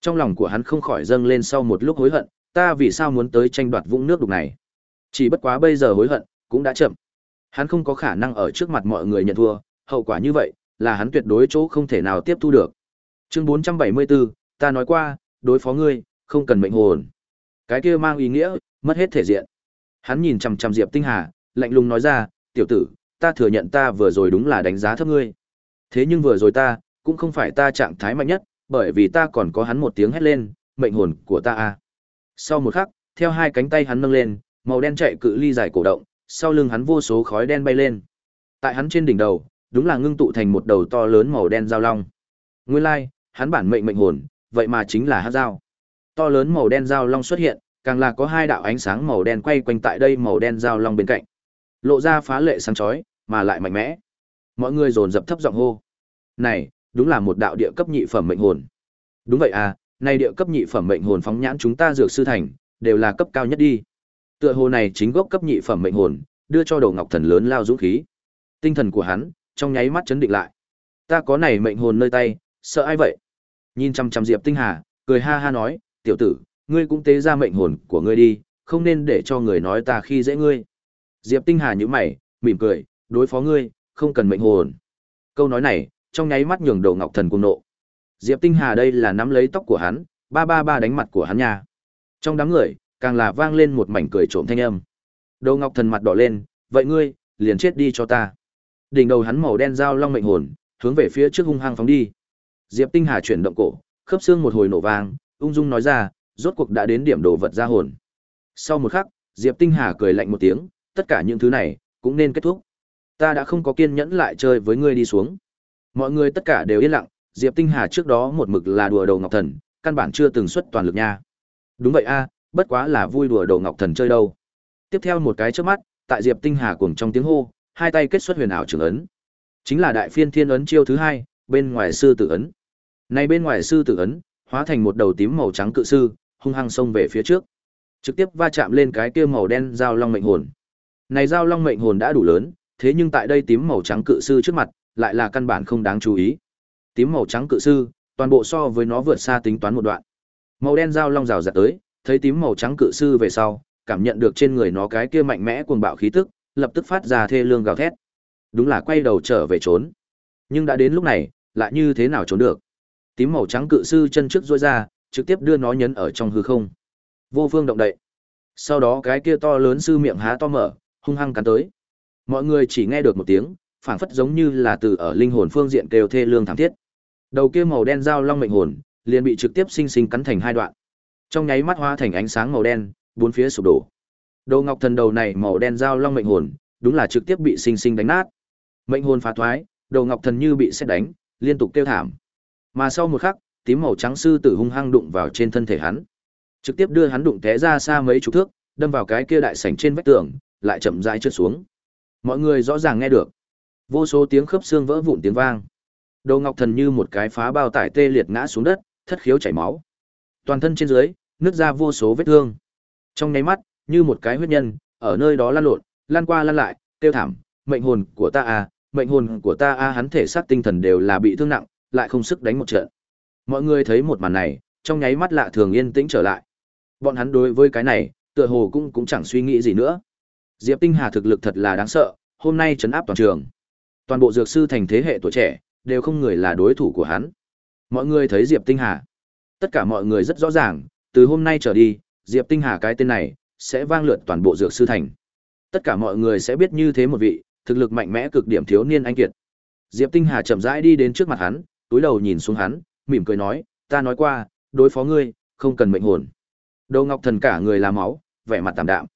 Trong lòng của hắn không khỏi dâng lên sau một lúc hối hận, ta vì sao muốn tới tranh đoạt vũng nước đục này. Chỉ bất quá bây giờ hối hận, cũng đã chậm. Hắn không có khả năng ở trước mặt mọi người nhận thua, hậu quả như vậy, là hắn tuyệt đối chỗ không thể nào tiếp thu được. Chương 474, ta nói qua, đối phó ngươi, không cần mệnh hồn. Cái kia mang ý nghĩa, mất hết thể diện. Hắn nhìn chằm chằm Diệp Tinh Hà, lạnh lùng nói ra, tiểu tử, ta thừa nhận ta vừa rồi đúng là đánh giá thấp ngươi. Thế nhưng vừa rồi ta, cũng không phải ta trạng thái mạnh nhất, bởi vì ta còn có hắn một tiếng hét lên, mệnh hồn của ta a. Sau một khắc, theo hai cánh tay hắn nâng lên, màu đen chạy cự ly dài cổ động, sau lưng hắn vô số khói đen bay lên. Tại hắn trên đỉnh đầu, đúng là ngưng tụ thành một đầu to lớn màu đen giao long. Nguyên lai, like, hắn bản mệnh mệnh hồn, vậy mà chính là hắc dao. To lớn màu đen giao long xuất hiện, càng là có hai đạo ánh sáng màu đen quay quanh tại đây màu đen giao long bên cạnh. Lộ ra phá lệ sáng chói, mà lại mạnh mẽ. Mọi người dồn dập thấp giọng hô. Này, đúng là một đạo địa cấp nhị phẩm mệnh hồn. Đúng vậy à, nay địa cấp nhị phẩm mệnh hồn phóng nhãn chúng ta dược sư thành, đều là cấp cao nhất đi. Tựa hồ này chính gốc cấp nhị phẩm mệnh hồn, đưa cho Đồ Ngọc Thần lớn lao dũng khí. Tinh thần của hắn trong nháy mắt chấn định lại. Ta có này mệnh hồn nơi tay, sợ ai vậy? Nhìn chăm chăm Diệp Tinh Hà, cười ha ha nói, tiểu tử, ngươi cũng tế ra mệnh hồn của ngươi đi, không nên để cho người nói ta khi dễ ngươi. Diệp Tinh Hà nhíu mày, mỉm cười, đối phó ngươi, không cần mệnh hồn. Câu nói này, trong nháy mắt nhường Đồ Ngọc Thần cuồng nộ. Diệp Tinh Hà đây là nắm lấy tóc của hắn, ba ba ba đánh mặt của hắn nha. Trong đám người, càng là vang lên một mảnh cười trộm thanh âm. Đầu Ngọc Thần mặt đỏ lên, vậy ngươi, liền chết đi cho ta. Đỉnh đầu hắn màu đen dao long mệnh hồn, hướng về phía trước hung hăng phóng đi. Diệp Tinh Hà chuyển động cổ, khớp xương một hồi nổ vang, ung dung nói ra, rốt cuộc đã đến điểm đồ vật ra hồn. Sau một khắc, Diệp Tinh Hà cười lạnh một tiếng, tất cả những thứ này cũng nên kết thúc. Ta đã không có kiên nhẫn lại chơi với ngươi đi xuống. Mọi người tất cả đều yên lặng, Diệp Tinh Hà trước đó một mực là đùa đầu Ngọc Thần, căn bản chưa từng xuất toàn lực nha. Đúng vậy a, bất quá là vui đùa đầu Ngọc Thần chơi đâu. Tiếp theo một cái chớp mắt, tại Diệp Tinh Hà cuồng trong tiếng hô, hai tay kết xuất huyền ảo trường ấn. Chính là đại phiên thiên ấn chiêu thứ hai, bên ngoài sư tử ấn. Này bên ngoài sư tử ấn, hóa thành một đầu tím màu trắng cự sư, hung hăng xông về phía trước. Trực tiếp va chạm lên cái kia màu đen giao long mệnh hồn. Này giao long mệnh hồn đã đủ lớn, thế nhưng tại đây tím màu trắng cự sư trước mặt, lại là căn bản không đáng chú ý. Tím màu trắng cự sư, toàn bộ so với nó vượt xa tính toán một đoạn. Màu đen dao long rào rạt tới, thấy tím màu trắng cự sư về sau, cảm nhận được trên người nó cái kia mạnh mẽ cuồng bạo khí tức, lập tức phát ra thê lương gào thét. Đúng là quay đầu trở về trốn. Nhưng đã đến lúc này, lại như thế nào trốn được? Tím màu trắng cự sư chân trước duỗi ra, trực tiếp đưa nó nhấn ở trong hư không. Vô phương động đậy. Sau đó cái kia to lớn sư miệng há to mở, hung hăng cắn tới. Mọi người chỉ nghe được một tiếng, phảng phất giống như là từ ở linh hồn phương diện kêu thê lương thảm thiết. Đầu kia màu đen dao long mệnh hồn, liền bị trực tiếp sinh sinh cắn thành hai đoạn. Trong nháy mắt hóa thành ánh sáng màu đen, bốn phía sụp đổ. Đồ ngọc thần đầu này màu đen dao long mệnh hồn, đúng là trực tiếp bị sinh sinh đánh nát. Mệnh hồn phá thoái, Đồ ngọc thần như bị sét đánh, liên tục kêu thảm. Mà sau một khắc, tím màu trắng sư tử hung hăng đụng vào trên thân thể hắn, trực tiếp đưa hắn đụng té ra xa mấy chục thước, đâm vào cái kia đại sảnh trên vách tường, lại chậm rãi trượt xuống. Mọi người rõ ràng nghe được, vô số tiếng khớp xương vỡ vụn tiếng vang. Đồ Ngọc Thần như một cái phá bao tải tê liệt ngã xuống đất, thất khiếu chảy máu. Toàn thân trên dưới nứt ra vô số vết thương. Trong nháy mắt, như một cái huyết nhân, ở nơi đó lăn lộn, lăn qua lăn lại, tiêu thảm, mệnh hồn của ta à, mệnh hồn của ta à hắn thể xác tinh thần đều là bị thương nặng, lại không sức đánh một trận. Mọi người thấy một màn này, trong nháy mắt lạ thường yên tĩnh trở lại. Bọn hắn đối với cái này, tựa hồ cũng cũng chẳng suy nghĩ gì nữa. Diệp Tinh Hà thực lực thật là đáng sợ, hôm nay chấn áp toàn trường. Toàn bộ dược sư thành thế hệ tuổi trẻ, đều không người là đối thủ của hắn. Mọi người thấy Diệp Tinh Hà, tất cả mọi người rất rõ ràng, từ hôm nay trở đi, Diệp Tinh Hà cái tên này sẽ vang lượt toàn bộ dược sư thành. Tất cả mọi người sẽ biết như thế một vị, thực lực mạnh mẽ cực điểm thiếu niên anh kiệt. Diệp Tinh Hà chậm rãi đi đến trước mặt hắn, túi đầu nhìn xuống hắn, mỉm cười nói, ta nói qua, đối phó ngươi, không cần mệnh hồn. Đầu Ngọc Thần cả người là máu, vẻ mặt tạm đạm.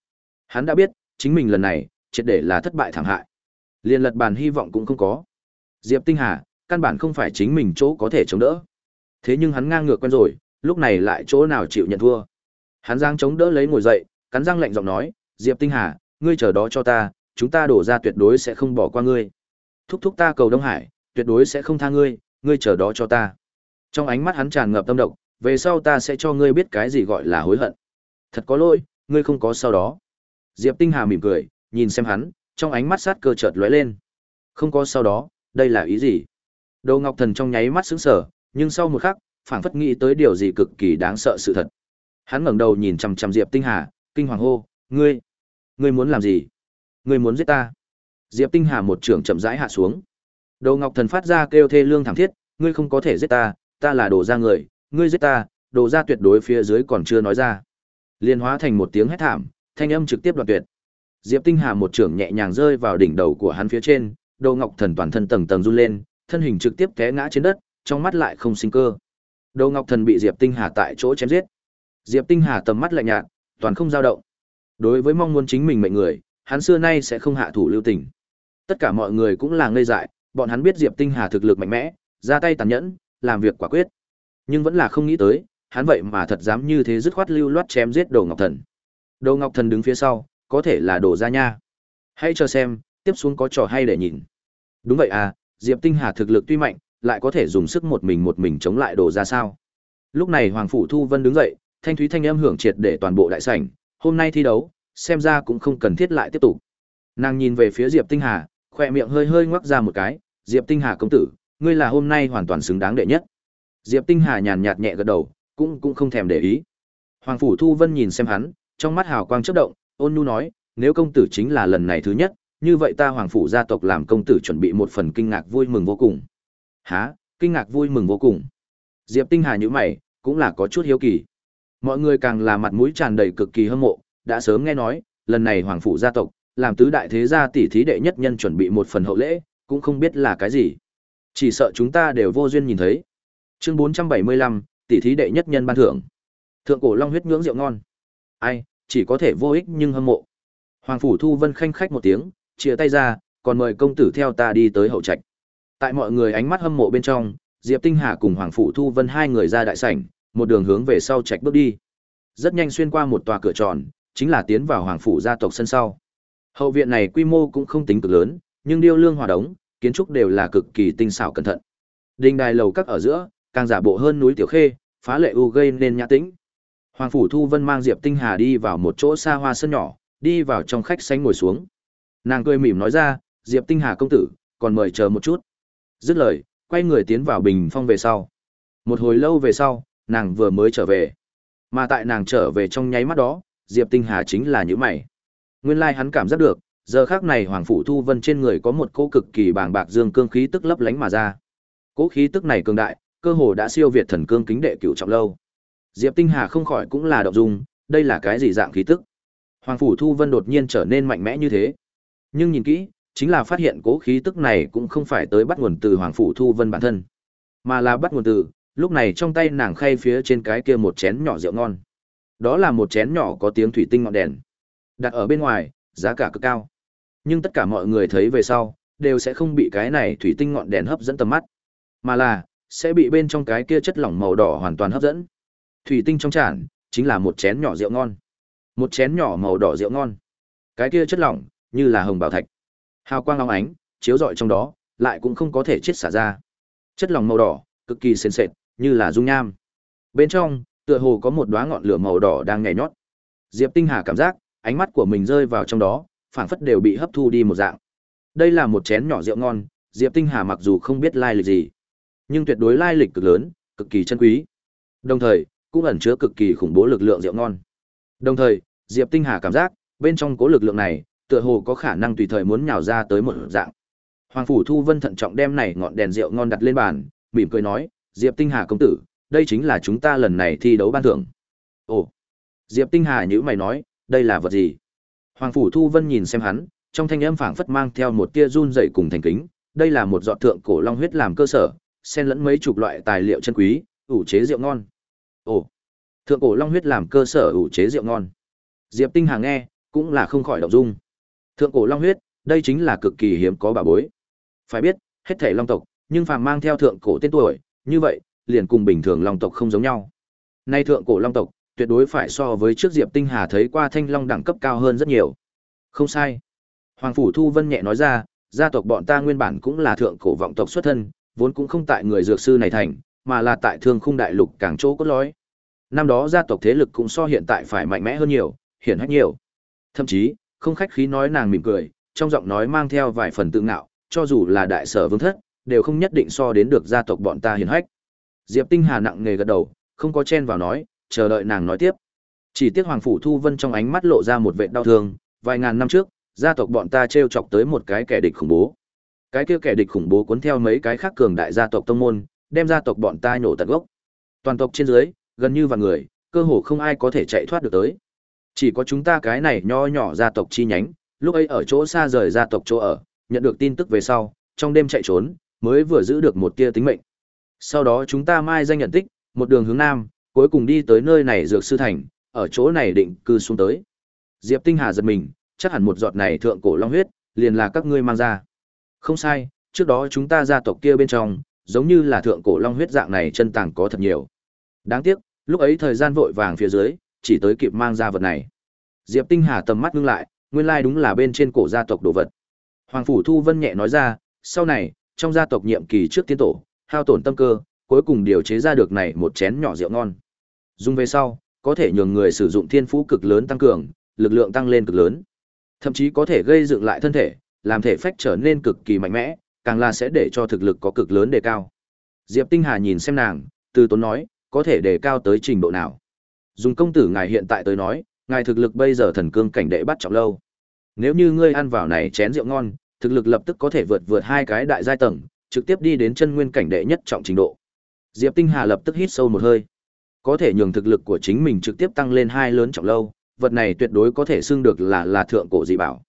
Hắn đã biết, chính mình lần này, triệt để là thất bại thảm hại. Liên lật bàn hy vọng cũng không có. Diệp Tinh Hà, căn bản không phải chính mình chỗ có thể chống đỡ. Thế nhưng hắn ngang ngược quen rồi, lúc này lại chỗ nào chịu nhận thua. Hắn giang chống đỡ lấy ngồi dậy, cắn răng lạnh giọng nói, Diệp Tinh Hà, ngươi chờ đó cho ta, chúng ta đổ ra tuyệt đối sẽ không bỏ qua ngươi. Thúc thúc ta cầu Đông Hải, tuyệt đối sẽ không tha ngươi, ngươi chờ đó cho ta. Trong ánh mắt hắn tràn ngập tâm động, về sau ta sẽ cho ngươi biết cái gì gọi là hối hận. Thật có lỗi, ngươi không có sau đó. Diệp Tinh Hà mỉm cười, nhìn xem hắn, trong ánh mắt sát cơ chợt lóe lên. Không có sau đó, đây là ý gì? Đồ Ngọc Thần trong nháy mắt sững sờ, nhưng sau một khắc, phảng phất nghĩ tới điều gì cực kỳ đáng sợ sự thật. Hắn ngẩng đầu nhìn chằm chằm Diệp Tinh Hà, kinh hoàng hô, "Ngươi, ngươi muốn làm gì? Ngươi muốn giết ta?" Diệp Tinh Hà một trường chậm rãi hạ xuống. Đồ Ngọc Thần phát ra kêu thê lương thảm thiết, "Ngươi không có thể giết ta, ta là đồ gia người, ngươi giết ta, đồ gia tuyệt đối phía dưới còn chưa nói ra." Liên hóa thành một tiếng hét thảm, thanh âm trực tiếp đoạn tuyệt. Diệp Tinh Hà một trưởng nhẹ nhàng rơi vào đỉnh đầu của hắn phía trên, Đồ Ngọc Thần toàn thân tầng tầng run lên, thân hình trực tiếp té ngã trên đất, trong mắt lại không sinh cơ. Đồ Ngọc Thần bị Diệp Tinh Hà tại chỗ chém giết. Diệp Tinh Hà tầm mắt lạnh nhạt, toàn không dao động. Đối với mong muốn chính mình mệnh người, hắn xưa nay sẽ không hạ thủ lưu tình. Tất cả mọi người cũng là ngây dại, bọn hắn biết Diệp Tinh Hà thực lực mạnh mẽ, ra tay tàn nhẫn, làm việc quả quyết. Nhưng vẫn là không nghĩ tới, hắn vậy mà thật dám như thế dứt khoát lưu loát chém giết Đồ Ngọc Thần. Đồ Ngọc Thần đứng phía sau, có thể là Đồ ra nha. Hãy cho xem, tiếp xuống có trò hay để nhìn. Đúng vậy à, Diệp Tinh Hà thực lực tuy mạnh, lại có thể dùng sức một mình một mình chống lại Đồ ra sao? Lúc này Hoàng phủ Thu Vân đứng dậy, thanh thúy thanh âm hưởng triệt để toàn bộ đại sảnh, hôm nay thi đấu, xem ra cũng không cần thiết lại tiếp tục. Nàng nhìn về phía Diệp Tinh Hà, khỏe miệng hơi hơi ngoắc ra một cái, "Diệp Tinh Hà công tử, ngươi là hôm nay hoàn toàn xứng đáng đệ nhất." Diệp Tinh Hà nhàn nhạt nhẹ gật đầu, cũng cũng không thèm để ý. Hoàng phủ Thu Vân nhìn xem hắn, trong mắt hào quang chớp động, ôn nhu nói, "Nếu công tử chính là lần này thứ nhất, như vậy ta hoàng phủ gia tộc làm công tử chuẩn bị một phần kinh ngạc vui mừng vô cùng." "Hả? Kinh ngạc vui mừng vô cùng?" Diệp Tinh Hà như mày, cũng là có chút hiếu kỳ. Mọi người càng là mặt mũi tràn đầy cực kỳ hâm mộ, đã sớm nghe nói, lần này hoàng phủ gia tộc, làm tứ đại thế gia tỷ thí đệ nhất nhân chuẩn bị một phần hậu lễ, cũng không biết là cái gì. Chỉ sợ chúng ta đều vô duyên nhìn thấy. Chương 475, tỷ thí đệ nhất nhân ban thưởng. Thượng cổ long huyết nhưỡng rượu ngon. Ai, chỉ có thể vô ích nhưng hâm mộ. Hoàng phủ Thu Vân khanh khách một tiếng, chia tay ra, còn mời công tử theo ta đi tới hậu trạch. Tại mọi người ánh mắt hâm mộ bên trong, Diệp Tinh Hà cùng Hoàng phủ Thu Vân hai người ra đại sảnh, một đường hướng về sau trạch bước đi. Rất nhanh xuyên qua một tòa cửa tròn, chính là tiến vào hoàng phủ gia tộc sân sau. Hậu viện này quy mô cũng không tính cực lớn, nhưng điêu lương hòa đống, kiến trúc đều là cực kỳ tinh xảo cẩn thận. Đình đài lầu các ở giữa, càng giả bộ hơn núi tiểu khê, phá lệ u gây nên nhã tĩnh. Hoàng phủ Thu Vân mang Diệp Tinh Hà đi vào một chỗ xa hoa sân nhỏ, đi vào trong khách sánh ngồi xuống. Nàng cười mỉm nói ra, "Diệp Tinh Hà công tử, còn mời chờ một chút." Dứt lời, quay người tiến vào bình phong về sau. Một hồi lâu về sau, nàng vừa mới trở về. Mà tại nàng trở về trong nháy mắt đó, Diệp Tinh Hà chính là những mày. Nguyên lai like hắn cảm giác được, giờ khác này Hoàng Phủ Thu Vân trên người có một cỗ cực kỳ bàng bạc dương cương khí tức lấp lánh mà ra. Cỗ khí tức này cường đại, cơ hồ đã siêu việt thần cương kính đệ cửu trọng lâu. Diệp Tinh Hà không khỏi cũng là động dung, đây là cái gì dạng khí tức? Hoàng Phủ Thu Vân đột nhiên trở nên mạnh mẽ như thế. Nhưng nhìn kỹ, chính là phát hiện cố khí tức này cũng không phải tới bắt nguồn từ Hoàng Phủ Thu Vân bản thân, mà là bắt nguồn từ lúc này trong tay nàng khay phía trên cái kia một chén nhỏ rượu ngon. Đó là một chén nhỏ có tiếng thủy tinh ngọn đèn. Đặt ở bên ngoài, giá cả cực cao. Nhưng tất cả mọi người thấy về sau, đều sẽ không bị cái này thủy tinh ngọn đèn hấp dẫn tầm mắt, mà là sẽ bị bên trong cái kia chất lỏng màu đỏ hoàn toàn hấp dẫn. Thủy tinh trong chản chính là một chén nhỏ rượu ngon. Một chén nhỏ màu đỏ rượu ngon. Cái kia chất lỏng như là hồng bảo thạch. Hào quang long ánh, chiếu rọi trong đó, lại cũng không có thể chết xả ra. Chất lỏng màu đỏ, cực kỳ sền sệt, như là dung nham. Bên trong, tựa hồ có một đóa ngọn lửa màu đỏ đang nhảy nhót. Diệp Tinh Hà cảm giác, ánh mắt của mình rơi vào trong đó, phảng phất đều bị hấp thu đi một dạng. Đây là một chén nhỏ rượu ngon, Diệp Tinh Hà mặc dù không biết lai lịch gì, nhưng tuyệt đối lai lịch cực lớn, cực kỳ chân quý. Đồng thời, cũng ẩn chứa cực kỳ khủng bố lực lượng rượu ngon. Đồng thời, Diệp Tinh Hà cảm giác, bên trong cố lực lượng này, tựa hồ có khả năng tùy thời muốn nhào ra tới một dạng. Hoàng phủ Thu Vân thận trọng đem này ngọn đèn rượu ngon đặt lên bàn, mỉm cười nói, Diệp Tinh Hà công tử, đây chính là chúng ta lần này thi đấu ban thưởng. Ồ, Diệp Tinh Hà nhíu mày nói, đây là vật gì? Hoàng Phủ Thu Vân nhìn xem hắn, trong thanh âm phảng phất mang theo một tia run rẩy cùng thành kính, đây là một giọt thượng cổ long huyết làm cơ sở, xen lẫn mấy chục loại tài liệu chân quý, ủ chế rượu ngon. Ồ, thượng cổ long huyết làm cơ sở ủ chế rượu ngon. Diệp Tinh Hà nghe, cũng là không khỏi động dung. Thượng cổ long huyết, đây chính là cực kỳ hiếm có bà bối. Phải biết, hết thảy long tộc, nhưng phàm mang theo thượng cổ tên tuổi, như vậy, liền cùng bình thường long tộc không giống nhau. Nay thượng cổ long tộc, tuyệt đối phải so với trước Diệp Tinh Hà thấy qua thanh long đẳng cấp cao hơn rất nhiều. Không sai. Hoàng phủ Thu Vân nhẹ nói ra, gia tộc bọn ta nguyên bản cũng là thượng cổ vọng tộc xuất thân, vốn cũng không tại người dược sư này thành, mà là tại thương khung đại lục càng chỗ cốt lõi. Năm đó gia tộc thế lực cũng so hiện tại phải mạnh mẽ hơn nhiều, hiển hách nhiều. Thậm chí, không khách khí nói nàng mỉm cười, trong giọng nói mang theo vài phần tự ngạo, cho dù là đại sở vương thất, đều không nhất định so đến được gia tộc bọn ta hiển hách. Diệp Tinh Hà nặng nề gật đầu, không có chen vào nói, chờ đợi nàng nói tiếp. Chỉ tiếc Hoàng Phủ Thu Vân trong ánh mắt lộ ra một vẻ đau thương, vài ngàn năm trước, gia tộc bọn ta trêu chọc tới một cái kẻ địch khủng bố. Cái kia kẻ địch khủng bố cuốn theo mấy cái khác cường đại gia tộc tông môn, đem gia tộc bọn ta nhổ tận gốc. Toàn tộc trên dưới, gần như vạn người, cơ hồ không ai có thể chạy thoát được tới. Chỉ có chúng ta cái này nho nhỏ gia tộc chi nhánh, lúc ấy ở chỗ xa rời gia tộc chỗ ở, nhận được tin tức về sau, trong đêm chạy trốn, mới vừa giữ được một tia tính mệnh. Sau đó chúng ta mai danh nhận tích, một đường hướng nam, cuối cùng đi tới nơi này dược sư thành, ở chỗ này định cư xuống tới. Diệp Tinh Hà giật mình, chắc hẳn một giọt này thượng cổ long huyết, liền là các ngươi mang ra. Không sai, trước đó chúng ta gia tộc kia bên trong, giống như là thượng cổ long huyết dạng này chân tàng có thật nhiều. Đáng tiếc, lúc ấy thời gian vội vàng phía dưới, chỉ tới kịp mang ra vật này. Diệp Tinh Hà tầm mắt ngưng lại, nguyên lai đúng là bên trên cổ gia tộc đồ vật. Hoàng phủ Thu Vân nhẹ nói ra, sau này, trong gia tộc nhiệm kỳ trước tiên tổ, hao tổn tâm cơ, cuối cùng điều chế ra được này một chén nhỏ rượu ngon. Dùng về sau, có thể nhường người sử dụng thiên phú cực lớn tăng cường, lực lượng tăng lên cực lớn. Thậm chí có thể gây dựng lại thân thể, làm thể phách trở nên cực kỳ mạnh mẽ, càng là sẽ để cho thực lực có cực lớn đề cao. Diệp Tinh Hà nhìn xem nàng, từ tốn nói, có thể đề cao tới trình độ nào. Dùng công tử ngài hiện tại tới nói, ngài thực lực bây giờ thần cương cảnh đệ bắt trọng lâu. Nếu như ngươi ăn vào này chén rượu ngon, thực lực lập tức có thể vượt vượt hai cái đại giai tầng, trực tiếp đi đến chân nguyên cảnh đệ nhất trọng trình độ. Diệp Tinh Hà lập tức hít sâu một hơi. Có thể nhường thực lực của chính mình trực tiếp tăng lên hai lớn trọng lâu, vật này tuyệt đối có thể xưng được là là thượng cổ dị bảo.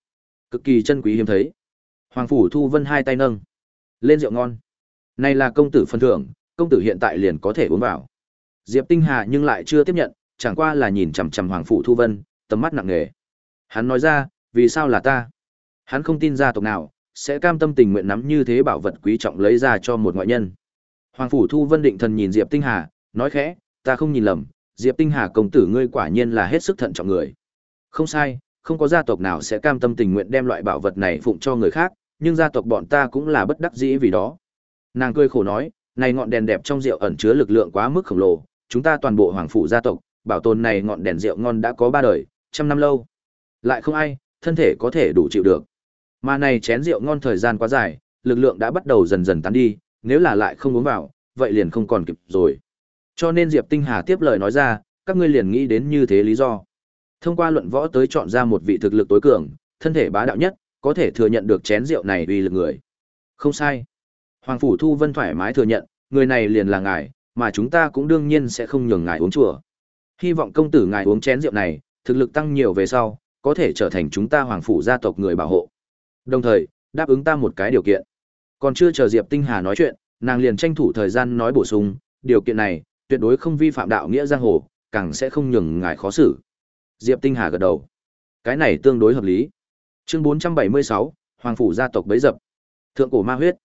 Cực kỳ chân quý hiếm thấy. Hoàng phủ Thu Vân hai tay nâng, lên rượu ngon. Này là công tử phân thưởng, công tử hiện tại liền có thể uống vào. Diệp Tinh Hà nhưng lại chưa tiếp nhận, chẳng qua là nhìn chằm chằm Hoàng phủ Thu Vân, tầm mắt nặng nề. Hắn nói ra, vì sao là ta? Hắn không tin gia tộc nào sẽ cam tâm tình nguyện nắm như thế bảo vật quý trọng lấy ra cho một ngoại nhân. Hoàng phủ Thu Vân định thần nhìn Diệp Tinh Hà, nói khẽ, ta không nhìn lầm, Diệp Tinh Hà công tử ngươi quả nhiên là hết sức thận trọng người. Không sai, không có gia tộc nào sẽ cam tâm tình nguyện đem loại bảo vật này phụng cho người khác, nhưng gia tộc bọn ta cũng là bất đắc dĩ vì đó. Nàng cười khổ nói, này ngọn đèn đẹp trong rượu ẩn chứa lực lượng quá mức khổng lồ, chúng ta toàn bộ hoàng phủ gia tộc, bảo tồn này ngọn đèn rượu ngon đã có ba đời, trăm năm lâu. Lại không ai, thân thể có thể đủ chịu được. Mà này chén rượu ngon thời gian quá dài, lực lượng đã bắt đầu dần dần tán đi, nếu là lại không uống vào, vậy liền không còn kịp rồi. Cho nên Diệp Tinh Hà tiếp lời nói ra, các ngươi liền nghĩ đến như thế lý do. Thông qua luận võ tới chọn ra một vị thực lực tối cường, thân thể bá đạo nhất, có thể thừa nhận được chén rượu này uy lực người. Không sai. Hoàng phủ Thu Vân thoải mái thừa nhận, người này liền là ngài, mà chúng ta cũng đương nhiên sẽ không nhường ngài uống chùa. Hy vọng công tử ngài uống chén rượu này, thực lực tăng nhiều về sau, có thể trở thành chúng ta hoàng phủ gia tộc người bảo hộ. Đồng thời, đáp ứng ta một cái điều kiện. Còn chưa chờ Diệp Tinh Hà nói chuyện, nàng liền tranh thủ thời gian nói bổ sung, điều kiện này tuyệt đối không vi phạm đạo nghĩa giang hồ, càng sẽ không nhường ngài khó xử. Diệp Tinh Hà gật đầu. Cái này tương đối hợp lý. Chương 476, Hoàng phủ gia tộc bấy dập. Thượng cổ ma huyết.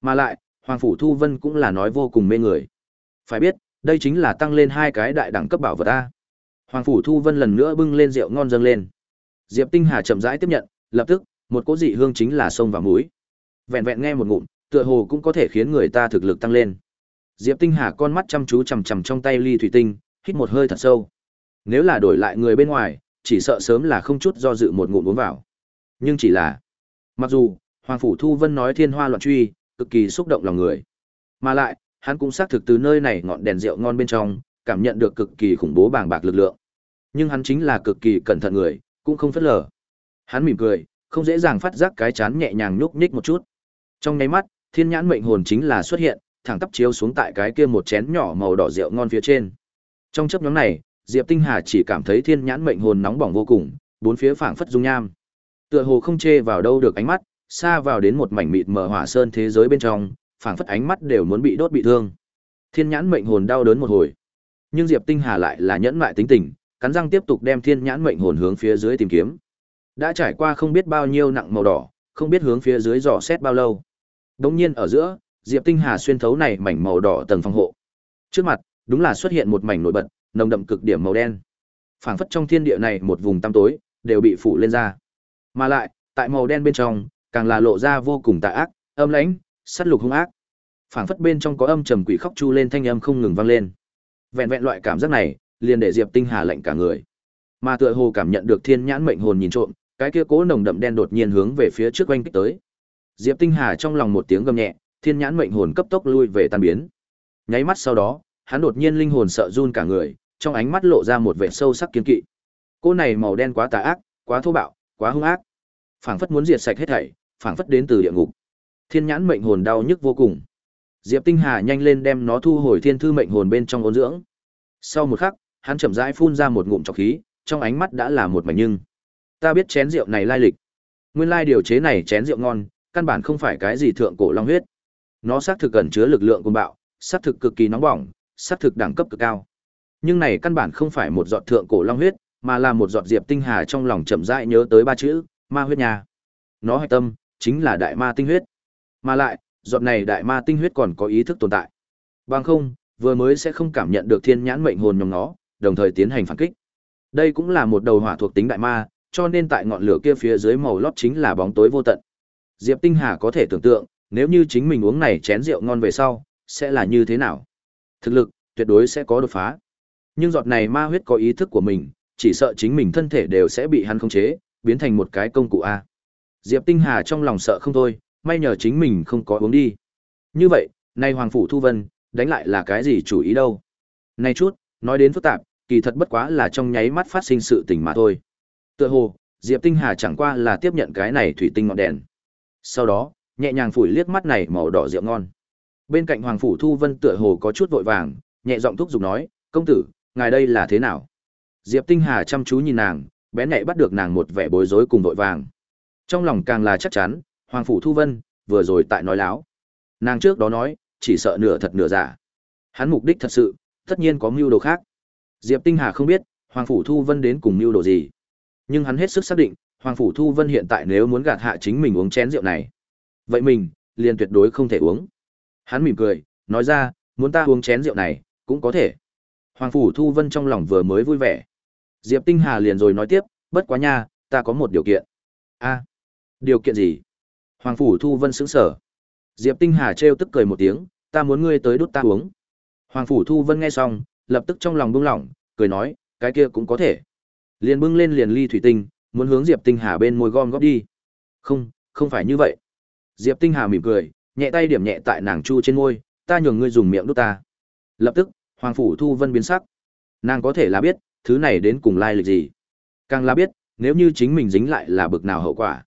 Mà lại, Hoàng phủ Thu Vân cũng là nói vô cùng mê người. Phải biết, đây chính là tăng lên hai cái đại đẳng cấp bảo vật a. Hoàng phủ Thu Vân lần nữa bưng lên rượu ngon dâng lên. Diệp Tinh Hà chậm rãi tiếp nhận, lập tức, một cỗ dị hương chính là sông vào mũi. Vẹn vẹn nghe một ngụm, tựa hồ cũng có thể khiến người ta thực lực tăng lên. Diệp Tinh Hà con mắt chăm chú chằm chằm trong tay ly thủy tinh, hít một hơi thật sâu. Nếu là đổi lại người bên ngoài, chỉ sợ sớm là không chút do dự một ngụm uống vào. Nhưng chỉ là, mặc dù Hoàng phủ Thu Vân nói thiên hoa loạn truy, cực kỳ xúc động lòng người, mà lại, hắn cũng xác thực từ nơi này ngọn đèn rượu ngon bên trong, cảm nhận được cực kỳ khủng bố bàng bạc lực lượng. Nhưng hắn chính là cực kỳ cẩn thận người, cũng không phớt lờ. Hắn mỉm cười, không dễ dàng phát giác cái chán nhẹ nhàng nhúc nhích một chút. Trong nháy mắt, thiên nhãn mệnh hồn chính là xuất hiện, thẳng tắp chiếu xuống tại cái kia một chén nhỏ màu đỏ rượu ngon phía trên. Trong chớp nhoáng này, Diệp Tinh Hà chỉ cảm thấy thiên nhãn mệnh hồn nóng bỏng vô cùng, bốn phía phảng phất dung nham. Tựa hồ không chê vào đâu được ánh mắt, xa vào đến một mảnh mịt mờ hỏa sơn thế giới bên trong, phảng phất ánh mắt đều muốn bị đốt bị thương. Thiên nhãn mệnh hồn đau đớn một hồi. Nhưng Diệp Tinh Hà lại là nhẫn mại tính tình, cắn răng tiếp tục đem thiên nhãn mệnh hồn hướng phía dưới tìm kiếm. Đã trải qua không biết bao nhiêu nặng màu đỏ, không biết hướng phía dưới dò xét bao lâu. Đống nhiên ở giữa, Diệp Tinh Hà xuyên thấu này mảnh màu đỏ tầng phòng hộ. Trước mặt, đúng là xuất hiện một mảnh nổi bật, nồng đậm cực điểm màu đen. Phảng phất trong thiên địa này một vùng tăm tối đều bị phủ lên ra. Mà lại, tại màu đen bên trong, càng là lộ ra vô cùng tà ác, âm lãnh, sát lục hung ác. Phảng phất bên trong có âm trầm quỷ khóc chu lên thanh âm không ngừng vang lên. Vẹn vẹn loại cảm giác này, liền để Diệp Tinh Hà lạnh cả người. Mà tựa hồ cảm nhận được thiên nhãn mệnh hồn nhìn trộm, cái kia cố nồng đậm đen đột nhiên hướng về phía trước quanh kích tới. Diệp Tinh Hà trong lòng một tiếng gầm nhẹ, thiên nhãn mệnh hồn cấp tốc lui về tan biến. Nháy mắt sau đó, hắn đột nhiên linh hồn sợ run cả người, trong ánh mắt lộ ra một vẻ sâu sắc kiên kỵ. Cô này màu đen quá tà ác, quá thô bạo, quá hung ác. Phảng phất muốn diệt sạch hết thảy, phảng phất đến từ địa ngục. Thiên nhãn mệnh hồn đau nhức vô cùng. Diệp Tinh Hà nhanh lên đem nó thu hồi thiên thư mệnh hồn bên trong ôn dưỡng. Sau một khắc, hắn chậm rãi phun ra một ngụm trọc khí, trong ánh mắt đã là một mảnh nhưng. Ta biết chén rượu này lai lịch. Nguyên lai điều chế này chén rượu ngon, căn bản không phải cái gì thượng cổ long huyết. Nó xác thực cần chứa lực lượng côn bạo, xác thực cực kỳ nóng bỏng, xác thực đẳng cấp cực cao. Nhưng này căn bản không phải một giọt thượng cổ long huyết, mà là một giọt diệp tinh hà trong lòng chậm rãi nhớ tới ba chữ, ma huyết nhà. Nó hạch tâm chính là đại ma tinh huyết. Mà lại, giọt này đại ma tinh huyết còn có ý thức tồn tại. Bằng không, vừa mới sẽ không cảm nhận được thiên nhãn mệnh hồn nhóm nó, đồng thời tiến hành phản kích. Đây cũng là một đầu hỏa thuộc tính đại ma, cho nên tại ngọn lửa kia phía dưới màu lót chính là bóng tối vô tận. Diệp Tinh Hà có thể tưởng tượng, nếu như chính mình uống này chén rượu ngon về sau, sẽ là như thế nào? Thực lực, tuyệt đối sẽ có đột phá. Nhưng giọt này ma huyết có ý thức của mình, chỉ sợ chính mình thân thể đều sẽ bị hắn khống chế, biến thành một cái công cụ a. Diệp Tinh Hà trong lòng sợ không thôi, may nhờ chính mình không có uống đi. Như vậy, nay Hoàng phủ Thu Vân, đánh lại là cái gì chủ ý đâu? nay chút, nói đến phức tạp, kỳ thật bất quá là trong nháy mắt phát sinh sự tình mà thôi. Tựa hồ, Diệp Tinh Hà chẳng qua là tiếp nhận cái này thủy tinh ngọn đèn. Sau đó, nhẹ nhàng phủi liếc mắt này màu đỏ rượu ngon. Bên cạnh Hoàng phủ Thu Vân tựa hồ có chút vội vàng, nhẹ giọng thúc giục nói, "Công tử, ngài đây là thế nào?" Diệp Tinh Hà chăm chú nhìn nàng, bé nhạy bắt được nàng một vẻ bối rối cùng vội vàng. Trong lòng càng là chắc chắn, Hoàng phủ Thu Vân vừa rồi tại nói láo. Nàng trước đó nói, chỉ sợ nửa thật nửa giả. Hắn mục đích thật sự, tất nhiên có mưu đồ khác. Diệp Tinh Hà không biết, Hoàng phủ Thu Vân đến cùng mưu đồ gì. Nhưng hắn hết sức xác định, Hoàng phủ Thu Vân hiện tại nếu muốn gạt hạ chính mình uống chén rượu này, vậy mình liền tuyệt đối không thể uống. Hắn mỉm cười, nói ra, muốn ta uống chén rượu này, cũng có thể. Hoàng phủ Thu Vân trong lòng vừa mới vui vẻ. Diệp Tinh Hà liền rồi nói tiếp, bất quá nha, ta có một điều kiện. A, điều kiện gì? Hoàng phủ Thu Vân sững sờ. Diệp Tinh Hà trêu tức cười một tiếng, ta muốn ngươi tới đút ta uống. Hoàng phủ Thu Vân nghe xong, lập tức trong lòng buông lỏng, cười nói, cái kia cũng có thể. Liền bưng lên liền ly thủy tinh, muốn hướng Diệp Tinh Hà bên môi gom góp đi. Không, không phải như vậy. Diệp Tinh Hà mỉm cười, nhẹ tay điểm nhẹ tại nàng chu trên môi, ta nhường ngươi dùng miệng đút ta. Lập tức, Hoàng phủ Thu Vân biến sắc. Nàng có thể là biết, thứ này đến cùng lai lịch gì. Càng là biết, nếu như chính mình dính lại là bực nào hậu quả.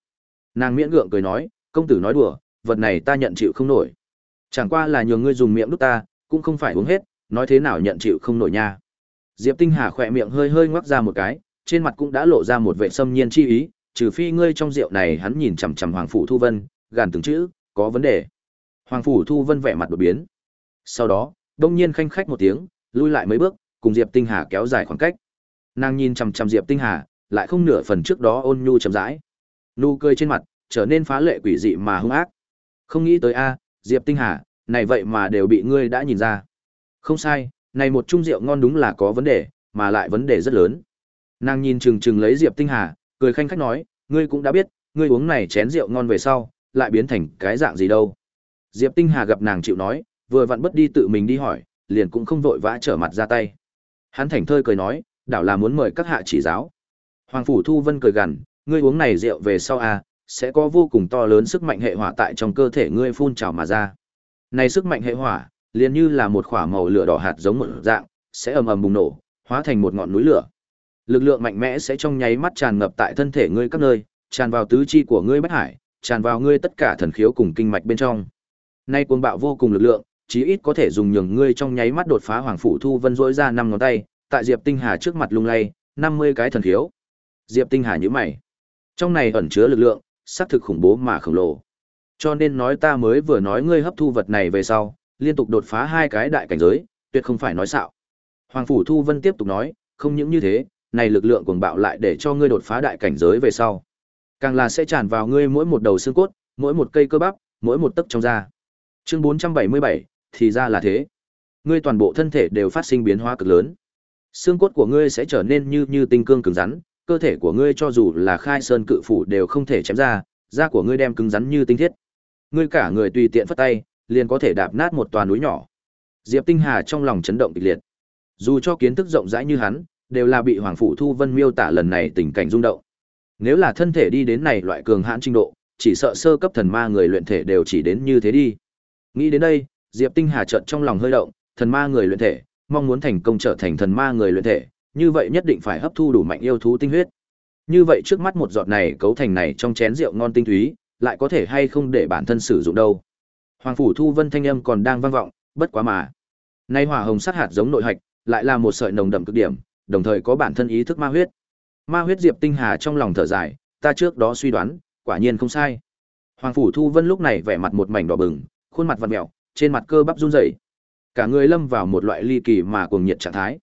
Nàng miễn gượng cười nói, công tử nói đùa, vật này ta nhận chịu không nổi. Chẳng qua là nhường ngươi dùng miệng đút ta, cũng không phải uống hết, nói thế nào nhận chịu không nổi nha. Diệp Tinh Hà khỏe miệng hơi hơi ngoắc ra một cái, trên mặt cũng đã lộ ra một vẻ xâm nhiên chi ý, trừ phi ngươi trong rượu này hắn nhìn chằm chằm Hoàng phủ Thu Vân, gàn từng chữ, có vấn đề. Hoàng phủ Thu Vân vẻ mặt đột biến. Sau đó, đông nhiên khanh khách một tiếng, lui lại mấy bước, cùng Diệp Tinh Hà kéo dài khoảng cách. Nàng nhìn chằm chằm Diệp Tinh Hà, lại không nửa phần trước đó ôn nhu chậm rãi. Nụ cười trên mặt trở nên phá lệ quỷ dị mà hung ác. Không nghĩ tới a, Diệp Tinh Hà, này vậy mà đều bị ngươi đã nhìn ra. Không sai, này một chung rượu ngon đúng là có vấn đề, mà lại vấn đề rất lớn. Nàng nhìn chừng chừng lấy Diệp Tinh Hà, cười khanh khách nói, ngươi cũng đã biết, ngươi uống này chén rượu ngon về sau, lại biến thành cái dạng gì đâu. Diệp Tinh Hà gặp nàng chịu nói, vừa vặn bất đi tự mình đi hỏi, liền cũng không vội vã trở mặt ra tay. Hắn Thảnh thơi cười nói, đảo là muốn mời các hạ chỉ giáo. Hoàng phủ Thu Vân cười gằn, ngươi uống này rượu về sau à, sẽ có vô cùng to lớn sức mạnh hệ hỏa tại trong cơ thể ngươi phun trào mà ra. Này sức mạnh hệ hỏa, liền như là một quả màu lửa đỏ hạt giống một dạng, sẽ ầm ầm bùng nổ, hóa thành một ngọn núi lửa. Lực lượng mạnh mẽ sẽ trong nháy mắt tràn ngập tại thân thể ngươi các nơi, tràn vào tứ chi của ngươi bách hải, tràn vào ngươi tất cả thần khiếu cùng kinh mạch bên trong. Nay cuồng bạo vô cùng lực lượng, chí ít có thể dùng nhường ngươi trong nháy mắt đột phá hoàng phủ thu vân rỗi ra năm ngón tay, tại Diệp Tinh Hà trước mặt lung lay, 50 cái thần khiếu. Diệp Tinh Hà nhíu mày. Trong này ẩn chứa lực lượng, xác thực khủng bố mà khổng lồ. Cho nên nói ta mới vừa nói ngươi hấp thu vật này về sau, liên tục đột phá hai cái đại cảnh giới, tuyệt không phải nói xạo. Hoàng phủ Thu Vân tiếp tục nói, không những như thế, này lực lượng cuồng bạo lại để cho ngươi đột phá đại cảnh giới về sau, càng là sẽ tràn vào ngươi mỗi một đầu xương cốt, mỗi một cây cơ bắp, mỗi một tấc trong da. Chương 477, thì ra là thế. Ngươi toàn bộ thân thể đều phát sinh biến hóa cực lớn. Xương cốt của ngươi sẽ trở nên như như tinh cương cứng rắn, cơ thể của ngươi cho dù là khai sơn cự phủ đều không thể chém ra, da của ngươi đem cứng rắn như tinh thiết. Ngươi cả người tùy tiện phất tay, liền có thể đạp nát một tòa núi nhỏ. Diệp Tinh Hà trong lòng chấn động kịch liệt. Dù cho kiến thức rộng rãi như hắn, đều là bị Hoàng phủ Thu Vân miêu tả lần này tình cảnh rung động. Nếu là thân thể đi đến này loại cường hãn trình độ, chỉ sợ sơ cấp thần ma người luyện thể đều chỉ đến như thế đi. Nghĩ đến đây, Diệp Tinh Hà chợt trong lòng hơi động, thần ma người luyện thể, mong muốn thành công trở thành thần ma người luyện thể, như vậy nhất định phải hấp thu đủ mạnh yêu thú tinh huyết. Như vậy trước mắt một giọt này cấu thành này trong chén rượu ngon tinh túy, lại có thể hay không để bản thân sử dụng đâu. Hoàng phủ Thu Vân thanh âm còn đang vang vọng, bất quá mà. Nay hỏa hồng sát hạt giống nội hạch, lại là một sợi nồng đậm cực điểm, đồng thời có bản thân ý thức ma huyết. Ma huyết Diệp Tinh Hà trong lòng thở dài, ta trước đó suy đoán, quả nhiên không sai. Hoàng phủ Thu Vân lúc này vẻ mặt một mảnh đỏ bừng, khuôn mặt vặn mèo, trên mặt cơ bắp run rẩy. Cả người lâm vào một loại ly kỳ mà cuồng nhiệt trạng thái.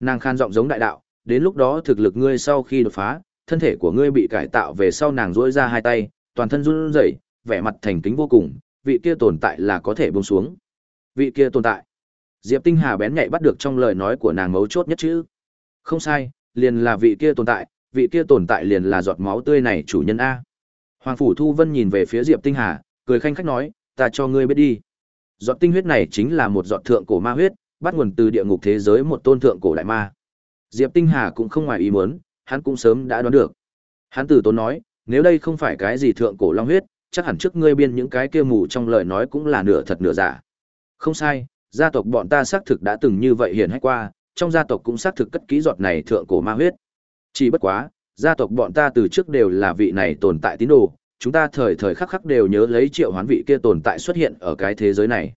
Nàng khan giọng giống đại đạo, đến lúc đó thực lực ngươi sau khi đột phá, thân thể của ngươi bị cải tạo về sau nàng duỗi ra hai tay, toàn thân run rẩy, vẻ mặt thành kính vô cùng, vị kia tồn tại là có thể buông xuống. Vị kia tồn tại. Diệp Tinh Hà bén nhạy bắt được trong lời nói của nàng mấu chốt nhất chứ. Không sai, liền là vị kia tồn tại, vị kia tồn tại liền là giọt máu tươi này chủ nhân a. Hoàng phủ Thu Vân nhìn về phía Diệp Tinh Hà, cười khanh khách nói, ta cho ngươi biết đi. Giọt tinh huyết này chính là một giọt thượng cổ ma huyết, bắt nguồn từ địa ngục thế giới một tôn thượng cổ đại ma. Diệp Tinh Hà cũng không ngoài ý muốn, hắn cũng sớm đã đoán được. Hắn từ tốn nói, nếu đây không phải cái gì thượng cổ long huyết, chắc hẳn trước ngươi biên những cái kia mù trong lời nói cũng là nửa thật nửa giả. Không sai, gia tộc bọn ta xác thực đã từng như vậy hiển hách qua, trong gia tộc cũng xác thực cất kỹ giọt này thượng cổ ma huyết. Chỉ bất quá, gia tộc bọn ta từ trước đều là vị này tồn tại tín đồ, chúng ta thời thời khắc khắc đều nhớ lấy triệu hoán vị kia tồn tại xuất hiện ở cái thế giới này.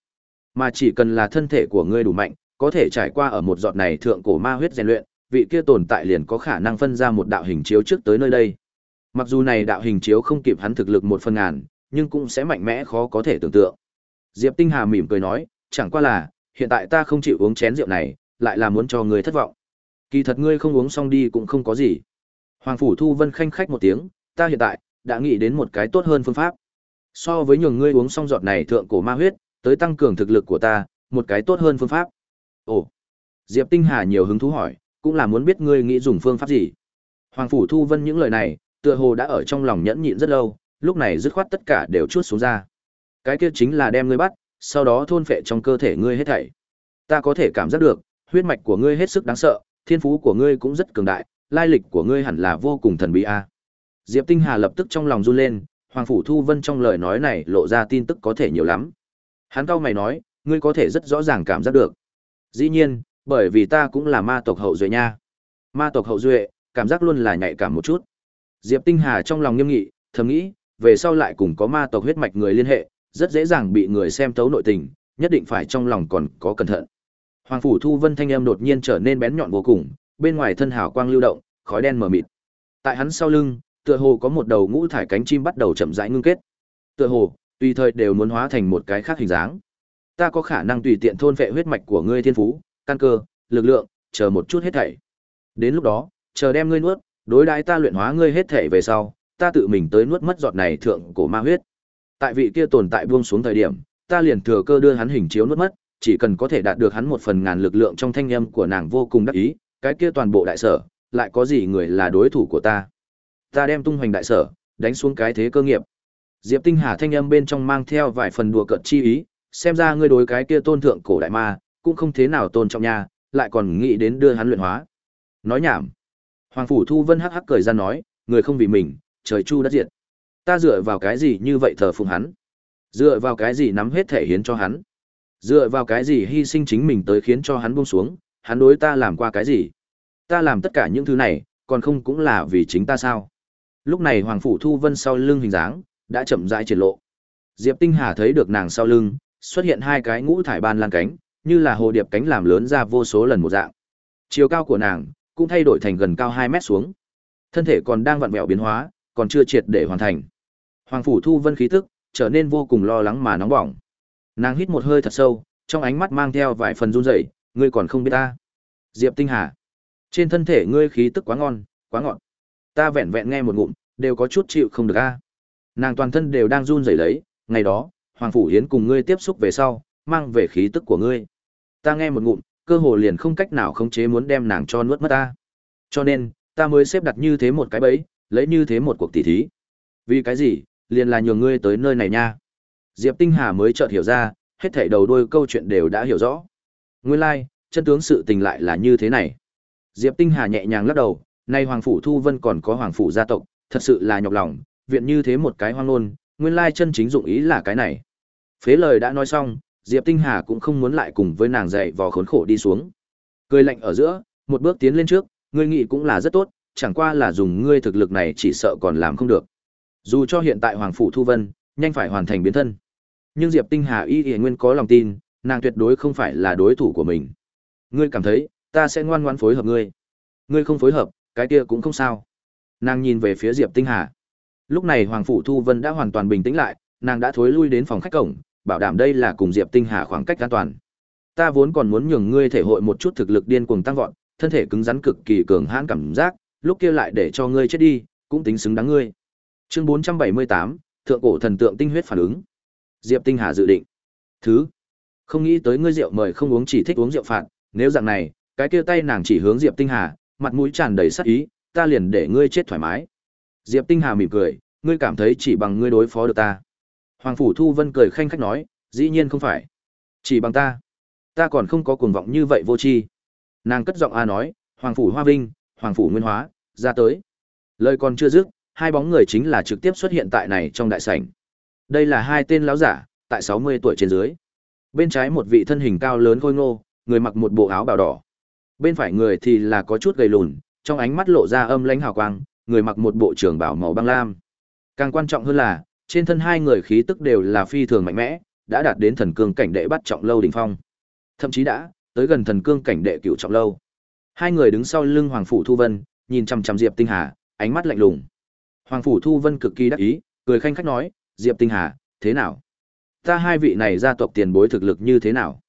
Mà chỉ cần là thân thể của ngươi đủ mạnh, có thể trải qua ở một giọt này thượng cổ ma huyết rèn luyện, vị kia tồn tại liền có khả năng phân ra một đạo hình chiếu trước tới nơi đây. Mặc dù này đạo hình chiếu không kịp hắn thực lực một phần ngàn, nhưng cũng sẽ mạnh mẽ khó có thể tưởng tượng. Diệp Tinh Hà mỉm cười nói, chẳng qua là, hiện tại ta không chịu uống chén rượu này, lại là muốn cho ngươi thất vọng. Kỳ thật ngươi không uống xong đi cũng không có gì. Hoàng phủ Thu Vân khanh khách một tiếng, ta hiện tại đã nghĩ đến một cái tốt hơn phương pháp. So với nhường ngươi uống xong giọt này thượng cổ ma huyết, tới tăng cường thực lực của ta, một cái tốt hơn phương pháp. Ồ. Diệp Tinh Hà nhiều hứng thú hỏi, cũng là muốn biết ngươi nghĩ dùng phương pháp gì. Hoàng phủ Thu Vân những lời này, tựa hồ đã ở trong lòng nhẫn nhịn rất lâu, lúc này dứt khoát tất cả đều chuốt xuống ra. Cái kia chính là đem ngươi bắt, sau đó thôn phệ trong cơ thể ngươi hết thảy. Ta có thể cảm giác được, huyết mạch của ngươi hết sức đáng sợ, thiên phú của ngươi cũng rất cường đại, lai lịch của ngươi hẳn là vô cùng thần bí a. Diệp Tinh Hà lập tức trong lòng run lên, Hoàng phủ Thu Vân trong lời nói này lộ ra tin tức có thể nhiều lắm. Hắn cau mày nói, ngươi có thể rất rõ ràng cảm giác được. Dĩ nhiên, bởi vì ta cũng là ma tộc hậu duệ nha. Ma tộc hậu duệ, cảm giác luôn là nhạy cảm một chút. Diệp Tinh Hà trong lòng nghiêm nghị, thầm nghĩ, về sau lại cùng có ma tộc huyết mạch người liên hệ, rất dễ dàng bị người xem thấu nội tình, nhất định phải trong lòng còn có cẩn thận. Hoàng phủ Thu Vân thanh âm đột nhiên trở nên bén nhọn vô cùng, bên ngoài thân hào quang lưu động, khói đen mờ mịt. Tại hắn sau lưng, tựa hồ có một đầu ngũ thải cánh chim bắt đầu chậm rãi ngưng kết. Tựa hồ, tùy thời đều muốn hóa thành một cái khác hình dáng. Ta có khả năng tùy tiện thôn vệ huyết mạch của ngươi thiên phú, căn cơ, lực lượng, chờ một chút hết thảy. Đến lúc đó, chờ đem ngươi nuốt, đối đãi ta luyện hóa ngươi hết thảy về sau, ta tự mình tới nuốt mất giọt này thượng cổ ma huyết. Tại vị kia tồn tại buông xuống thời điểm, ta liền thừa cơ đưa hắn hình chiếu nuốt mất, chỉ cần có thể đạt được hắn một phần ngàn lực lượng trong thanh âm của nàng vô cùng đắc ý, cái kia toàn bộ đại sở, lại có gì người là đối thủ của ta. Ta đem tung hoành đại sở, đánh xuống cái thế cơ nghiệp. Diệp Tinh Hà thanh âm bên trong mang theo vài phần đùa cợt chi ý, xem ra ngươi đối cái kia tôn thượng cổ đại ma, cũng không thế nào tôn trọng nha, lại còn nghĩ đến đưa hắn luyện hóa. Nói nhảm. Hoàng phủ Thu Vân hắc hắc cười ra nói, người không vì mình, trời chu đất diệt. Ta dựa vào cái gì như vậy thờ phụng hắn? Dựa vào cái gì nắm hết thể hiến cho hắn? Dựa vào cái gì hy sinh chính mình tới khiến cho hắn buông xuống, hắn đối ta làm qua cái gì? Ta làm tất cả những thứ này, còn không cũng là vì chính ta sao? Lúc này Hoàng phủ Thu Vân sau lưng hình dáng đã chậm rãi triển lộ. Diệp Tinh Hà thấy được nàng sau lưng, xuất hiện hai cái ngũ thải ban lan cánh, như là hồ điệp cánh làm lớn ra vô số lần một dạng. Chiều cao của nàng cũng thay đổi thành gần cao 2 mét xuống. Thân thể còn đang vặn vẹo biến hóa, còn chưa triệt để hoàn thành. Hoàng phủ Thu Vân khí tức trở nên vô cùng lo lắng mà nóng bỏng. Nàng hít một hơi thật sâu, trong ánh mắt mang theo vài phần run rẩy, ngươi còn không biết ta. Diệp Tinh Hà, trên thân thể ngươi khí tức quá ngon, quá ngọt. Ta vẹn vẹn nghe một ngụm, đều có chút chịu không được a. Nàng toàn thân đều đang run rẩy lấy, ngày đó, Hoàng phủ Hiến cùng ngươi tiếp xúc về sau, mang về khí tức của ngươi. Ta nghe một ngụm, cơ hồ liền không cách nào khống chế muốn đem nàng cho nuốt mất ta. Cho nên, ta mới xếp đặt như thế một cái bẫy, lấy như thế một cuộc tỉ thí. Vì cái gì? Liền là nhường ngươi tới nơi này nha. Diệp Tinh Hà mới chợt hiểu ra, hết thảy đầu đuôi câu chuyện đều đã hiểu rõ. Nguyên lai, like, chân tướng sự tình lại là như thế này. Diệp Tinh Hà nhẹ nhàng lắc đầu, nay Hoàng phủ Thu Vân còn có Hoàng phủ gia tộc, thật sự là nhọc lòng, viện như thế một cái hoang ngôn nguyên lai chân chính dụng ý là cái này. Phế lời đã nói xong, Diệp Tinh Hà cũng không muốn lại cùng với nàng dạy vò khốn khổ đi xuống. Cười lạnh ở giữa, một bước tiến lên trước, ngươi nghĩ cũng là rất tốt, chẳng qua là dùng ngươi thực lực này chỉ sợ còn làm không được. Dù cho hiện tại Hoàng Phủ Thu Vân, nhanh phải hoàn thành biến thân. Nhưng Diệp Tinh Hà y y nguyên có lòng tin, nàng tuyệt đối không phải là đối thủ của mình. Ngươi cảm thấy, ta sẽ ngoan ngoãn phối hợp ngươi. Ngươi không phối hợp, cái kia cũng không sao. Nàng nhìn về phía Diệp Tinh Hà. Lúc này Hoàng Phủ Thu Vân đã hoàn toàn bình tĩnh lại, nàng đã thối lui đến phòng khách cổng, bảo đảm đây là cùng Diệp Tinh Hà khoảng cách an toàn. Ta vốn còn muốn nhường ngươi thể hội một chút thực lực điên cuồng tăng vọt, thân thể cứng rắn cực kỳ cường hãn cảm giác, lúc kia lại để cho ngươi chết đi, cũng tính xứng đáng ngươi. Chương 478, thượng cổ thần tượng tinh huyết phản ứng. Diệp Tinh Hà dự định. Thứ, không nghĩ tới ngươi rượu mời không uống chỉ thích uống rượu phạt, nếu dạng này, cái kia tay nàng chỉ hướng Diệp Tinh Hà, mặt mũi tràn đầy sát ý, ta liền để ngươi chết thoải mái. Diệp Tinh Hà mỉm cười, ngươi cảm thấy chỉ bằng ngươi đối phó được ta. Hoàng Phủ Thu Vân cười khanh khách nói, dĩ nhiên không phải. Chỉ bằng ta. Ta còn không có cuồng vọng như vậy vô tri. Nàng cất giọng A nói, Hoàng Phủ Hoa Vinh, Hoàng Phủ Nguyên Hóa, ra tới. Lời còn chưa dứt, hai bóng người chính là trực tiếp xuất hiện tại này trong đại sảnh. Đây là hai tên lão giả, tại 60 tuổi trên dưới. Bên trái một vị thân hình cao lớn khôi ngô, người mặc một bộ áo bào đỏ. Bên phải người thì là có chút gầy lùn, trong ánh mắt lộ ra âm lãnh hào quang, người mặc một bộ trưởng bào màu băng lam. Càng quan trọng hơn là, trên thân hai người khí tức đều là phi thường mạnh mẽ, đã đạt đến thần cương cảnh đệ bắt trọng lâu đỉnh phong. Thậm chí đã tới gần thần cương cảnh đệ cửu trọng lâu. Hai người đứng sau lưng Hoàng phủ Thu Vân, nhìn chằm chằm Diệp Tinh Hà, ánh mắt lạnh lùng. Hoàng phủ Thu Vân cực kỳ đắc ý, cười khanh khách nói, "Diệp Tinh Hà, thế nào? Ta hai vị này gia tộc tiền bối thực lực như thế nào?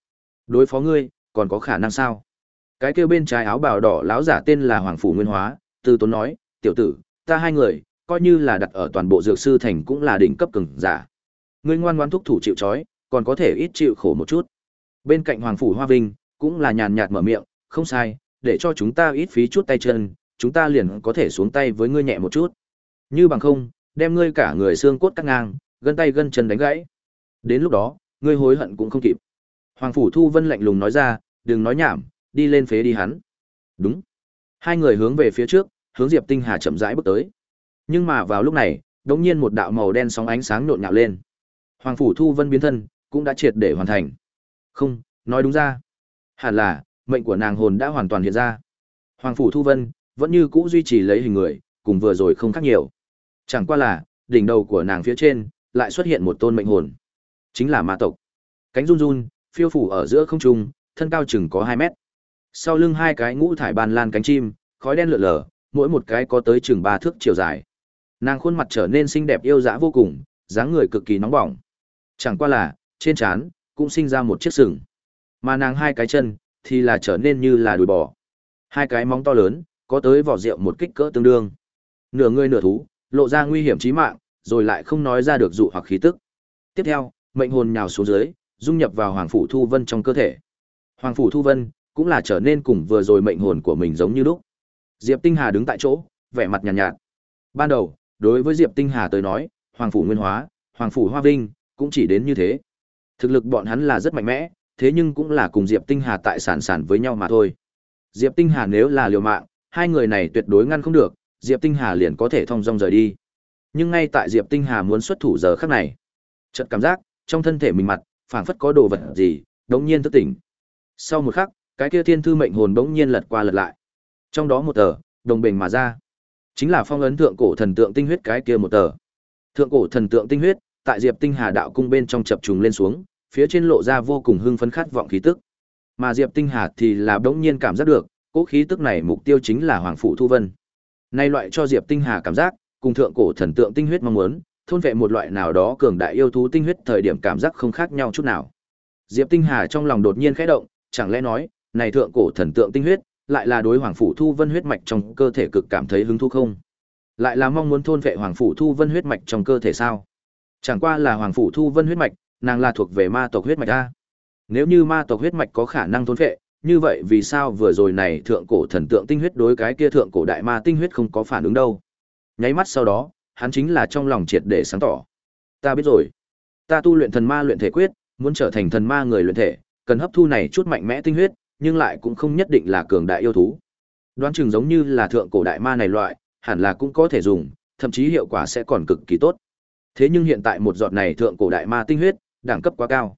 Đối phó ngươi, còn có khả năng sao?" Cái kia bên trái áo bào đỏ láo giả tên là Hoàng phủ Nguyên Hóa, từ tốn nói, "Tiểu tử, ta hai người, coi như là đặt ở toàn bộ dược sư thành cũng là đỉnh cấp cường giả. Ngươi ngoan ngoãn thúc thủ chịu trói, còn có thể ít chịu khổ một chút." Bên cạnh Hoàng phủ Hoa Vinh, cũng là nhàn nhạt mở miệng, "Không sai, để cho chúng ta ít phí chút tay chân, chúng ta liền có thể xuống tay với ngươi nhẹ một chút. Như bằng không, đem ngươi cả người xương cốt cắt ngang, gân tay gân chân đánh gãy. Đến lúc đó, ngươi hối hận cũng không kịp." Hoàng phủ Thu Vân lạnh lùng nói ra, "Đừng nói nhảm, đi lên phế đi hắn." Đúng. Hai người hướng về phía trước, hướng Diệp Tinh Hà chậm rãi bước tới. Nhưng mà vào lúc này, đột nhiên một đạo màu đen sóng ánh sáng nhộn nhạo lên. Hoàng phủ Thu Vân biến thân, cũng đã triệt để hoàn thành. Không, nói đúng ra, hẳn là mệnh của nàng hồn đã hoàn toàn hiện ra. Hoàng phủ Thu Vân vẫn như cũ duy trì lấy hình người, cùng vừa rồi không khác nhiều. Chẳng qua là, đỉnh đầu của nàng phía trên lại xuất hiện một tôn mệnh hồn, chính là ma tộc. Cánh run run, phiêu phủ ở giữa không trung, thân cao chừng có 2 mét. Sau lưng hai cái ngũ thải bàn lan cánh chim, khói đen lượn lờ, mỗi một cái có tới chừng ba thước chiều dài. Nàng khuôn mặt trở nên xinh đẹp yêu dã vô cùng, dáng người cực kỳ nóng bỏng. Chẳng qua là, trên trán cũng sinh ra một chiếc sừng. Mà nàng hai cái chân thì là trở nên như là đùi bò. Hai cái móng to lớn, có tới vỏ rượu một kích cỡ tương đương. Nửa người nửa thú, lộ ra nguy hiểm chí mạng, rồi lại không nói ra được dụ hoặc khí tức. Tiếp theo, mệnh hồn nhào xuống dưới, dung nhập vào Hoàng phủ Thu Vân trong cơ thể. Hoàng phủ Thu Vân cũng là trở nên cùng vừa rồi mệnh hồn của mình giống như lúc. Diệp Tinh Hà đứng tại chỗ, vẻ mặt nhàn nhạt, nhạt. Ban đầu, đối với Diệp Tinh Hà tới nói, Hoàng phủ Nguyên Hóa, Hoàng phủ Hoa Vinh cũng chỉ đến như thế. Thực lực bọn hắn là rất mạnh mẽ, thế nhưng cũng là cùng Diệp Tinh Hà tại sản sản với nhau mà thôi. Diệp Tinh Hà nếu là liều mạng, hai người này tuyệt đối ngăn không được, Diệp Tinh Hà liền có thể thông dong rời đi. Nhưng ngay tại Diệp Tinh Hà muốn xuất thủ giờ khắc này, chợt cảm giác trong thân thể mình mặt phảng phất có đồ vật gì, đống nhiên thức tỉnh. Sau một khắc, cái kia thiên thư mệnh hồn đống nhiên lật qua lật lại. Trong đó một tờ, đồng bình mà ra, chính là phong ấn thượng cổ thần tượng tinh huyết cái kia một tờ. Thượng cổ thần tượng tinh huyết, tại Diệp Tinh Hà đạo cung bên trong chập trùng lên xuống, phía trên lộ ra vô cùng hưng phấn khát vọng khí tức. Mà Diệp Tinh Hà thì là đống nhiên cảm giác được, cố khí tức này mục tiêu chính là Hoàng Phủ Thu Vân. Nay loại cho Diệp Tinh Hà cảm giác, cùng thượng cổ thần tượng tinh huyết mong muốn, thôn vệ một loại nào đó cường đại yêu thú tinh huyết thời điểm cảm giác không khác nhau chút nào. Diệp Tinh Hà trong lòng đột nhiên khẽ động, chẳng lẽ nói, này thượng cổ thần tượng tinh huyết, lại là đối Hoàng Phủ Thu Vân huyết mạch trong cơ thể cực cảm thấy hứng thú không? Lại là mong muốn thôn vệ Hoàng Phủ Thu Vân huyết mạch trong cơ thể sao? Chẳng qua là Hoàng Phủ Thu Vân huyết mạch, nàng là thuộc về ma tộc huyết mạch a. Nếu như ma tộc huyết mạch có khả năng thôn vệ như vậy vì sao vừa rồi này thượng cổ thần tượng tinh huyết đối cái kia thượng cổ đại ma tinh huyết không có phản ứng đâu? Nháy mắt sau đó, hắn chính là trong lòng triệt để sáng tỏ. Ta biết rồi. Ta tu luyện thần ma luyện thể quyết, muốn trở thành thần ma người luyện thể, cần hấp thu này chút mạnh mẽ tinh huyết, nhưng lại cũng không nhất định là cường đại yêu thú. Đoán chừng giống như là thượng cổ đại ma này loại, hẳn là cũng có thể dùng, thậm chí hiệu quả sẽ còn cực kỳ tốt. Thế nhưng hiện tại một giọt này thượng cổ đại ma tinh huyết, đẳng cấp quá cao.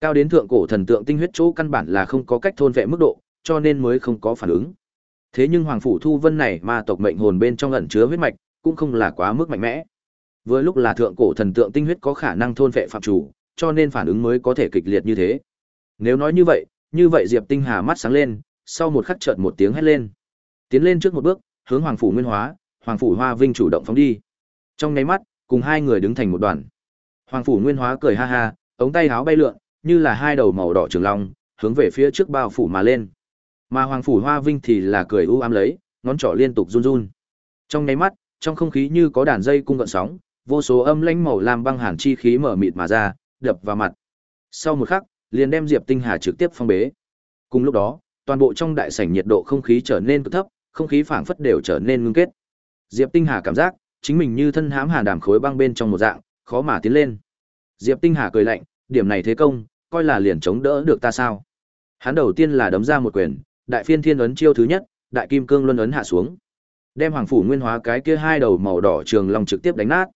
Cao đến thượng cổ thần tượng tinh huyết chỗ căn bản là không có cách thôn vệ mức độ, cho nên mới không có phản ứng. Thế nhưng Hoàng phủ Thu Vân này ma tộc mệnh hồn bên trong ẩn chứa huyết mạch, cũng không là quá mức mạnh mẽ. Vừa lúc là thượng cổ thần tượng tinh huyết có khả năng thôn vệ phạm chủ, cho nên phản ứng mới có thể kịch liệt như thế. Nếu nói như vậy, như vậy Diệp Tinh Hà mắt sáng lên, sau một khắc chợt một tiếng hét lên. Tiến lên trước một bước, hướng Hoàng phủ Nguyên Hóa, Hoàng phủ Hoa Vinh chủ động phóng đi. Trong nháy mắt, cùng hai người đứng thành một đoàn. Hoàng phủ Nguyên Hóa cười ha ha, ống tay áo bay lượn, như là hai đầu màu đỏ trường long, hướng về phía trước bao phủ mà lên. Mà Hoàng phủ Hoa Vinh thì là cười u ám lấy, ngón trỏ liên tục run run. Trong nháy mắt, trong không khí như có đàn dây cung gợn sóng, vô số âm lãnh màu lam băng hàn chi khí mở mịt mà ra, đập vào mặt. Sau một khắc, liền đem Diệp Tinh Hà trực tiếp phong bế. Cùng lúc đó, toàn bộ trong đại sảnh nhiệt độ không khí trở nên cực thấp, không khí phảng phất đều trở nên ngưng kết. Diệp Tinh Hà cảm giác, chính mình như thân hãm hà đàm khối băng bên trong một dạng, khó mà tiến lên. Diệp Tinh Hà cười lạnh, điểm này thế công, coi là liền chống đỡ được ta sao? Hắn đầu tiên là đấm ra một quyền, đại phiên thiên ấn chiêu thứ nhất, đại kim cương luân ấn hạ xuống, đem hoàng phủ nguyên hóa cái kia hai đầu màu đỏ trường long trực tiếp đánh nát.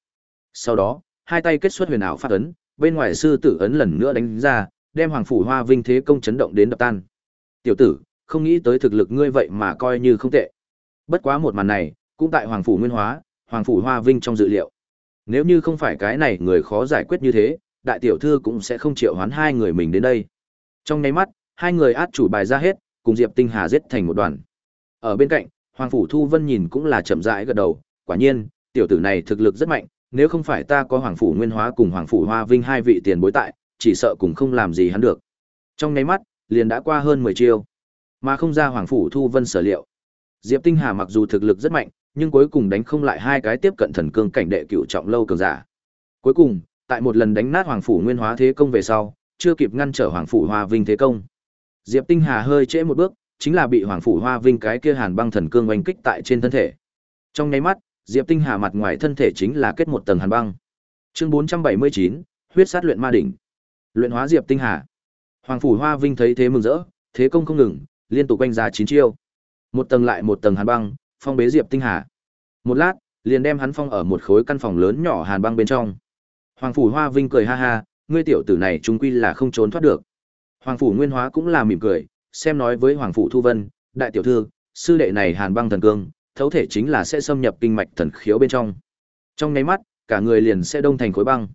Sau đó, hai tay kết xuất huyền ảo phát ấn, bên ngoài sư tử ấn lần nữa đánh ra, đem hoàng phủ hoa vinh thế công chấn động đến đập tan. Tiểu tử, không nghĩ tới thực lực ngươi vậy mà coi như không tệ. Bất quá một màn này, cũng tại hoàng phủ nguyên hóa, hoàng phủ hoa vinh trong dự liệu. Nếu như không phải cái này người khó giải quyết như thế, đại tiểu thư cũng sẽ không triệu hoán hai người mình đến đây. Trong nháy mắt, hai người át chủ bài ra hết, cùng Diệp Tinh Hà giết thành một đoàn. Ở bên cạnh, Hoàng phủ Thu Vân nhìn cũng là chậm rãi gật đầu, quả nhiên, tiểu tử này thực lực rất mạnh, nếu không phải ta có Hoàng phủ Nguyên Hóa cùng Hoàng phủ Hoa Vinh hai vị tiền bối tại, chỉ sợ cũng không làm gì hắn được. Trong nháy mắt, liền đã qua hơn 10 chiêu, mà không ra Hoàng phủ Thu Vân sở liệu. Diệp Tinh Hà mặc dù thực lực rất mạnh, nhưng cuối cùng đánh không lại hai cái tiếp cận thần cương cảnh đệ cựu trọng lâu cường giả. Cuối cùng, tại một lần đánh nát Hoàng phủ Nguyên Hóa thế công về sau, chưa kịp ngăn trở Hoàng phủ Hoa Vinh thế công. Diệp Tinh Hà hơi trễ một bước, chính là bị Hoàng phủ Hoa Vinh cái kia Hàn Băng Thần Cương oanh kích tại trên thân thể. Trong nháy mắt, Diệp Tinh Hà mặt ngoài thân thể chính là kết một tầng hàn băng. Chương 479, huyết sát luyện ma đỉnh. Luyện hóa Diệp Tinh Hà. Hoàng phủ Hoa Vinh thấy thế mừng rỡ, thế công không ngừng, liên tục quanh ra chín chiêu. Một tầng lại một tầng hàn băng, phong bế Diệp Tinh Hà. Một lát, liền đem hắn phong ở một khối căn phòng lớn nhỏ hàn băng bên trong. Hoàng phủ Hoa Vinh cười ha ha, ngươi tiểu tử này chúng quy là không trốn thoát được. Hoàng phủ Nguyên Hóa cũng là mỉm cười, xem nói với Hoàng phủ Thu Vân, đại tiểu thư, sư đệ này Hàn Băng thần cương, thấu thể chính là sẽ xâm nhập kinh mạch thần khiếu bên trong. Trong nháy mắt, cả người liền sẽ đông thành khối băng.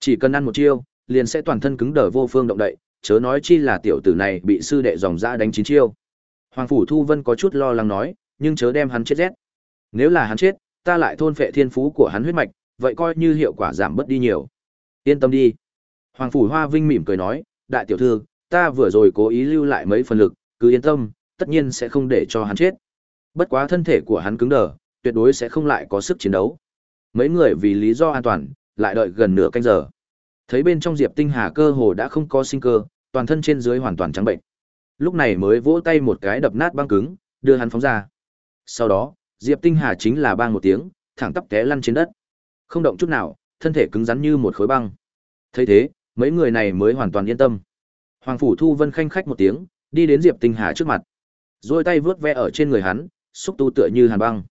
Chỉ cần ăn một chiêu, liền sẽ toàn thân cứng đờ vô phương động đậy, chớ nói chi là tiểu tử này bị sư đệ dòng dã đánh chín chiêu. Hoàng phủ Thu Vân có chút lo lắng nói, nhưng chớ đem hắn chết rét. Nếu là hắn chết, ta lại thôn phệ thiên phú của hắn huyết mạch, vậy coi như hiệu quả giảm bớt đi nhiều. Yên tâm đi. Hoàng phủ Hoa Vinh mỉm cười nói, đại tiểu thư, ta vừa rồi cố ý lưu lại mấy phần lực, cứ yên tâm, tất nhiên sẽ không để cho hắn chết. Bất quá thân thể của hắn cứng đờ, tuyệt đối sẽ không lại có sức chiến đấu. Mấy người vì lý do an toàn, lại đợi gần nửa canh giờ. Thấy bên trong Diệp Tinh Hà cơ hồ đã không có sinh cơ, toàn thân trên dưới hoàn toàn trắng bệnh. Lúc này mới vỗ tay một cái đập nát băng cứng, đưa hắn phóng ra. Sau đó, Diệp Tinh Hà chính là bang một tiếng, thẳng tắp té lăn trên đất. Không động chút nào, thân thể cứng rắn như một khối băng. Thấy thế, mấy người này mới hoàn toàn yên tâm. Hoàng phủ Thu Vân khanh khách một tiếng, đi đến Diệp Tinh Hà trước mặt. Rồi tay vướt ve ở trên người hắn, xúc tu tựa như hàn băng.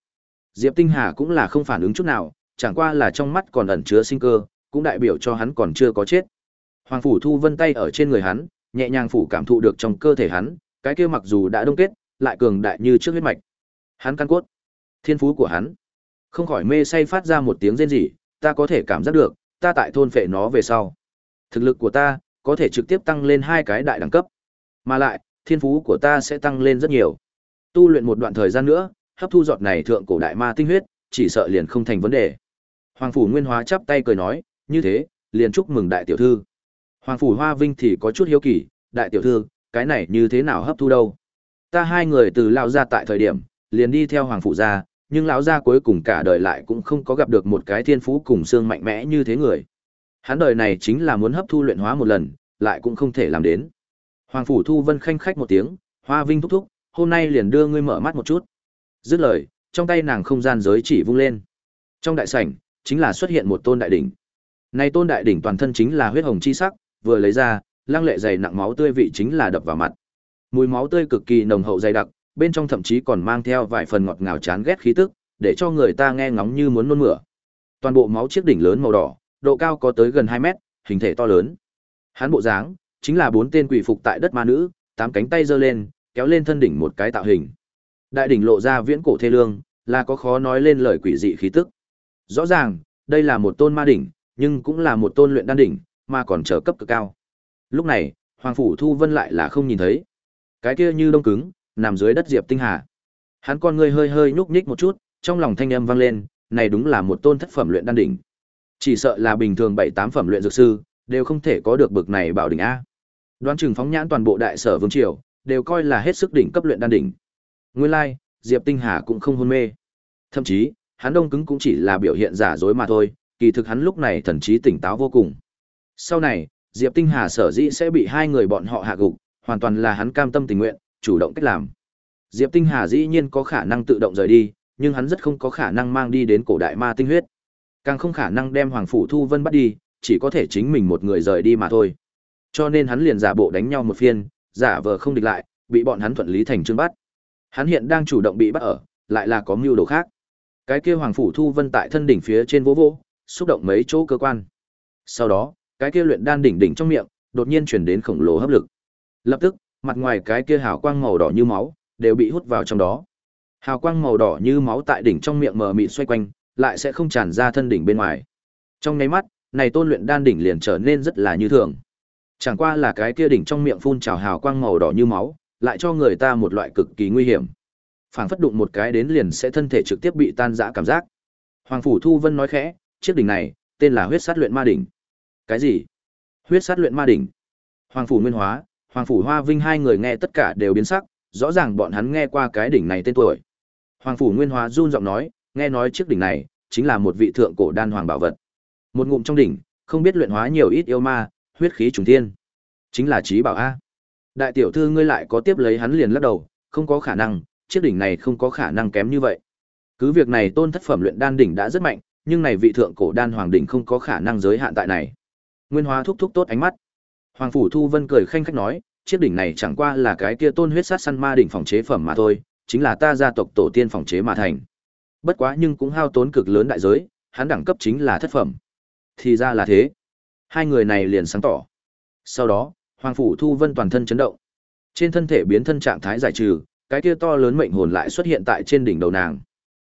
Diệp Tinh Hà cũng là không phản ứng chút nào, chẳng qua là trong mắt còn ẩn chứa sinh cơ, cũng đại biểu cho hắn còn chưa có chết. Hoàng phủ Thu Vân tay ở trên người hắn, nhẹ nhàng phủ cảm thụ được trong cơ thể hắn, cái kia mặc dù đã đông kết, lại cường đại như trước huyết mạch. Hắn căn cốt, thiên phú của hắn, không khỏi mê say phát ra một tiếng rên rỉ, ta có thể cảm giác được, ta tại thôn phệ nó về sau, thực lực của ta có thể trực tiếp tăng lên hai cái đại đẳng cấp, mà lại, thiên phú của ta sẽ tăng lên rất nhiều. Tu luyện một đoạn thời gian nữa, hấp thu giọt này thượng cổ đại ma tinh huyết, chỉ sợ liền không thành vấn đề. Hoàng phủ Nguyên Hóa chắp tay cười nói, như thế, liền chúc mừng đại tiểu thư. Hoàng phủ Hoa Vinh thì có chút hiếu kỳ, đại tiểu thư, cái này như thế nào hấp thu đâu? Ta hai người từ lão gia tại thời điểm, liền đi theo hoàng phủ gia, nhưng lão gia cuối cùng cả đời lại cũng không có gặp được một cái thiên phú cùng xương mạnh mẽ như thế người. Hắn đời này chính là muốn hấp thu luyện hóa một lần, lại cũng không thể làm đến. Hoàng phủ Thu Vân khanh khách một tiếng, Hoa Vinh thúc thúc, hôm nay liền đưa ngươi mở mắt một chút. Dứt lời, trong tay nàng không gian giới chỉ vung lên. Trong đại sảnh, chính là xuất hiện một tôn đại đỉnh. Này tôn đại đỉnh toàn thân chính là huyết hồng chi sắc, vừa lấy ra, lăng lệ dày nặng máu tươi vị chính là đập vào mặt. Mùi máu tươi cực kỳ nồng hậu dày đặc, bên trong thậm chí còn mang theo vài phần ngọt ngào chán ghét khí tức, để cho người ta nghe ngóng như muốn nôn mửa. Toàn bộ máu chiếc đỉnh lớn màu đỏ, độ cao có tới gần 2 mét, hình thể to lớn. Hắn bộ dáng, chính là bốn tên quỷ phục tại đất ma nữ, tám cánh tay giơ lên, kéo lên thân đỉnh một cái tạo hình. Đại đỉnh lộ ra viễn cổ thê lương, là có khó nói lên lời quỷ dị khí tức. Rõ ràng, đây là một tôn ma đỉnh, nhưng cũng là một tôn luyện đan đỉnh, mà còn trở cấp cực cao. Lúc này, Hoàng phủ Thu Vân lại là không nhìn thấy. Cái kia như đông cứng, nằm dưới đất Diệp Tinh Hà. Hắn con người hơi hơi nhúc nhích một chút, trong lòng thanh âm vang lên, này đúng là một tôn thất phẩm luyện đan đỉnh. Chỉ sợ là bình thường bảy tám phẩm luyện dược sư, đều không thể có được bực này bảo đỉnh a. Đoán chừng phóng nhãn toàn bộ đại sở vương triều, đều coi là hết sức đỉnh cấp luyện đan đỉnh. Nguyên lai, like, Diệp Tinh Hà cũng không hôn mê. Thậm chí, hắn đông cứng cũng chỉ là biểu hiện giả dối mà thôi, kỳ thực hắn lúc này thần trí tỉnh táo vô cùng. Sau này, Diệp Tinh Hà sở dĩ sẽ bị hai người bọn họ hạ gục, hoàn toàn là hắn cam tâm tình nguyện, chủ động cách làm. Diệp Tinh Hà dĩ nhiên có khả năng tự động rời đi, nhưng hắn rất không có khả năng mang đi đến cổ đại ma tinh huyết. Càng không khả năng đem Hoàng phủ Thu Vân bắt đi, chỉ có thể chính mình một người rời đi mà thôi. Cho nên hắn liền giả bộ đánh nhau một phiên, giả vờ không địch lại, bị bọn hắn thuận lý thành chương bắt. Hắn hiện đang chủ động bị bắt ở, lại là có mưu đồ khác. Cái kia Hoàng phủ Thu Vân tại thân đỉnh phía trên vỗ vỗ, xúc động mấy chỗ cơ quan. Sau đó, cái kia luyện đan đỉnh đỉnh trong miệng, đột nhiên truyền đến khổng lồ hấp lực. Lập tức, mặt ngoài cái kia hào quang màu đỏ như máu, đều bị hút vào trong đó. Hào quang màu đỏ như máu tại đỉnh trong miệng mờ mịt xoay quanh, lại sẽ không tràn ra thân đỉnh bên ngoài. Trong nháy mắt, này tôn luyện đan đỉnh liền trở nên rất là như thường. Chẳng qua là cái kia đỉnh trong miệng phun trào hào quang màu đỏ như máu, lại cho người ta một loại cực kỳ nguy hiểm. Phảng phất đụng một cái đến liền sẽ thân thể trực tiếp bị tan rã cảm giác. Hoàng phủ Thu Vân nói khẽ, chiếc đỉnh này tên là huyết sát luyện ma đỉnh. Cái gì? Huyết sát luyện ma đỉnh? Hoàng phủ Nguyên Hóa, Hoàng phủ Hoa Vinh hai người nghe tất cả đều biến sắc, rõ ràng bọn hắn nghe qua cái đỉnh này tên tuổi. Hoàng phủ Nguyên Hóa run giọng nói, nghe nói chiếc đỉnh này chính là một vị thượng cổ đan hoàng bảo vật. Một ngụm trong đỉnh, không biết luyện hóa nhiều ít yêu ma, huyết khí trùng thiên. Chính là trí bảo a. Đại tiểu thư ngươi lại có tiếp lấy hắn liền lắc đầu, không có khả năng, chiếc đỉnh này không có khả năng kém như vậy. Cứ việc này tôn thất phẩm luyện đan đỉnh đã rất mạnh, nhưng này vị thượng cổ đan hoàng đỉnh không có khả năng giới hạn tại này. Nguyên Hóa thúc thúc tốt ánh mắt. Hoàng phủ Thu Vân cười khanh khách nói, chiếc đỉnh này chẳng qua là cái kia tôn huyết sát săn ma đỉnh phòng chế phẩm mà thôi, chính là ta gia tộc tổ tiên phòng chế mà thành. Bất quá nhưng cũng hao tốn cực lớn đại giới, hắn đẳng cấp chính là thất phẩm. Thì ra là thế. Hai người này liền sáng tỏ. Sau đó, Hoàng phủ Thu Vân toàn thân chấn động. Trên thân thể biến thân trạng thái giải trừ, cái kia to lớn mệnh hồn lại xuất hiện tại trên đỉnh đầu nàng.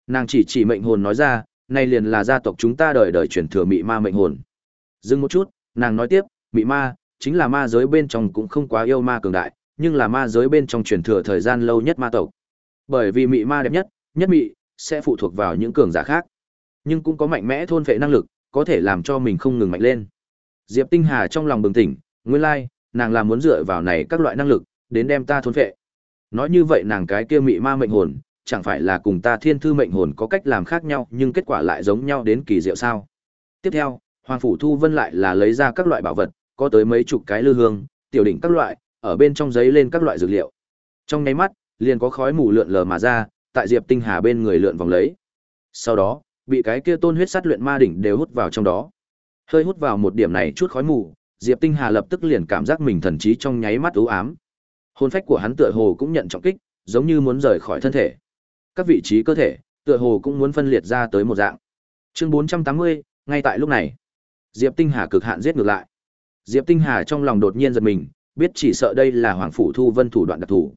Nàng chỉ chỉ mệnh hồn nói ra, này liền là gia tộc chúng ta đời đời truyền thừa mị ma mệnh hồn. Dừng một chút, nàng nói tiếp, mị ma chính là ma giới bên trong cũng không quá yêu ma cường đại, nhưng là ma giới bên trong truyền thừa thời gian lâu nhất ma tộc. Bởi vì mị ma đẹp nhất, nhất mị sẽ phụ thuộc vào những cường giả khác, nhưng cũng có mạnh mẽ thôn phệ năng lực, có thể làm cho mình không ngừng mạnh lên. Diệp Tinh Hà trong lòng bừng tỉnh, nguyên lai, nàng là muốn dựa vào này các loại năng lực, đến đem ta thôn phệ. Nói như vậy nàng cái kia mị ma mệnh hồn, chẳng phải là cùng ta thiên thư mệnh hồn có cách làm khác nhau, nhưng kết quả lại giống nhau đến kỳ diệu sao? Tiếp theo, Hoàng phủ Thu Vân lại là lấy ra các loại bảo vật, có tới mấy chục cái lư hương, tiểu đỉnh các loại, ở bên trong giấy lên các loại dược liệu. Trong nháy mắt, liền có khói mù lượn lờ mà ra, tại Diệp Tinh Hà bên người lượn vòng lấy. Sau đó, bị cái kia tôn huyết sát luyện ma đỉnh đều hút vào trong đó. Hơi hút vào một điểm này chút khói mù, Diệp Tinh Hà lập tức liền cảm giác mình thần trí trong nháy mắt ưu ám. Hồn phách của hắn tựa hồ cũng nhận trọng kích, giống như muốn rời khỏi thân thể. Các vị trí cơ thể, tựa hồ cũng muốn phân liệt ra tới một dạng. Chương 480, ngay tại lúc này, Diệp Tinh Hà cực hạn giết ngược lại. Diệp Tinh Hà trong lòng đột nhiên giật mình, biết chỉ sợ đây là Hoàng phủ Thu Vân thủ đoạn đặc thủ.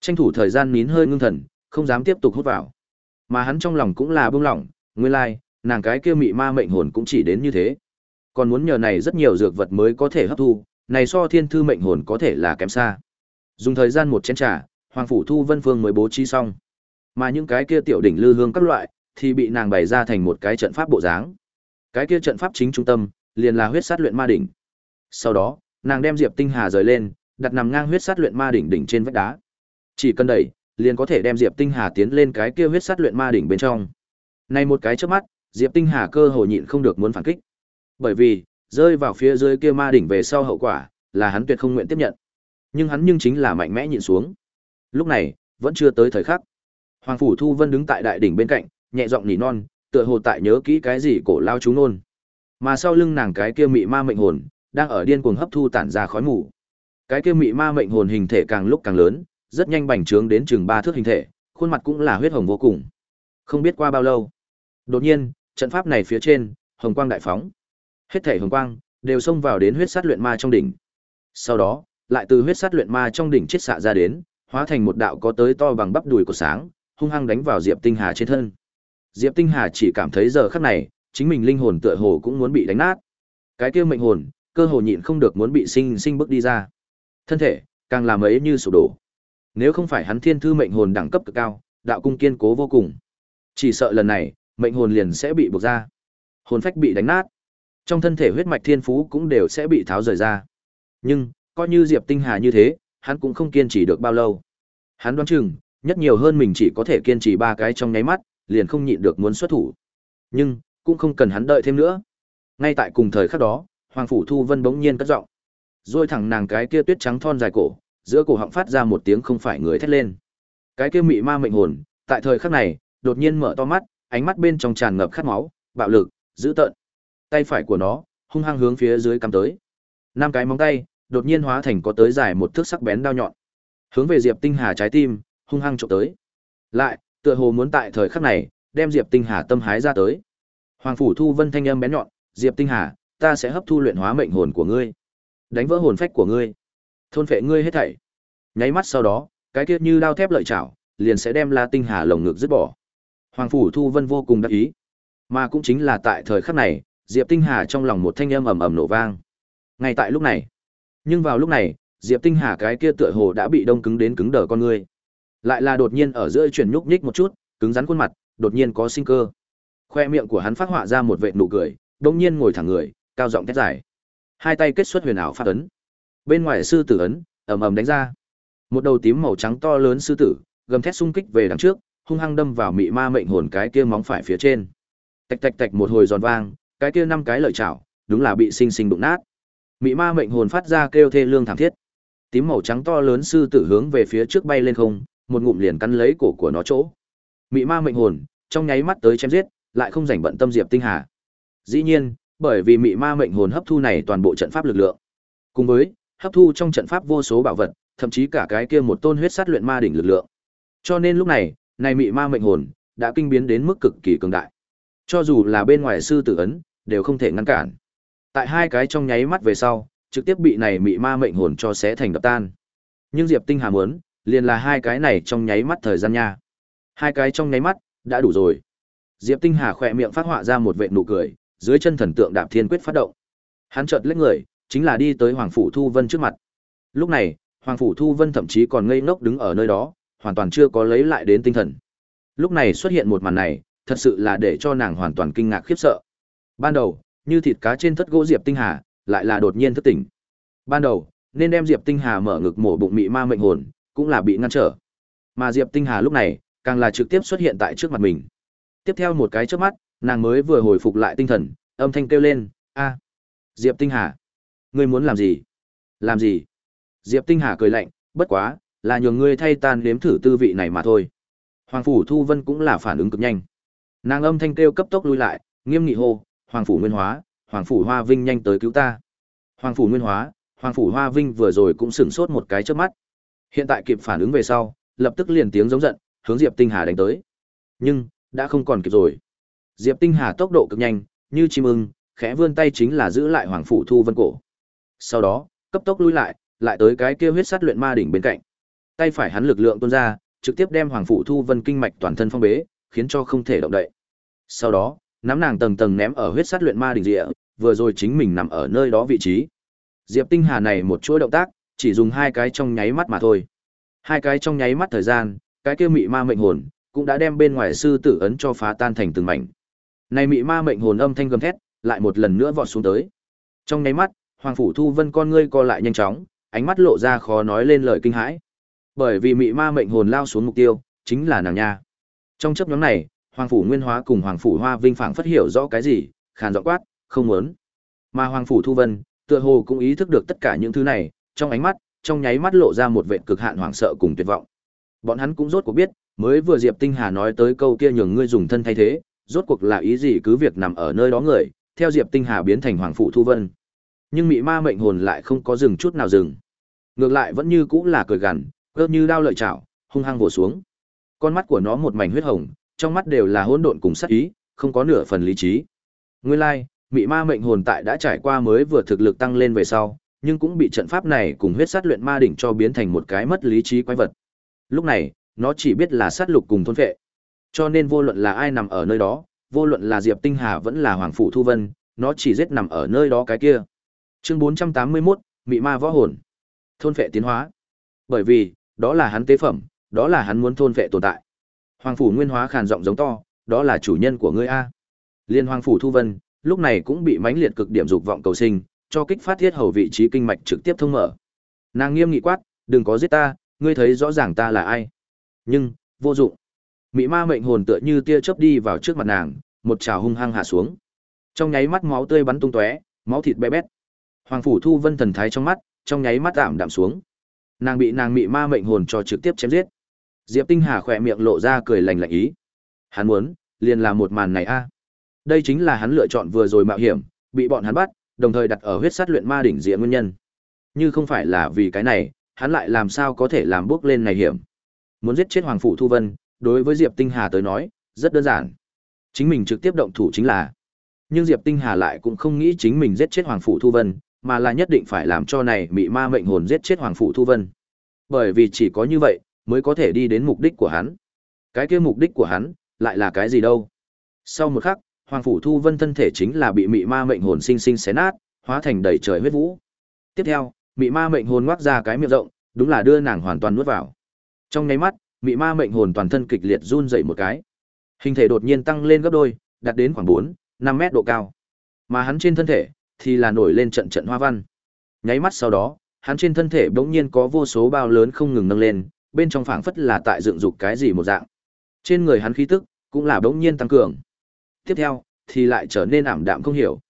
Tranh thủ thời gian nín hơi ngưng thần, không dám tiếp tục hút vào. Mà hắn trong lòng cũng là bông lỏng, nguyên lai, like, nàng cái kia mị ma mệnh hồn cũng chỉ đến như thế. Còn muốn nhờ này rất nhiều dược vật mới có thể hấp thu, này so thiên thư mệnh hồn có thể là kém xa. Dùng thời gian một chén trà, Hoàng phủ Thu Vân Phương mới bố trí xong. Mà những cái kia tiểu đỉnh lư hương các loại thì bị nàng bày ra thành một cái trận pháp bộ dáng. Cái kia trận pháp chính trung tâm liền là huyết sát luyện ma đỉnh. Sau đó, nàng đem Diệp Tinh Hà rời lên, đặt nằm ngang huyết sát luyện ma đỉnh đỉnh trên vách đá. Chỉ cần đẩy, liền có thể đem Diệp Tinh Hà tiến lên cái kia huyết sát luyện ma đỉnh bên trong. Này một cái chớp mắt, Diệp Tinh Hà cơ hồ nhịn không được muốn phản kích. Bởi vì, rơi vào phía dưới kia ma đỉnh về sau hậu quả, là hắn tuyệt không nguyện tiếp nhận. Nhưng hắn nhưng chính là mạnh mẽ nhịn xuống. Lúc này, vẫn chưa tới thời khắc. Hoàng phủ Thu Vân đứng tại đại đỉnh bên cạnh, nhẹ giọng nỉ non, tựa hồ tại nhớ kỹ cái gì cổ lao chúng nôn. Mà sau lưng nàng cái kia mị ma mệnh hồn, đang ở điên cuồng hấp thu tản ra khói mù. Cái kia mị ma mệnh hồn hình thể càng lúc càng lớn, rất nhanh bành trướng đến chừng ba thước hình thể, khuôn mặt cũng là huyết hồng vô cùng. Không biết qua bao lâu, đột nhiên, trận pháp này phía trên, hồng quang đại phóng. Hết thể hồng quang đều xông vào đến huyết sát luyện ma trong đỉnh. Sau đó, lại từ huyết sát luyện ma trong đỉnh chết xạ ra đến, hóa thành một đạo có tới to bằng bắp đùi của sáng, hung hăng đánh vào Diệp Tinh Hà trên thân. Diệp Tinh Hà chỉ cảm thấy giờ khắc này, chính mình linh hồn tựa hồ cũng muốn bị đánh nát. Cái kia mệnh hồn, cơ hồ nhịn không được muốn bị sinh sinh bước đi ra. Thân thể, càng làm ấy như sụp đổ. Nếu không phải hắn thiên thư mệnh hồn đẳng cấp cực cao, đạo cung kiên cố vô cùng. Chỉ sợ lần này, mệnh hồn liền sẽ bị buộc ra. Hồn phách bị đánh nát. Trong thân thể huyết mạch thiên phú cũng đều sẽ bị tháo rời ra. Nhưng, coi như Diệp Tinh Hà như thế, hắn cũng không kiên trì được bao lâu. Hắn đoán chừng, nhất nhiều hơn mình chỉ có thể kiên trì ba cái trong nháy mắt, liền không nhịn được muốn xuất thủ. Nhưng, cũng không cần hắn đợi thêm nữa. Ngay tại cùng thời khắc đó, Hoàng phủ Thu Vân bỗng nhiên cất giọng. Rồi thẳng nàng cái kia tuyết trắng thon dài cổ, giữa cổ họng phát ra một tiếng không phải người thét lên. Cái kia mị ma mệnh hồn, tại thời khắc này, đột nhiên mở to mắt, ánh mắt bên trong tràn ngập khát máu, bạo lực, dữ tợn. Tay phải của nó hung hăng hướng phía dưới cắm tới. Năm cái móng tay đột nhiên hóa thành có tới dài một thước sắc bén đao nhọn, hướng về Diệp Tinh Hà trái tim, hung hăng trộm tới. Lại, tựa hồ muốn tại thời khắc này, đem Diệp Tinh Hà tâm hái ra tới. Hoàng phủ Thu Vân thanh âm bén nhọn, "Diệp Tinh Hà, ta sẽ hấp thu luyện hóa mệnh hồn của ngươi, đánh vỡ hồn phách của ngươi, thôn phệ ngươi hết thảy." Nháy mắt sau đó, cái kia như đao thép lợi chảo, liền sẽ đem La Tinh Hà lồng ngực dứt bỏ. Hoàng phủ Thu Vân vô cùng đắc ý. Mà cũng chính là tại thời khắc này, Diệp Tinh Hà trong lòng một thanh âm ầm ầm nổ vang. Ngay tại lúc này, nhưng vào lúc này, Diệp Tinh Hà cái kia tựa hồ đã bị đông cứng đến cứng đờ con người. Lại là đột nhiên ở giữa chuyển nhúc nhích một chút, cứng rắn khuôn mặt, đột nhiên có sinh cơ. Khoe miệng của hắn phát họa ra một vệt nụ cười, đột nhiên ngồi thẳng người, cao giọng thét dài. Hai tay kết xuất huyền ảo phát ấn. Bên ngoài sư tử ấn, ầm ầm đánh ra. Một đầu tím màu trắng to lớn sư tử, gầm thét xung kích về đằng trước, hung hăng đâm vào mị ma mệnh hồn cái kia móng phải phía trên. Tạch tạch tạch một hồi giòn vang, cái kia năm cái lợi chảo, đúng là bị sinh sinh đụng nát. Mị ma mệnh hồn phát ra kêu thê lương thảm thiết. Tím màu trắng to lớn sư tử hướng về phía trước bay lên không, một ngụm liền cắn lấy cổ của nó chỗ. Mị ma mệnh hồn, trong nháy mắt tới chém giết, lại không rảnh bận tâm Diệp Tinh Hà. Dĩ nhiên, bởi vì mị ma mệnh hồn hấp thu này toàn bộ trận pháp lực lượng. Cùng với hấp thu trong trận pháp vô số bảo vật, thậm chí cả cái kia một tôn huyết sát luyện ma đỉnh lực lượng. Cho nên lúc này, này mị ma mệnh hồn đã kinh biến đến mức cực kỳ cường đại. Cho dù là bên ngoài sư tử ấn, đều không thể ngăn cản. Tại hai cái trong nháy mắt về sau, trực tiếp bị này mị ma mệnh hồn cho xé thành đập tan. Nhưng Diệp Tinh Hà muốn, liền là hai cái này trong nháy mắt thời gian nha. Hai cái trong nháy mắt, đã đủ rồi. Diệp Tinh Hà khỏe miệng phát họa ra một vệt nụ cười, dưới chân thần tượng đạp thiên quyết phát động. Hắn chợt lách người, chính là đi tới Hoàng phủ Thu Vân trước mặt. Lúc này, Hoàng phủ Thu Vân thậm chí còn ngây ngốc đứng ở nơi đó, hoàn toàn chưa có lấy lại đến tinh thần. Lúc này xuất hiện một màn này, thật sự là để cho nàng hoàn toàn kinh ngạc khiếp sợ. Ban đầu, như thịt cá trên thất gỗ Diệp Tinh Hà, lại là đột nhiên thức tỉnh. Ban đầu, nên đem Diệp Tinh Hà mở ngực mổ bụng mị ma mệnh hồn, cũng là bị ngăn trở. Mà Diệp Tinh Hà lúc này, càng là trực tiếp xuất hiện tại trước mặt mình. Tiếp theo một cái chớp mắt, nàng mới vừa hồi phục lại tinh thần, âm thanh kêu lên, "A, Diệp Tinh Hà, ngươi muốn làm gì?" "Làm gì?" Diệp Tinh Hà cười lạnh, "Bất quá, là nhường ngươi thay tan nếm thử tư vị này mà thôi." Hoàng phủ Thu Vân cũng là phản ứng cực nhanh. Nàng âm thanh kêu cấp tốc lui lại, nghiêm nghị hô, "Hoàng phủ Nguyên Hóa, Hoàng phủ Hoa Vinh nhanh tới cứu ta." Hoàng phủ Nguyên Hóa, Hoàng phủ Hoa Vinh vừa rồi cũng sửng sốt một cái chớp mắt. Hiện tại kịp phản ứng về sau, lập tức liền tiếng giống giận, hướng Diệp Tinh Hà đánh tới. Nhưng, đã không còn kịp rồi. Diệp Tinh Hà tốc độ cực nhanh, như chim ưng, khẽ vươn tay chính là giữ lại Hoàng phủ Thu Vân cổ. Sau đó, cấp tốc lui lại, lại tới cái kia huyết sát luyện ma đỉnh bên cạnh. Tay phải hắn lực lượng tuôn ra, trực tiếp đem Hoàng phủ Thu Vân kinh mạch toàn thân phong bế, khiến cho không thể động đậy. Sau đó, nắm nàng tầng tầng ném ở huyết sát luyện ma đỉnh rìa, vừa rồi chính mình nằm ở nơi đó vị trí. Diệp Tinh Hà này một chuỗi động tác, chỉ dùng hai cái trong nháy mắt mà thôi. Hai cái trong nháy mắt thời gian, cái kia mị ma mệnh hồn cũng đã đem bên ngoài sư tử ấn cho phá tan thành từng mảnh. Này mị ma mệnh hồn âm thanh gầm thét, lại một lần nữa vọt xuống tới. Trong nháy mắt, Hoàng phủ Thu Vân con ngươi co lại nhanh chóng, ánh mắt lộ ra khó nói lên lời kinh hãi. Bởi vì mị ma mệnh hồn lao xuống mục tiêu, chính là nàng nha. Trong chớp nhoáng này, Hoàng phủ Nguyên Hóa cùng Hoàng phủ Hoa Vinh phảng phất hiểu rõ cái gì, khàn giọng quát, không muốn. Mà Hoàng phủ Thu Vân, tựa hồ cũng ý thức được tất cả những thứ này, trong ánh mắt, trong nháy mắt lộ ra một vẻ cực hạn hoảng sợ cùng tuyệt vọng. Bọn hắn cũng rốt cuộc biết, mới vừa Diệp Tinh Hà nói tới câu kia nhường ngươi dùng thân thay thế, rốt cuộc là ý gì cứ việc nằm ở nơi đó người, theo Diệp Tinh Hà biến thành hoàng phụ thu vân. Nhưng mị ma mệnh hồn lại không có dừng chút nào dừng. Ngược lại vẫn như cũ là cười gằn, cơ như đao lợi chảo, hung hăng vồ xuống. Con mắt của nó một mảnh huyết hồng, trong mắt đều là hỗn độn cùng sát ý, không có nửa phần lý trí. Nguyên lai, like, mị ma mệnh hồn tại đã trải qua mới vừa thực lực tăng lên về sau, nhưng cũng bị trận pháp này cùng huyết sát luyện ma đỉnh cho biến thành một cái mất lý trí quái vật. Lúc này, nó chỉ biết là sát lục cùng thôn phệ. Cho nên vô luận là ai nằm ở nơi đó, vô luận là Diệp Tinh Hà vẫn là Hoàng Phủ Thu Vân, nó chỉ giết nằm ở nơi đó cái kia. Chương 481, Mị Ma Võ Hồn. Thôn phệ tiến hóa. Bởi vì, đó là hắn tế phẩm, đó là hắn muốn thôn phệ tồn tại. Hoàng Phủ Nguyên Hóa khàn giọng giống to, đó là chủ nhân của ngươi a. Liên Hoàng Phủ Thu Vân, lúc này cũng bị mãnh liệt cực điểm dục vọng cầu sinh, cho kích phát thiết hầu vị trí kinh mạch trực tiếp thông mở. Nàng nghiêm nghị quát, đừng có giết ta, ngươi thấy rõ ràng ta là ai. Nhưng, vô dụng. Mị ma mệnh hồn tựa như tia chớp đi vào trước mặt nàng, một trào hung hăng hạ xuống. Trong nháy mắt máu tươi bắn tung tóe, máu thịt bé bét. Hoàng phủ Thu Vân thần thái trong mắt, trong nháy mắt giảm đạm xuống. Nàng bị nàng mị ma mệnh hồn cho trực tiếp chém giết. Diệp Tinh Hà khỏe miệng lộ ra cười lành lạnh ý. Hắn muốn, liền là một màn này a. Đây chính là hắn lựa chọn vừa rồi mạo hiểm, bị bọn hắn bắt, đồng thời đặt ở huyết sát luyện ma đỉnh diện nguyên nhân. Như không phải là vì cái này, hắn lại làm sao có thể làm bước lên này hiểm. Muốn giết chết Hoàng phủ Thu Vân, đối với Diệp Tinh Hà tới nói, rất đơn giản. Chính mình trực tiếp động thủ chính là. Nhưng Diệp Tinh Hà lại cũng không nghĩ chính mình giết chết Hoàng phủ Thu Vân, mà là nhất định phải làm cho này bị ma mệnh hồn giết chết Hoàng phủ Thu Vân. Bởi vì chỉ có như vậy, mới có thể đi đến mục đích của hắn. Cái kia mục đích của hắn, lại là cái gì đâu? Sau một khắc, Hoàng phủ Thu Vân thân thể chính là bị mị ma mệnh hồn sinh sinh xé nát, hóa thành đầy trời huyết vũ. Tiếp theo, mị ma mệnh hồn ngoác ra cái miệng rộng, đúng là đưa nàng hoàn toàn nuốt vào. Trong nháy mắt, mị ma mệnh hồn toàn thân kịch liệt run dậy một cái. Hình thể đột nhiên tăng lên gấp đôi, đạt đến khoảng 4, 5 mét độ cao. Mà hắn trên thân thể thì là nổi lên trận trận hoa văn. Nháy mắt sau đó, hắn trên thân thể bỗng nhiên có vô số bao lớn không ngừng nâng lên, bên trong phảng phất là tại dựng dục cái gì một dạng. Trên người hắn khí tức cũng là bỗng nhiên tăng cường. Tiếp theo, thì lại trở nên ảm đạm không hiểu.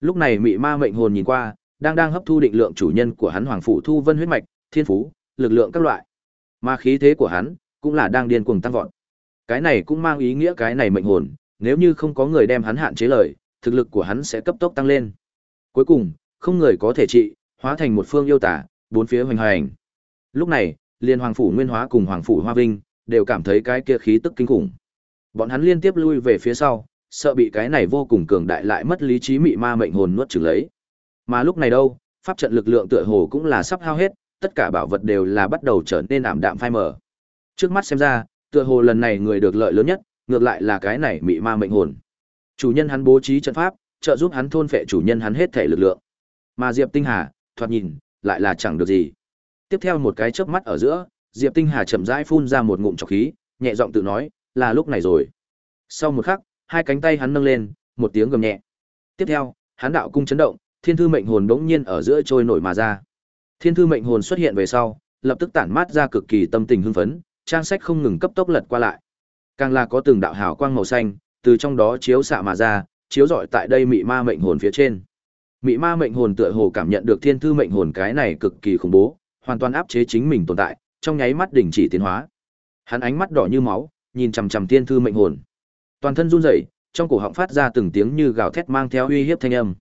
Lúc này mị ma mệnh hồn nhìn qua, đang đang hấp thu định lượng chủ nhân của hắn hoàng phủ thu vân huyết mạch, thiên phú, lực lượng các loại. Mà khí thế của hắn cũng là đang điên cuồng tăng vọt. Cái này cũng mang ý nghĩa cái này mệnh hồn, nếu như không có người đem hắn hạn chế lời, thực lực của hắn sẽ cấp tốc tăng lên. Cuối cùng, không người có thể trị, hóa thành một phương yêu tả, bốn phía hoành hành. Lúc này, liên hoàng phủ Nguyên Hóa cùng hoàng phủ Hoa Vinh đều cảm thấy cái kia khí tức kinh khủng. Bọn hắn liên tiếp lui về phía sau, sợ bị cái này vô cùng cường đại lại mất lý trí mị ma mệnh hồn nuốt chửng lấy. Mà lúc này đâu, pháp trận lực lượng tựa hồ cũng là sắp hao hết, tất cả bảo vật đều là bắt đầu trở nên ảm đạm phai mờ. Trước mắt xem ra, tựa hồ lần này người được lợi lớn nhất, ngược lại là cái này mị ma mệnh hồn. Chủ nhân hắn bố trí trận pháp, trợ giúp hắn thôn phệ chủ nhân hắn hết thể lực lượng. Mà Diệp Tinh Hà, thoạt nhìn, lại là chẳng được gì. Tiếp theo một cái chớp mắt ở giữa, Diệp Tinh Hà chậm rãi phun ra một ngụm trọc khí, nhẹ giọng tự nói, là lúc này rồi. Sau một khắc, hai cánh tay hắn nâng lên, một tiếng gầm nhẹ. Tiếp theo, hắn đạo cung chấn động, thiên thư mệnh hồn bỗng nhiên ở giữa trôi nổi mà ra. Thiên thư mệnh hồn xuất hiện về sau, lập tức tản mát ra cực kỳ tâm tình hưng phấn, trang sách không ngừng cấp tốc lật qua lại. Càng là có từng đạo hào quang màu xanh, từ trong đó chiếu xạ mà ra, chiếu rọi tại đây mị ma mệnh hồn phía trên. Mị ma mệnh hồn tựa hồ cảm nhận được thiên thư mệnh hồn cái này cực kỳ khủng bố, hoàn toàn áp chế chính mình tồn tại, trong nháy mắt đình chỉ tiến hóa. Hắn ánh mắt đỏ như máu, nhìn chằm chằm thiên thư mệnh hồn. Toàn thân run rẩy, trong cổ họng phát ra từng tiếng như gào thét mang theo uy hiếp thanh âm.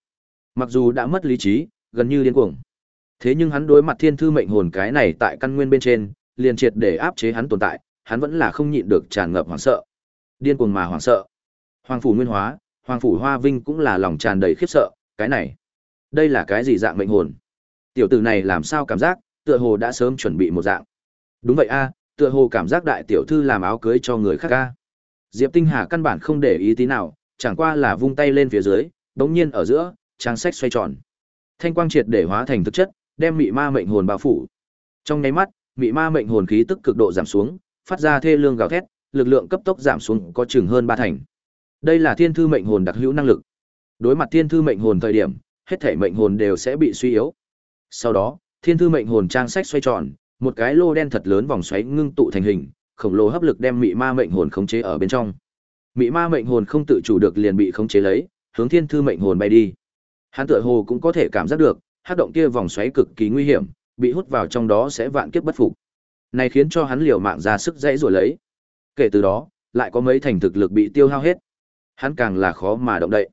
Mặc dù đã mất lý trí, gần như điên cuồng. Thế nhưng hắn đối mặt thiên thư mệnh hồn cái này tại căn nguyên bên trên, liền triệt để áp chế hắn tồn tại, hắn vẫn là không nhịn được tràn ngập hoảng sợ. Điên cuồng mà hoảng sợ. Hoàng phủ Nguyên Hóa, Hoàng phủ Hoa Vinh cũng là lòng tràn đầy khiếp sợ, cái này, đây là cái gì dạng mệnh hồn? Tiểu tử này làm sao cảm giác, tựa hồ đã sớm chuẩn bị một dạng. Đúng vậy a, tựa hồ cảm giác đại tiểu thư làm áo cưới cho người khác a. Diệp Tinh Hà căn bản không để ý tí nào, chẳng qua là vung tay lên phía dưới, đống nhiên ở giữa, trang sách xoay tròn. Thanh quang triệt để hóa thành thực chất, đem mị ma mệnh hồn bao phủ. Trong nháy mắt, mị ma mệnh hồn khí tức cực độ giảm xuống, phát ra thê lương gào thét, lực lượng cấp tốc giảm xuống có chừng hơn ba thành. Đây là thiên thư mệnh hồn đặc hữu năng lực. Đối mặt thiên thư mệnh hồn thời điểm, hết thể mệnh hồn đều sẽ bị suy yếu. Sau đó, thiên thư mệnh hồn trang sách xoay tròn, một cái lô đen thật lớn vòng xoáy ngưng tụ thành hình, khổng lồ hấp lực đem mị ma mệnh hồn khống chế ở bên trong. Mị ma mệnh hồn không tự chủ được liền bị khống chế lấy, hướng thiên thư mệnh hồn bay đi. Hắn tựa hồ cũng có thể cảm giác được, hắc động kia vòng xoáy cực kỳ nguy hiểm, bị hút vào trong đó sẽ vạn kiếp bất phục. Này khiến cho hắn liều mạng ra sức dãy rồi lấy. Kể từ đó, lại có mấy thành thực lực bị tiêu hao hết. Hắn càng là khó mà động đậy.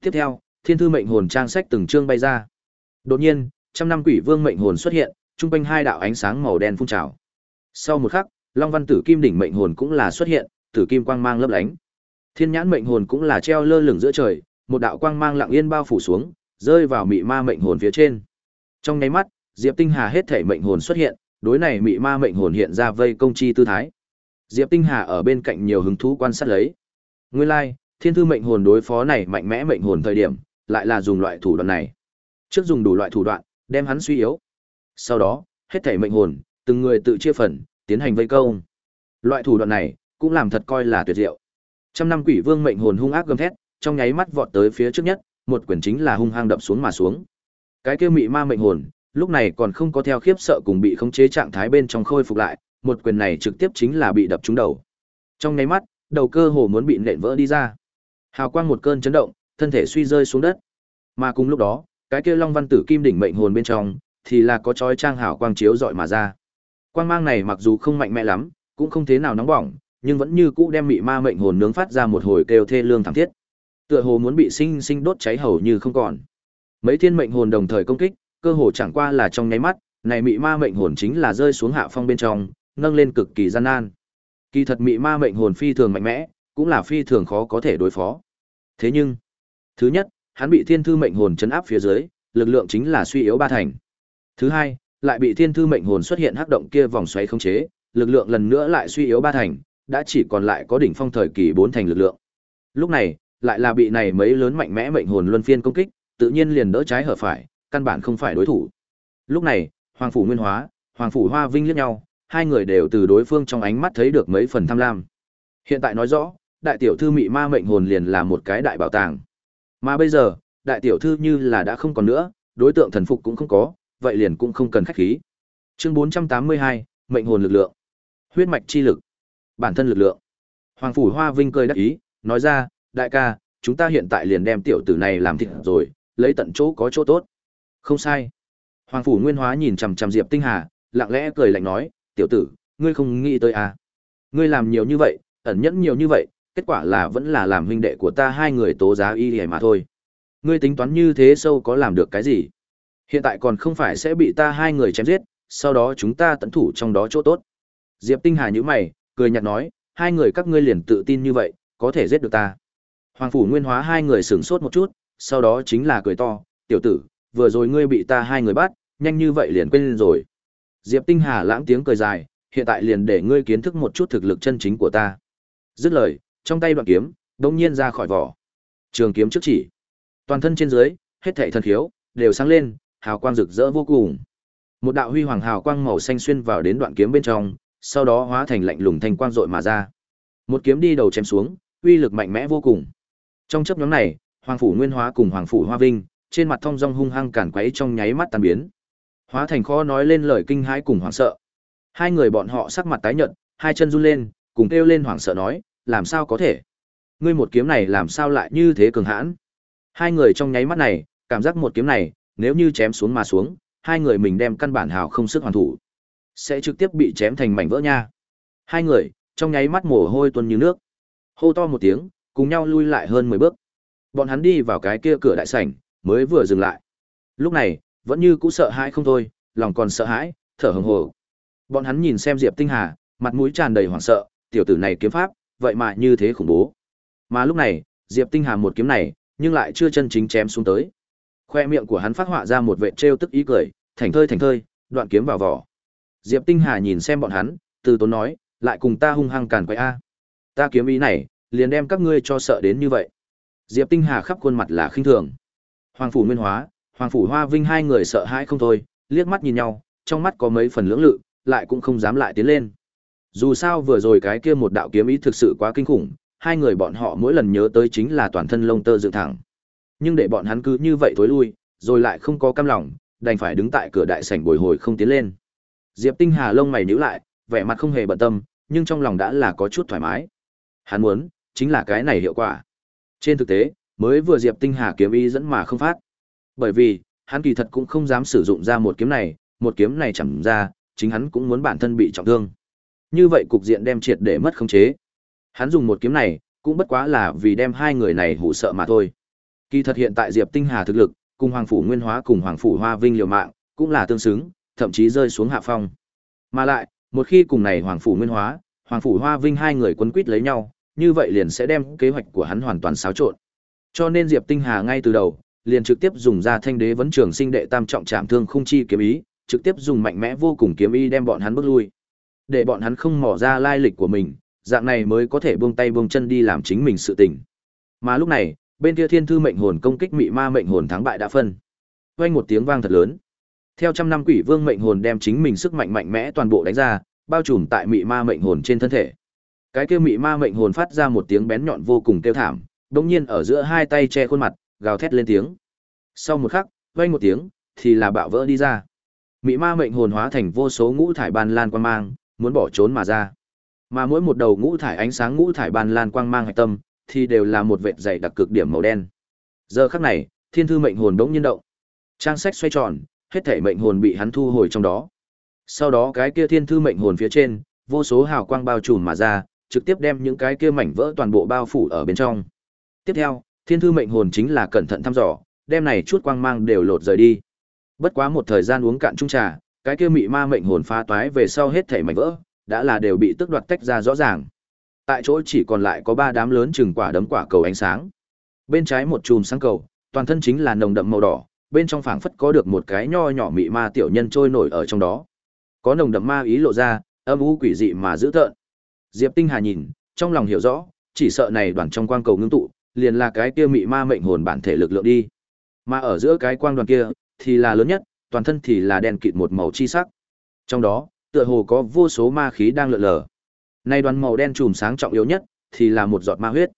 Tiếp theo, Thiên thư mệnh hồn trang sách từng chương bay ra. Đột nhiên, trăm năm quỷ vương mệnh hồn xuất hiện, trung quanh hai đạo ánh sáng màu đen phun trào. Sau một khắc, Long Văn Tử Kim đỉnh mệnh hồn cũng là xuất hiện, tử kim quang mang lấp lánh. Thiên nhãn mệnh hồn cũng là treo lơ lửng giữa trời, một đạo quang mang lặng yên bao phủ xuống, rơi vào mị ma mệnh hồn phía trên. Trong nháy mắt, Diệp Tinh Hà hết thể mệnh hồn xuất hiện, đối này mị ma mệnh hồn hiện ra vây công chi tư thái. Diệp Tinh Hà ở bên cạnh nhiều hứng thú quan sát lấy. Nguyên lai, like, thiên thư mệnh hồn đối phó này mạnh mẽ mệnh hồn thời điểm, lại là dùng loại thủ đoạn này. Trước dùng đủ loại thủ đoạn, đem hắn suy yếu. Sau đó, hết thảy mệnh hồn, từng người tự chia phần, tiến hành vây công. Loại thủ đoạn này, cũng làm thật coi là tuyệt diệu. Trăm năm quỷ vương mệnh hồn hung ác gầm thét, trong nháy mắt vọt tới phía trước nhất, một quyền chính là hung hăng đập xuống mà xuống. Cái kia mị ma mệnh hồn, lúc này còn không có theo khiếp sợ cùng bị khống chế trạng thái bên trong khôi phục lại, một quyền này trực tiếp chính là bị đập trúng đầu. Trong nháy mắt, đầu cơ hồ muốn bị nện vỡ đi ra. Hào quang một cơn chấn động, thân thể suy rơi xuống đất. Mà cùng lúc đó, cái kia Long Văn Tử Kim đỉnh mệnh hồn bên trong thì là có chói trang hào quang chiếu rọi mà ra. Quang mang này mặc dù không mạnh mẽ lắm, cũng không thế nào nóng bỏng, nhưng vẫn như cũ đem mị ma mệnh hồn nướng phát ra một hồi kêu thê lương thảm thiết. Tựa hồ muốn bị sinh sinh đốt cháy hầu như không còn. Mấy thiên mệnh hồn đồng thời công kích, cơ hồ chẳng qua là trong nháy mắt, này mị ma mệnh hồn chính là rơi xuống hạ phong bên trong, nâng lên cực kỳ gian nan. Kỳ thật mị ma mệnh hồn phi thường mạnh mẽ, cũng là phi thường khó có thể đối phó. Thế nhưng, thứ nhất, hắn bị thiên thư mệnh hồn chấn áp phía dưới, lực lượng chính là suy yếu ba thành. Thứ hai, lại bị thiên thư mệnh hồn xuất hiện hắc động kia vòng xoáy khống chế, lực lượng lần nữa lại suy yếu ba thành, đã chỉ còn lại có đỉnh phong thời kỳ bốn thành lực lượng. Lúc này, lại là bị này mấy lớn mạnh mẽ mệnh hồn luân phiên công kích, tự nhiên liền đỡ trái hở phải, căn bản không phải đối thủ. Lúc này, Hoàng phủ Nguyên Hóa, Hoàng phủ Hoa Vinh liếc nhau, hai người đều từ đối phương trong ánh mắt thấy được mấy phần tham lam. Hiện tại nói rõ, đại tiểu thư mị ma mệnh hồn liền là một cái đại bảo tàng. Mà bây giờ, đại tiểu thư như là đã không còn nữa, đối tượng thần phục cũng không có, vậy liền cũng không cần khách khí. Chương 482, mệnh hồn lực lượng. Huyết mạch chi lực. Bản thân lực lượng. Hoàng phủ Hoa Vinh cười đắc ý, nói ra, đại ca, chúng ta hiện tại liền đem tiểu tử này làm thịt rồi, lấy tận chỗ có chỗ tốt. Không sai. Hoàng phủ Nguyên Hóa nhìn chằm chằm Diệp Tinh Hà, lặng lẽ cười lạnh nói, tiểu tử, ngươi không nghĩ tới à? Ngươi làm nhiều như vậy, ẩn nhẫn nhiều như vậy, kết quả là vẫn là làm huynh đệ của ta hai người tố giá y hề mà thôi. Ngươi tính toán như thế sâu có làm được cái gì? Hiện tại còn không phải sẽ bị ta hai người chém giết, sau đó chúng ta tận thủ trong đó chỗ tốt. Diệp Tinh Hà nhíu mày, cười nhạt nói, hai người các ngươi liền tự tin như vậy, có thể giết được ta. Hoàng phủ Nguyên Hóa hai người sửng sốt một chút, sau đó chính là cười to, tiểu tử, vừa rồi ngươi bị ta hai người bắt, nhanh như vậy liền quên rồi. Diệp Tinh Hà lãng tiếng cười dài, hiện tại liền để ngươi kiến thức một chút thực lực chân chính của ta. Dứt lời, trong tay đoạn kiếm, đột nhiên ra khỏi vỏ. Trường kiếm trước chỉ, toàn thân trên dưới, hết thảy thần khiếu đều sáng lên, hào quang rực rỡ vô cùng. Một đạo huy hoàng hào quang màu xanh xuyên vào đến đoạn kiếm bên trong, sau đó hóa thành lạnh lùng thanh quang rọi mà ra. Một kiếm đi đầu chém xuống, uy lực mạnh mẽ vô cùng. Trong chớp nhoáng này, Hoàng phủ Nguyên Hóa cùng Hoàng phủ Hoa Vinh, trên mặt thông dong hung hăng cản quấy trong nháy mắt tan biến. Hóa thành khó nói lên lời kinh hãi cùng hoảng sợ. Hai người bọn họ sắc mặt tái nhợt, hai chân run lên, cùng kêu lên hoảng sợ nói, làm sao có thể? Ngươi một kiếm này làm sao lại như thế cường hãn? Hai người trong nháy mắt này, cảm giác một kiếm này, nếu như chém xuống mà xuống, hai người mình đem căn bản hào không sức hoàn thủ, sẽ trực tiếp bị chém thành mảnh vỡ nha. Hai người, trong nháy mắt mồ hôi tuôn như nước. Hô to một tiếng, cùng nhau lui lại hơn 10 bước. Bọn hắn đi vào cái kia cửa đại sảnh, mới vừa dừng lại. Lúc này, vẫn như cũ sợ hãi không thôi, lòng còn sợ hãi, thở hừng hực. Bọn hắn nhìn xem Diệp Tinh Hà, mặt mũi tràn đầy hoảng sợ, tiểu tử này kiếm pháp, vậy mà như thế khủng bố. Mà lúc này, Diệp Tinh Hà một kiếm này, nhưng lại chưa chân chính chém xuống tới. Khoe miệng của hắn phát họa ra một vệ trêu tức ý cười, thành thơi thành thơi, đoạn kiếm vào vỏ. Diệp Tinh Hà nhìn xem bọn hắn, từ tốn nói, lại cùng ta hung hăng càn quay a. Ta kiếm ý này, liền đem các ngươi cho sợ đến như vậy. Diệp Tinh Hà khắp khuôn mặt là khinh thường. Hoàng phủ Nguyên Hóa, Hoàng phủ Hoa Vinh hai người sợ hãi không thôi, liếc mắt nhìn nhau, trong mắt có mấy phần lưỡng lự, lại cũng không dám lại tiến lên. Dù sao vừa rồi cái kia một đạo kiếm ý thực sự quá kinh khủng, hai người bọn họ mỗi lần nhớ tới chính là toàn thân lông tơ dựng thẳng. Nhưng để bọn hắn cứ như vậy thối lui, rồi lại không có cam lòng, đành phải đứng tại cửa đại sảnh bồi hồi không tiến lên. Diệp Tinh Hà lông mày nhíu lại, vẻ mặt không hề bận tâm, nhưng trong lòng đã là có chút thoải mái. Hắn muốn, chính là cái này hiệu quả. Trên thực tế, mới vừa Diệp Tinh Hà kiếm ý dẫn mà không phát. Bởi vì, hắn kỳ thật cũng không dám sử dụng ra một kiếm này, một kiếm này chẳng ra, chính hắn cũng muốn bản thân bị trọng thương. Như vậy cục diện đem triệt để mất khống chế. Hắn dùng một kiếm này, cũng bất quá là vì đem hai người này hù sợ mà thôi. Kỳ thật hiện tại Diệp Tinh Hà thực lực, cùng Hoàng phủ Nguyên Hóa cùng Hoàng phủ Hoa Vinh liều mạng, cũng là tương xứng, thậm chí rơi xuống hạ phong. Mà lại, một khi cùng này Hoàng phủ Nguyên Hóa, Hoàng phủ Hoa Vinh hai người quấn quýt lấy nhau, như vậy liền sẽ đem kế hoạch của hắn hoàn toàn xáo trộn. Cho nên Diệp Tinh Hà ngay từ đầu, liền trực tiếp dùng ra thanh đế vấn trường sinh đệ tam trọng chạm thương không chi kiếm ý, trực tiếp dùng mạnh mẽ vô cùng kiếm ý đem bọn hắn bước lui. Để bọn hắn không mò ra lai lịch của mình, dạng này mới có thể buông tay buông chân đi làm chính mình sự tình. Mà lúc này, bên kia thiên thư mệnh hồn công kích mị ma mệnh hồn thắng bại đã phân. Vang một tiếng vang thật lớn. Theo trăm năm quỷ vương mệnh hồn đem chính mình sức mạnh mạnh mẽ toàn bộ đánh ra, bao trùm tại mị ma mệnh hồn trên thân thể. Cái kia mị ma mệnh hồn phát ra một tiếng bén nhọn vô cùng kêu thảm, đung nhiên ở giữa hai tay che khuôn mặt, gào thét lên tiếng. Sau một khắc, vang một tiếng, thì là bạo vỡ đi ra. Mị ma mệnh hồn hóa thành vô số ngũ thải ban lan quang mang, muốn bỏ trốn mà ra. Mà mỗi một đầu ngũ thải ánh sáng ngũ thải ban lan quang mang hạch tâm, thì đều là một vệt dày đặc cực điểm màu đen. Giờ khắc này, thiên thư mệnh hồn đống nhiên động. Trang sách xoay tròn, hết thảy mệnh hồn bị hắn thu hồi trong đó. Sau đó cái kia thiên thư mệnh hồn phía trên, vô số hào quang bao trùm mà ra, trực tiếp đem những cái kia mảnh vỡ toàn bộ bao phủ ở bên trong. Tiếp theo, thiên thư mệnh hồn chính là cẩn thận thăm dò, đem này chút quang mang đều lột rời đi. Bất quá một thời gian uống cạn chung trà, cái kia mị ma mệnh hồn phá toái về sau hết thảy mảnh vỡ, đã là đều bị tức đoạt tách ra rõ ràng. Tại chỗ chỉ còn lại có ba đám lớn chừng quả đấm quả cầu ánh sáng. Bên trái một chùm sáng cầu, toàn thân chính là nồng đậm màu đỏ, bên trong phảng phất có được một cái nho nhỏ mị ma tiểu nhân trôi nổi ở trong đó. Có nồng đậm ma ý lộ ra, âm u quỷ dị mà dữ tợn. Diệp Tinh Hà nhìn, trong lòng hiểu rõ, chỉ sợ này đoàn trong quang cầu ngưng tụ, liền là cái kia mị ma mệnh hồn bản thể lực lượng đi. Mà ở giữa cái quang đoàn kia, thì là lớn nhất, toàn thân thì là đen kịt một màu chi sắc. Trong đó, tựa hồ có vô số ma khí đang lượn lờ. Nay đoàn màu đen chùm sáng trọng yếu nhất, thì là một giọt ma huyết.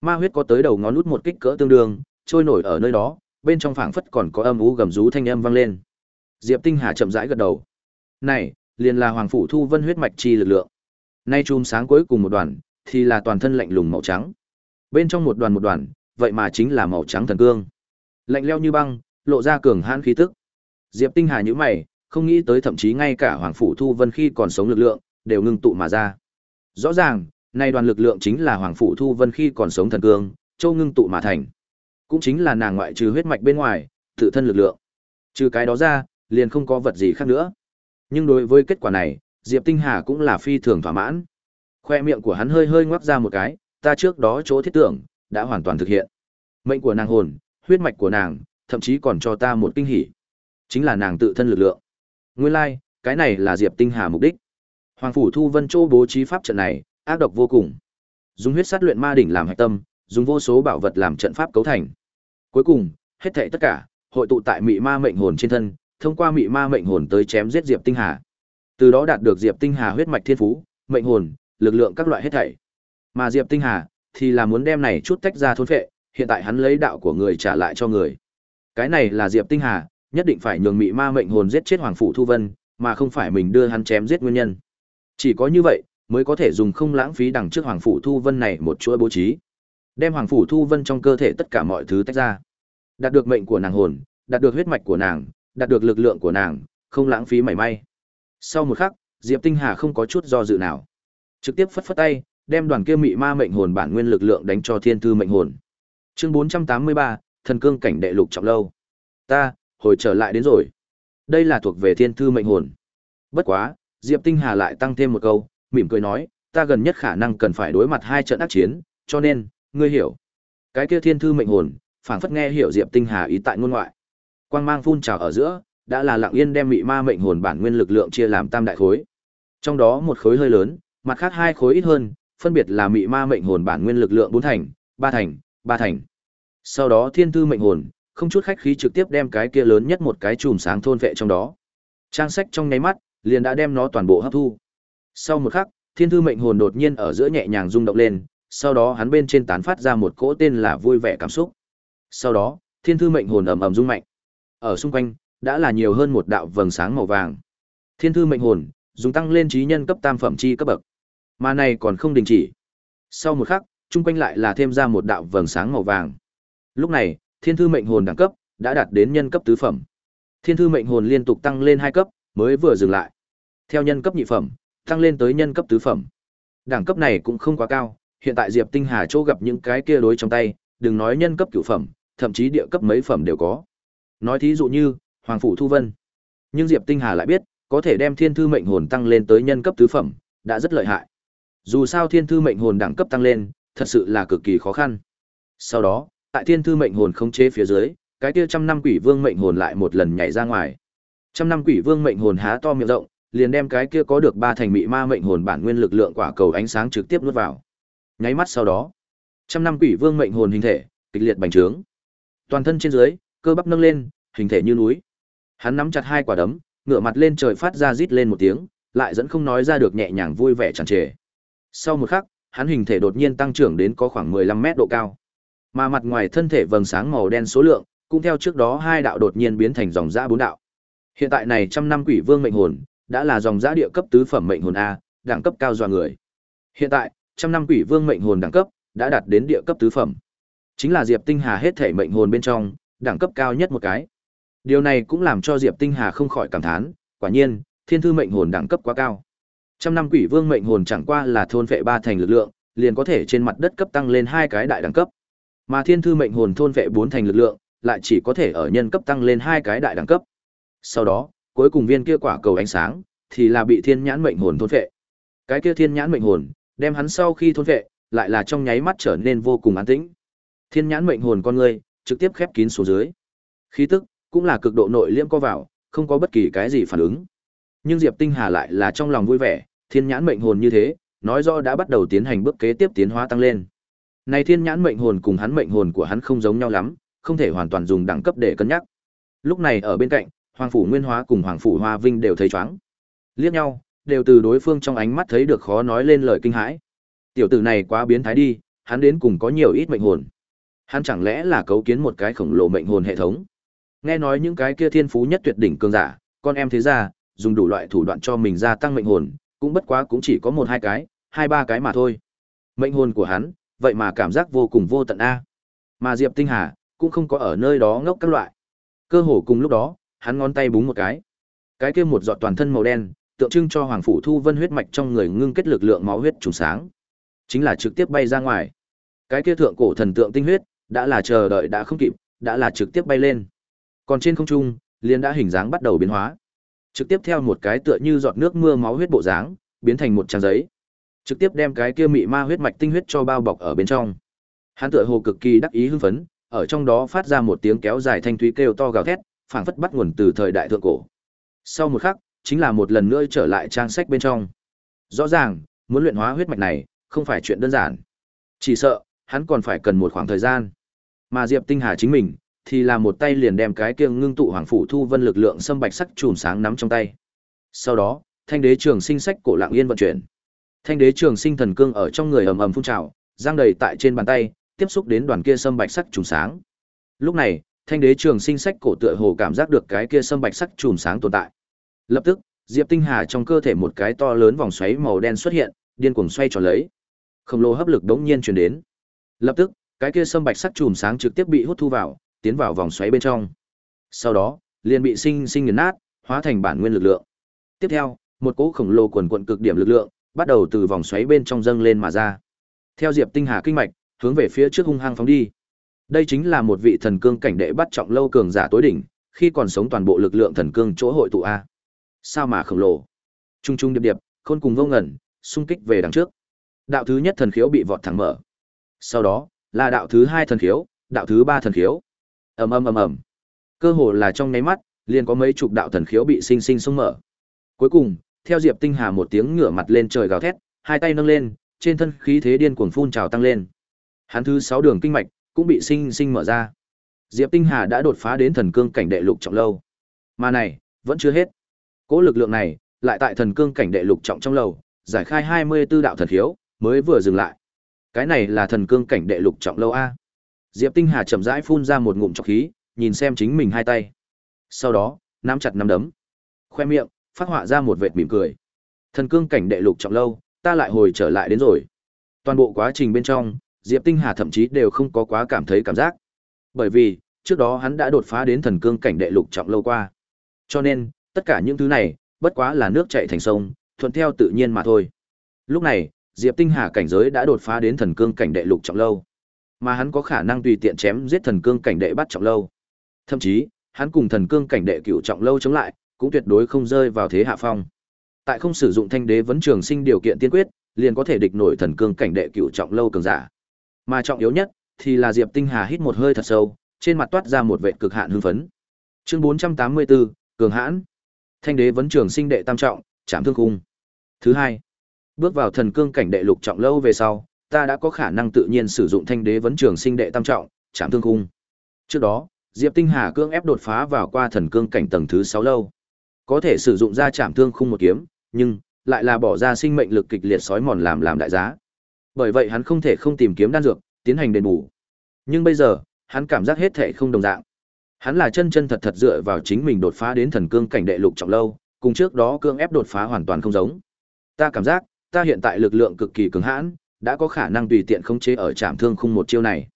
Ma huyết có tới đầu ngón nút một kích cỡ tương đương, trôi nổi ở nơi đó, bên trong phảng phất còn có âm u gầm rú thanh âm vang lên. Diệp Tinh Hà chậm rãi gật đầu. Này, liền là Hoàng phủ Thu Vân huyết mạch chi lực lượng. Nay chùm sáng cuối cùng một đoàn, thì là toàn thân lạnh lùng màu trắng. Bên trong một đoàn một đoàn, vậy mà chính là màu trắng thần cương. Lạnh leo như băng, lộ ra cường hãn khí tức. Diệp Tinh Hà nhíu mày, không nghĩ tới thậm chí ngay cả Hoàng phủ Thu Vân khi còn sống lực lượng đều ngưng tụ mà ra. Rõ ràng, nay đoàn lực lượng chính là Hoàng phụ Thu Vân khi còn sống thần cương, châu ngưng tụ mà thành. Cũng chính là nàng ngoại trừ huyết mạch bên ngoài, tự thân lực lượng. Trừ cái đó ra, liền không có vật gì khác nữa. Nhưng đối với kết quả này, Diệp Tinh Hà cũng là phi thường thỏa mãn. Khoe miệng của hắn hơi hơi ngoác ra một cái, ta trước đó chỗ thiết tưởng, đã hoàn toàn thực hiện. Mệnh của nàng hồn, huyết mạch của nàng, thậm chí còn cho ta một kinh hỉ. Chính là nàng tự thân lực lượng. Nguyên lai, like, cái này là Diệp Tinh Hà mục đích. Hoàng phủ Thu Vân Châu bố trí pháp trận này, ác độc vô cùng. Dùng huyết sát luyện ma đỉnh làm hạch tâm, dùng vô số bảo vật làm trận pháp cấu thành. Cuối cùng, hết thảy tất cả hội tụ tại mị ma mệnh hồn trên thân, thông qua mị ma mệnh hồn tới chém giết Diệp Tinh Hà. Từ đó đạt được Diệp Tinh Hà huyết mạch thiên phú, mệnh hồn, lực lượng các loại hết thảy. Mà Diệp Tinh Hà thì là muốn đem này chút tách ra thôn phệ, hiện tại hắn lấy đạo của người trả lại cho người. Cái này là Diệp Tinh Hà, nhất định phải nhường mị ma mệnh hồn giết chết Hoàng phủ Thu Vân, mà không phải mình đưa hắn chém giết nguyên nhân. Chỉ có như vậy, mới có thể dùng không lãng phí đằng trước Hoàng phủ Thu Vân này một chuỗi bố trí. Đem Hoàng phủ Thu Vân trong cơ thể tất cả mọi thứ tách ra. Đạt được mệnh của nàng hồn, đạt được huyết mạch của nàng, đạt được lực lượng của nàng, không lãng phí mảy may. Sau một khắc, Diệp Tinh Hà không có chút do dự nào, trực tiếp phất phất tay, đem đoàn kia mị ma mệnh hồn bản nguyên lực lượng đánh cho thiên thư mệnh hồn. Chương 483, thần cương cảnh đệ lục trọng lâu. Ta, hồi trở lại đến rồi. Đây là thuộc về thiên thư mệnh hồn. Bất quá, Diệp Tinh Hà lại tăng thêm một câu, mỉm cười nói, ta gần nhất khả năng cần phải đối mặt hai trận ác chiến, cho nên, ngươi hiểu. Cái kia thiên thư mệnh hồn, phảng phất nghe hiểu Diệp Tinh Hà ý tại ngôn ngoại. Quang mang phun trào ở giữa, đã là lặng yên đem mị ma mệnh hồn bản nguyên lực lượng chia làm tam đại khối. Trong đó một khối hơi lớn, mặt khác hai khối ít hơn, phân biệt là mị ma mệnh hồn bản nguyên lực lượng bốn thành, ba thành, ba thành. Sau đó thiên thư mệnh hồn, không chút khách khí trực tiếp đem cái kia lớn nhất một cái chùm sáng thôn vệ trong đó. Trang sách trong nháy mắt, liền đã đem nó toàn bộ hấp thu. Sau một khắc, thiên thư mệnh hồn đột nhiên ở giữa nhẹ nhàng rung động lên, sau đó hắn bên trên tán phát ra một cỗ tên là vui vẻ cảm xúc. Sau đó, thiên thư mệnh hồn ầm ầm rung mạnh. Ở xung quanh, đã là nhiều hơn một đạo vầng sáng màu vàng. Thiên thư mệnh hồn, dùng tăng lên trí nhân cấp tam phẩm chi cấp bậc. Mà này còn không đình chỉ. Sau một khắc, chung quanh lại là thêm ra một đạo vầng sáng màu vàng. Lúc này, thiên thư mệnh hồn đẳng cấp đã đạt đến nhân cấp tứ phẩm. Thiên thư mệnh hồn liên tục tăng lên hai cấp, mới vừa dừng lại. Theo nhân cấp nhị phẩm, tăng lên tới nhân cấp tứ phẩm. Đẳng cấp này cũng không quá cao, hiện tại Diệp Tinh Hà chỗ gặp những cái kia đối trong tay, đừng nói nhân cấp cửu phẩm, thậm chí địa cấp mấy phẩm đều có. Nói thí dụ như, Hoàng phủ Thu Vân. Nhưng Diệp Tinh Hà lại biết, có thể đem thiên thư mệnh hồn tăng lên tới nhân cấp tứ phẩm, đã rất lợi hại. Dù sao thiên thư mệnh hồn đẳng cấp tăng lên, thật sự là cực kỳ khó khăn. Sau đó, tại thiên thư mệnh hồn khống chế phía dưới, cái kia trăm năm quỷ vương mệnh hồn lại một lần nhảy ra ngoài. Trăm năm quỷ vương mệnh hồn há to miệng rộng, liền đem cái kia có được ba thành mị ma mệnh hồn bản nguyên lực lượng quả cầu ánh sáng trực tiếp nuốt vào. Nháy mắt sau đó, trăm năm quỷ vương mệnh hồn hình thể kịch liệt bành trướng. Toàn thân trên dưới, cơ bắp nâng lên, hình thể như núi. Hắn nắm chặt hai quả đấm, ngửa mặt lên trời phát ra rít lên một tiếng, lại dẫn không nói ra được nhẹ nhàng vui vẻ tràn trề. Sau một khắc, hắn hình thể đột nhiên tăng trưởng đến có khoảng 15 mét độ cao. Mà mặt ngoài thân thể vầng sáng màu đen số lượng, cũng theo trước đó hai đạo đột nhiên biến thành dòng dã bốn đạo. Hiện tại này trăm năm quỷ vương mệnh hồn, đã là dòng giá địa cấp tứ phẩm mệnh hồn a, đẳng cấp cao dọa người. Hiện tại, trăm năm quỷ vương mệnh hồn đẳng cấp đã đạt đến địa cấp tứ phẩm. Chính là Diệp Tinh Hà hết thể mệnh hồn bên trong, đẳng cấp cao nhất một cái. Điều này cũng làm cho Diệp Tinh Hà không khỏi cảm thán, quả nhiên, thiên thư mệnh hồn đẳng cấp quá cao. Trăm năm quỷ vương mệnh hồn chẳng qua là thôn vệ ba thành lực lượng, liền có thể trên mặt đất cấp tăng lên hai cái đại đẳng cấp. Mà thiên thư mệnh hồn thôn vệ bốn thành lực lượng, lại chỉ có thể ở nhân cấp tăng lên hai cái đại đẳng cấp. Sau đó, cuối cùng viên kia quả cầu ánh sáng thì là bị thiên nhãn mệnh hồn thôn vệ. Cái kia thiên nhãn mệnh hồn, đem hắn sau khi thôn vệ, lại là trong nháy mắt trở nên vô cùng an tĩnh. Thiên nhãn mệnh hồn con người, trực tiếp khép kín xuống dưới. Khí tức cũng là cực độ nội liễm co vào, không có bất kỳ cái gì phản ứng. Nhưng Diệp Tinh Hà lại là trong lòng vui vẻ, thiên nhãn mệnh hồn như thế, nói rõ đã bắt đầu tiến hành bước kế tiếp tiến hóa tăng lên. Này thiên nhãn mệnh hồn cùng hắn mệnh hồn của hắn không giống nhau lắm, không thể hoàn toàn dùng đẳng cấp để cân nhắc. Lúc này ở bên cạnh, Hoàng phủ Nguyên Hóa cùng Hoàng phủ Hoa Vinh đều thấy chóng. Liếc nhau, đều từ đối phương trong ánh mắt thấy được khó nói lên lời kinh hãi. Tiểu tử này quá biến thái đi, hắn đến cùng có nhiều ít mệnh hồn. Hắn chẳng lẽ là cấu kiến một cái khổng lồ mệnh hồn hệ thống? Nghe nói những cái kia thiên phú nhất tuyệt đỉnh cường giả, con em thế ra, dùng đủ loại thủ đoạn cho mình gia tăng mệnh hồn, cũng bất quá cũng chỉ có một hai cái, hai ba cái mà thôi. Mệnh hồn của hắn, vậy mà cảm giác vô cùng vô tận a. Mà Diệp Tinh Hà cũng không có ở nơi đó ngốc các loại. Cơ hồ cùng lúc đó, hắn ngón tay búng một cái. Cái kia một giọt toàn thân màu đen, tượng trưng cho Hoàng phủ Thu Vân huyết mạch trong người ngưng kết lực lượng máu huyết trùng sáng, chính là trực tiếp bay ra ngoài. Cái kia thượng cổ thần tượng tinh huyết, đã là chờ đợi đã không kịp, đã là trực tiếp bay lên. Còn trên không trung, liền đã hình dáng bắt đầu biến hóa. Trực tiếp theo một cái tựa như giọt nước mưa máu huyết bộ dáng, biến thành một trang giấy. Trực tiếp đem cái kia mị ma huyết mạch tinh huyết cho bao bọc ở bên trong. Hắn tựa hồ cực kỳ đắc ý hưng phấn, ở trong đó phát ra một tiếng kéo dài thanh thúy kêu to gào thét, phảng phất bắt nguồn từ thời đại thượng cổ. Sau một khắc, chính là một lần nữa trở lại trang sách bên trong. Rõ ràng, muốn luyện hóa huyết mạch này, không phải chuyện đơn giản. Chỉ sợ, hắn còn phải cần một khoảng thời gian. Mà Diệp Tinh Hà chính mình, thì là một tay liền đem cái kia ngưng tụ hoàng phủ thu vân lực lượng xâm bạch sắc chùm sáng nắm trong tay. Sau đó, thanh đế trường sinh sách cổ lạng yên vận chuyển. Thanh đế trường sinh thần cương ở trong người ầm ầm phun trào, giang đầy tại trên bàn tay, tiếp xúc đến đoàn kia xâm bạch sắc chùm sáng. Lúc này, thanh đế trường sinh sách cổ tựa hồ cảm giác được cái kia sâm bạch sắc chùm sáng tồn tại. Lập tức, Diệp Tinh Hà trong cơ thể một cái to lớn vòng xoáy màu đen xuất hiện, điên cuồng xoay tròn lấy. Khổng lồ hấp lực đống nhiên truyền đến. Lập tức, cái kia sâm bạch sắc chùm sáng trực tiếp bị hút thu vào, tiến vào vòng xoáy bên trong. Sau đó, liền bị sinh sinh nghiền nát, hóa thành bản nguyên lực lượng. Tiếp theo, một cỗ khổng lồ quần quần cực điểm lực lượng, bắt đầu từ vòng xoáy bên trong dâng lên mà ra. Theo Diệp Tinh Hà kinh mạch, hướng về phía trước hung hăng phóng đi. Đây chính là một vị thần cương cảnh đệ bắt trọng lâu cường giả tối đỉnh, khi còn sống toàn bộ lực lượng thần cương chỗ hội tụ a. Sao mà khổng lồ? Trung trung điệp điệp, khôn cùng vô ngẩn, xung kích về đằng trước. Đạo thứ nhất thần khiếu bị vọt thẳng mở. Sau đó, là đạo thứ hai thần khiếu, đạo thứ ba thần khiếu. Ầm ầm ầm ầm. Cơ hồ là trong nháy mắt, liền có mấy chục đạo thần khiếu bị sinh sinh xung mở. Cuối cùng, theo Diệp Tinh Hà một tiếng ngửa mặt lên trời gào thét, hai tay nâng lên, trên thân khí thế điên cuồng phun trào tăng lên. Hắn thứ sáu đường kinh mạch cũng bị sinh sinh mở ra. Diệp Tinh Hà đã đột phá đến thần cương cảnh đệ lục trọng lâu. Mà này, vẫn chưa hết. Cố lực lượng này, lại tại thần cương cảnh đệ lục trọng trong lâu, giải khai 24 đạo thần hiếu mới vừa dừng lại. Cái này là thần cương cảnh đệ lục trọng lâu a. Diệp Tinh Hà chậm rãi phun ra một ngụm trọc khí, nhìn xem chính mình hai tay. Sau đó, nắm chặt nắm đấm. Khoe miệng, phát họa ra một vệt mỉm cười. Thần cương cảnh đệ lục trọng lâu, ta lại hồi trở lại đến rồi. Toàn bộ quá trình bên trong, Diệp Tinh Hà thậm chí đều không có quá cảm thấy cảm giác. Bởi vì, trước đó hắn đã đột phá đến thần cương cảnh đệ lục trọng lâu qua. Cho nên, tất cả những thứ này, bất quá là nước chảy thành sông, thuận theo tự nhiên mà thôi. Lúc này, Diệp Tinh Hà cảnh giới đã đột phá đến thần cương cảnh đệ lục trọng lâu, mà hắn có khả năng tùy tiện chém giết thần cương cảnh đệ bắt trọng lâu. Thậm chí, hắn cùng thần cương cảnh đệ cửu trọng lâu chống lại, cũng tuyệt đối không rơi vào thế hạ phong. Tại không sử dụng thanh đế vấn trường sinh điều kiện tiên quyết, liền có thể địch nổi thần cương cảnh đệ cửu trọng lâu cường giả. Mà trọng yếu nhất thì là Diệp Tinh Hà hít một hơi thật sâu, trên mặt toát ra một vẻ cực hạn hưng phấn. Chương 484, cường hãn. Thanh đế vấn trường sinh đệ tam trọng, chạm thương cung. Thứ hai, bước vào thần cương cảnh đệ lục trọng lâu về sau, ta đã có khả năng tự nhiên sử dụng thanh đế vấn trường sinh đệ tam trọng, chạm thương cung. Trước đó, Diệp Tinh Hà cương ép đột phá vào qua thần cương cảnh tầng thứ 6 lâu. Có thể sử dụng ra chạm thương khung một kiếm, nhưng lại là bỏ ra sinh mệnh lực kịch liệt sói mòn làm làm đại giá. Bởi vậy hắn không thể không tìm kiếm đan dược, tiến hành đền bù. Nhưng bây giờ, hắn cảm giác hết thể không đồng dạng. Hắn là chân chân thật thật dựa vào chính mình đột phá đến thần cương cảnh đệ lục trọng lâu, cùng trước đó cương ép đột phá hoàn toàn không giống. Ta cảm giác, ta hiện tại lực lượng cực kỳ cứng hãn, đã có khả năng tùy tiện khống chế ở trạm thương khung một chiêu này.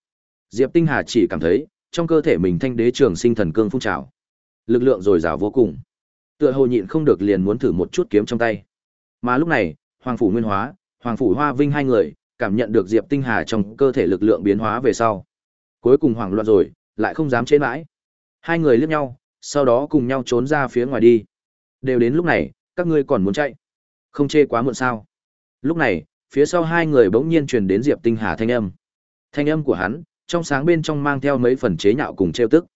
Diệp Tinh Hà chỉ cảm thấy, trong cơ thể mình thanh đế trường sinh thần cương phun trào. Lực lượng dồi dào vô cùng. Tựa hồ nhịn không được liền muốn thử một chút kiếm trong tay. Mà lúc này, Hoàng phủ Nguyên Hóa, Hoàng phủ Hoa Vinh hai người, cảm nhận được Diệp Tinh Hà trong cơ thể lực lượng biến hóa về sau. Cuối cùng hoảng loạn rồi, lại không dám chế mãi. Hai người liếc nhau, sau đó cùng nhau trốn ra phía ngoài đi. Đều đến lúc này, các ngươi còn muốn chạy. Không chê quá muộn sao. Lúc này, phía sau hai người bỗng nhiên truyền đến Diệp Tinh Hà thanh âm. Thanh âm của hắn, trong sáng bên trong mang theo mấy phần chế nhạo cùng trêu tức.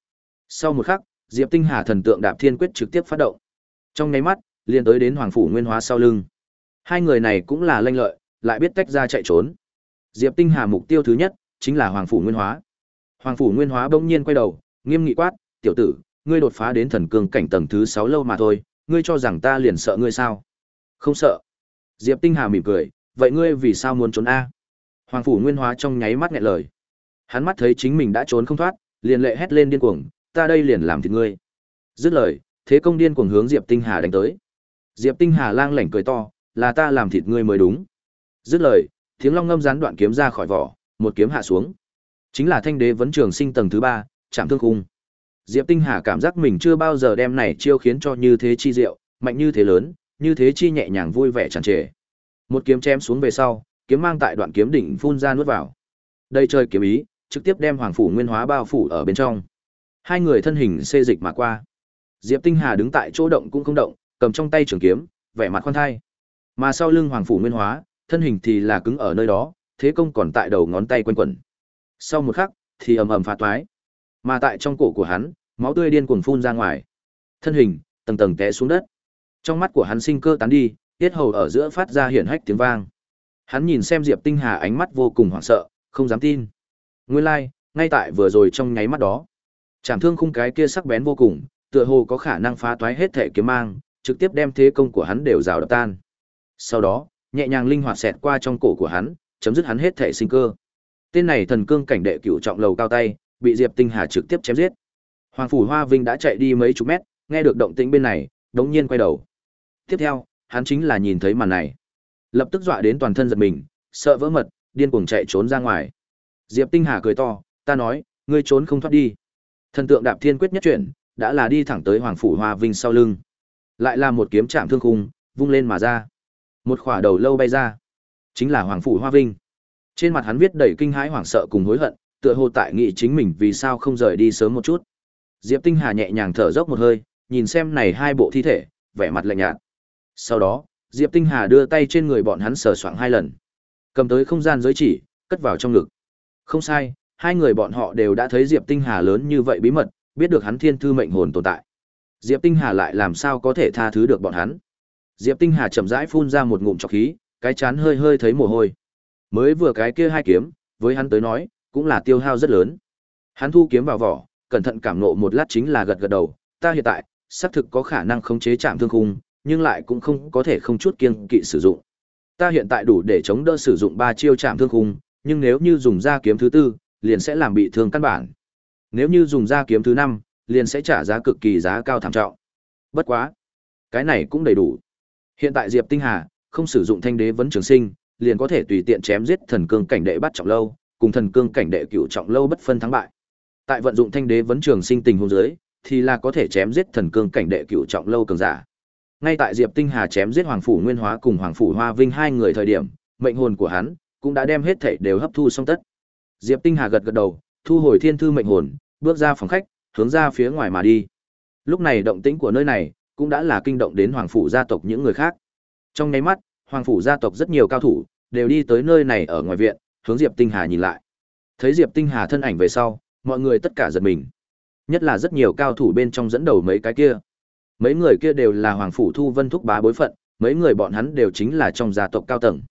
Sau một khắc, Diệp Tinh Hà thần tượng đạp thiên quyết trực tiếp phát động. Trong nháy mắt, liền tới đến Hoàng phủ Nguyên Hóa sau lưng. Hai người này cũng là lanh lợi, lại biết tách ra chạy trốn. Diệp Tinh Hà mục tiêu thứ nhất chính là Hoàng phủ Nguyên Hóa. Hoàng phủ Nguyên Hóa bỗng nhiên quay đầu, nghiêm nghị quát, "Tiểu tử, ngươi đột phá đến thần cương cảnh tầng thứ 6 lâu mà thôi, ngươi cho rằng ta liền sợ ngươi sao?" "Không sợ." Diệp Tinh Hà mỉm cười, "Vậy ngươi vì sao muốn trốn a?" Hoàng phủ Nguyên Hóa trong nháy mắt nghẹn lời. Hắn mắt thấy chính mình đã trốn không thoát, liền lệ hét lên điên cuồng, "Ta đây liền làm thịt ngươi." Dứt lời, thế công điên cuồng hướng Diệp Tinh Hà đánh tới. Diệp Tinh Hà lang lảnh cười to, "Là ta làm thịt ngươi mới đúng." Dứt lời, tiếng long ngâm gián đoạn kiếm ra khỏi vỏ, một kiếm hạ xuống. Chính là thanh đế vấn trường sinh tầng thứ ba, chạm thương khung. Diệp Tinh Hà cảm giác mình chưa bao giờ đem này chiêu khiến cho như thế chi diệu, mạnh như thế lớn, như thế chi nhẹ nhàng vui vẻ tràn trề. Một kiếm chém xuống về sau, kiếm mang tại đoạn kiếm đỉnh phun ra nuốt vào. Đây chơi kiếm ý, trực tiếp đem hoàng phủ nguyên hóa bao phủ ở bên trong. Hai người thân hình xê dịch mà qua. Diệp Tinh Hà đứng tại chỗ động cũng không động, cầm trong tay trường kiếm, vẻ mặt khoan thai. Mà sau lưng hoàng phủ nguyên hóa, thân hình thì là cứng ở nơi đó, thế công còn tại đầu ngón tay quanh quẩn. Sau một khắc, thì ầm ầm phá toái. Mà tại trong cổ của hắn, máu tươi điên cuồng phun ra ngoài. Thân hình tầng tầng té xuống đất. Trong mắt của hắn sinh cơ tán đi, tiết hầu ở giữa phát ra hiển hách tiếng vang. Hắn nhìn xem Diệp Tinh Hà ánh mắt vô cùng hoảng sợ, không dám tin. Nguyên lai, like, ngay tại vừa rồi trong nháy mắt đó, chạm thương khung cái kia sắc bén vô cùng, tựa hồ có khả năng phá toái hết thể kiếm mang, trực tiếp đem thế công của hắn đều rào đập tan. Sau đó, nhẹ nhàng linh hoạt xẹt qua trong cổ của hắn, chấm dứt hắn hết thể sinh cơ. Tên này thần cương cảnh đệ cửu trọng lầu cao tay, bị Diệp Tinh Hà trực tiếp chém giết. Hoàng phủ Hoa Vinh đã chạy đi mấy chục mét, nghe được động tĩnh bên này, đống nhiên quay đầu. Tiếp theo, hắn chính là nhìn thấy màn này, lập tức dọa đến toàn thân giật mình, sợ vỡ mật, điên cuồng chạy trốn ra ngoài. Diệp Tinh Hà cười to, ta nói, ngươi trốn không thoát đi. Thần tượng đạp thiên quyết nhất chuyển, đã là đi thẳng tới Hoàng phủ Hoa Vinh sau lưng. Lại là một kiếm chạm thương khung, vung lên mà ra. Một khỏa đầu lâu bay ra, chính là Hoàng phủ Hoa Vinh. Trên mặt hắn viết đầy kinh hãi hoảng sợ cùng hối hận, tựa hồ tại nghị chính mình vì sao không rời đi sớm một chút. Diệp Tinh Hà nhẹ nhàng thở dốc một hơi, nhìn xem này hai bộ thi thể, vẻ mặt lạnh nhạt. Sau đó, Diệp Tinh Hà đưa tay trên người bọn hắn sờ soạng hai lần, cầm tới không gian giới chỉ, cất vào trong ngực. Không sai, hai người bọn họ đều đã thấy Diệp Tinh Hà lớn như vậy bí mật, biết được hắn thiên thư mệnh hồn tồn tại. Diệp Tinh Hà lại làm sao có thể tha thứ được bọn hắn? Diệp Tinh Hà chậm rãi phun ra một ngụm trọc khí, cái chán hơi hơi thấy mồ hôi. Mới vừa cái kia hai kiếm, với hắn tới nói, cũng là tiêu hao rất lớn. Hắn thu kiếm vào vỏ, cẩn thận cảm nộ một lát chính là gật gật đầu, ta hiện tại, xác thực có khả năng khống chế chạm thương khung, nhưng lại cũng không có thể không chút kiêng kỵ sử dụng. Ta hiện tại đủ để chống đỡ sử dụng ba chiêu chạm thương khung, nhưng nếu như dùng ra kiếm thứ tư, liền sẽ làm bị thương căn bản. Nếu như dùng ra kiếm thứ năm, liền sẽ trả giá cực kỳ giá cao thảm trọng. Bất quá, cái này cũng đầy đủ. Hiện tại Diệp Tinh Hà không sử dụng thanh đế vấn trường sinh, liền có thể tùy tiện chém giết thần cương cảnh đệ bắt trọng lâu, cùng thần cương cảnh đệ cửu trọng lâu bất phân thắng bại. Tại vận dụng thanh đế vấn trường sinh tình huống dưới, thì là có thể chém giết thần cương cảnh đệ cửu trọng lâu cường giả. Ngay tại Diệp Tinh Hà chém giết Hoàng phủ Nguyên Hóa cùng Hoàng phủ Hoa Vinh hai người thời điểm, mệnh hồn của hắn cũng đã đem hết thảy đều hấp thu xong tất. Diệp Tinh Hà gật gật đầu, thu hồi thiên thư mệnh hồn, bước ra phòng khách, hướng ra phía ngoài mà đi. Lúc này động tĩnh của nơi này cũng đã là kinh động đến hoàng phủ gia tộc những người khác. Trong nháy mắt, hoàng phủ gia tộc rất nhiều cao thủ đều đi tới nơi này ở ngoài viện, hướng Diệp Tinh Hà nhìn lại. Thấy Diệp Tinh Hà thân ảnh về sau, mọi người tất cả giật mình. Nhất là rất nhiều cao thủ bên trong dẫn đầu mấy cái kia. Mấy người kia đều là Hoàng Phủ Thu Vân thúc bá bối phận, mấy người bọn hắn đều chính là trong gia tộc cao tầng.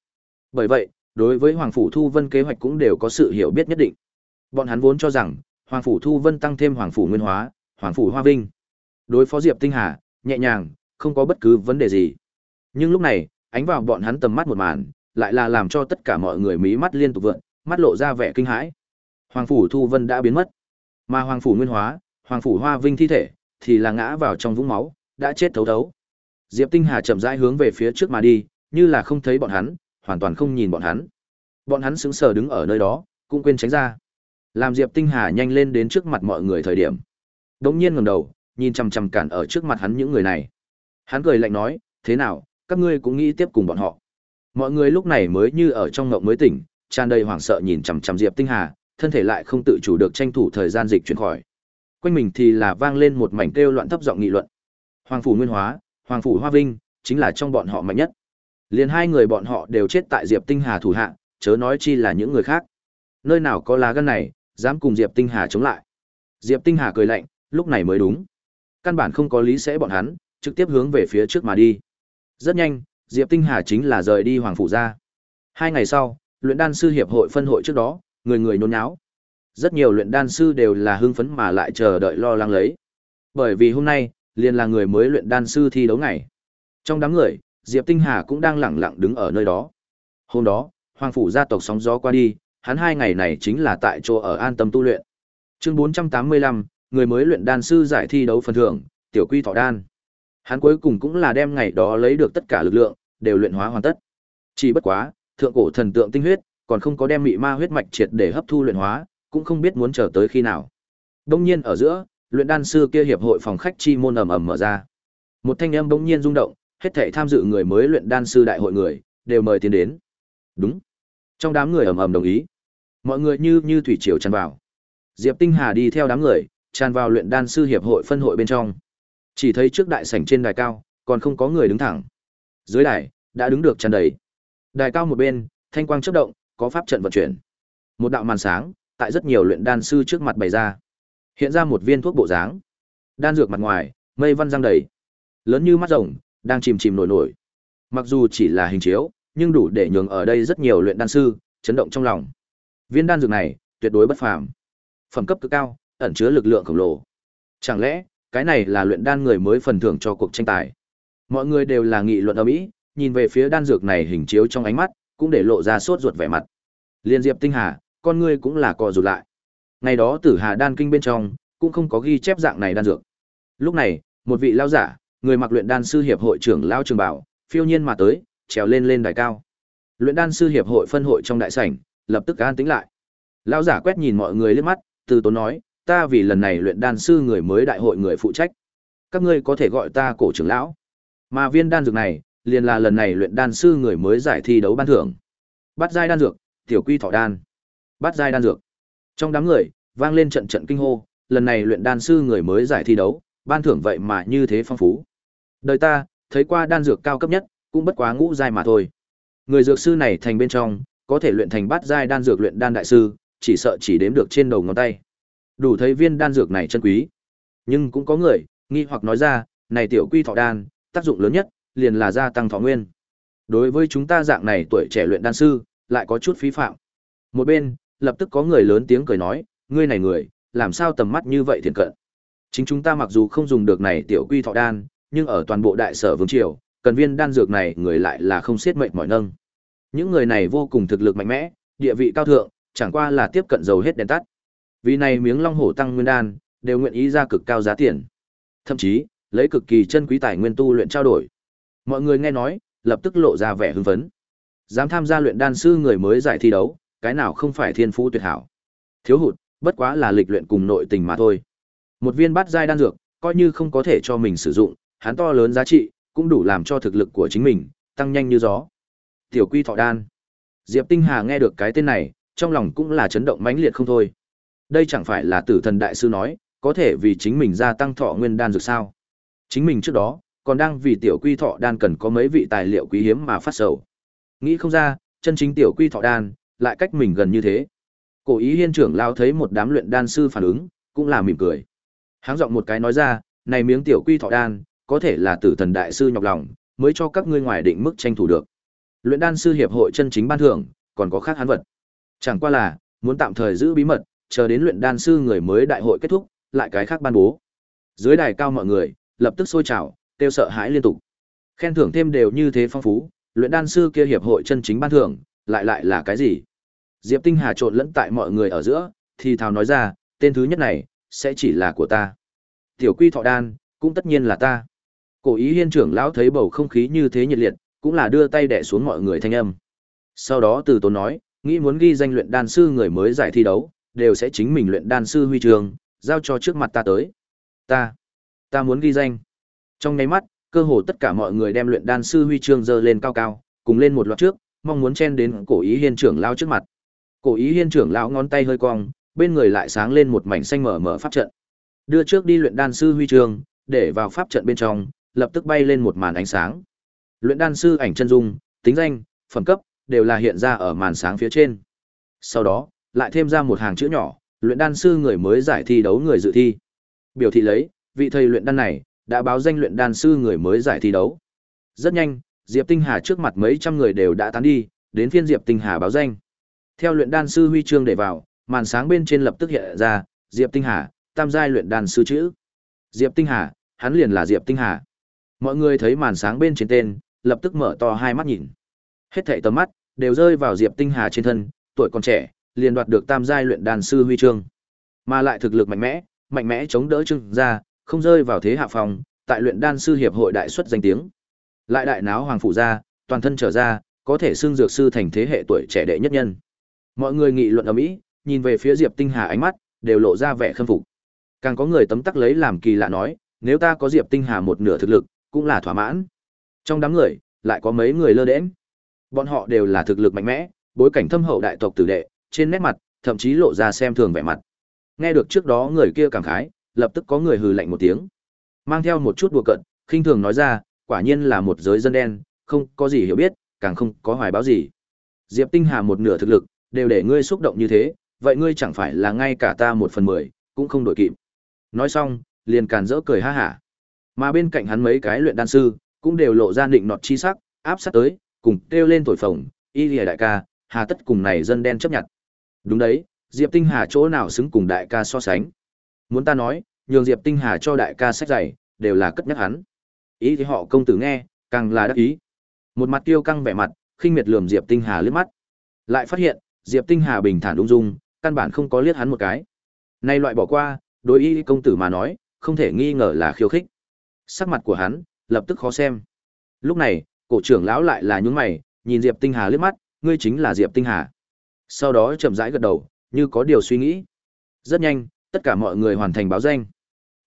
Bởi vậy, đối với Hoàng Phủ Thu Vân kế hoạch cũng đều có sự hiểu biết nhất định. Bọn hắn vốn cho rằng, Hoàng Phủ Thu Vân tăng thêm Hoàng Phủ Nguyên Hóa, Hoàng Phủ Hoa Vinh. Đối phó Diệp Tinh Hà, nhẹ nhàng, không có bất cứ vấn đề gì. Nhưng lúc này, ánh vào bọn hắn tầm mắt một màn, lại là làm cho tất cả mọi người mí mắt liên tục vượn, mắt lộ ra vẻ kinh hãi. Hoàng Phủ Thu Vân đã biến mất. Mà Hoàng Phủ Nguyên Hóa, Hoàng Phủ Hoa Vinh thi thể, thì là ngã vào trong vũng máu, đã chết thấu thấu. Diệp Tinh Hà chậm rãi hướng về phía trước mà đi, như là không thấy bọn hắn, hoàn toàn không nhìn bọn hắn. Bọn hắn sững sờ đứng ở nơi đó, cũng quên tránh ra. Làm Diệp Tinh Hà nhanh lên đến trước mặt mọi người thời điểm. đột nhiên ngẩng đầu, nhìn chằm chằm cản ở trước mặt hắn những người này. Hắn cười lạnh nói, thế nào, các ngươi cũng nghĩ tiếp cùng bọn họ. Mọi người lúc này mới như ở trong ngộng mới tỉnh, tràn đầy hoảng sợ nhìn chằm chằm Diệp Tinh Hà, thân thể lại không tự chủ được tranh thủ thời gian dịch chuyển khỏi. Quanh mình thì là vang lên một mảnh kêu loạn thấp giọng nghị luận. Hoàng phủ Nguyên Hóa, Hoàng phủ Hoa Vinh, chính là trong bọn họ mạnh nhất. Liền hai người bọn họ đều chết tại Diệp Tinh Hà thủ hạ, chớ nói chi là những người khác. Nơi nào có lá gan này, dám cùng Diệp Tinh Hà chống lại. Diệp Tinh Hà cười lạnh, lúc này mới đúng. Căn bản không có lý sẽ bọn hắn, trực tiếp hướng về phía trước mà đi. Rất nhanh, Diệp Tinh Hà chính là rời đi Hoàng phủ ra. Hai ngày sau, luyện đan sư hiệp hội phân hội trước đó, người người nôn náo. Rất nhiều luyện đan sư đều là hưng phấn mà lại chờ đợi lo lắng lấy. Bởi vì hôm nay, liền là người mới luyện đan sư thi đấu ngày. Trong đám người, Diệp Tinh Hà cũng đang lẳng lặng đứng ở nơi đó. Hôm đó, Hoàng phủ gia tộc sóng gió qua đi, hắn hai ngày này chính là tại chỗ ở an tâm tu luyện. Chương 485, người mới luyện đan sư giải thi đấu phần thưởng, tiểu quy thọ đan. Hắn cuối cùng cũng là đem ngày đó lấy được tất cả lực lượng, đều luyện hóa hoàn tất. Chỉ bất quá, thượng cổ thần tượng tinh huyết, còn không có đem mị ma huyết mạch triệt để hấp thu luyện hóa, cũng không biết muốn chờ tới khi nào. Đông nhiên ở giữa, luyện đan sư kia hiệp hội phòng khách chi môn ầm ầm mở ra. Một thanh âm bỗng nhiên rung động, hết thảy tham dự người mới luyện đan sư đại hội người, đều mời tiến đến. Đúng. Trong đám người ầm ầm đồng ý. Mọi người như như thủy triều tràn vào. Diệp Tinh Hà đi theo đám người, tràn vào luyện đan sư hiệp hội phân hội bên trong. Chỉ thấy trước đại sảnh trên đài cao, còn không có người đứng thẳng. Dưới đài, đã đứng được tràn đầy. Đài cao một bên, thanh quang chớp động, có pháp trận vận chuyển. Một đạo màn sáng, tại rất nhiều luyện đan sư trước mặt bày ra. Hiện ra một viên thuốc bộ dáng. Đan dược mặt ngoài, mây văn răng đầy. Lớn như mắt rồng, đang chìm chìm nổi nổi. Mặc dù chỉ là hình chiếu, nhưng đủ để nhường ở đây rất nhiều luyện đan sư chấn động trong lòng. Viên đan dược này, tuyệt đối bất phàm. Phẩm cấp cực cao, ẩn chứa lực lượng khổng lồ. Chẳng lẽ, cái này là luyện đan người mới phần thưởng cho cuộc tranh tài? Mọi người đều là nghị luận ầm ĩ, nhìn về phía đan dược này hình chiếu trong ánh mắt, cũng để lộ ra sốt ruột vẻ mặt. Liên Diệp Tinh Hà, con ngươi cũng là co rụt lại. Ngày đó Tử Hà đan kinh bên trong, cũng không có ghi chép dạng này đan dược. Lúc này, một vị lão giả, người mặc luyện đan sư hiệp hội trưởng lão trường bảo, phiêu nhiên mà tới, trèo lên lên đài cao. Luyện đan sư hiệp hội phân hội trong đại sảnh, lập tức an tĩnh lại. Lão giả quét nhìn mọi người liếc mắt, từ tốn nói, ta vì lần này luyện đan sư người mới đại hội người phụ trách. Các ngươi có thể gọi ta cổ trưởng lão. Mà viên đan dược này, liền là lần này luyện đan sư người mới giải thi đấu ban thưởng. Bắt giai đan dược, tiểu quy thọ đan. Bắt giai đan dược. Trong đám người, vang lên trận trận kinh hô, lần này luyện đan sư người mới giải thi đấu, ban thưởng vậy mà như thế phong phú. Đời ta, thấy qua đan dược cao cấp nhất, cũng bất quá ngũ giai mà thôi. Người dược sư này thành bên trong, có thể luyện thành bát giai đan dược luyện đan đại sư, chỉ sợ chỉ đếm được trên đầu ngón tay. Đủ thấy viên đan dược này chân quý. Nhưng cũng có người nghi hoặc nói ra, này tiểu quy thọ đan, tác dụng lớn nhất liền là gia tăng thọ nguyên. Đối với chúng ta dạng này tuổi trẻ luyện đan sư, lại có chút phí phạm. Một bên, lập tức có người lớn tiếng cười nói, ngươi này người, làm sao tầm mắt như vậy thiền cận. Chính chúng ta mặc dù không dùng được này tiểu quy thọ đan, nhưng ở toàn bộ đại sở vương triều, cần viên đan dược này người lại là không xiết mệnh mỏi nâng. Những người này vô cùng thực lực mạnh mẽ, địa vị cao thượng, chẳng qua là tiếp cận dầu hết đèn tắt. Vì này miếng long hổ tăng nguyên đan, đều nguyện ý ra cực cao giá tiền. Thậm chí, lấy cực kỳ chân quý tài nguyên tu luyện trao đổi. Mọi người nghe nói, lập tức lộ ra vẻ hưng phấn. Dám tham gia luyện đan sư người mới giải thi đấu, cái nào không phải thiên phú tuyệt hảo. Thiếu hụt, bất quá là lịch luyện cùng nội tình mà thôi. Một viên bát giai đan dược, coi như không có thể cho mình sử dụng, hắn to lớn giá trị, cũng đủ làm cho thực lực của chính mình tăng nhanh như gió. Tiểu Quy Thọ Đan. Diệp Tinh Hà nghe được cái tên này, trong lòng cũng là chấn động mãnh liệt không thôi. Đây chẳng phải là Tử Thần đại sư nói, có thể vì chính mình gia tăng thọ nguyên đan dược sao? Chính mình trước đó còn đang vì tiểu quy thọ đan cần có mấy vị tài liệu quý hiếm mà phát sầu. Nghĩ không ra, chân chính tiểu quy thọ đan lại cách mình gần như thế. Cổ ý hiên trưởng lao thấy một đám luyện đan sư phản ứng, cũng là mỉm cười. Háng giọng một cái nói ra, này miếng tiểu quy thọ đan, có thể là tử thần đại sư nhọc lòng, mới cho các ngươi ngoài định mức tranh thủ được. Luyện đan sư hiệp hội chân chính ban thưởng, còn có khác hán vật. Chẳng qua là, muốn tạm thời giữ bí mật, chờ đến luyện đan sư người mới đại hội kết thúc, lại cái khác ban bố. Dưới đài cao mọi người, lập tức sôi trào, kêu sợ hãi liên tục. Khen thưởng thêm đều như thế phong phú, luyện đan sư kia hiệp hội chân chính ban thưởng, lại lại là cái gì? Diệp Tinh Hà trộn lẫn tại mọi người ở giữa, thì thào nói ra, tên thứ nhất này, sẽ chỉ là của ta. Tiểu quy thọ đan, cũng tất nhiên là ta. Cổ ý hiên trưởng lão thấy bầu không khí như thế nhiệt liệt, cũng là đưa tay đẻ xuống mọi người thanh âm. Sau đó từ tốn nói, nghĩ muốn ghi danh luyện đan sư người mới giải thi đấu, đều sẽ chính mình luyện đan sư huy trường, giao cho trước mặt ta tới. Ta, ta muốn ghi danh. Trong nháy mắt, cơ hồ tất cả mọi người đem luyện đan sư huy chương dơ lên cao cao, cùng lên một loạt trước, mong muốn chen đến cổ ý hiên trưởng lão trước mặt. Cổ ý hiên trưởng lão ngón tay hơi cong, bên người lại sáng lên một mảnh xanh mở mở pháp trận. Đưa trước đi luyện đan sư huy chương, để vào pháp trận bên trong, lập tức bay lên một màn ánh sáng. Luyện đan sư ảnh chân dung, tính danh, phẩm cấp đều là hiện ra ở màn sáng phía trên. Sau đó, lại thêm ra một hàng chữ nhỏ, luyện đan sư người mới giải thi đấu người dự thi. Biểu thị lấy, vị thầy luyện đan này đã báo danh luyện đan sư người mới giải thi đấu. Rất nhanh, Diệp Tinh Hà trước mặt mấy trăm người đều đã tán đi, đến phiên Diệp Tinh Hà báo danh. Theo luyện đan sư huy chương để vào, màn sáng bên trên lập tức hiện ra, Diệp Tinh Hà, tam giai luyện đan sư chữ. Diệp Tinh Hà, hắn liền là Diệp Tinh Hà. Mọi người thấy màn sáng bên trên tên, lập tức mở to hai mắt nhìn. Hết thảy tầm mắt đều rơi vào Diệp Tinh Hà trên thân, tuổi còn trẻ, liền đoạt được tam giai luyện đan sư huy chương. Mà lại thực lực mạnh mẽ, mạnh mẽ chống đỡ Trương gia, không rơi vào thế hạ phòng, tại luyện đan sư hiệp hội đại xuất danh tiếng. Lại đại náo hoàng phủ gia, toàn thân trở ra, có thể xưng dược sư thành thế hệ tuổi trẻ đệ nhất nhân. Mọi người nghị luận ầm ĩ, nhìn về phía Diệp Tinh Hà ánh mắt đều lộ ra vẻ khâm phục. Càng có người tấm tắc lấy làm kỳ lạ nói, nếu ta có Diệp Tinh Hà một nửa thực lực, cũng là thỏa mãn. Trong đám người, lại có mấy người lơ đễnh. Bọn họ đều là thực lực mạnh mẽ, bối cảnh thâm hậu đại tộc tử đệ, trên nét mặt, thậm chí lộ ra xem thường vẻ mặt. Nghe được trước đó người kia cảm khái, lập tức có người hừ lạnh một tiếng. Mang theo một chút đùa cận, khinh thường nói ra, quả nhiên là một giới dân đen, không có gì hiểu biết, càng không có hoài báo gì. Diệp Tinh Hà một nửa thực lực, đều để ngươi xúc động như thế, vậy ngươi chẳng phải là ngay cả ta một phần mười, cũng không đổi kịp. Nói xong, liền càn rỡ cười ha hả. Mà bên cạnh hắn mấy cái luyện đan sư, cũng đều lộ ra định nọt chi sắc, áp sát tới, cùng kêu lên thổi phồng, y lìa đại ca, hà tất cùng này dân đen chấp nhận. Đúng đấy, Diệp Tinh Hà chỗ nào xứng cùng đại ca so sánh. Muốn ta nói, nhường Diệp Tinh Hà cho đại ca sách giày, đều là cất nhắc hắn. Ý thì họ công tử nghe, càng là đắc ý. Một mặt tiêu căng vẻ mặt, khinh miệt lườm Diệp Tinh Hà liếc mắt. Lại phát hiện, Diệp Tinh Hà bình thản ung dung, căn bản không có liếc hắn một cái. Nay loại bỏ qua, đối ý công tử mà nói, không thể nghi ngờ là khiêu khích. Sắc mặt của hắn lập tức khó xem. Lúc này, cổ trưởng lão lại là nhướng mày, nhìn Diệp Tinh Hà liếc mắt, ngươi chính là Diệp Tinh Hà. Sau đó chậm rãi gật đầu, như có điều suy nghĩ. Rất nhanh, tất cả mọi người hoàn thành báo danh.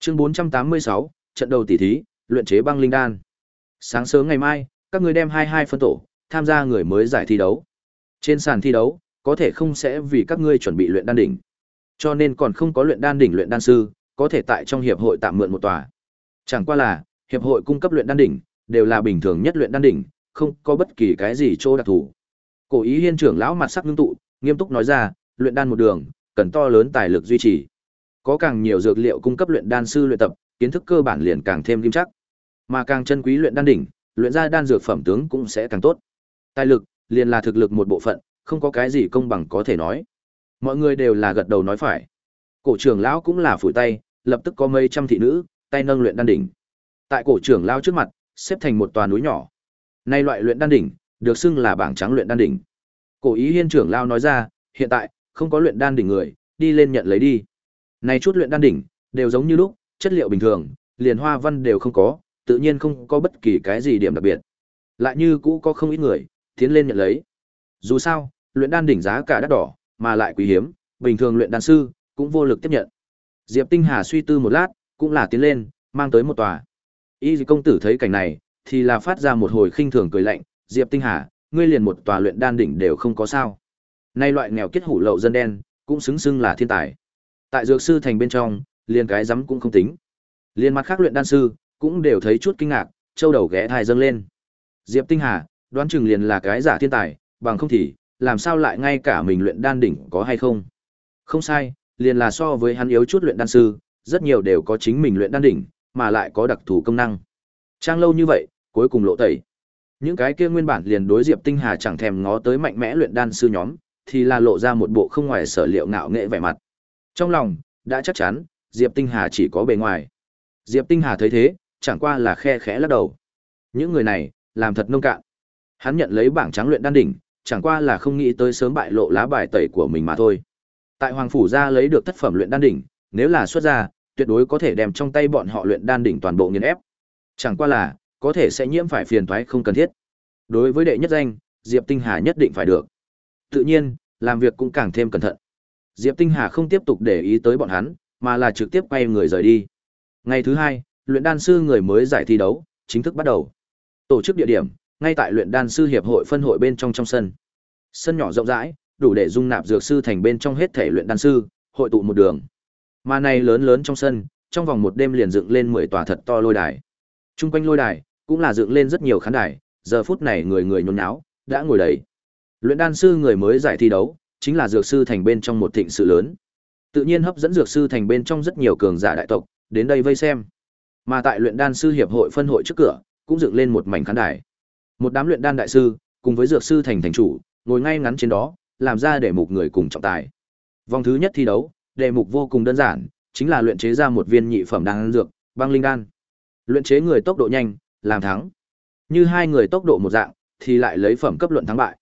Chương 486, trận đầu tỷ thí, luyện chế băng linh đan. Sáng sớm ngày mai, các ngươi đem 22 phân tổ, tham gia người mới giải thi đấu. Trên sàn thi đấu, có thể không sẽ vì các ngươi chuẩn bị luyện đan đỉnh. Cho nên còn không có luyện đan đỉnh luyện đan sư, có thể tại trong hiệp hội tạm mượn một tòa. Chẳng qua là, hiệp hội cung cấp luyện đan đỉnh, đều là bình thường nhất luyện đan đỉnh, không có bất kỳ cái gì chỗ đặc thù. Cổ ý hiên trưởng lão mặt sắc ngưng tụ, nghiêm túc nói ra, luyện đan một đường, cần to lớn tài lực duy trì. Có càng nhiều dược liệu cung cấp luyện đan sư luyện tập, kiến thức cơ bản liền càng thêm nghiêm chắc. Mà càng chân quý luyện đan đỉnh, luyện ra đan dược phẩm tướng cũng sẽ càng tốt. Tài lực, liền là thực lực một bộ phận, không có cái gì công bằng có thể nói. Mọi người đều là gật đầu nói phải. Cổ trưởng lão cũng là phủi tay, lập tức có mấy trăm thị nữ, tay nâng luyện đan đỉnh. Tại cổ trưởng lão trước mặt, xếp thành một tòa núi nhỏ. Nay loại luyện đan đỉnh, được xưng là bảng trắng luyện đan đỉnh. Cổ ý hiên trưởng lao nói ra, hiện tại không có luyện đan đỉnh người, đi lên nhận lấy đi. Này chút luyện đan đỉnh đều giống như lúc, chất liệu bình thường, liền hoa văn đều không có, tự nhiên không có bất kỳ cái gì điểm đặc biệt. Lại như cũ có không ít người tiến lên nhận lấy. Dù sao, luyện đan đỉnh giá cả đắt đỏ, mà lại quý hiếm, bình thường luyện đan sư cũng vô lực tiếp nhận. Diệp Tinh Hà suy tư một lát, cũng là tiến lên, mang tới một tòa. Y công tử thấy cảnh này, thì là phát ra một hồi khinh thường cười lạnh, Diệp Tinh Hà, ngươi liền một tòa luyện đan đỉnh đều không có sao. Nay loại nghèo kết hủ lậu dân đen, cũng xứng xưng là thiên tài. Tại dược sư thành bên trong, liền cái rắm cũng không tính. Liên mặt khác luyện đan sư, cũng đều thấy chút kinh ngạc, châu đầu ghé thai dâng lên. Diệp Tinh Hà, đoán chừng liền là cái giả thiên tài, bằng không thì, làm sao lại ngay cả mình luyện đan đỉnh có hay không. Không sai, liền là so với hắn yếu chút luyện đan sư, rất nhiều đều có chính mình luyện đan đỉnh, mà lại có đặc thù công năng. Trang lâu như vậy, cuối cùng lộ tẩy. Những cái kia nguyên bản liền đối Diệp Tinh Hà chẳng thèm ngó tới mạnh mẽ luyện đan sư nhóm, thì là lộ ra một bộ không ngoài sở liệu ngạo nghệ vẻ mặt. Trong lòng, đã chắc chắn, Diệp Tinh Hà chỉ có bề ngoài. Diệp Tinh Hà thấy thế, chẳng qua là khe khẽ lắc đầu. Những người này, làm thật nông cạn. Hắn nhận lấy bảng trắng luyện đan đỉnh, chẳng qua là không nghĩ tới sớm bại lộ lá bài tẩy của mình mà thôi. Tại Hoàng phủ gia lấy được thất phẩm luyện đan đỉnh, nếu là xuất ra, tuyệt đối có thể đem trong tay bọn họ luyện đan đỉnh toàn bộ nghiền ép. Chẳng qua là, có thể sẽ nhiễm phải phiền toái không cần thiết. Đối với đệ nhất danh, Diệp Tinh Hà nhất định phải được. Tự nhiên, làm việc cũng càng thêm cẩn thận. Diệp Tinh Hà không tiếp tục để ý tới bọn hắn, mà là trực tiếp quay người rời đi. Ngày thứ hai, luyện đan sư người mới giải thi đấu, chính thức bắt đầu. Tổ chức địa điểm, ngay tại luyện đan sư hiệp hội phân hội bên trong trong sân. Sân nhỏ rộng rãi, đủ để dung nạp dược sư thành bên trong hết thể luyện đan sư, hội tụ một đường. Mà này lớn lớn trong sân, trong vòng một đêm liền dựng lên 10 tòa thật to lôi đài. Trung quanh lôi đài, cũng là dựng lên rất nhiều khán đài, giờ phút này người người nhốn nháo, đã ngồi đầy. Luyện đan sư người mới giải thi đấu, chính là dược sư thành bên trong một thịnh sự lớn. Tự nhiên hấp dẫn dược sư thành bên trong rất nhiều cường giả đại tộc, đến đây vây xem. Mà tại luyện đan sư hiệp hội phân hội trước cửa, cũng dựng lên một mảnh khán đài. Một đám luyện đan đại sư, cùng với dược sư thành thành chủ, ngồi ngay ngắn trên đó, làm ra để mục người cùng trọng tài. Vòng thứ nhất thi đấu, đề mục vô cùng đơn giản, chính là luyện chế ra một viên nhị phẩm đan dược, băng linh đan. Luyện chế người tốc độ nhanh, làm thắng. Như hai người tốc độ một dạng, thì lại lấy phẩm cấp luận thắng bại.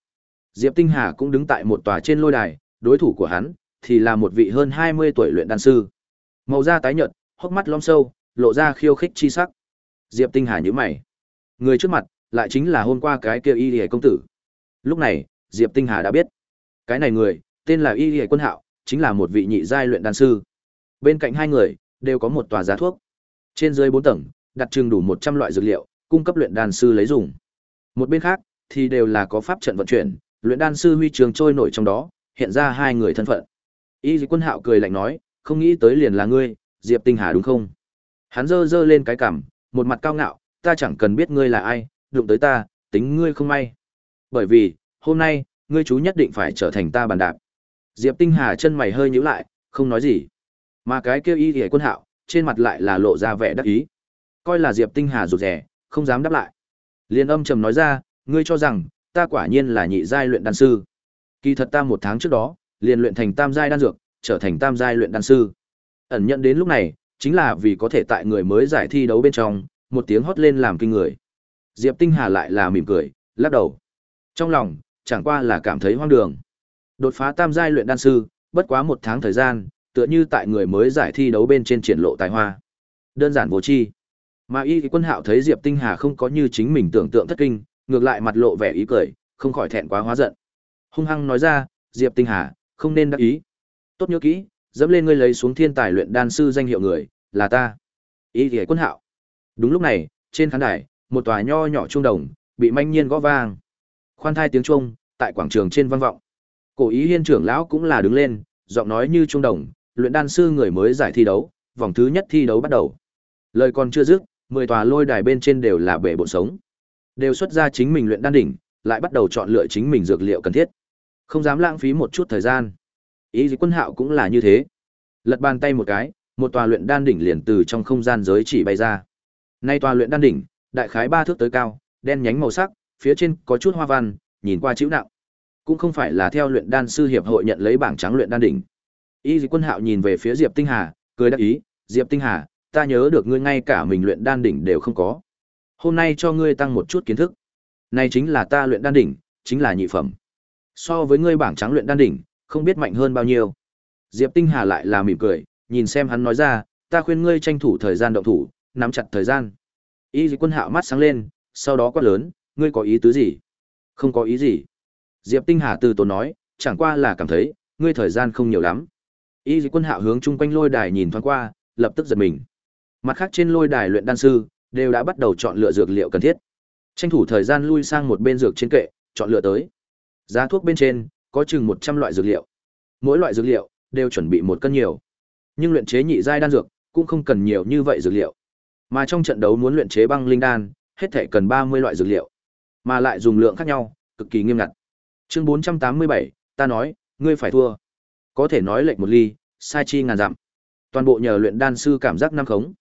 Diệp Tinh Hà cũng đứng tại một tòa trên lôi đài, đối thủ của hắn thì là một vị hơn 20 tuổi luyện đan sư. Màu da tái nhợt, hốc mắt lõm sâu, lộ ra khiêu khích chi sắc. Diệp Tinh Hà nhíu mày. Người trước mặt lại chính là hôm qua cái kia Y Liễu công tử. Lúc này, Diệp Tinh Hà đã biết, cái này người tên là Y Liễu Quân Hạo, chính là một vị nhị giai luyện đan sư. Bên cạnh hai người đều có một tòa giá thuốc. Trên dưới 4 tầng, đặt chừng đủ 100 loại dược liệu, cung cấp luyện đan sư lấy dùng. Một bên khác thì đều là có pháp trận vận chuyển, luyện đan sư huy trường trôi nổi trong đó, hiện ra hai người thân phận. Y Quân Hạo cười lạnh nói, không nghĩ tới liền là ngươi, Diệp Tinh Hà đúng không? Hắn giơ giơ lên cái cằm, một mặt cao ngạo, ta chẳng cần biết ngươi là ai, đụng tới ta, tính ngươi không may. Bởi vì, hôm nay, ngươi chú nhất định phải trở thành ta bàn đạp. Diệp Tinh Hà chân mày hơi nhíu lại, không nói gì. Mà cái kêu y dị quân hạo, trên mặt lại là lộ ra vẻ đắc ý. Coi là Diệp Tinh Hà rụt rè không dám đáp lại. Liên âm trầm nói ra, ngươi cho rằng, ta quả nhiên là nhị giai luyện đan sư. Kỳ thật ta một tháng trước đó, liền luyện thành tam giai đan dược, trở thành tam giai luyện đan sư. Ẩn nhận đến lúc này, chính là vì có thể tại người mới giải thi đấu bên trong, một tiếng hót lên làm kinh người. Diệp Tinh Hà lại là mỉm cười, lắc đầu. Trong lòng, chẳng qua là cảm thấy hoang đường. Đột phá tam giai luyện đan sư, bất quá một tháng thời gian, tựa như tại người mới giải thi đấu bên trên triển lộ tài hoa. Đơn giản vô chi. Mà Y Quân Hạo thấy Diệp Tinh Hà không có như chính mình tưởng tượng thất kinh, ngược lại mặt lộ vẻ ý cười, không khỏi thẹn quá hóa giận. Hung hăng nói ra, Diệp Tinh Hà, không nên đắc ý. Tốt nhớ kỹ, dẫm lên ngươi lấy xuống thiên tài luyện đan sư danh hiệu người, là ta. Y Liễu Quân Hạo. Đúng lúc này, trên khán đài, một tòa nho nhỏ trung đồng bị manh nhiên gõ vang. Khoan thai tiếng chuông tại quảng trường trên vang vọng. Cổ Ý Hiên trưởng lão cũng là đứng lên, giọng nói như trung đồng, luyện đan sư người mới giải thi đấu, vòng thứ nhất thi đấu bắt đầu. Lời còn chưa dứt, mười tòa lôi đài bên trên đều là bể bộ sống. Đều xuất ra chính mình luyện đan đỉnh, lại bắt đầu chọn lựa chính mình dược liệu cần thiết. Không dám lãng phí một chút thời gian. Ý gì quân hạo cũng là như thế. Lật bàn tay một cái, một tòa luyện đan đỉnh liền từ trong không gian giới chỉ bay ra. Nay tòa luyện đan đỉnh, đại khái ba thước tới cao, đen nhánh màu sắc, phía trên có chút hoa văn, nhìn qua chữ nặng. Cũng không phải là theo luyện đan sư hiệp hội nhận lấy bảng trắng luyện đan đỉnh. Y Dị Quân Hạo nhìn về phía Diệp Tinh Hà, cười đáp ý, "Diệp Tinh Hà, ta nhớ được ngươi ngay cả mình luyện đan đỉnh đều không có. Hôm nay cho ngươi tăng một chút kiến thức. Này chính là ta luyện đan đỉnh, chính là nhị phẩm. So với ngươi bảng trắng luyện đan đỉnh, không biết mạnh hơn bao nhiêu." Diệp Tinh Hà lại là mỉm cười, nhìn xem hắn nói ra, "Ta khuyên ngươi tranh thủ thời gian động thủ, nắm chặt thời gian." Y Dị Quân Hạo mắt sáng lên, sau đó quát lớn, "Ngươi có ý tứ gì?" "Không có ý gì." Diệp Tinh Hà từ tốn nói, "Chẳng qua là cảm thấy, ngươi thời gian không nhiều lắm." Y Dị Quân Hạo hướng chung quanh lôi đài nhìn thoáng qua, lập tức giật mình. Mặt khác trên lôi đài luyện đan sư đều đã bắt đầu chọn lựa dược liệu cần thiết. Tranh thủ thời gian lui sang một bên dược trên kệ, chọn lựa tới. Giá thuốc bên trên có chừng 100 loại dược liệu. Mỗi loại dược liệu đều chuẩn bị một cân nhiều. Nhưng luyện chế nhị giai đan dược cũng không cần nhiều như vậy dược liệu. Mà trong trận đấu muốn luyện chế băng linh đan, hết thể cần 30 loại dược liệu, mà lại dùng lượng khác nhau, cực kỳ nghiêm ngặt. Chương 487, ta nói, ngươi phải thua. Có thể nói lệnh một ly, sai chi ngàn dặm. Toàn bộ nhờ luyện đan sư cảm giác năm khống.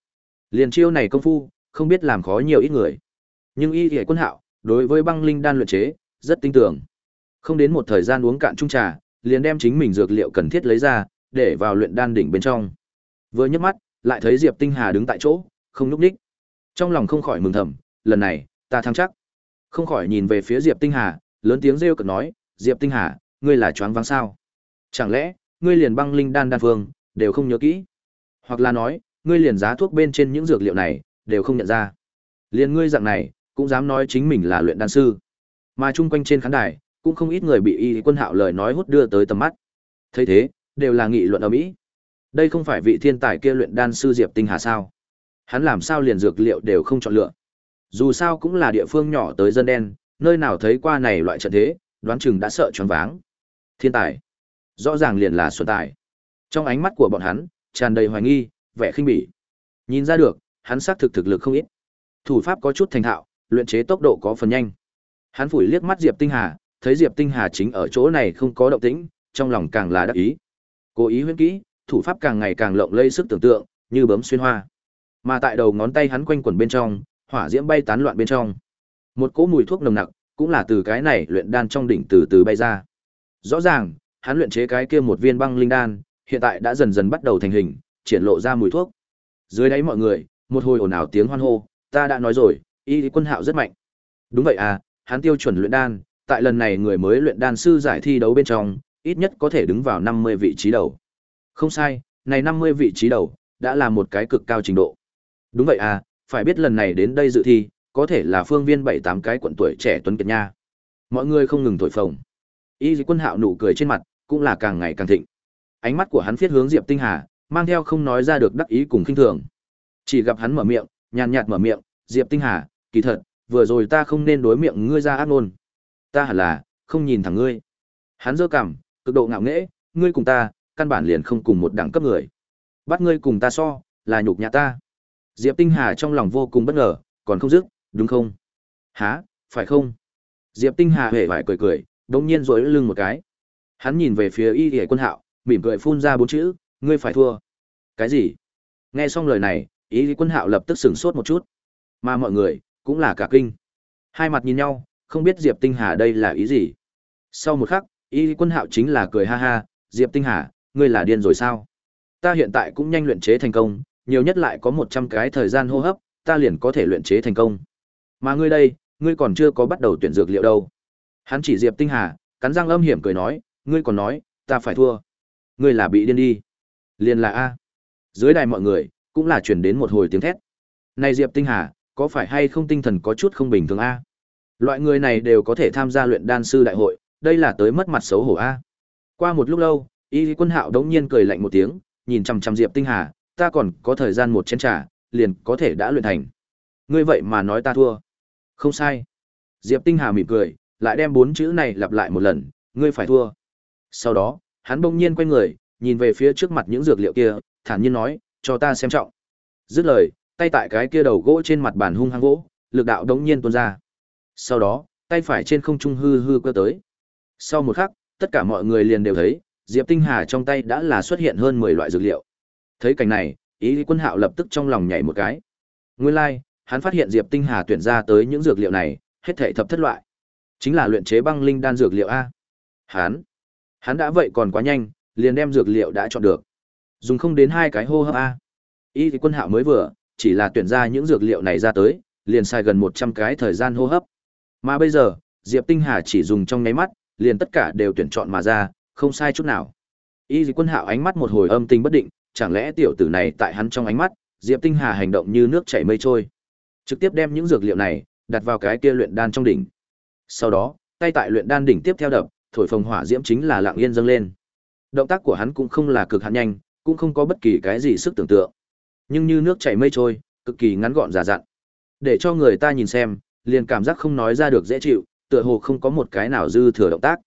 Liền chiêu này công phu, không biết làm khó nhiều ít người. Nhưng y hệ quân hạo, đối với băng linh đan luyện chế, rất tinh tưởng. Không đến một thời gian uống cạn chung trà, liền đem chính mình dược liệu cần thiết lấy ra, để vào luyện đan đỉnh bên trong. Vừa nhấc mắt, lại thấy Diệp Tinh Hà đứng tại chỗ, không nhúc ních. Trong lòng không khỏi mừng thầm, lần này, ta thắng chắc. Không khỏi nhìn về phía Diệp Tinh Hà, lớn tiếng rêu cợt nói, "Diệp Tinh Hà, ngươi là choáng váng sao? Chẳng lẽ, ngươi liền băng linh đan đan phương đều không nhớ kỹ? Hoặc là nói, ngươi liền giá thuốc bên trên những dược liệu này đều không nhận ra? Liền ngươi dạng này, cũng dám nói chính mình là luyện đan sư?" Mà chung quanh trên khán đài, cũng không ít người bị Y Quân Hạo lời nói hút đưa tới tầm mắt. Thấy thế, đều là nghị luận ở mỹ. Đây không phải vị thiên tài kia luyện đan sư Diệp Tinh Hà sao? Hắn làm sao liền dược liệu đều không chọn lựa? Dù sao cũng là địa phương nhỏ tới dân đen, nơi nào thấy qua này loại trận thế, đoán chừng đã sợ choáng váng. Thiên tài, rõ ràng liền là xuân tài. Trong ánh mắt của bọn hắn, tràn đầy hoài nghi, vẻ khinh bỉ. Nhìn ra được, hắn xác thực thực lực không ít. Thủ pháp có chút thành thạo, luyện chế tốc độ có phần nhanh. Hắn phủi liếc mắt Diệp Tinh Hà, thấy Diệp Tinh Hà chính ở chỗ này không có động tĩnh, trong lòng càng là đắc ý. Cố ý huyễn kỹ, thủ pháp càng ngày càng lộng lẫy sức tưởng tượng, như bấm xuyên hoa. Mà tại đầu ngón tay hắn quanh quẩn bên trong, hỏa diễm bay tán loạn bên trong. Một cỗ mùi thuốc nồng nặc, cũng là từ cái này luyện đan trong đỉnh từ từ bay ra. Rõ ràng, hắn luyện chế cái kia một viên băng linh đan, hiện tại đã dần dần bắt đầu thành hình, triển lộ ra mùi thuốc. Dưới đáy mọi người, một hồi ồn ào tiếng hoan hô, ta đã nói rồi, y quân hạo rất mạnh. Đúng vậy à, hắn tiêu chuẩn luyện đan, tại lần này người mới luyện đan sư giải thi đấu bên trong, ít nhất có thể đứng vào 50 vị trí đầu. Không sai, này 50 vị trí đầu, đã là một cái cực cao trình độ. Đúng vậy à, phải biết lần này đến đây dự thi, có thể là phương viên 7-8 cái quận tuổi trẻ tuấn kiệt nha. Mọi người không ngừng thổi phồng. Y quân hạo nụ cười trên mặt, cũng là càng ngày càng thịnh. Ánh mắt của hắn phiết hướng Diệp Tinh Hà, mang theo không nói ra được đắc ý cùng khinh thường. Chỉ gặp hắn mở miệng, nhàn nhạt mở miệng, "Diệp Tinh Hà, kỳ thật, vừa rồi ta không nên đối miệng ngươi ra ác ngôn. Ta hẳn là không nhìn thẳng ngươi." Hắn giơ cằm, cực độ ngạo nghễ, "Ngươi cùng ta, căn bản liền không cùng một đẳng cấp người. Bắt ngươi cùng ta so, là nhục nhã ta." Diệp Tinh Hà trong lòng vô cùng bất ngờ, còn không dứt, đúng không? Hả, phải không? Diệp Tinh Hà hề vải cười cười, đột nhiên rối lưng một cái. Hắn nhìn về phía y Y quân hạo, mỉm cười phun ra bốn chữ, ngươi phải thua. Cái gì? Nghe xong lời này, y quân hạo lập tức sửng sốt một chút. Mà mọi người, cũng là cả kinh. Hai mặt nhìn nhau, không biết Diệp Tinh Hà đây là ý gì. Sau một khắc, y quân hạo chính là cười ha ha, Diệp Tinh Hà, ngươi là điên rồi sao? Ta hiện tại cũng nhanh luyện chế thành công, nhiều nhất lại có 100 cái thời gian hô hấp, ta liền có thể luyện chế thành công. Mà ngươi đây, ngươi còn chưa có bắt đầu tuyển dược liệu đâu. Hắn chỉ Diệp Tinh Hà, cắn răng âm hiểm cười nói, ngươi còn nói, ta phải thua. Ngươi là bị điên đi. Liền là A. Dưới đài mọi người, cũng là truyền đến một hồi tiếng thét. Này Diệp Tinh Hà, có phải hay không tinh thần có chút không bình thường A? Loại người này đều có thể tham gia luyện đan sư đại hội, đây là tới mất mặt xấu hổ A. Qua một lúc lâu, Y Quân Hạo đống nhiên cười lạnh một tiếng, nhìn chằm chằm Diệp Tinh Hà, ta còn có thời gian một chén trà, liền có thể đã luyện thành. Ngươi vậy mà nói ta thua. Không sai. Diệp Tinh Hà mỉm cười, lại đem bốn chữ này lặp lại một lần, ngươi phải thua. Sau đó, hắn bỗng nhiên quay người, nhìn về phía trước mặt những dược liệu kia, thản nhiên nói, cho ta xem trọng. Dứt lời, tay tại cái kia đầu gỗ trên mặt bàn hung hăng gỗ, lực đạo đống nhiên tuôn ra. Sau đó, tay phải trên không trung hư hư cơ tới. Sau một khắc, tất cả mọi người liền đều thấy, Diệp Tinh Hà trong tay đã là xuất hiện hơn 10 loại dược liệu. Thấy cảnh này, ý quân hạo lập tức trong lòng nhảy một cái. Nguyên lai, like, hắn phát hiện Diệp Tinh Hà tuyển ra tới những dược liệu này, hết thảy thập thất loại. Chính là luyện chế băng linh đan dược liệu a. Hắn, hắn đã vậy còn quá nhanh, liền đem dược liệu đã chọn được. Dùng không đến hai cái hô hấp a. Y quân hạo mới vừa, chỉ là tuyển ra những dược liệu này ra tới, liền sai gần 100 cái thời gian hô hấp. Mà bây giờ, Diệp Tinh Hà chỉ dùng trong nháy mắt, liền tất cả đều tuyển chọn mà ra, không sai chút nào. Y quân hạo ánh mắt một hồi âm tình bất định, chẳng lẽ tiểu tử này tại hắn trong ánh mắt, Diệp Tinh Hà hành động như nước chảy mây trôi. Trực tiếp đem những dược liệu này đặt vào cái kia luyện đan trong đỉnh. Sau đó, tay tại luyện đan đỉnh tiếp theo đập, thổi phồng hỏa diễm chính là lặng yên dâng lên. Động tác của hắn cũng không là cực hạn nhanh, cũng không có bất kỳ cái gì sức tưởng tượng. Nhưng như nước chảy mây trôi, cực kỳ ngắn gọn giả dặn. Để cho người ta nhìn xem, liền cảm giác không nói ra được dễ chịu, tựa hồ không có một cái nào dư thừa động tác.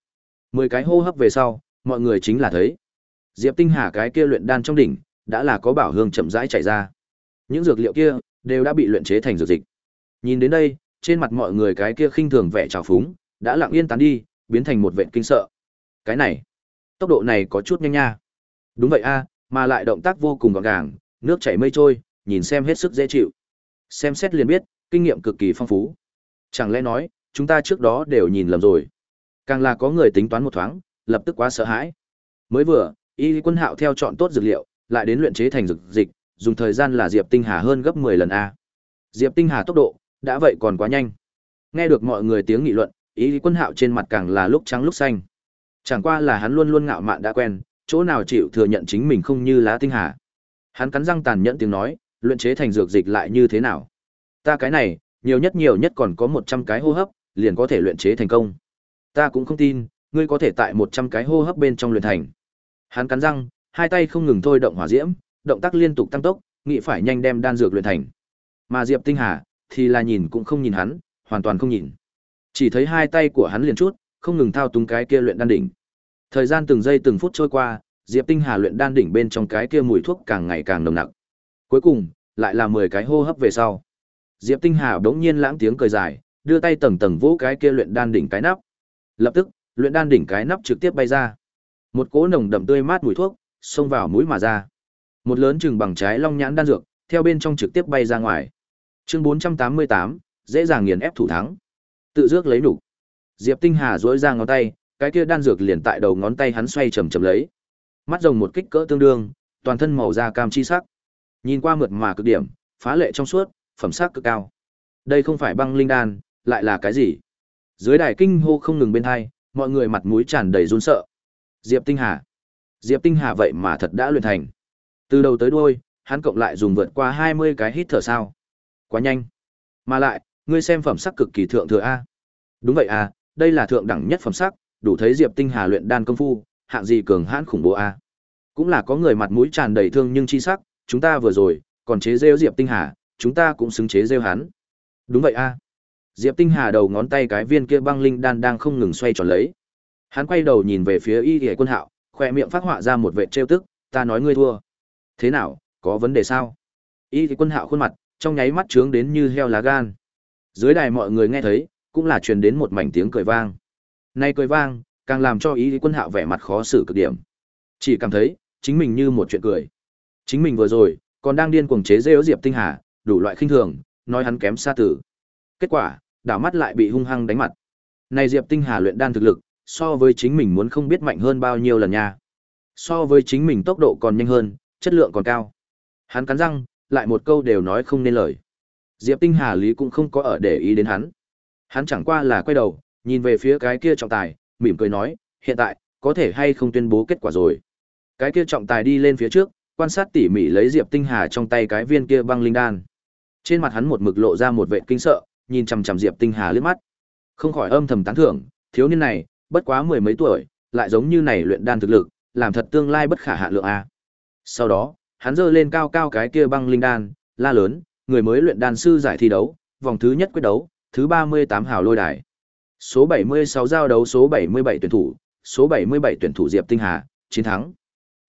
Mười cái hô hấp về sau, mọi người chính là thấy. Diệp Tinh Hà cái kia luyện đan trong đỉnh, đã là có bảo hương chậm rãi chảy ra. Những dược liệu kia đều đã bị luyện chế thành dược dịch. Nhìn đến đây, trên mặt mọi người cái kia khinh thường vẻ trào phúng, đã lặng yên tán đi, biến thành một vệt kinh sợ. Cái này, Tốc độ này có chút nhanh nha. Đúng vậy a, mà lại động tác vô cùng gọn gàng, nước chảy mây trôi, nhìn xem hết sức dễ chịu. Xem xét liền biết, kinh nghiệm cực kỳ phong phú. Chẳng lẽ nói, chúng ta trước đó đều nhìn lầm rồi. Càng là có người tính toán một thoáng, lập tức quá sợ hãi. Mới vừa, Y Quân Hạo theo chọn tốt dược liệu, lại đến luyện chế thành dược dịch, dùng thời gian là Diệp Tinh Hà hơn gấp 10 lần a. Diệp Tinh Hà tốc độ, đã vậy còn quá nhanh. Nghe được mọi người tiếng nghị luận, Y Quân Hạo trên mặt càng là lúc trắng lúc xanh. Chẳng qua là hắn luôn luôn ngạo mạn đã quen, chỗ nào chịu thừa nhận chính mình không như lá tinh hà. Hắn cắn răng tàn nhẫn tiếng nói, luyện chế thành dược dịch lại như thế nào? Ta cái này, nhiều nhất nhiều nhất còn có 100 cái hô hấp, liền có thể luyện chế thành công. Ta cũng không tin, ngươi có thể tại 100 cái hô hấp bên trong luyện thành. Hắn cắn răng, hai tay không ngừng thôi động hỏa diễm, động tác liên tục tăng tốc, nghĩ phải nhanh đem đan dược luyện thành. Mà Diệp Tinh Hà thì là nhìn cũng không nhìn hắn, hoàn toàn không nhìn. Chỉ thấy hai tay của hắn liền chút, không ngừng thao túng cái kia luyện đan đỉnh. Thời gian từng giây từng phút trôi qua, Diệp Tinh Hà luyện đan đỉnh bên trong cái kia mùi thuốc càng ngày càng nồng nặc. Cuối cùng, lại là 10 cái hô hấp về sau. Diệp Tinh Hà đống nhiên lãng tiếng cười dài, đưa tay tầng tầng vỗ cái kia luyện đan đỉnh cái nắp. Lập tức, luyện đan đỉnh cái nắp trực tiếp bay ra. Một cỗ nồng đậm tươi mát mùi thuốc xông vào mũi mà ra. Một lớn chừng bằng trái long nhãn đan dược, theo bên trong trực tiếp bay ra ngoài. Chương 488, dễ dàng nghiền ép thủ thắng. Tự dước lấy đủ. Diệp Tinh Hà duỗi ra ngón tay, cái kia đan dược liền tại đầu ngón tay hắn xoay chậm chậm lấy. Mắt rồng một kích cỡ tương đương, toàn thân màu da cam chi sắc. Nhìn qua mượt mà cực điểm, phá lệ trong suốt, phẩm sắc cực cao. Đây không phải băng linh đan, lại là cái gì? Dưới đài kinh hô không ngừng bên hai, mọi người mặt mũi tràn đầy run sợ. Diệp Tinh Hà. Diệp Tinh Hà vậy mà thật đã luyện thành. Từ đầu tới đuôi, hắn cộng lại dùng vượt qua 20 cái hít thở sao. Quá nhanh. Mà lại, ngươi xem phẩm sắc cực kỳ thượng thừa a. Đúng vậy à, đây là thượng đẳng nhất phẩm sắc, đủ thấy Diệp Tinh Hà luyện đan công phu, hạng gì cường hãn khủng bố a. Cũng là có người mặt mũi tràn đầy thương nhưng chi sắc, chúng ta vừa rồi, còn chế rêu Diệp Tinh Hà, chúng ta cũng xứng chế rêu hắn. Đúng vậy a. Diệp Tinh Hà đầu ngón tay cái viên kia băng linh đan đang không ngừng xoay tròn lấy. Hắn quay đầu nhìn về phía Y Liễu Quân Hạo, khỏe miệng phát họa ra một vệt trêu tức, ta nói ngươi thua. Thế nào, có vấn đề sao? Y Liễu Quân Hạo khuôn mặt trong nháy mắt trướng đến như heo lá gan. Dưới đài mọi người nghe thấy, cũng là truyền đến một mảnh tiếng cười vang. Nay cười vang, càng làm cho ý quân hạo vẻ mặt khó xử cực điểm. Chỉ cảm thấy, chính mình như một chuyện cười. Chính mình vừa rồi, còn đang điên cuồng chế giễu Diệp Tinh Hà, đủ loại khinh thường, nói hắn kém xa tử. Kết quả, đảo mắt lại bị hung hăng đánh mặt. Này Diệp Tinh Hà luyện đan thực lực, so với chính mình muốn không biết mạnh hơn bao nhiêu lần nha. So với chính mình tốc độ còn nhanh hơn, chất lượng còn cao. Hắn cắn răng, lại một câu đều nói không nên lời. Diệp Tinh Hà lý cũng không có ở để ý đến hắn. Hắn chẳng qua là quay đầu, nhìn về phía cái kia trọng tài, mỉm cười nói, hiện tại, có thể hay không tuyên bố kết quả rồi. Cái kia trọng tài đi lên phía trước, quan sát tỉ mỉ lấy Diệp Tinh Hà trong tay cái viên kia băng linh đan. Trên mặt hắn một mực lộ ra một vẻ kinh sợ, nhìn chằm chằm Diệp Tinh Hà liếc mắt. Không khỏi âm thầm tán thưởng, thiếu niên này, bất quá mười mấy tuổi, lại giống như này luyện đan thực lực, làm thật tương lai bất khả hạ lượng a. Sau đó, hắn giơ lên cao cao cái kia băng linh đan, la lớn, người mới luyện đan sư giải thi đấu, vòng thứ nhất quyết đấu, thứ 38 hào lôi đài. Số 76 giao đấu số 77 tuyển thủ, số 77 tuyển thủ Diệp Tinh Hà, chiến thắng.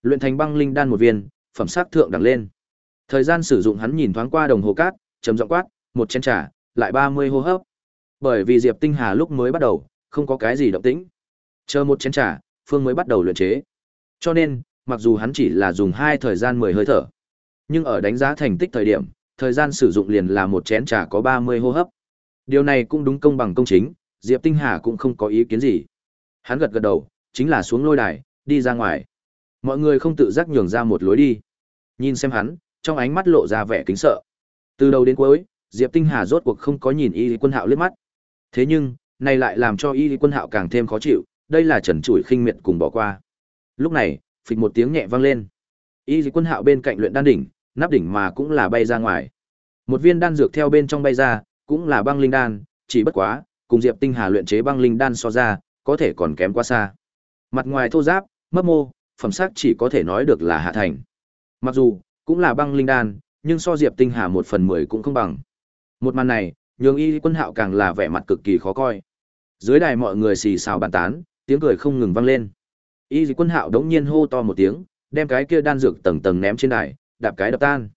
Luyện thành băng linh đan một viên, phẩm sắc thượng đẳng lên. Thời gian sử dụng hắn nhìn thoáng qua đồng hồ cát, trầm giọng quát, một chén trà, lại 30 hô hấp. Bởi vì Diệp Tinh Hà lúc mới bắt đầu, không có cái gì động tĩnh. Chờ một chén trà, Phương mới bắt đầu luyện chế. Cho nên, mặc dù hắn chỉ là dùng hai thời gian 10 hơi thở, nhưng ở đánh giá thành tích thời điểm, thời gian sử dụng liền là một chén trà có 30 hô hấp. Điều này cũng đúng công bằng công chính, Diệp Tinh Hà cũng không có ý kiến gì. Hắn gật gật đầu, chính là xuống lôi đài, đi ra ngoài. Mọi người không tự giác nhường ra một lối đi. Nhìn xem hắn, trong ánh mắt lộ ra vẻ kính sợ. Từ đầu đến cuối, Diệp Tinh Hà rốt cuộc không có nhìn Y Quân Hạo liếc mắt. Thế nhưng, này lại làm cho Y Quân Hạo càng thêm khó chịu, đây là trần trụi khinh miệt cùng bỏ qua. Lúc này, phịch một tiếng nhẹ vang lên. Y Quân Hạo bên cạnh luyện đan đỉnh, nắp đỉnh mà cũng là bay ra ngoài. Một viên đan dược theo bên trong bay ra, cũng là băng linh đan, chỉ bất quá, cùng Diệp Tinh Hà luyện chế băng linh đan so ra, có thể còn kém quá xa. Mặt ngoài thô ráp, mấp mô, phẩm sắc chỉ có thể nói được là hạ thành. Mặc dù, cũng là băng linh đan, nhưng so Diệp Tinh Hà một phần mười cũng không bằng. Một màn này, nhường y quân hạo càng là vẻ mặt cực kỳ khó coi. Dưới đài mọi người xì xào bàn tán, tiếng cười không ngừng vang lên. Y quân hạo đống nhiên hô to một tiếng, đem cái kia đan dược tầng tầng ném trên đài, đạp cái đập tan.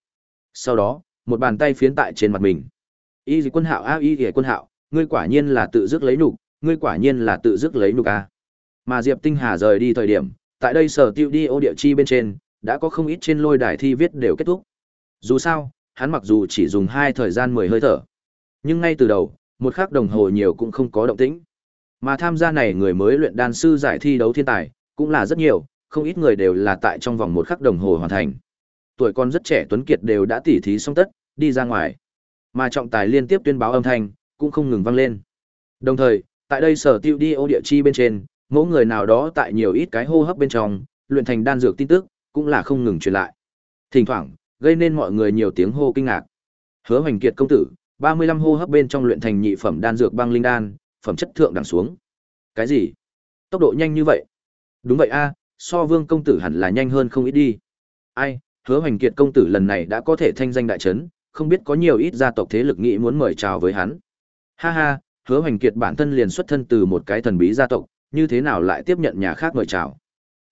Sau đó, một bàn tay phiến tại trên mặt mình. Y quân hạo a y quân hạo, ngươi quả nhiên là tự dứt lấy nhục, ngươi quả nhiên là tự dứt lấy nhục a. Mà Diệp Tinh Hà rời đi thời điểm, tại đây sở tiêu đi ô địa chi bên trên, đã có không ít trên lôi đài thi viết đều kết thúc. Dù sao, hắn mặc dù chỉ dùng hai thời gian 10 hơi thở, nhưng ngay từ đầu, một khắc đồng hồ nhiều cũng không có động tĩnh. Mà tham gia này người mới luyện đan sư giải thi đấu thiên tài, cũng là rất nhiều, không ít người đều là tại trong vòng một khắc đồng hồ hoàn thành. Tuổi con rất trẻ Tuấn Kiệt đều đã tỉ thí xong tất, đi ra ngoài. Mà trọng tài liên tiếp tuyên báo âm thanh, cũng không ngừng vang lên. Đồng thời, tại đây sở tiêu đi ô địa chi bên trên, mỗi người nào đó tại nhiều ít cái hô hấp bên trong, luyện thành đan dược tin tức, cũng là không ngừng truyền lại. Thỉnh thoảng, gây nên mọi người nhiều tiếng hô kinh ngạc. Hứa Hoành Kiệt công tử, 35 hô hấp bên trong luyện thành nhị phẩm đan dược băng linh đan, phẩm chất thượng đẳng xuống. Cái gì? Tốc độ nhanh như vậy? Đúng vậy a, so Vương công tử hẳn là nhanh hơn không ít đi. Ai, Hứa Hoành Kiệt công tử lần này đã có thể thanh danh đại chấn, không biết có nhiều ít gia tộc thế lực nghĩ muốn mời chào với hắn. Ha ha, Hứa Hoành Kiệt bản thân liền xuất thân từ một cái thần bí gia tộc, như thế nào lại tiếp nhận nhà khác mời chào.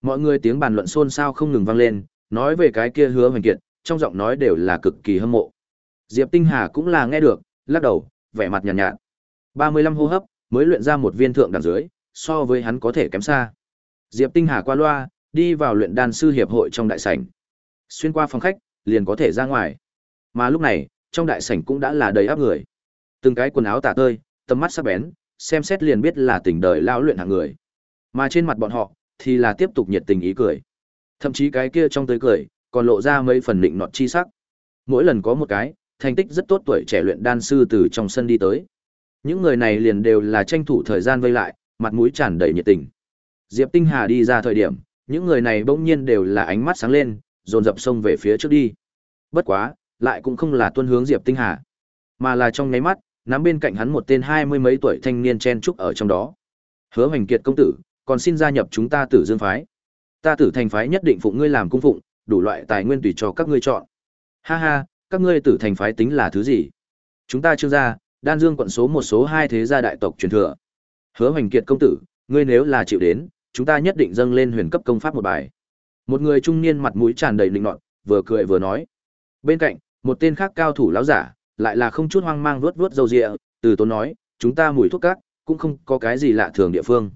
Mọi người tiếng bàn luận xôn xao không ngừng vang lên, nói về cái kia Hứa Hoành Kiệt, trong giọng nói đều là cực kỳ hâm mộ. Diệp Tinh Hà cũng là nghe được, lắc đầu, vẻ mặt nhàn nhạt, nhạt. 35 hô hấp, mới luyện ra một viên thượng đẳng dưới, so với hắn có thể kém xa. Diệp Tinh Hà qua loa, đi vào luyện đan sư hiệp hội trong đại sảnh. Xuyên qua phòng khách, liền có thể ra ngoài. Mà lúc này, trong đại sảnh cũng đã là đầy áp người. Từng cái quần áo tả tơi, tầm mắt sắc bén, xem xét liền biết là tình đời lao luyện hạng người. Mà trên mặt bọn họ, thì là tiếp tục nhiệt tình ý cười. Thậm chí cái kia trong tới cười, còn lộ ra mấy phần định nọt chi sắc. Mỗi lần có một cái, thành tích rất tốt tuổi trẻ luyện đan sư từ trong sân đi tới. Những người này liền đều là tranh thủ thời gian vây lại, mặt mũi tràn đầy nhiệt tình. Diệp Tinh Hà đi ra thời điểm, những người này bỗng nhiên đều là ánh mắt sáng lên, dồn dập xông về phía trước đi. Bất quá, lại cũng không là tuân hướng Diệp Tinh Hà, mà là trong nháy mắt, nắm bên cạnh hắn một tên hai mươi mấy tuổi thanh niên chen trúc ở trong đó. Hứa Hoành Kiệt công tử, còn xin gia nhập chúng ta Tử Dương phái. Ta Tử Thành phái nhất định phụng ngươi làm cung phụng, đủ loại tài nguyên tùy cho các ngươi chọn. Ha ha, các ngươi Tử Thành phái tính là thứ gì? Chúng ta Trương gia, Đan Dương quận số một số hai thế gia đại tộc truyền thừa. Hứa Hoành Kiệt công tử, ngươi nếu là chịu đến, chúng ta nhất định dâng lên huyền cấp công pháp một bài. Một người trung niên mặt mũi tràn đầy lịnh nọt, vừa cười vừa nói. Bên cạnh, một tên khác cao thủ lão giả, lại là không chút hoang mang vuốt vuốt râu ria, từ tốn nói, chúng ta mùi thuốc các, cũng không có cái gì lạ thường địa phương.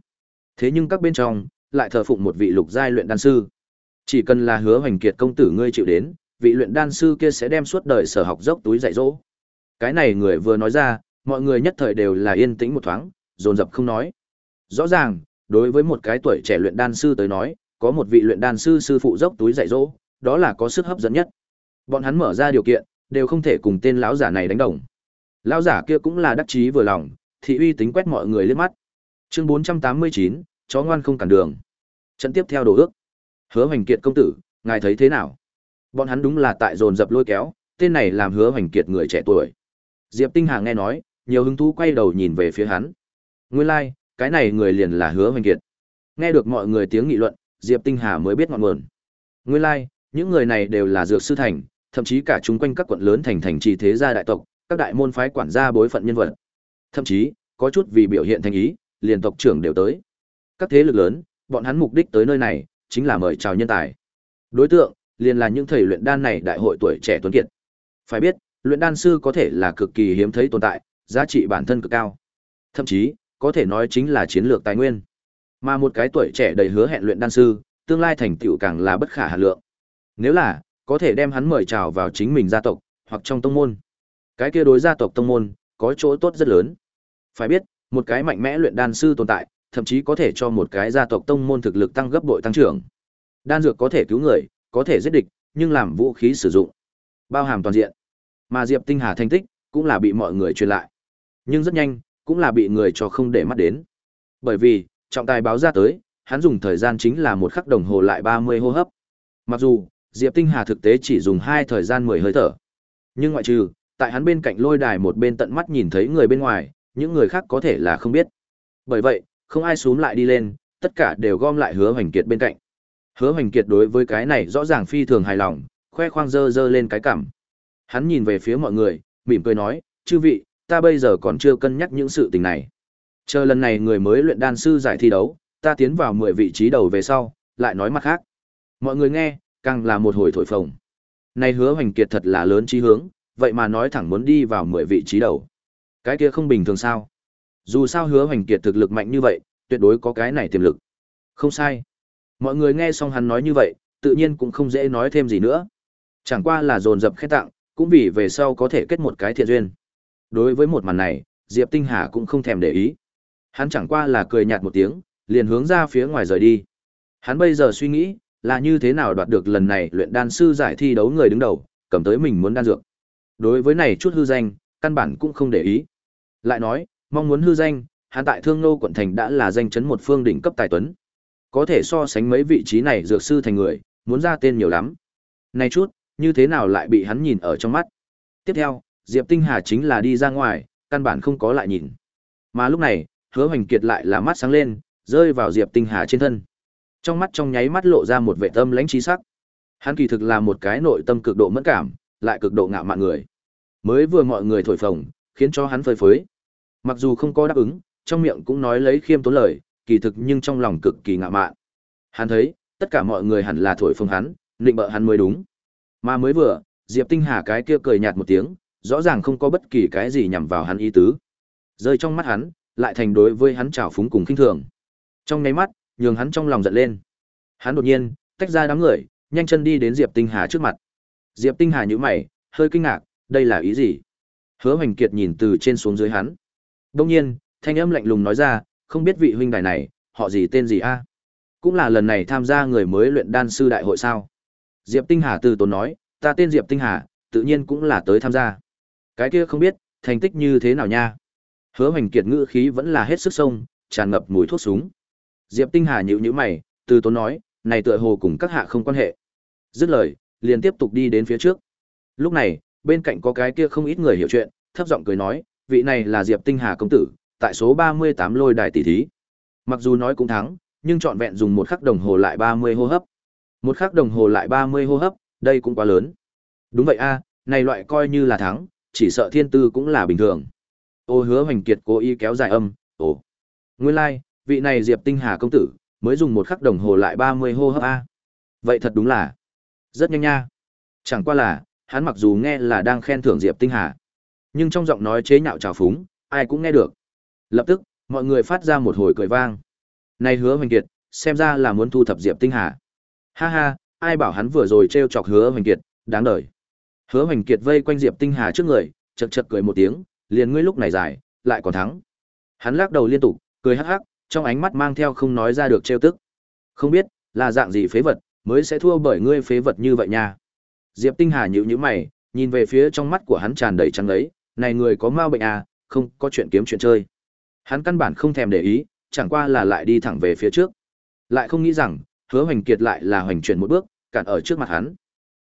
Thế nhưng các bên trong, lại thờ phụng một vị lục giai luyện đan sư. Chỉ cần là hứa hoành kiệt công tử ngươi chịu đến, vị luyện đan sư kia sẽ đem suốt đời sở học dốc túi dạy dỗ. Cái này người vừa nói ra, mọi người nhất thời đều là yên tĩnh một thoáng, dồn dập không nói. Rõ ràng, đối với một cái tuổi trẻ luyện đan sư tới nói, có một vị luyện đan sư sư phụ dốc túi dạy dỗ, đó là có sức hấp dẫn nhất. Bọn hắn mở ra điều kiện, đều không thể cùng tên lão giả này đánh đồng. Lão giả kia cũng là đắc chí vừa lòng, thị uy tính quét mọi người liếc mắt. Chương 489, chó ngoan không cản đường. Trận tiếp theo đồ ước. Hứa Hoành Kiệt công tử, ngài thấy thế nào? Bọn hắn đúng là tại dồn dập lôi kéo, tên này làm Hứa Hoành Kiệt người trẻ tuổi. Diệp Tinh Hà nghe nói, nhiều hứng thú quay đầu nhìn về phía hắn. Nguyên lai, like, cái này người liền là Hứa Hoành Kiệt. Nghe được mọi người tiếng nghị luận, Diệp Tinh Hà mới biết ngọn nguồn. Nguyên lai, like, những người này đều là dược sư thành, thậm chí cả chúng quanh các quận lớn thành thành trì thế gia đại tộc, các đại môn phái quản gia bối phận nhân vật. Thậm chí, có chút vì biểu hiện thành ý, liền tộc trưởng đều tới. Các thế lực lớn, bọn hắn mục đích tới nơi này, chính là mời chào nhân tài. Đối tượng, liền là những thầy luyện đan này đại hội tuổi trẻ tuấn kiệt. Phải biết, luyện đan sư có thể là cực kỳ hiếm thấy tồn tại, giá trị bản thân cực cao. Thậm chí, có thể nói chính là chiến lược tài nguyên. Mà một cái tuổi trẻ đầy hứa hẹn luyện đan sư, tương lai thành tựu càng là bất khả hà lượng. Nếu là có thể đem hắn mời chào vào chính mình gia tộc hoặc trong tông môn. Cái kia đối gia tộc tông môn có chỗ tốt rất lớn. Phải biết, một cái mạnh mẽ luyện đan sư tồn tại, thậm chí có thể cho một cái gia tộc tông môn thực lực tăng gấp bội tăng trưởng. Đan dược có thể cứu người, có thể giết địch, nhưng làm vũ khí sử dụng, bao hàm toàn diện. Mà Diệp Tinh Hà thành tích cũng là bị mọi người truyền lại. Nhưng rất nhanh, cũng là bị người cho không để mắt đến. Bởi vì, trọng tài báo ra tới, hắn dùng thời gian chính là một khắc đồng hồ lại 30 hô hấp. Mặc dù, Diệp Tinh Hà thực tế chỉ dùng hai thời gian 10 hơi thở. Nhưng ngoại trừ, tại hắn bên cạnh lôi đài một bên tận mắt nhìn thấy người bên ngoài, những người khác có thể là không biết. Bởi vậy, không ai xuống lại đi lên, tất cả đều gom lại hứa hoành kiệt bên cạnh. Hứa hoành kiệt đối với cái này rõ ràng phi thường hài lòng, khoe khoang dơ dơ lên cái cằm. Hắn nhìn về phía mọi người, mỉm cười nói, chư vị, ta bây giờ còn chưa cân nhắc những sự tình này. Chờ lần này người mới luyện đan sư giải thi đấu, ta tiến vào 10 vị trí đầu về sau, lại nói mặt khác. Mọi người nghe, càng là một hồi thổi phồng. Này hứa hoành kiệt thật là lớn trí hướng, vậy mà nói thẳng muốn đi vào 10 vị trí đầu. Cái kia không bình thường sao? Dù sao hứa hoành kiệt thực lực mạnh như vậy, tuyệt đối có cái này tiềm lực. Không sai. Mọi người nghe xong hắn nói như vậy, tự nhiên cũng không dễ nói thêm gì nữa. Chẳng qua là dồn dập khen tặng, cũng vì về sau có thể kết một cái thiện duyên. Đối với một màn này, Diệp Tinh Hà cũng không thèm để ý. Hắn chẳng qua là cười nhạt một tiếng, liền hướng ra phía ngoài rời đi. Hắn bây giờ suy nghĩ, là như thế nào đoạt được lần này luyện đan sư giải thi đấu người đứng đầu, cầm tới mình muốn đan dược. Đối với này chút hư danh, căn bản cũng không để ý. Lại nói, mong muốn hư danh, hắn tại Thương Nô quận thành đã là danh chấn một phương đỉnh cấp tài tuấn. Có thể so sánh mấy vị trí này dược sư thành người, muốn ra tên nhiều lắm. Này chút, như thế nào lại bị hắn nhìn ở trong mắt. Tiếp theo, Diệp Tinh Hà chính là đi ra ngoài, căn bản không có lại nhìn. Mà lúc này, Hứa Hoành Kiệt lại là mắt sáng lên, rơi vào Diệp Tinh Hà trên thân. Trong mắt trong nháy mắt lộ ra một vẻ tâm lãnh trí sắc. Hắn kỳ thực là một cái nội tâm cực độ mẫn cảm, lại cực độ ngạo mạn người. Mới vừa mọi người thổi phồng, khiến cho hắn phơi phới. Mặc dù không có đáp ứng, trong miệng cũng nói lấy khiêm tốn lời, kỳ thực nhưng trong lòng cực kỳ ngạo mạn. Hắn thấy, tất cả mọi người hẳn là thổi phồng hắn, định bợ hắn mới đúng. Mà mới vừa, Diệp Tinh Hà cái kia cười nhạt một tiếng, rõ ràng không có bất kỳ cái gì nhằm vào hắn ý tứ. Rơi trong mắt hắn, lại thành đối với hắn trào phúng cùng khinh thường. Trong nháy mắt, nhường hắn trong lòng giận lên. Hắn đột nhiên tách ra đám người, nhanh chân đi đến Diệp Tinh Hà trước mặt. Diệp Tinh Hà nhíu mày, hơi kinh ngạc, đây là ý gì? Hứa Hoành Kiệt nhìn từ trên xuống dưới hắn. Đông nhiên, thanh âm lạnh lùng nói ra, không biết vị huynh đài này, họ gì tên gì a? Cũng là lần này tham gia người mới luyện đan sư đại hội sao? Diệp Tinh Hà từ tốn nói, ta tên Diệp Tinh Hà, tự nhiên cũng là tới tham gia. Cái kia không biết, thành tích như thế nào nha? Hứa Hoành Kiệt ngữ khí vẫn là hết sức sông, tràn ngập mùi thuốc súng. Diệp Tinh Hà nhíu nhíu mày, từ tốn nói, này tựa hồ cùng các hạ không quan hệ. Dứt lời, liền tiếp tục đi đến phía trước. Lúc này, bên cạnh có cái kia không ít người hiểu chuyện, thấp giọng cười nói, vị này là Diệp Tinh Hà công tử, tại số 38 lôi đài tỷ thí. Mặc dù nói cũng thắng, nhưng trọn vẹn dùng một khắc đồng hồ lại 30 hô hấp. Một khắc đồng hồ lại 30 hô hấp, đây cũng quá lớn. Đúng vậy a, này loại coi như là thắng, chỉ sợ thiên tư cũng là bình thường. Ô hứa hoành kiệt cố ý kéo dài âm, ồ. Nguyên lai, like, vị này Diệp Tinh Hà công tử, mới dùng một khắc đồng hồ lại 30 hô hấp a. Vậy thật đúng là rất nhanh nha. Chẳng qua là, hắn mặc dù nghe là đang khen thưởng Diệp Tinh Hà, nhưng trong giọng nói chế nhạo trào phúng, ai cũng nghe được. Lập tức, mọi người phát ra một hồi cười vang. Này hứa hoành kiệt, xem ra là muốn thu thập Diệp Tinh Hà. Ha ha, ai bảo hắn vừa rồi trêu chọc hứa hoành kiệt, đáng đời. Hứa hoành kiệt vây quanh Diệp Tinh Hà trước người, chật chật cười một tiếng, liền ngươi lúc này dài lại còn thắng. Hắn lắc đầu liên tục, cười hắc hắc, trong ánh mắt mang theo không nói ra được trêu tức. Không biết, là dạng gì phế vật, mới sẽ thua bởi ngươi phế vật như vậy nha. Diệp Tinh Hà nhíu nhíu mày, nhìn về phía trong mắt của hắn tràn đầy trắng ấy, này người có ma bệnh à, không có chuyện kiếm chuyện chơi. Hắn căn bản không thèm để ý, chẳng qua là lại đi thẳng về phía trước. Lại không nghĩ rằng, hứa hoành kiệt lại là hoành chuyển một bước, cản ở trước mặt hắn.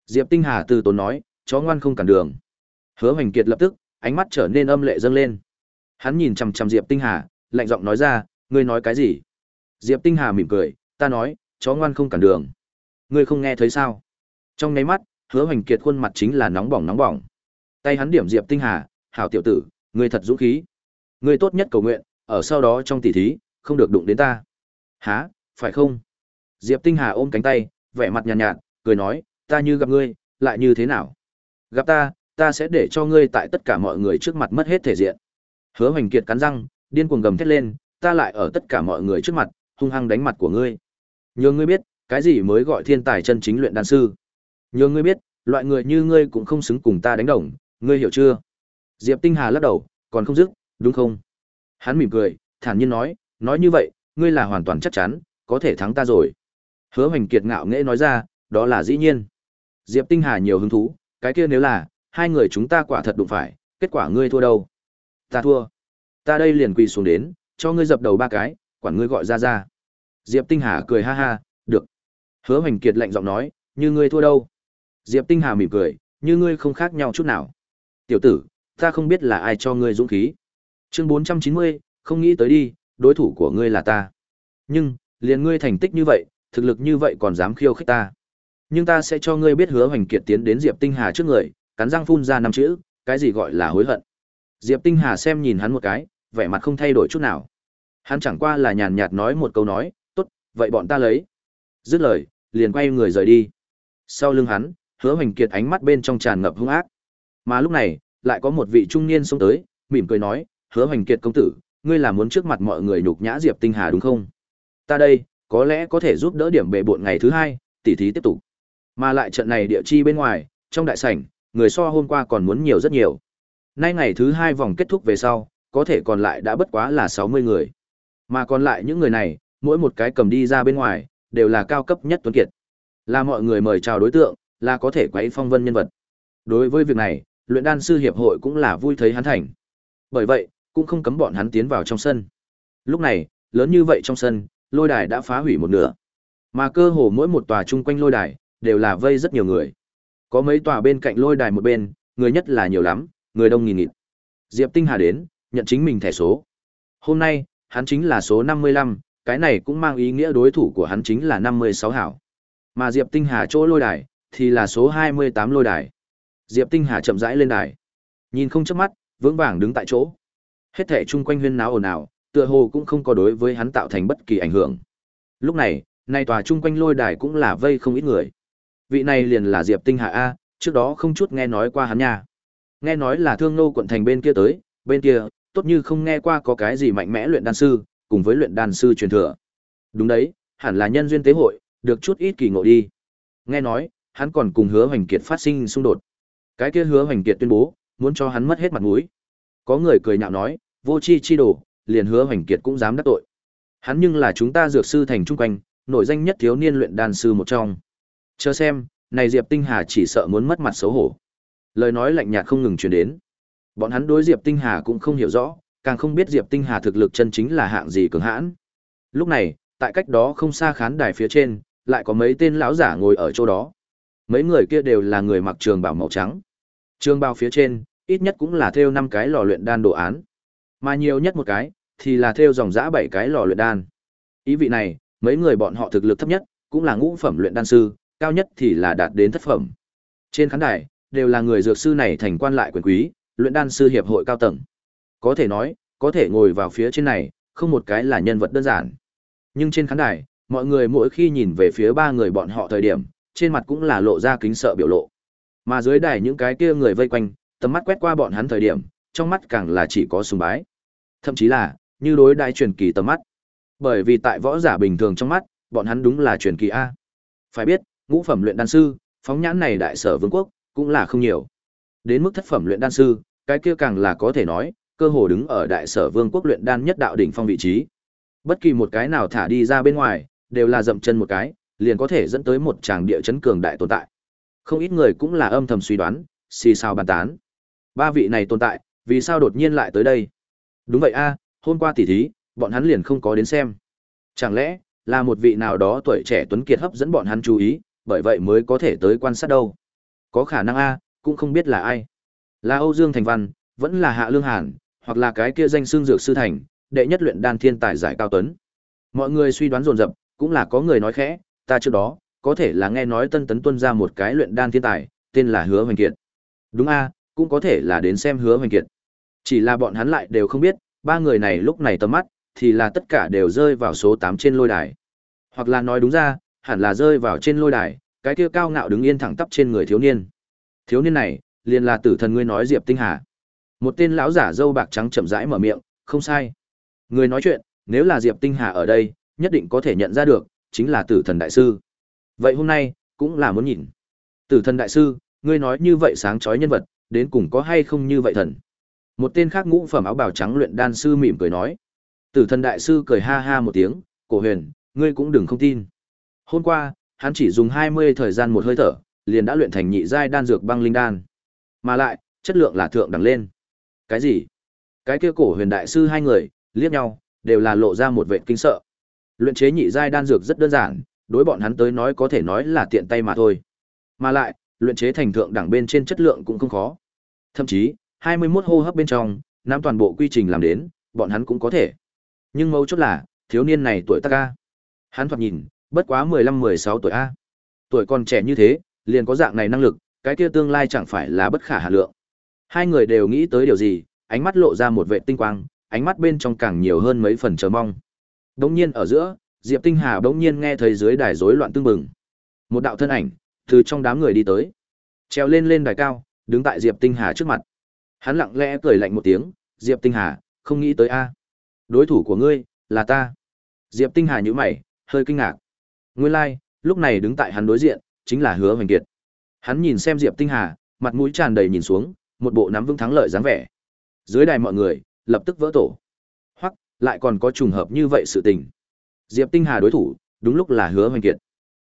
Diệp Tinh Hà từ tốn nói, chó ngoan không cản đường. Hứa hoành kiệt lập tức, ánh mắt trở nên âm lệ dâng lên. Hắn nhìn chằm chằm Diệp Tinh Hà, lạnh giọng nói ra, ngươi nói cái gì? Diệp Tinh Hà mỉm cười, ta nói, chó ngoan không cản đường. Ngươi không nghe thấy sao? Trong nháy mắt, Hứa Hoành Kiệt khuôn mặt chính là nóng bỏng nóng bỏng. Tay hắn điểm Diệp Tinh Hà, "Hảo tiểu tử, ngươi thật dũng khí. Ngươi tốt nhất cầu nguyện, ở sau đó trong tỷ thí, không được đụng đến ta." "Hả? Phải không?" Diệp Tinh Hà ôm cánh tay, vẻ mặt nhàn nhạt, nhạt, cười nói, "Ta như gặp ngươi, lại như thế nào? Gặp ta, ta sẽ để cho ngươi tại tất cả mọi người trước mặt mất hết thể diện." Hứa Hoành Kiệt cắn răng, điên cuồng gầm thét lên, ta lại ở tất cả mọi người trước mặt, hung hăng đánh mặt của ngươi. Nhường ngươi biết, cái gì mới gọi thiên tài chân chính luyện đan sư. Nhường ngươi biết, loại người như ngươi cũng không xứng cùng ta đánh đồng, ngươi hiểu chưa? Diệp Tinh Hà lắc đầu, còn không dứt, đúng không? Hắn mỉm cười, thản nhiên nói, nói như vậy, ngươi là hoàn toàn chắc chắn, có thể thắng ta rồi. Hứa Hoành Kiệt ngạo nghễ nói ra, đó là dĩ nhiên. Diệp Tinh Hà nhiều hứng thú, cái kia nếu là, hai người chúng ta quả thật đụng phải, kết quả ngươi thua đâu? Ta thua. Ta đây liền quỳ xuống đến, cho ngươi dập đầu ba cái, quản ngươi gọi ra ra. Diệp Tinh Hà cười ha ha, được. Hứa Hoành Kiệt lạnh giọng nói, như ngươi thua đâu? Diệp Tinh Hà mỉm cười, như ngươi không khác nhau chút nào. Tiểu tử, ta không biết là ai cho ngươi dũng khí. Chương 490, không nghĩ tới đi, đối thủ của ngươi là ta. Nhưng, liền ngươi thành tích như vậy, thực lực như vậy còn dám khiêu khích ta. Nhưng ta sẽ cho ngươi biết hứa Hoành Kiệt tiến đến Diệp Tinh Hà trước người, cắn răng phun ra năm chữ, cái gì gọi là hối hận. Diệp Tinh Hà xem nhìn hắn một cái, vẻ mặt không thay đổi chút nào. Hắn chẳng qua là nhàn nhạt nói một câu nói, tốt, vậy bọn ta lấy. Dứt lời, liền quay người rời đi. Sau lưng hắn, hứa hoành kiệt ánh mắt bên trong tràn ngập hung ác. Mà lúc này, lại có một vị trung niên xông tới, mỉm cười nói, hứa hoành kiệt công tử, ngươi là muốn trước mặt mọi người nhục nhã Diệp Tinh Hà đúng không? Ta đây, có lẽ có thể giúp đỡ điểm bệ bội ngày thứ hai, tỉ thí tiếp tục. Mà lại trận này địa chi bên ngoài, trong đại sảnh, người so hôm qua còn muốn nhiều rất nhiều. Nay ngày thứ hai vòng kết thúc về sau, có thể còn lại đã bất quá là 60 người. Mà còn lại những người này, mỗi một cái cầm đi ra bên ngoài, đều là cao cấp nhất tuấn kiệt. Là mọi người mời chào đối tượng, là có thể quấy phong vân nhân vật. Đối với việc này, luyện đan sư hiệp hội cũng là vui thấy hắn thành. Bởi vậy, cũng không cấm bọn hắn tiến vào trong sân. Lúc này, lớn như vậy trong sân, lôi đài đã phá hủy một nửa. Mà cơ hồ mỗi một tòa chung quanh lôi đài đều là vây rất nhiều người. Có mấy tòa bên cạnh lôi đài một bên, người nhất là nhiều lắm, người đông nghìn nghịt. Diệp Tinh Hà đến, nhận chính mình thẻ số. Hôm nay, hắn chính là số 55, cái này cũng mang ý nghĩa đối thủ của hắn chính là 56 hảo. Mà Diệp Tinh Hà chỗ lôi đài, thì là số 28 lôi đài. Diệp Tinh Hà chậm rãi lên đài. Nhìn không chớp mắt, vững vàng đứng tại chỗ. Hết thảy chung quanh huyên náo ồn ào, tựa hồ cũng không có đối với hắn tạo thành bất kỳ ảnh hưởng. Lúc này, nay tòa chung quanh lôi đài cũng là vây không ít người. Vị này liền là Diệp Tinh Hà a, trước đó không chút nghe nói qua hắn nha. Nghe nói là Thương Nô quận thành bên kia tới, bên kia, tốt như không nghe qua có cái gì mạnh mẽ luyện đan sư, cùng với luyện đan sư truyền thừa. Đúng đấy, hẳn là nhân duyên tế hội, được chút ít kỳ ngộ đi. Nghe nói, hắn còn cùng Hứa Hoành Kiệt phát sinh xung đột. Cái kia Hứa Hoành Kiệt tuyên bố, muốn cho hắn mất hết mặt mũi. Có người cười nhạo nói, vô chi chi đồ, liền Hứa Hoành Kiệt cũng dám đắc tội. Hắn nhưng là chúng ta dược sư thành trung quanh, nổi danh nhất thiếu niên luyện đan sư một trong. Chờ xem, này Diệp Tinh Hà chỉ sợ muốn mất mặt xấu hổ. Lời nói lạnh nhạt không ngừng truyền đến. Bọn hắn đối Diệp Tinh Hà cũng không hiểu rõ, càng không biết Diệp Tinh Hà thực lực chân chính là hạng gì cường hãn. Lúc này, tại cách đó không xa khán đài phía trên, lại có mấy tên lão giả ngồi ở chỗ đó. Mấy người kia đều là người mặc trường bào màu trắng. Trường bào phía trên, ít nhất cũng là theo năm cái lò luyện đan đồ án, mà nhiều nhất một cái thì là theo dòng dã bảy cái lò luyện đan. Ý vị này, mấy người bọn họ thực lực thấp nhất cũng là ngũ phẩm luyện đan sư, cao nhất thì là đạt đến thất phẩm. Trên khán đài đều là người dược sư này thành quan lại quyền quý, luyện đan sư hiệp hội cao tầng. Có thể nói, có thể ngồi vào phía trên này, không một cái là nhân vật đơn giản. Nhưng trên khán đài, mọi người mỗi khi nhìn về phía ba người bọn họ thời điểm, trên mặt cũng là lộ ra kính sợ biểu lộ. Mà dưới đài những cái kia người vây quanh, tầm mắt quét qua bọn hắn thời điểm, trong mắt càng là chỉ có sùng bái. Thậm chí là, như đối đại truyền kỳ tầm mắt. Bởi vì tại võ giả bình thường trong mắt, bọn hắn đúng là truyền kỳ A. Phải biết, ngũ phẩm luyện đan sư, phóng nhãn này đại sở vương quốc, cũng là không nhiều. Đến mức thất phẩm luyện đan sư, cái kia càng là có thể nói, cơ hồ đứng ở đại sở vương quốc luyện đan nhất đạo đỉnh phong vị trí. Bất kỳ một cái nào thả đi ra bên ngoài, đều là dậm chân một cái, liền có thể dẫn tới một tràng địa chấn cường đại tồn tại. Không ít người cũng là âm thầm suy đoán, xì xào bàn tán. Ba vị này tồn tại, vì sao đột nhiên lại tới đây? Đúng vậy a, hôm qua tỉ thí, bọn hắn liền không có đến xem. Chẳng lẽ là một vị nào đó tuổi trẻ tuấn kiệt hấp dẫn bọn hắn chú ý, bởi vậy mới có thể tới quan sát đâu? Có khả năng a, cũng không biết là ai. Là Âu Dương Thành Văn, vẫn là Hạ Lương Hàn, hoặc là cái kia danh xương dược sư thành, đệ nhất luyện đan thiên tài giải cao tuấn. Mọi người suy đoán dồn dập, cũng là có người nói khẽ, ta trước đó, có thể là nghe nói Tân Tấn tuân ra một cái luyện đan thiên tài, tên là Hứa Hoành Kiệt. Đúng a, cũng có thể là đến xem Hứa Hoành Kiệt. Chỉ là bọn hắn lại đều không biết, ba người này lúc này tầm mắt, thì là tất cả đều rơi vào số 8 trên lôi đài. Hoặc là nói đúng ra, hẳn là rơi vào trên lôi đài, cái kia cao ngạo đứng yên thẳng tắp trên người thiếu niên. Thiếu niên này, liền là tử thần ngươi nói Diệp Tinh Hà. Một tên lão giả dâu bạc trắng chậm rãi mở miệng, không sai. Người nói chuyện, nếu là Diệp Tinh Hà ở đây, nhất định có thể nhận ra được, chính là tử thần đại sư. Vậy hôm nay, cũng là muốn nhìn. Tử thần đại sư, ngươi nói như vậy sáng chói nhân vật, đến cùng có hay không như vậy thần. Một tên khác ngũ phẩm áo bào trắng luyện đan sư mỉm cười nói. Tử thần đại sư cười ha ha một tiếng, cổ huyền, ngươi cũng đừng không tin. Hôm qua, hắn chỉ dùng 20 thời gian một hơi thở, liền đã luyện thành nhị giai đan dược băng linh đan. Mà lại, chất lượng là thượng đẳng lên. Cái gì? Cái kia cổ huyền đại sư hai người, liếc nhau, đều là lộ ra một vẻ kinh sợ. Luyện chế nhị giai đan dược rất đơn giản, đối bọn hắn tới nói có thể nói là tiện tay mà thôi. Mà lại, luyện chế thành thượng đẳng bên trên chất lượng cũng không khó. Thậm chí, 21 hô hấp bên trong, nắm toàn bộ quy trình làm đến, bọn hắn cũng có thể. Nhưng mấu chốt là, thiếu niên này tuổi tác a. Hắn thoạt nhìn, bất quá 15-16 tuổi a. Tuổi còn trẻ như thế, liền có dạng này năng lực, cái kia tương lai chẳng phải là bất khả hà lượng. Hai người đều nghĩ tới điều gì, ánh mắt lộ ra một vệ tinh quang, ánh mắt bên trong càng nhiều hơn mấy phần chờ mong. Đống nhiên ở giữa, Diệp Tinh Hà đống nhiên nghe thấy dưới đài rối loạn tương mừng. Một đạo thân ảnh từ trong đám người đi tới, treo lên lên đài cao, đứng tại Diệp Tinh Hà trước mặt. Hắn lặng lẽ cười lạnh một tiếng, "Diệp Tinh Hà, không nghĩ tới a. Đối thủ của ngươi là ta." Diệp Tinh Hà nhíu mày, hơi kinh ngạc. Nguyên lai, like, lúc này đứng tại hắn đối diện, chính là Hứa Hoành Kiệt. Hắn nhìn xem Diệp Tinh Hà, mặt mũi tràn đầy nhìn xuống, một bộ nắm vững thắng lợi dáng vẻ. Dưới đài mọi người, lập tức vỡ tổ. Hoặc, lại còn có trùng hợp như vậy sự tình. Diệp Tinh Hà đối thủ, đúng lúc là Hứa Hoành Kiệt.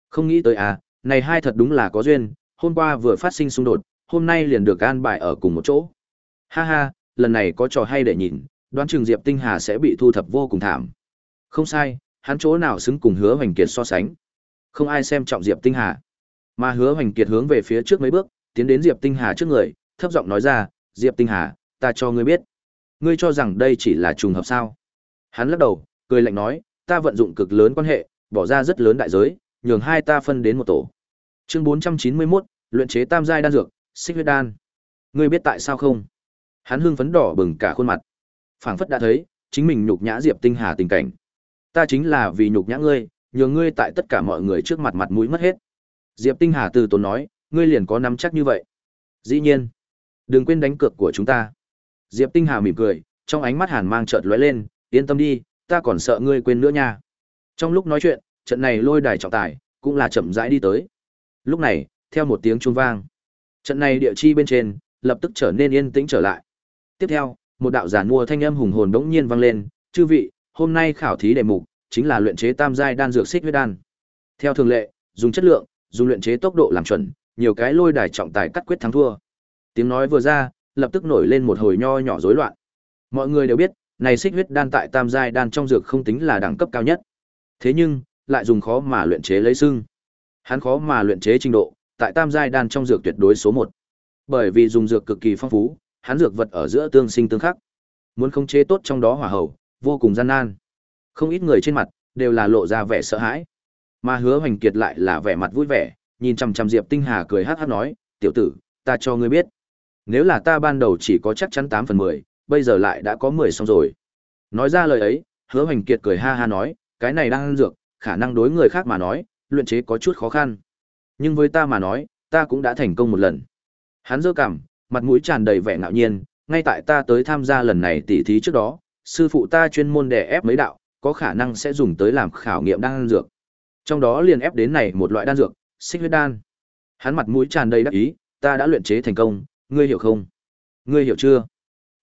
Không nghĩ tới à, này hai thật đúng là có duyên, hôm qua vừa phát sinh xung đột, hôm nay liền được an bài ở cùng một chỗ. Ha ha, lần này có trò hay để nhìn, đoán chừng Diệp Tinh Hà sẽ bị thu thập vô cùng thảm. Không sai, hắn chỗ nào xứng cùng Hứa Hoành Kiệt so sánh. Không ai xem trọng Diệp Tinh Hà. Mà Hứa Hoành Kiệt hướng về phía trước mấy bước, tiến đến Diệp Tinh Hà trước người, thấp giọng nói ra, "Diệp Tinh Hà, ta cho ngươi biết, ngươi cho rằng đây chỉ là trùng hợp sao?" Hắn lắc đầu, cười lạnh nói, "Ta vận dụng cực lớn quan hệ, bỏ ra rất lớn đại giới, nhường hai ta phân đến một tổ." Chương 491, luyện chế tam giai đan dược, Xích huyết đan. Ngươi biết tại sao không? Hắn hưng phấn đỏ bừng cả khuôn mặt. Phảng phất đã thấy, chính mình nhục nhã Diệp Tinh Hà tình cảnh. Ta chính là vì nhục nhã ngươi, nhường ngươi tại tất cả mọi người trước mặt mặt mũi mất hết. Diệp Tinh Hà từ tốn nói, ngươi liền có nắm chắc như vậy. Dĩ nhiên, đừng quên đánh cược của chúng ta. Diệp Tinh Hà mỉm cười, trong ánh mắt hàn mang chợt lóe lên, yên tâm đi, ta còn sợ ngươi quên nữa nha. Trong lúc nói chuyện, trận này lôi đài trọng tài, cũng là chậm rãi đi tới. Lúc này, theo một tiếng chuông vang, trận này địa chi bên trên, lập tức trở nên yên tĩnh trở lại. Tiếp theo, một đạo giản mua thanh âm hùng hồn đống nhiên vang lên, "Chư vị, hôm nay khảo thí đề mục chính là luyện chế tam giai đan dược xích huyết đan." Theo thường lệ, dùng chất lượng, dùng luyện chế tốc độ làm chuẩn, nhiều cái lôi đài trọng tài cắt quyết thắng thua. Tiếng nói vừa ra, lập tức nổi lên một hồi nho nhỏ rối loạn. Mọi người đều biết, này xích huyết đan tại tam giai đan trong dược không tính là đẳng cấp cao nhất. Thế nhưng, lại dùng khó mà luyện chế lấy xương. Hắn khó mà luyện chế trình độ, tại tam giai đan trong dược tuyệt đối số 1. Bởi vì dùng dược cực kỳ phong phú, hắn dược vật ở giữa tương sinh tương khắc. Muốn khống chế tốt trong đó hỏa hầu, vô cùng gian nan. Không ít người trên mặt đều là lộ ra vẻ sợ hãi. Mà Hứa Hoành Kiệt lại là vẻ mặt vui vẻ, nhìn chằm chằm Diệp Tinh Hà cười hát hát nói, "Tiểu tử, ta cho ngươi biết, nếu là ta ban đầu chỉ có chắc chắn 8 phần 10, bây giờ lại đã có 10 xong rồi." Nói ra lời ấy, Hứa Hoành Kiệt cười ha ha nói, "Cái này đang ăn dược, khả năng đối người khác mà nói, luyện chế có chút khó khăn. Nhưng với ta mà nói, ta cũng đã thành công một lần." Hắn dơ cảm, mặt mũi tràn đầy vẻ ngạo nhiên, ngay tại ta tới tham gia lần này tỉ thí trước đó, sư phụ ta chuyên môn đè ép mấy đạo, có khả năng sẽ dùng tới làm khảo nghiệm đan dược. Trong đó liền ép đến này một loại đan dược, xích huyết đan. Hắn mặt mũi tràn đầy đắc ý, ta đã luyện chế thành công, ngươi hiểu không? Ngươi hiểu chưa?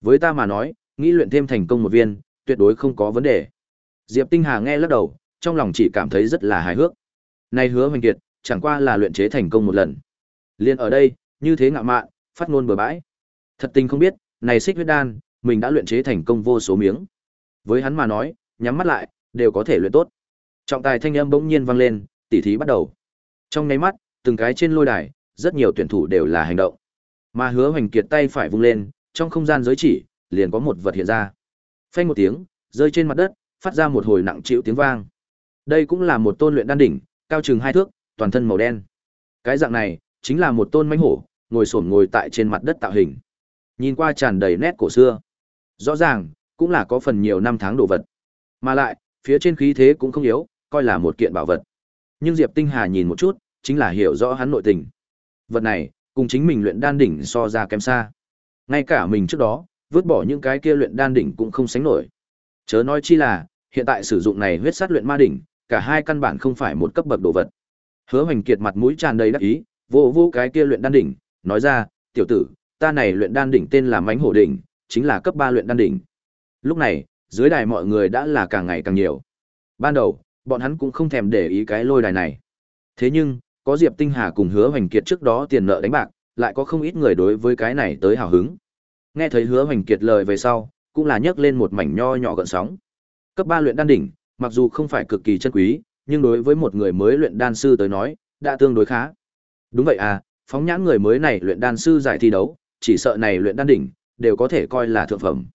Với ta mà nói, nghĩ luyện thêm thành công một viên, tuyệt đối không có vấn đề. Diệp Tinh Hà nghe lắc đầu, trong lòng chỉ cảm thấy rất là hài hước. Này hứa hoành kiệt, chẳng qua là luyện chế thành công một lần. Liên ở đây, như thế ngạo mạn, phát ngôn bừa bãi. Thật tình không biết, này xích huyết đan, mình đã luyện chế thành công vô số miếng. Với hắn mà nói, nhắm mắt lại, đều có thể luyện tốt. Trọng tài thanh âm bỗng nhiên vang lên, tỉ thí bắt đầu. Trong nháy mắt, từng cái trên lôi đài, rất nhiều tuyển thủ đều là hành động. Mà Hứa Hoành Kiệt tay phải vung lên, trong không gian giới chỉ, liền có một vật hiện ra. Phanh một tiếng, rơi trên mặt đất, phát ra một hồi nặng chịu tiếng vang. Đây cũng là một tôn luyện đan đỉnh, cao chừng hai thước, toàn thân màu đen. Cái dạng này, chính là một tôn mãnh hổ, ngồi xổm ngồi tại trên mặt đất tạo hình. Nhìn qua tràn đầy nét cổ xưa. Rõ ràng, cũng là có phần nhiều năm tháng đồ vật. Mà lại, phía trên khí thế cũng không yếu, coi là một kiện bảo vật. Nhưng Diệp Tinh Hà nhìn một chút, chính là hiểu rõ hắn nội tình. Vật này, cùng chính mình luyện đan đỉnh so ra kém xa. Ngay cả mình trước đó, vứt bỏ những cái kia luyện đan đỉnh cũng không sánh nổi. Chớ nói chi là, hiện tại sử dụng này huyết sát luyện ma đỉnh, cả hai căn bản không phải một cấp bậc đồ vật. Hứa Hoành Kiệt mặt mũi tràn đầy đắc ý, vô vô cái kia luyện đan đỉnh, nói ra, "Tiểu tử, ta này luyện đan đỉnh tên là Mãnh Hổ đỉnh, chính là cấp 3 luyện đan đỉnh." Lúc này, dưới đài mọi người đã là càng ngày càng nhiều. Ban đầu, bọn hắn cũng không thèm để ý cái lôi đài này. Thế nhưng, có Diệp Tinh Hà cùng Hứa Hoành Kiệt trước đó tiền nợ đánh bạc, lại có không ít người đối với cái này tới hào hứng. Nghe thấy Hứa Hoành Kiệt lời về sau, cũng là nhấc lên một mảnh nho nhỏ gợn sóng. Cấp 3 luyện đan đỉnh, mặc dù không phải cực kỳ chân quý, nhưng đối với một người mới luyện đan sư tới nói, đã tương đối khá. Đúng vậy à, phóng nhãn người mới này luyện đan sư giải thi đấu, chỉ sợ này luyện đan đỉnh đều có thể coi là thượng phẩm.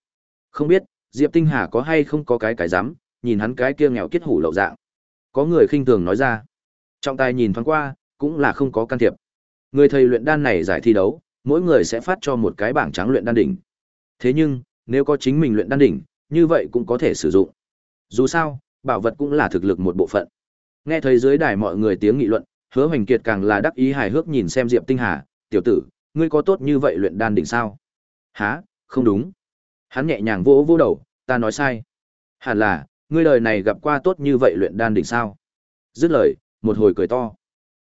Không biết, Diệp Tinh Hà có hay không có cái cái dám, nhìn hắn cái kia nghèo kiết hủ lậu dạng. Có người khinh thường nói ra. Trọng tài nhìn thoáng qua, cũng là không có can thiệp. Người thầy luyện đan này giải thi đấu, mỗi người sẽ phát cho một cái bảng trắng luyện đan đỉnh. Thế nhưng, nếu có chính mình luyện đan đỉnh, như vậy cũng có thể sử dụng. Dù sao, bảo vật cũng là thực lực một bộ phận. Nghe thấy dưới đài mọi người tiếng nghị luận, Hứa Hoành Kiệt càng là đắc ý hài hước nhìn xem Diệp Tinh Hà, "Tiểu tử, ngươi có tốt như vậy luyện đan đỉnh sao?" "Hả? Không đúng." Hắn nhẹ nhàng vỗ vỗ đầu, "Ta nói sai." "Hẳn là, ngươi đời này gặp qua tốt như vậy luyện đan đỉnh sao?" Dứt lời, một hồi cười to.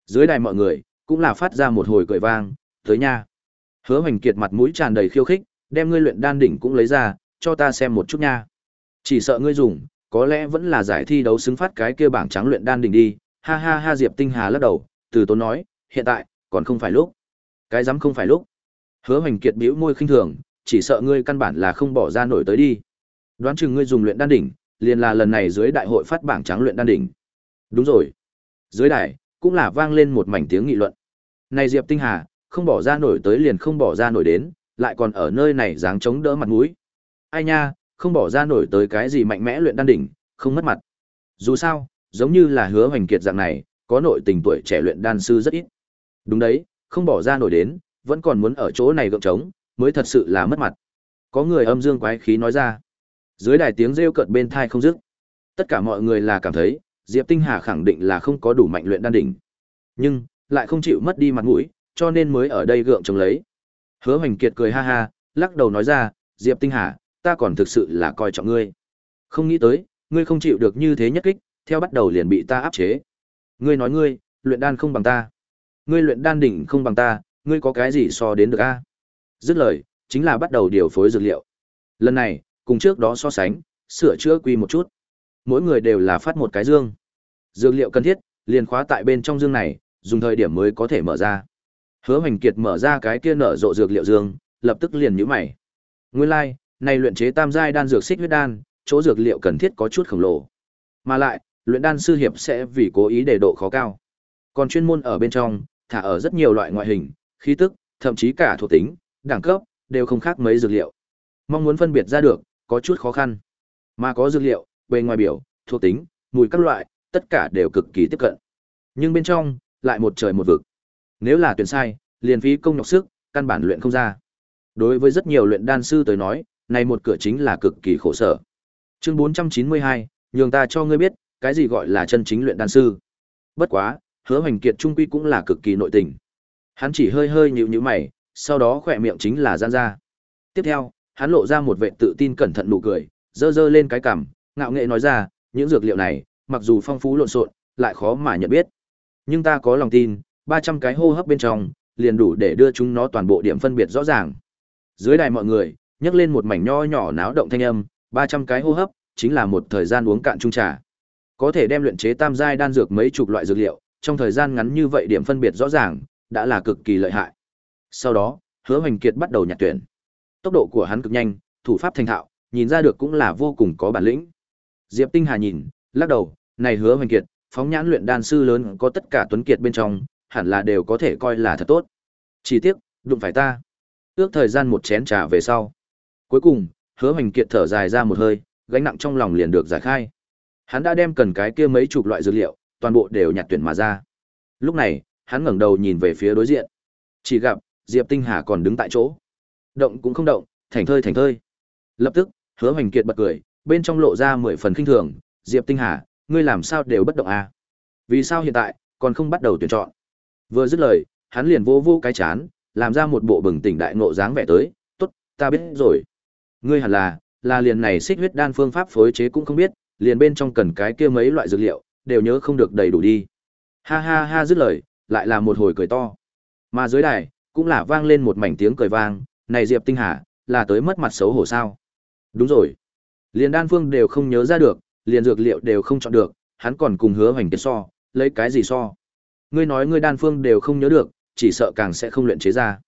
Dưới đài mọi người cũng là phát ra một hồi cười vang, tới nha. Hứa Hoành Kiệt mặt mũi tràn đầy khiêu khích, đem ngươi luyện đan đỉnh cũng lấy ra, cho ta xem một chút nha. Chỉ sợ ngươi dùng, có lẽ vẫn là giải thi đấu xứng phát cái kia bảng trắng luyện đan đỉnh đi. Ha ha ha Diệp Tinh Hà lắc đầu, từ tốn nói, hiện tại, còn không phải lúc. Cái dám không phải lúc. Hứa Hoành Kiệt bĩu môi khinh thường, chỉ sợ ngươi căn bản là không bỏ ra nổi tới đi. Đoán chừng ngươi dùng luyện đan đỉnh, liền là lần này dưới đại hội phát bảng trắng luyện đan đỉnh. Đúng rồi. Dưới đài cũng là vang lên một mảnh tiếng nghị luận. Này Diệp Tinh Hà, không bỏ ra nổi tới liền không bỏ ra nổi đến, lại còn ở nơi này dáng chống đỡ mặt mũi. Ai nha, không bỏ ra nổi tới cái gì mạnh mẽ luyện đan đỉnh, không mất mặt. Dù sao, giống như là hứa hoành kiệt dạng này, có nội tình tuổi trẻ luyện đan sư rất ít. Đúng đấy, không bỏ ra nổi đến, vẫn còn muốn ở chỗ này gượng trống, mới thật sự là mất mặt. Có người âm dương quái khí nói ra. Dưới đài tiếng rêu cợt bên thai không dứt. Tất cả mọi người là cảm thấy, Diệp Tinh Hà khẳng định là không có đủ mạnh luyện đan đỉnh. Nhưng, lại không chịu mất đi mặt mũi, cho nên mới ở đây gượng chống lấy. Hứa Hoành Kiệt cười ha ha, lắc đầu nói ra, Diệp Tinh Hà, ta còn thực sự là coi trọng ngươi. Không nghĩ tới, ngươi không chịu được như thế nhất kích, theo bắt đầu liền bị ta áp chế. Ngươi nói ngươi, luyện đan không bằng ta. Ngươi luyện đan đỉnh không bằng ta, ngươi có cái gì so đến được a? Dứt lời, chính là bắt đầu điều phối dược liệu. Lần này, cùng trước đó so sánh, sửa chữa quy một chút. Mỗi người đều là phát một cái dương. Dược liệu cần thiết, liền khóa tại bên trong dương này, dùng thời điểm mới có thể mở ra. Hứa Hoành Kiệt mở ra cái kia nở rộ dược liệu dương, lập tức liền nhíu mày. Nguyên lai, like, này luyện chế tam giai đan dược xích huyết đan, chỗ dược liệu cần thiết có chút khổng lồ. Mà lại, luyện đan sư hiệp sẽ vì cố ý để độ khó cao. Còn chuyên môn ở bên trong, thả ở rất nhiều loại ngoại hình, khí tức, thậm chí cả thuộc tính, đẳng cấp đều không khác mấy dược liệu. Mong muốn phân biệt ra được, có chút khó khăn. Mà có dược liệu, bề ngoài biểu, thuộc tính, mùi các loại, tất cả đều cực kỳ tiếp cận. Nhưng bên trong, lại một trời một vực. Nếu là tuyển sai, liền phí công nhọc sức, căn bản luyện không ra. Đối với rất nhiều luyện đan sư tới nói, này một cửa chính là cực kỳ khổ sở. Chương 492, nhường ta cho ngươi biết, cái gì gọi là chân chính luyện đan sư. Bất quá, Hứa Hoành Kiệt trung quy cũng là cực kỳ nội tình. Hắn chỉ hơi hơi nhíu nhíu mày, sau đó khỏe miệng chính là giãn ra. Tiếp theo, hắn lộ ra một vẻ tự tin cẩn thận nụ cười, dơ dơ lên cái cằm, ngạo nghệ nói ra, những dược liệu này, mặc dù phong phú lộn xộn, lại khó mà nhận biết. Nhưng ta có lòng tin, 300 cái hô hấp bên trong, liền đủ để đưa chúng nó toàn bộ điểm phân biệt rõ ràng. Dưới đài mọi người, nhấc lên một mảnh nho nhỏ náo động thanh âm, 300 cái hô hấp, chính là một thời gian uống cạn chung trà. Có thể đem luyện chế tam giai đan dược mấy chục loại dược liệu, trong thời gian ngắn như vậy điểm phân biệt rõ ràng, đã là cực kỳ lợi hại. Sau đó, Hứa Hoành Kiệt bắt đầu nhặt tuyển. Tốc độ của hắn cực nhanh, thủ pháp thành thạo, nhìn ra được cũng là vô cùng có bản lĩnh. Diệp Tinh Hà nhìn, lắc đầu, này Hứa Hoành Kiệt, phóng nhãn luyện đan sư lớn có tất cả tuấn kiệt bên trong, hẳn là đều có thể coi là thật tốt. Chỉ tiếc, đụng phải ta. Ước thời gian một chén trà về sau. Cuối cùng, Hứa Hoành Kiệt thở dài ra một hơi, gánh nặng trong lòng liền được giải khai. Hắn đã đem cần cái kia mấy chục loại dược liệu, toàn bộ đều nhặt tuyển mà ra. Lúc này, hắn ngẩng đầu nhìn về phía đối diện. Chỉ gặp Diệp Tinh Hà còn đứng tại chỗ. Động cũng không động, thành thơi thành thơi. Lập tức, Hứa Hoành Kiệt bật cười, bên trong lộ ra mười phần kinh thường, "Diệp Tinh Hà, ngươi làm sao đều bất động à? Vì sao hiện tại còn không bắt đầu tuyển chọn?" Vừa dứt lời, hắn liền vô vô cái chán, làm ra một bộ bừng tỉnh đại ngộ dáng vẻ tới, "Tốt, ta biết rồi. Ngươi hẳn là là liền này xích huyết đan phương pháp phối chế cũng không biết, liền bên trong cần cái kia mấy loại dược liệu, đều nhớ không được đầy đủ đi." Ha ha ha dứt lời, lại là một hồi cười to. Mà dưới đài, cũng là vang lên một mảnh tiếng cười vang, này Diệp Tinh Hà, là tới mất mặt xấu hổ sao? Đúng rồi. Liền đan phương đều không nhớ ra được, liền dược liệu đều không chọn được, hắn còn cùng hứa hoành kiệt so, lấy cái gì so? Ngươi nói ngươi đan phương đều không nhớ được, chỉ sợ càng sẽ không luyện chế ra.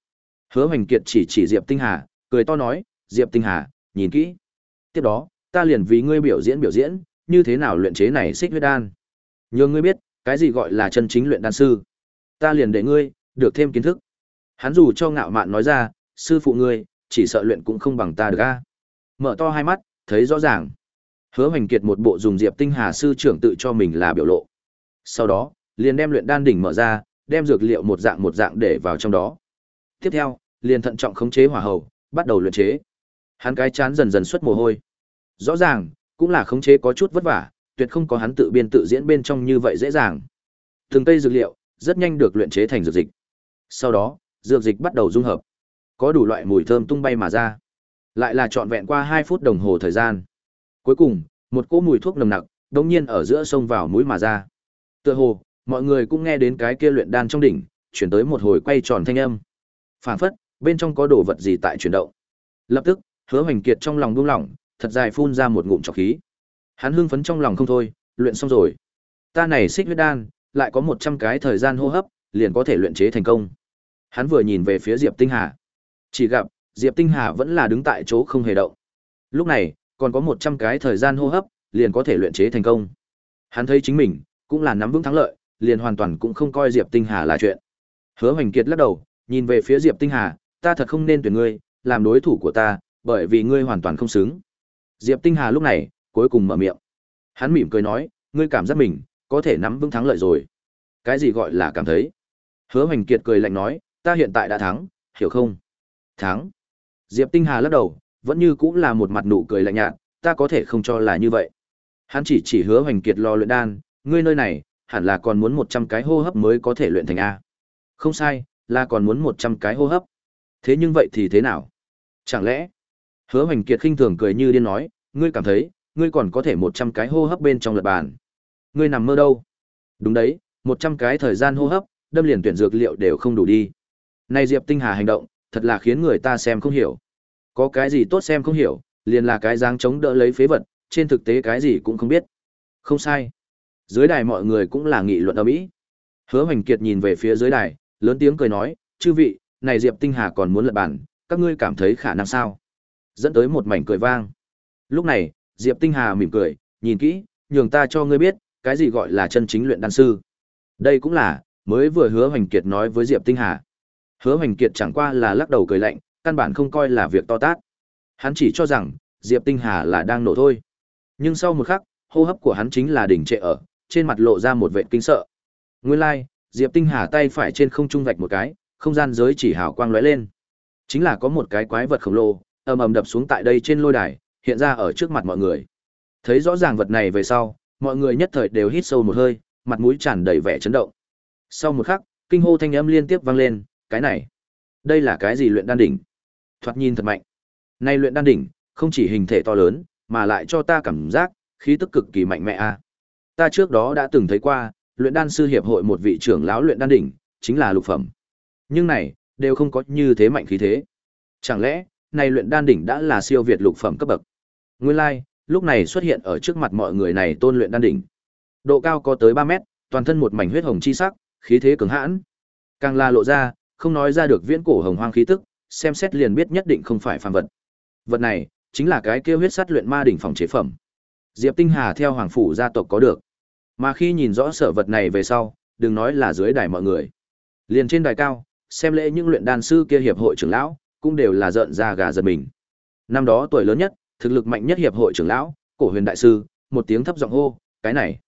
Hứa hoành kiệt chỉ chỉ Diệp Tinh Hà, cười to nói, Diệp Tinh Hà, nhìn kỹ. Tiếp đó, ta liền vì ngươi biểu diễn biểu diễn, như thế nào luyện chế này xích huyết đan. Nhờ ngươi biết, cái gì gọi là chân chính luyện đan sư. Ta liền để ngươi, được thêm kiến thức. Hắn dù cho ngạo mạn nói ra, sư phụ ngươi, chỉ sợ luyện cũng không bằng ta được a. Mở to hai mắt, thấy rõ ràng. Hứa Hoành Kiệt một bộ dùng Diệp Tinh Hà sư trưởng tự cho mình là biểu lộ. Sau đó, liền đem luyện đan đỉnh mở ra, đem dược liệu một dạng một dạng để vào trong đó. Tiếp theo, liền thận trọng khống chế hỏa hầu, bắt đầu luyện chế. Hắn cái chán dần dần xuất mồ hôi. Rõ ràng, cũng là khống chế có chút vất vả, tuyệt không có hắn tự biên tự diễn bên trong như vậy dễ dàng. Từng cây dược liệu, rất nhanh được luyện chế thành dược dịch. Sau đó, dược dịch bắt đầu dung hợp. Có đủ loại mùi thơm tung bay mà ra. Lại là trọn vẹn qua 2 phút đồng hồ thời gian. Cuối cùng, một cỗ mùi thuốc nồng nặc đống nhiên ở giữa sông vào mũi mà ra. Tựa hồ, mọi người cũng nghe đến cái kia luyện đan trong đỉnh, chuyển tới một hồi quay tròn thanh âm. Phảng phất, bên trong có đồ vật gì tại chuyển động. Lập tức, Hứa Hoành Kiệt trong lòng buông lỏng, thật dài phun ra một ngụm trọc khí. Hắn hưng phấn trong lòng không thôi, luyện xong rồi. Ta này xích huyết đan, lại có 100 cái thời gian hô hấp, liền có thể luyện chế thành công. Hắn vừa nhìn về phía Diệp Tinh Hà, chỉ gặp Diệp Tinh Hà vẫn là đứng tại chỗ không hề động. Lúc này, còn có 100 cái thời gian hô hấp, liền có thể luyện chế thành công. Hắn thấy chính mình, cũng là nắm vững thắng lợi, liền hoàn toàn cũng không coi Diệp Tinh Hà là chuyện. Hứa Hoành Kiệt lắc đầu, nhìn về phía Diệp Tinh Hà, ta thật không nên tuyển ngươi, làm đối thủ của ta, bởi vì ngươi hoàn toàn không xứng. Diệp Tinh Hà lúc này, cuối cùng mở miệng. Hắn mỉm cười nói, ngươi cảm giác mình, có thể nắm vững thắng lợi rồi. Cái gì gọi là cảm thấy? Hứa Hoành Kiệt cười lạnh nói, ta hiện tại đã thắng, hiểu không? Thắng. Diệp Tinh Hà lắc đầu, vẫn như cũng là một mặt nụ cười lạnh nhạt, ta có thể không cho là như vậy. Hắn chỉ chỉ hứa Hoành Kiệt lo luyện đan, ngươi nơi này, hẳn là còn muốn 100 cái hô hấp mới có thể luyện thành A. Không sai, là còn muốn 100 cái hô hấp. Thế nhưng vậy thì thế nào? Chẳng lẽ? Hứa Hoành Kiệt khinh thường cười như điên nói, ngươi cảm thấy, ngươi còn có thể 100 cái hô hấp bên trong lật bàn. Ngươi nằm mơ đâu? Đúng đấy, 100 cái thời gian hô hấp, đâm liền tuyển dược liệu đều không đủ đi. Này Diệp Tinh Hà hành động, thật là khiến người ta xem không hiểu. Có cái gì tốt xem không hiểu, liền là cái dáng chống đỡ lấy phế vật, trên thực tế cái gì cũng không biết. Không sai. Dưới đài mọi người cũng là nghị luận ầm ĩ. Hứa Hoành Kiệt nhìn về phía dưới đài, lớn tiếng cười nói, "Chư vị, này Diệp Tinh Hà còn muốn lật bản, các ngươi cảm thấy khả năng sao?" Dẫn tới một mảnh cười vang. Lúc này, Diệp Tinh Hà mỉm cười, nhìn kỹ, nhường ta cho ngươi biết, cái gì gọi là chân chính luyện đan sư. Đây cũng là, mới vừa Hứa Hoành Kiệt nói với Diệp Tinh Hà. Hứa Hoành Kiệt chẳng qua là lắc đầu cười lạnh, căn bản không coi là việc to tát. Hắn chỉ cho rằng, Diệp Tinh Hà là đang nổ thôi. Nhưng sau một khắc, hô hấp của hắn chính là đỉnh trệ ở, trên mặt lộ ra một vẻ kinh sợ. Nguyên lai, like, Diệp Tinh Hà tay phải trên không trung vạch một cái, không gian giới chỉ hào quang lóe lên. Chính là có một cái quái vật khổng lồ, ầm ầm đập xuống tại đây trên lôi đài, hiện ra ở trước mặt mọi người. Thấy rõ ràng vật này về sau, mọi người nhất thời đều hít sâu một hơi, mặt mũi tràn đầy vẻ chấn động. Sau một khắc, kinh hô thanh âm liên tiếp vang lên, cái này, đây là cái gì luyện đan đỉnh? Thoạt nhìn thật mạnh. Nay luyện đan đỉnh, không chỉ hình thể to lớn, mà lại cho ta cảm giác khí tức cực kỳ mạnh mẽ a. Ta trước đó đã từng thấy qua, luyện đan sư hiệp hội một vị trưởng lão luyện đan đỉnh, chính là lục phẩm. Nhưng này, đều không có như thế mạnh khí thế. Chẳng lẽ, này luyện đan đỉnh đã là siêu việt lục phẩm cấp bậc? Nguyên lai, like, lúc này xuất hiện ở trước mặt mọi người này tôn luyện đan đỉnh. Độ cao có tới 3 mét, toàn thân một mảnh huyết hồng chi sắc, khí thế cường hãn. Càng là lộ ra, không nói ra được viễn cổ hồng hoang khí tức, xem xét liền biết nhất định không phải phàm vật. Vật này, chính là cái kia huyết sắt luyện ma đỉnh phòng chế phẩm. Diệp Tinh Hà theo hoàng phủ gia tộc có được. Mà khi nhìn rõ sở vật này về sau, đừng nói là dưới đài mọi người. Liền trên đài cao, xem lễ những luyện đan sư kia hiệp hội trưởng lão, cũng đều là giận ra gà giật mình. Năm đó tuổi lớn nhất, thực lực mạnh nhất hiệp hội trưởng lão, cổ huyền đại sư, một tiếng thấp giọng hô, cái này,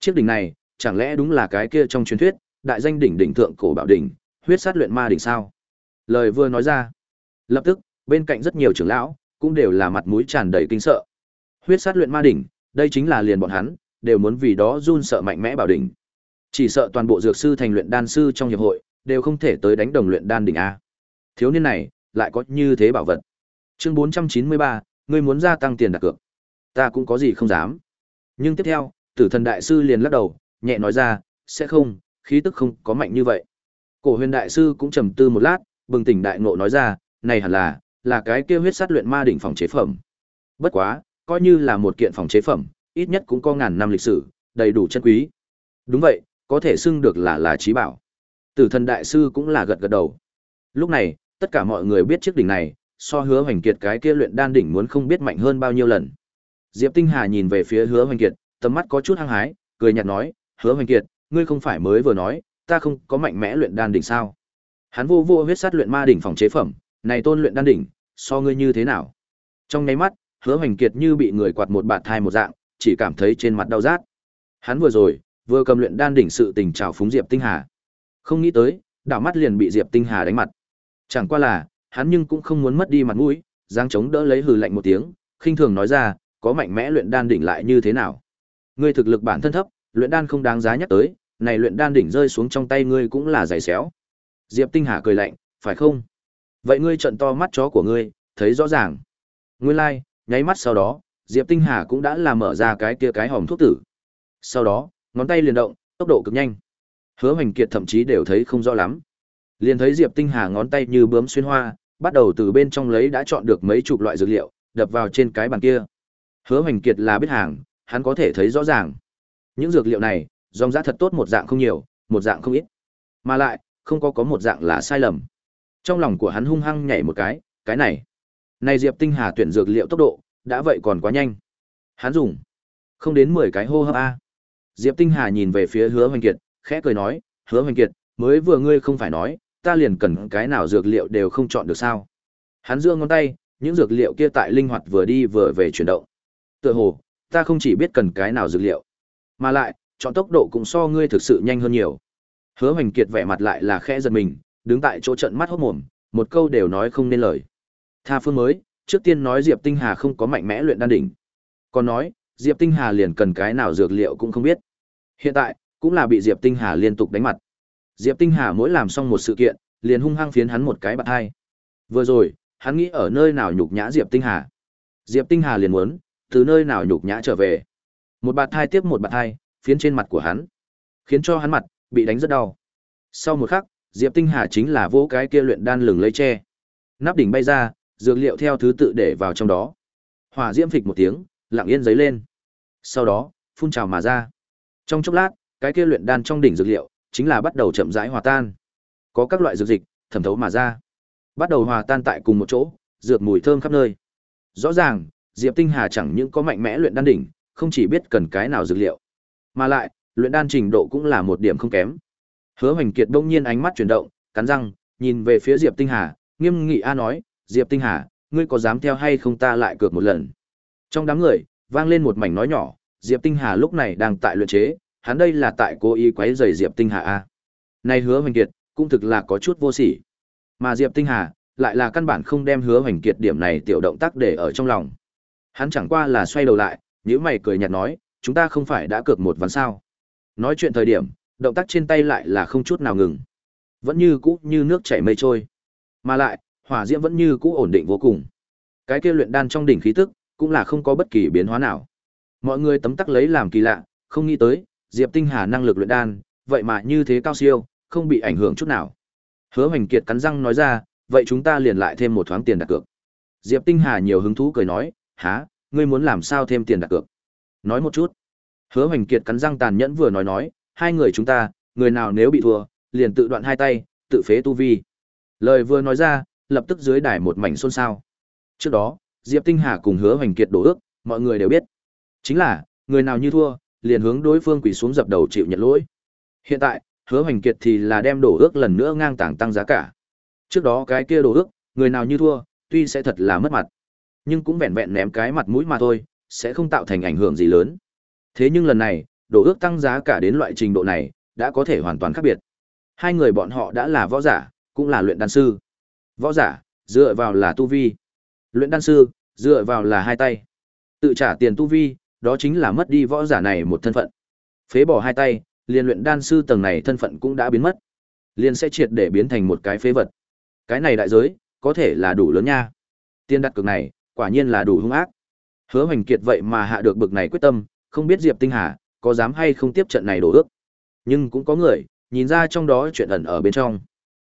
chiếc đỉnh này, chẳng lẽ đúng là cái kia trong truyền thuyết, đại danh đỉnh đỉnh thượng cổ bảo đỉnh, huyết sát luyện ma đỉnh sao? Lời vừa nói ra, lập tức, bên cạnh rất nhiều trưởng lão, cũng đều là mặt mũi tràn đầy kinh sợ. Huyết sát luyện ma đỉnh, đây chính là liền bọn hắn, đều muốn vì đó run sợ mạnh mẽ bảo đỉnh. Chỉ sợ toàn bộ dược sư thành luyện đan sư trong hiệp hội, đều không thể tới đánh đồng luyện đan đỉnh a. Thiếu niên này, lại có như thế bảo vật. Chương 493, ngươi muốn gia tăng tiền đặt cược. Ta cũng có gì không dám. Nhưng tiếp theo, Tử Thần đại sư liền lắc đầu, nhẹ nói ra, sẽ không, khí tức không có mạnh như vậy. Cổ Huyền đại sư cũng trầm tư một lát, bừng tỉnh đại ngộ nói ra, này hẳn là là cái kia huyết sát luyện ma đỉnh phòng chế phẩm. Bất quá, coi như là một kiện phòng chế phẩm, ít nhất cũng có ngàn năm lịch sử, đầy đủ chân quý. Đúng vậy, có thể xưng được là là trí bảo. Tử thần đại sư cũng là gật gật đầu. Lúc này, tất cả mọi người biết chiếc đỉnh này, so hứa hoành kiệt cái kia luyện đan đỉnh muốn không biết mạnh hơn bao nhiêu lần. Diệp Tinh Hà nhìn về phía hứa hoành kiệt, tầm mắt có chút hăng hái, cười nhạt nói, hứa hoành kiệt, ngươi không phải mới vừa nói, ta không có mạnh mẽ luyện đan đỉnh sao? Hắn vô vô huyết sát luyện ma đỉnh phòng chế phẩm, này tôn luyện đan đỉnh, so ngươi như thế nào? Trong nháy mắt, Hứa Hoành Kiệt như bị người quạt một bạt thai một dạng, chỉ cảm thấy trên mặt đau rát. Hắn vừa rồi, vừa cầm luyện đan đỉnh sự tình chào phúng Diệp Tinh Hà. Không nghĩ tới, đảo mắt liền bị Diệp Tinh Hà đánh mặt. Chẳng qua là, hắn nhưng cũng không muốn mất đi mặt mũi, giang chống đỡ lấy hừ lạnh một tiếng, khinh thường nói ra, có mạnh mẽ luyện đan đỉnh lại như thế nào? Ngươi thực lực bản thân thấp, luyện đan không đáng giá nhắc tới, này luyện đan đỉnh rơi xuống trong tay ngươi cũng là giày xéo. Diệp Tinh Hà cười lạnh, phải không? Vậy ngươi trận to mắt chó của ngươi, thấy rõ ràng. Nguyên lai, like, nháy mắt sau đó, Diệp Tinh Hà cũng đã làm mở ra cái kia cái hòm thuốc tử. Sau đó, ngón tay liền động, tốc độ cực nhanh. Hứa Hoành Kiệt thậm chí đều thấy không rõ lắm. Liền thấy Diệp Tinh Hà ngón tay như bướm xuyên hoa, bắt đầu từ bên trong lấy đã chọn được mấy chục loại dược liệu, đập vào trên cái bàn kia. Hứa Hoành Kiệt là biết hàng, hắn có thể thấy rõ ràng. Những dược liệu này, dòng giá thật tốt một dạng không nhiều, một dạng không ít. Mà lại, không có có một dạng là sai lầm. Trong lòng của hắn hung hăng nhảy một cái, cái này, này Diệp Tinh Hà tuyển dược liệu tốc độ, đã vậy còn quá nhanh. Hắn dùng không đến 10 cái hô hấp a. Diệp Tinh Hà nhìn về phía Hứa Hoành Kiệt, khẽ cười nói, "Hứa Hoành Kiệt, mới vừa ngươi không phải nói, ta liền cần cái nào dược liệu đều không chọn được sao?" Hắn giương ngón tay, những dược liệu kia tại linh hoạt vừa đi vừa về chuyển động. Tựa hồ, ta không chỉ biết cần cái nào dược liệu, mà lại, chọn tốc độ cũng so ngươi thực sự nhanh hơn nhiều. Hứa Hoành Kiệt vẻ mặt lại là khẽ giật mình, đứng tại chỗ trận mắt hốt mồm, một câu đều nói không nên lời. Tha phương mới, trước tiên nói Diệp Tinh Hà không có mạnh mẽ luyện đan đỉnh. Còn nói, Diệp Tinh Hà liền cần cái nào dược liệu cũng không biết. Hiện tại, cũng là bị Diệp Tinh Hà liên tục đánh mặt. Diệp Tinh Hà mỗi làm xong một sự kiện, liền hung hăng phiến hắn một cái bạt hai. Vừa rồi, hắn nghĩ ở nơi nào nhục nhã Diệp Tinh Hà. Diệp Tinh Hà liền muốn, từ nơi nào nhục nhã trở về. Một bạt hai tiếp một bạt hai, phiến trên mặt của hắn, khiến cho hắn mặt bị đánh rất đau. Sau một khắc, Diệp Tinh Hà chính là vỗ cái kia luyện đan lừng lấy tre. Nắp đỉnh bay ra, dược liệu theo thứ tự để vào trong đó. Hỏa diễm phịch một tiếng, lặng yên giấy lên. Sau đó, phun trào mà ra. Trong chốc lát, cái kia luyện đan trong đỉnh dược liệu chính là bắt đầu chậm rãi hòa tan. Có các loại dược dịch thẩm thấu mà ra, bắt đầu hòa tan tại cùng một chỗ, dược mùi thơm khắp nơi. Rõ ràng, Diệp Tinh Hà chẳng những có mạnh mẽ luyện đan đỉnh, không chỉ biết cần cái nào dược liệu, mà lại, luyện đan trình độ cũng là một điểm không kém. Hứa Hoành Kiệt đông nhiên ánh mắt chuyển động, cắn răng, nhìn về phía Diệp Tinh Hà, nghiêm nghị a nói, "Diệp Tinh Hà, ngươi có dám theo hay không ta lại cược một lần?" Trong đám người, vang lên một mảnh nói nhỏ, Diệp Tinh Hà lúc này đang tại luyện chế, hắn đây là tại cố ý quấy rầy Diệp Tinh Hà a. Này Hứa Hoành Kiệt, cũng thực là có chút vô sỉ. Mà Diệp Tinh Hà lại là căn bản không đem Hứa Hoành Kiệt điểm này tiểu động tác để ở trong lòng. Hắn chẳng qua là xoay đầu lại, nhíu mày cười nhạt nói, chúng ta không phải đã cược một ván sao? Nói chuyện thời điểm, động tác trên tay lại là không chút nào ngừng. Vẫn như cũ như nước chảy mây trôi. Mà lại, hỏa diễm vẫn như cũ ổn định vô cùng. Cái kia luyện đan trong đỉnh khí tức, cũng là không có bất kỳ biến hóa nào. Mọi người tấm tắc lấy làm kỳ lạ, không nghĩ tới, Diệp Tinh Hà năng lực luyện đan, vậy mà như thế cao siêu, không bị ảnh hưởng chút nào. Hứa Hoành Kiệt cắn răng nói ra, vậy chúng ta liền lại thêm một thoáng tiền đặt cược. Diệp Tinh Hà nhiều hứng thú cười nói, há, ngươi muốn làm sao thêm tiền đặt cược? Nói một chút. Hứa Hoành Kiệt cắn răng tàn nhẫn vừa nói nói, hai người chúng ta, người nào nếu bị thua, liền tự đoạn hai tay, tự phế tu vi. Lời vừa nói ra, lập tức dưới đài một mảnh xôn xao. Trước đó, Diệp Tinh Hà cùng Hứa Hoành Kiệt đổ ước, mọi người đều biết. Chính là, người nào như thua, liền hướng đối phương quỳ xuống dập đầu chịu nhận lỗi. Hiện tại, Hứa Hoành Kiệt thì là đem đổ ước lần nữa ngang tảng tăng giá cả. Trước đó cái kia đổ ước, người nào như thua, tuy sẽ thật là mất mặt, nhưng cũng vẹn vẹn ném cái mặt mũi mà thôi, sẽ không tạo thành ảnh hưởng gì lớn. Thế nhưng lần này, đồ ước tăng giá cả đến loại trình độ này, đã có thể hoàn toàn khác biệt. Hai người bọn họ đã là võ giả, cũng là luyện đan sư. Võ giả, dựa vào là tu vi. Luyện đan sư, dựa vào là hai tay. Tự trả tiền tu vi, đó chính là mất đi võ giả này một thân phận. Phế bỏ hai tay, liền luyện đan sư tầng này thân phận cũng đã biến mất. Liền sẽ triệt để biến thành một cái phế vật. Cái này đại giới, có thể là đủ lớn nha. Tiên đặt cực này, quả nhiên là đủ hung ác. Hứa Hoành Kiệt vậy mà hạ được bực này quyết tâm, không biết Diệp Tinh Hà có dám hay không tiếp trận này đổ ước. Nhưng cũng có người nhìn ra trong đó chuyện ẩn ở bên trong.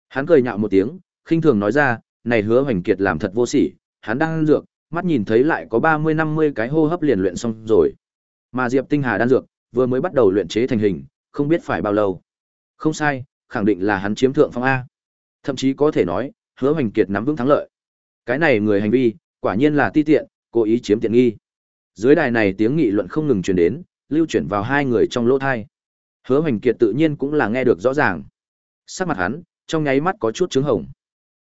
Hắn cười nhạo một tiếng, khinh thường nói ra, "Này Hứa Hoành Kiệt làm thật vô sỉ, hắn đang ăn dược, mắt nhìn thấy lại có 30 50 cái hô hấp liền luyện xong rồi. Mà Diệp Tinh Hà đan dược vừa mới bắt đầu luyện chế thành hình, không biết phải bao lâu. Không sai, khẳng định là hắn chiếm thượng phong a. Thậm chí có thể nói, Hứa Hoành Kiệt nắm vững thắng lợi. Cái này người hành vi, quả nhiên là ti tiện, cố ý chiếm tiện nghi. Dưới đài này tiếng nghị luận không ngừng truyền đến, lưu chuyển vào hai người trong lỗ thai. Hứa Hoành Kiệt tự nhiên cũng là nghe được rõ ràng. Sắc mặt hắn, trong nháy mắt có chút trứng hồng.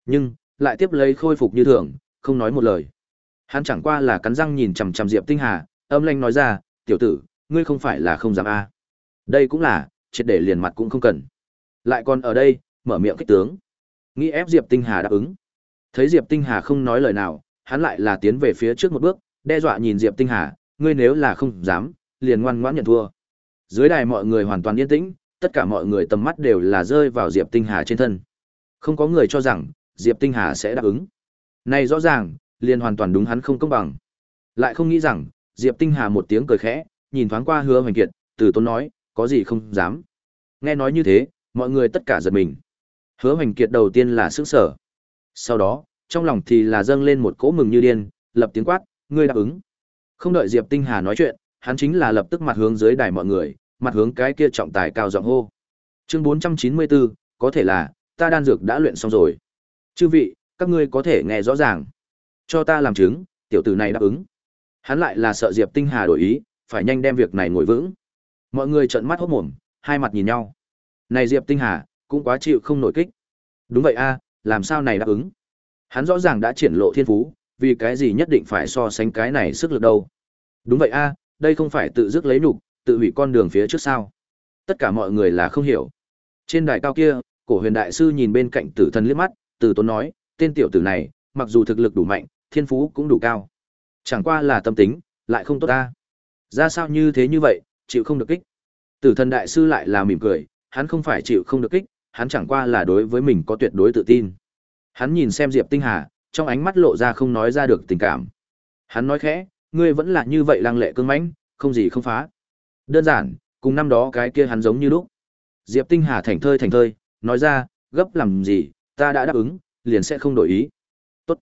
Nhưng, lại tiếp lấy khôi phục như thường, không nói một lời. Hắn chẳng qua là cắn răng nhìn chằm chằm Diệp Tinh Hà, âm lanh nói ra, "Tiểu tử, ngươi không phải là không dám a? Đây cũng là, triệt để liền mặt cũng không cần. Lại còn ở đây, mở miệng kích tướng." Nghĩ ép Diệp Tinh Hà đáp ứng. Thấy Diệp Tinh Hà không nói lời nào, hắn lại là tiến về phía trước một bước, đe dọa nhìn Diệp Tinh Hà, "Ngươi nếu là không dám, liền ngoan ngoãn nhận thua." Dưới đài mọi người hoàn toàn yên tĩnh, tất cả mọi người tầm mắt đều là rơi vào Diệp Tinh Hà trên thân. Không có người cho rằng Diệp Tinh Hà sẽ đáp ứng. Này rõ ràng, liền hoàn toàn đúng hắn không công bằng. Lại không nghĩ rằng, Diệp Tinh Hà một tiếng cười khẽ, nhìn thoáng qua Hứa Hoành Kiệt, từ tốn nói, có gì không dám. Nghe nói như thế, mọi người tất cả giật mình. Hứa Hoành Kiệt đầu tiên là sững sở. Sau đó, trong lòng thì là dâng lên một cỗ mừng như điên, lập tiếng quát, ngươi đáp ứng. Không đợi Diệp Tinh Hà nói chuyện, hắn chính là lập tức mặt hướng dưới đài mọi người, mặt hướng cái kia trọng tài cao giọng hô. Chương 494, có thể là ta đan dược đã luyện xong rồi. Chư vị, các ngươi có thể nghe rõ ràng. Cho ta làm chứng, tiểu tử này đáp ứng. Hắn lại là sợ Diệp Tinh Hà đổi ý, phải nhanh đem việc này ngồi vững. Mọi người trợn mắt hốt mồm, hai mặt nhìn nhau. Này Diệp Tinh Hà, cũng quá chịu không nổi kích. Đúng vậy a, làm sao này đáp ứng? Hắn rõ ràng đã triển lộ thiên phú, vì cái gì nhất định phải so sánh cái này sức lực đâu? Đúng vậy a, đây không phải tự dứt lấy nhục, tự hủy con đường phía trước sao? Tất cả mọi người là không hiểu. Trên đài cao kia, cổ huyền đại sư nhìn bên cạnh tử thần liếc mắt, từ tốn nói, tên tiểu tử này, mặc dù thực lực đủ mạnh, thiên phú cũng đủ cao. Chẳng qua là tâm tính, lại không tốt ta. Ra sao như thế như vậy, chịu không được kích. Tử thần đại sư lại là mỉm cười, hắn không phải chịu không được kích, hắn chẳng qua là đối với mình có tuyệt đối tự tin. Hắn nhìn xem Diệp Tinh Hà, trong ánh mắt lộ ra không nói ra được tình cảm. Hắn nói khẽ, ngươi vẫn là như vậy lăng lệ cương mãnh, không gì không phá. Đơn giản, cùng năm đó cái kia hắn giống như lúc. Diệp Tinh Hà thảnh thơi thảnh thơi, nói ra, gấp làm gì, ta đã đáp ứng, liền sẽ không đổi ý. Tốt.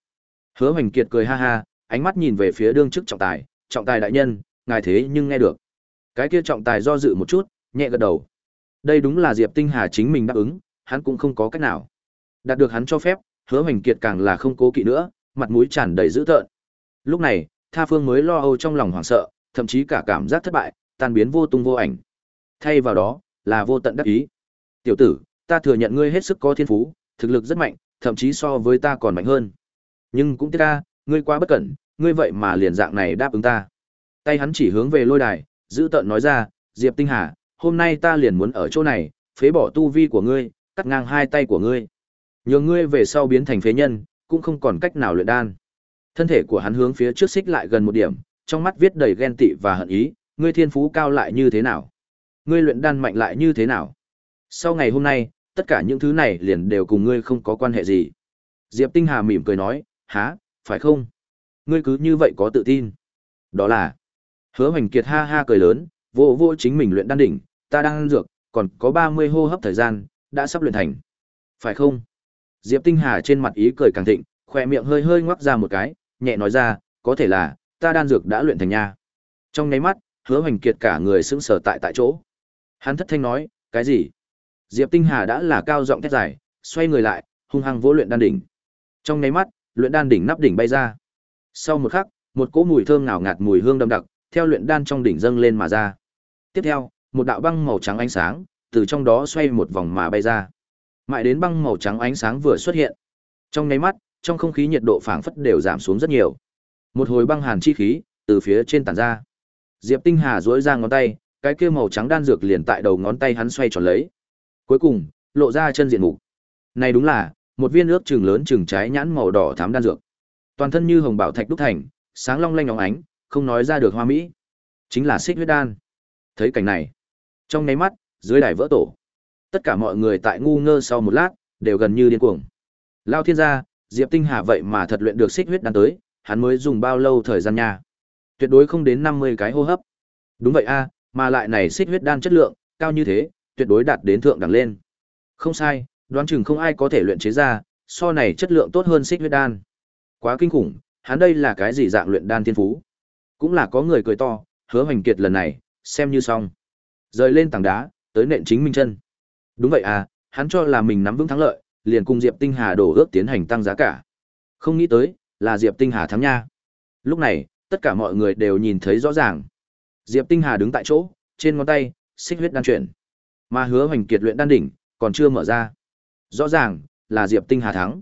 Hứa Hoành Kiệt cười ha ha, ánh mắt nhìn về phía đương chức trọng tài, trọng tài đại nhân, ngài thế nhưng nghe được. Cái kia trọng tài do dự một chút, nhẹ gật đầu. Đây đúng là Diệp Tinh Hà chính mình đáp ứng, hắn cũng không có cách nào. Đạt được hắn cho phép, Hứa Hoành Kiệt càng là không cố kỵ nữa, mặt mũi tràn đầy dữ tợn. Lúc này, Tha Phương mới lo âu trong lòng hoảng sợ, thậm chí cả cảm giác thất bại, tan biến vô tung vô ảnh. Thay vào đó, là vô tận đắc ý. "Tiểu tử, ta thừa nhận ngươi hết sức có thiên phú, thực lực rất mạnh, thậm chí so với ta còn mạnh hơn. Nhưng cũng tiếc ta, ngươi quá bất cẩn, ngươi vậy mà liền dạng này đáp ứng ta." Tay hắn chỉ hướng về lôi đài, dữ tợn nói ra, "Diệp Tinh Hà, hôm nay ta liền muốn ở chỗ này, phế bỏ tu vi của ngươi, cắt ngang hai tay của ngươi. Nhường ngươi về sau biến thành phế nhân, cũng không còn cách nào luyện đan." Thân thể của hắn hướng phía trước xích lại gần một điểm, trong mắt viết đầy ghen tị và hận ý, ngươi thiên phú cao lại như thế nào? Ngươi luyện đan mạnh lại như thế nào? Sau ngày hôm nay, tất cả những thứ này liền đều cùng ngươi không có quan hệ gì. Diệp Tinh Hà mỉm cười nói, há, phải không? Ngươi cứ như vậy có tự tin. Đó là, hứa hoành kiệt ha ha cười lớn, vô vô chính mình luyện đan đỉnh, ta đang ăn dược, còn có 30 hô hấp thời gian, đã sắp luyện thành. Phải không? Diệp Tinh Hà trên mặt ý cười càng thịnh, khỏe miệng hơi hơi ngoắc ra một cái, nhẹ nói ra, có thể là, ta đan dược đã luyện thành nha. Trong nháy mắt, hứa hoành kiệt cả người sững sờ tại tại chỗ. Hắn thất thanh nói, cái gì? Diệp Tinh Hà đã là cao giọng thét dài, xoay người lại, hung hăng vỗ luyện đan đỉnh. Trong nháy mắt, luyện đan đỉnh nắp đỉnh bay ra. Sau một khắc, một cỗ mùi thơm ngào ngạt mùi hương đậm đặc, theo luyện đan trong đỉnh dâng lên mà ra. Tiếp theo, một đạo băng màu trắng ánh sáng từ trong đó xoay một vòng mà bay ra. Mãi đến băng màu trắng ánh sáng vừa xuất hiện. Trong nháy mắt, trong không khí nhiệt độ phảng phất đều giảm xuống rất nhiều. Một hồi băng hàn chi khí từ phía trên tản ra. Diệp Tinh Hà duỗi ra ngón tay, cái kia màu trắng đan dược liền tại đầu ngón tay hắn xoay tròn lấy. Cuối cùng, lộ ra chân diện mục. Này đúng là một viên nước trừng lớn trừng trái nhãn màu đỏ thắm đan dược. Toàn thân như hồng bảo thạch đúc thành, sáng long lanh óng ánh, không nói ra được hoa mỹ. Chính là xích huyết đan. Thấy cảnh này, trong nháy mắt, dưới đài vỡ tổ. Tất cả mọi người tại ngu ngơ sau một lát, đều gần như điên cuồng. Lao thiên gia, Diệp Tinh Hà vậy mà thật luyện được xích huyết đan tới, hắn mới dùng bao lâu thời gian nha? Tuyệt đối không đến 50 cái hô hấp. Đúng vậy a, mà lại này xích huyết đan chất lượng cao như thế, tuyệt đối đạt đến thượng đẳng lên. Không sai, đoán chừng không ai có thể luyện chế ra, so này chất lượng tốt hơn xích huyết đan. Quá kinh khủng, hắn đây là cái gì dạng luyện đan thiên phú? Cũng là có người cười to, hứa hoành kiệt lần này, xem như xong. Rời lên tảng đá, tới nện chính minh chân. Đúng vậy à, hắn cho là mình nắm vững thắng lợi, liền cùng Diệp Tinh Hà đổ ước tiến hành tăng giá cả. Không nghĩ tới, là Diệp Tinh Hà thắng nha. Lúc này, tất cả mọi người đều nhìn thấy rõ ràng. Diệp Tinh Hà đứng tại chỗ, trên ngón tay, xích huyết đan chuyển. Mà hứa hoành kiệt luyện đan đỉnh, còn chưa mở ra. Rõ ràng, là Diệp Tinh Hà thắng.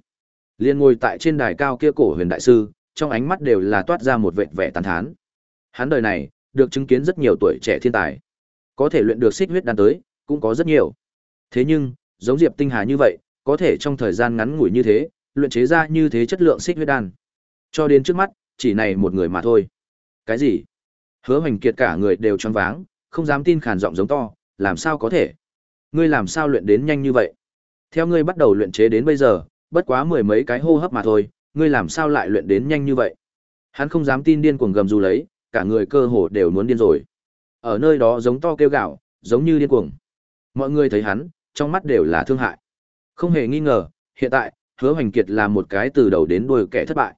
Liên ngồi tại trên đài cao kia cổ huyền đại sư, trong ánh mắt đều là toát ra một vệt vẻ tàn thán. Hắn đời này, được chứng kiến rất nhiều tuổi trẻ thiên tài. Có thể luyện được xích huyết đan tới, cũng có rất nhiều. Thế nhưng, giống Diệp Tinh Hà như vậy, có thể trong thời gian ngắn ngủi như thế, luyện chế ra như thế chất lượng xích huyết đan. Cho đến trước mắt, chỉ này một người mà thôi. Cái gì? Hứa Hoành Kiệt cả người đều choáng váng, không dám tin khàn giọng giống to, làm sao có thể? Ngươi làm sao luyện đến nhanh như vậy? Theo ngươi bắt đầu luyện chế đến bây giờ, bất quá mười mấy cái hô hấp mà thôi, ngươi làm sao lại luyện đến nhanh như vậy? Hắn không dám tin điên cuồng gầm rú lấy, cả người cơ hồ đều muốn điên rồi. Ở nơi đó giống to kêu gào, giống như điên cuồng. Mọi người thấy hắn, trong mắt đều là thương hại. Không hề nghi ngờ, hiện tại, Hứa Hoành Kiệt là một cái từ đầu đến đuôi kẻ thất bại.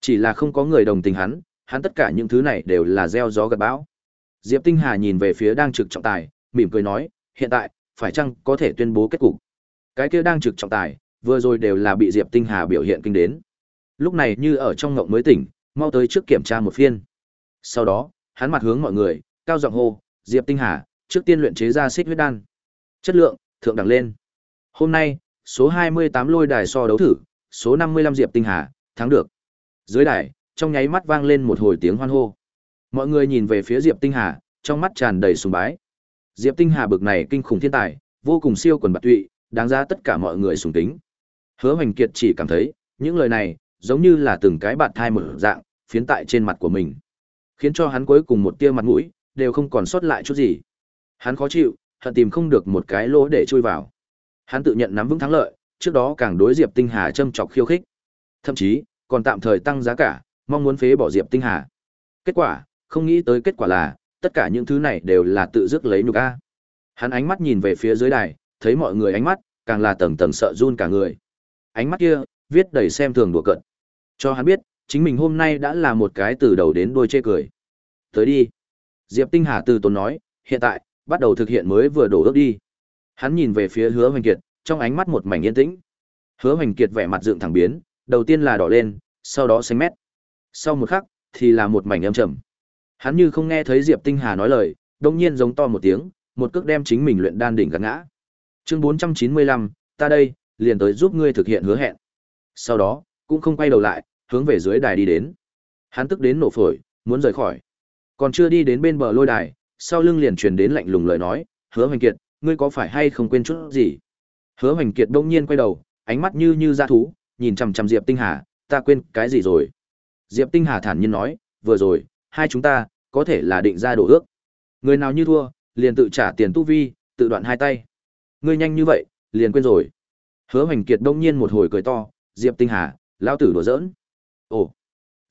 Chỉ là không có người đồng tình hắn, hắn tất cả những thứ này đều là gieo gió gặt bão. Diệp Tinh Hà nhìn về phía đang trực trọng tài, mỉm cười nói, hiện tại, phải chăng có thể tuyên bố kết cục? Cái kia đang trực trọng tài, vừa rồi đều là bị Diệp Tinh Hà biểu hiện kinh đến. Lúc này như ở trong ngộng mới tỉnh, mau tới trước kiểm tra một phiên. Sau đó, hắn mặt hướng mọi người, cao giọng hô, Diệp Tinh Hà, trước tiên luyện chế ra xích huyết đan. Chất lượng, thượng đẳng lên. Hôm nay, số 28 lôi đài so đấu thử, số 55 Diệp Tinh Hà, thắng được. Dưới đài, trong nháy mắt vang lên một hồi tiếng hoan hô. Mọi người nhìn về phía Diệp Tinh Hà, trong mắt tràn đầy sùng bái. Diệp Tinh Hà bực này kinh khủng thiên tài, vô cùng siêu quần bạc tụy, đáng giá tất cả mọi người sùng kính. Hứa Hoành Kiệt chỉ cảm thấy, những lời này, giống như là từng cái bạt thai mở dạng, phiến tại trên mặt của mình. Khiến cho hắn cuối cùng một tia mặt mũi, đều không còn sót lại chút gì. Hắn khó chịu, hận tìm không được một cái lỗ để chui vào. Hắn tự nhận nắm vững thắng lợi, trước đó càng đối Diệp Tinh Hà châm chọc khiêu khích. Thậm chí, còn tạm thời tăng giá cả, mong muốn phế bỏ Diệp Tinh Hà. Kết quả, không nghĩ tới kết quả là, tất cả những thứ này đều là tự dứt lấy nhục a. Hắn ánh mắt nhìn về phía dưới đài, thấy mọi người ánh mắt, càng là tầng tầng sợ run cả người. Ánh mắt kia, viết đầy xem thường đùa cợt. Cho hắn biết, chính mình hôm nay đã là một cái từ đầu đến đuôi chê cười. Tới đi. Diệp Tinh Hà từ tốn nói, hiện tại, bắt đầu thực hiện mới vừa đổ ước đi. Hắn nhìn về phía Hứa Hoành Kiệt, trong ánh mắt một mảnh yên tĩnh. Hứa Hoành Kiệt vẻ mặt dựng thẳng biến, đầu tiên là đỏ lên, sau đó xanh mét. Sau một khắc, thì là một mảnh âm trầm. Hắn như không nghe thấy Diệp Tinh Hà nói lời, đông nhiên giống to một tiếng, một cước đem chính mình luyện đan đỉnh gạt ngã. Chương 495, ta đây, liền tới giúp ngươi thực hiện hứa hẹn. Sau đó, cũng không quay đầu lại, hướng về dưới đài đi đến. Hắn tức đến nổ phổi, muốn rời khỏi. Còn chưa đi đến bên bờ lôi đài, sau lưng liền truyền đến lạnh lùng lời nói, "Hứa Hoành Kiệt, ngươi có phải hay không quên chút gì?" Hứa Hoành Kiệt đông nhiên quay đầu, ánh mắt như như dã thú, nhìn chằm chằm Diệp Tinh Hà, "Ta quên cái gì rồi?" Diệp Tinh Hà thản nhiên nói, "Vừa rồi, hai chúng ta có thể là định ra đồ ước. Người nào như thua, liền tự trả tiền tu vi, tự đoạn hai tay. Ngươi nhanh như vậy, liền quên rồi." Hứa Hoành Kiệt đông nhiên một hồi cười to, "Diệp Tinh Hà, lão tử đùa giỡn." Ồ.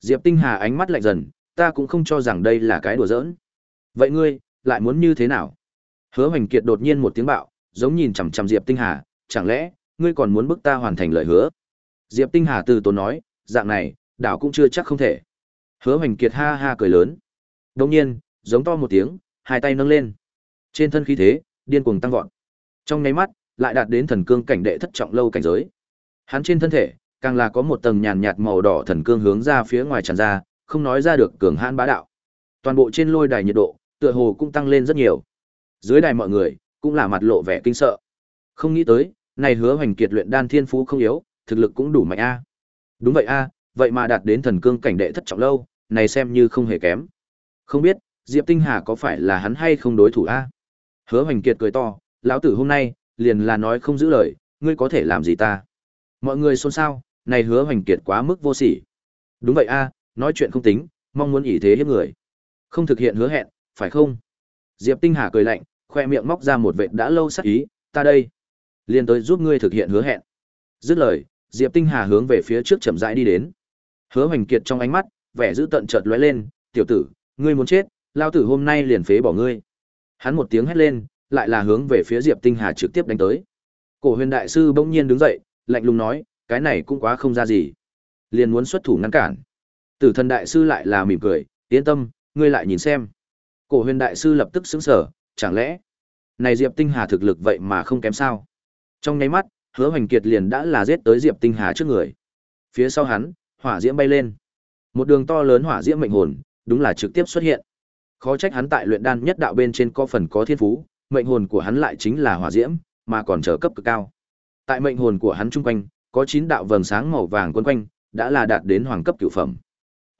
Diệp Tinh Hà ánh mắt lạnh dần, ta cũng không cho rằng đây là cái đùa giỡn. Vậy ngươi, lại muốn như thế nào? Hứa Hoành Kiệt đột nhiên một tiếng bạo, giống nhìn chằm chằm Diệp Tinh Hà, chẳng lẽ ngươi còn muốn bức ta hoàn thành lời hứa? Diệp Tinh Hà từ tốn nói, dạng này, đảo cũng chưa chắc không thể. Hứa Hoành Kiệt ha ha cười lớn. đông nhiên, giống to một tiếng, hai tay nâng lên. Trên thân khí thế, điên cuồng tăng vọt. Trong nháy mắt, lại đạt đến thần cương cảnh đệ thất trọng lâu cảnh giới. Hắn trên thân thể, càng là có một tầng nhàn nhạt màu đỏ thần cương hướng ra phía ngoài tràn ra, không nói ra được cường hãn bá đạo. Toàn bộ trên lôi đài nhiệt độ, tựa hồ cũng tăng lên rất nhiều. Dưới đài mọi người, cũng là mặt lộ vẻ kinh sợ. Không nghĩ tới, này hứa hoành kiệt luyện đan thiên phú không yếu, thực lực cũng đủ mạnh a. Đúng vậy a, vậy mà đạt đến thần cương cảnh đệ thất trọng lâu, này xem như không hề kém. Không biết, Diệp Tinh Hà có phải là hắn hay không đối thủ a? Hứa Hoành Kiệt cười to, lão tử hôm nay, liền là nói không giữ lời, ngươi có thể làm gì ta? Mọi người xôn xao, này Hứa Hoành Kiệt quá mức vô sỉ. Đúng vậy a, nói chuyện không tính, mong muốn ỷ thế hiếp người. Không thực hiện hứa hẹn, phải không? Diệp Tinh Hà cười lạnh, khoe miệng móc ra một vệt đã lâu sắc ý, ta đây, liền tới giúp ngươi thực hiện hứa hẹn. Dứt lời, Diệp Tinh Hà hướng về phía trước chậm rãi đi đến. Hứa Hoành Kiệt trong ánh mắt, vẻ dữ tận chợt lóe lên, "Tiểu tử, ngươi muốn chết, lao tử hôm nay liền phế bỏ ngươi." Hắn một tiếng hét lên, lại là hướng về phía Diệp Tinh Hà trực tiếp đánh tới. Cổ Huyền đại sư bỗng nhiên đứng dậy, lạnh lùng nói, "Cái này cũng quá không ra gì." Liền muốn xuất thủ ngăn cản. Tử thần đại sư lại là mỉm cười, "Yên tâm, ngươi lại nhìn xem." Cổ Huyền đại sư lập tức sững sờ, chẳng lẽ này Diệp Tinh Hà thực lực vậy mà không kém sao? Trong nháy mắt, Hứa Hoành Kiệt liền đã là giết tới Diệp Tinh Hà trước người. Phía sau hắn, hỏa diễm bay lên. Một đường to lớn hỏa diễm mệnh hồn, đúng là trực tiếp xuất hiện. Khó trách hắn tại luyện đan nhất đạo bên trên có phần có thiên phú, mệnh hồn của hắn lại chính là hỏa diễm, mà còn trở cấp cực cao. Tại mệnh hồn của hắn trung quanh, có 9 đạo vầng sáng màu vàng quấn quanh, đã là đạt đến hoàng cấp cửu phẩm.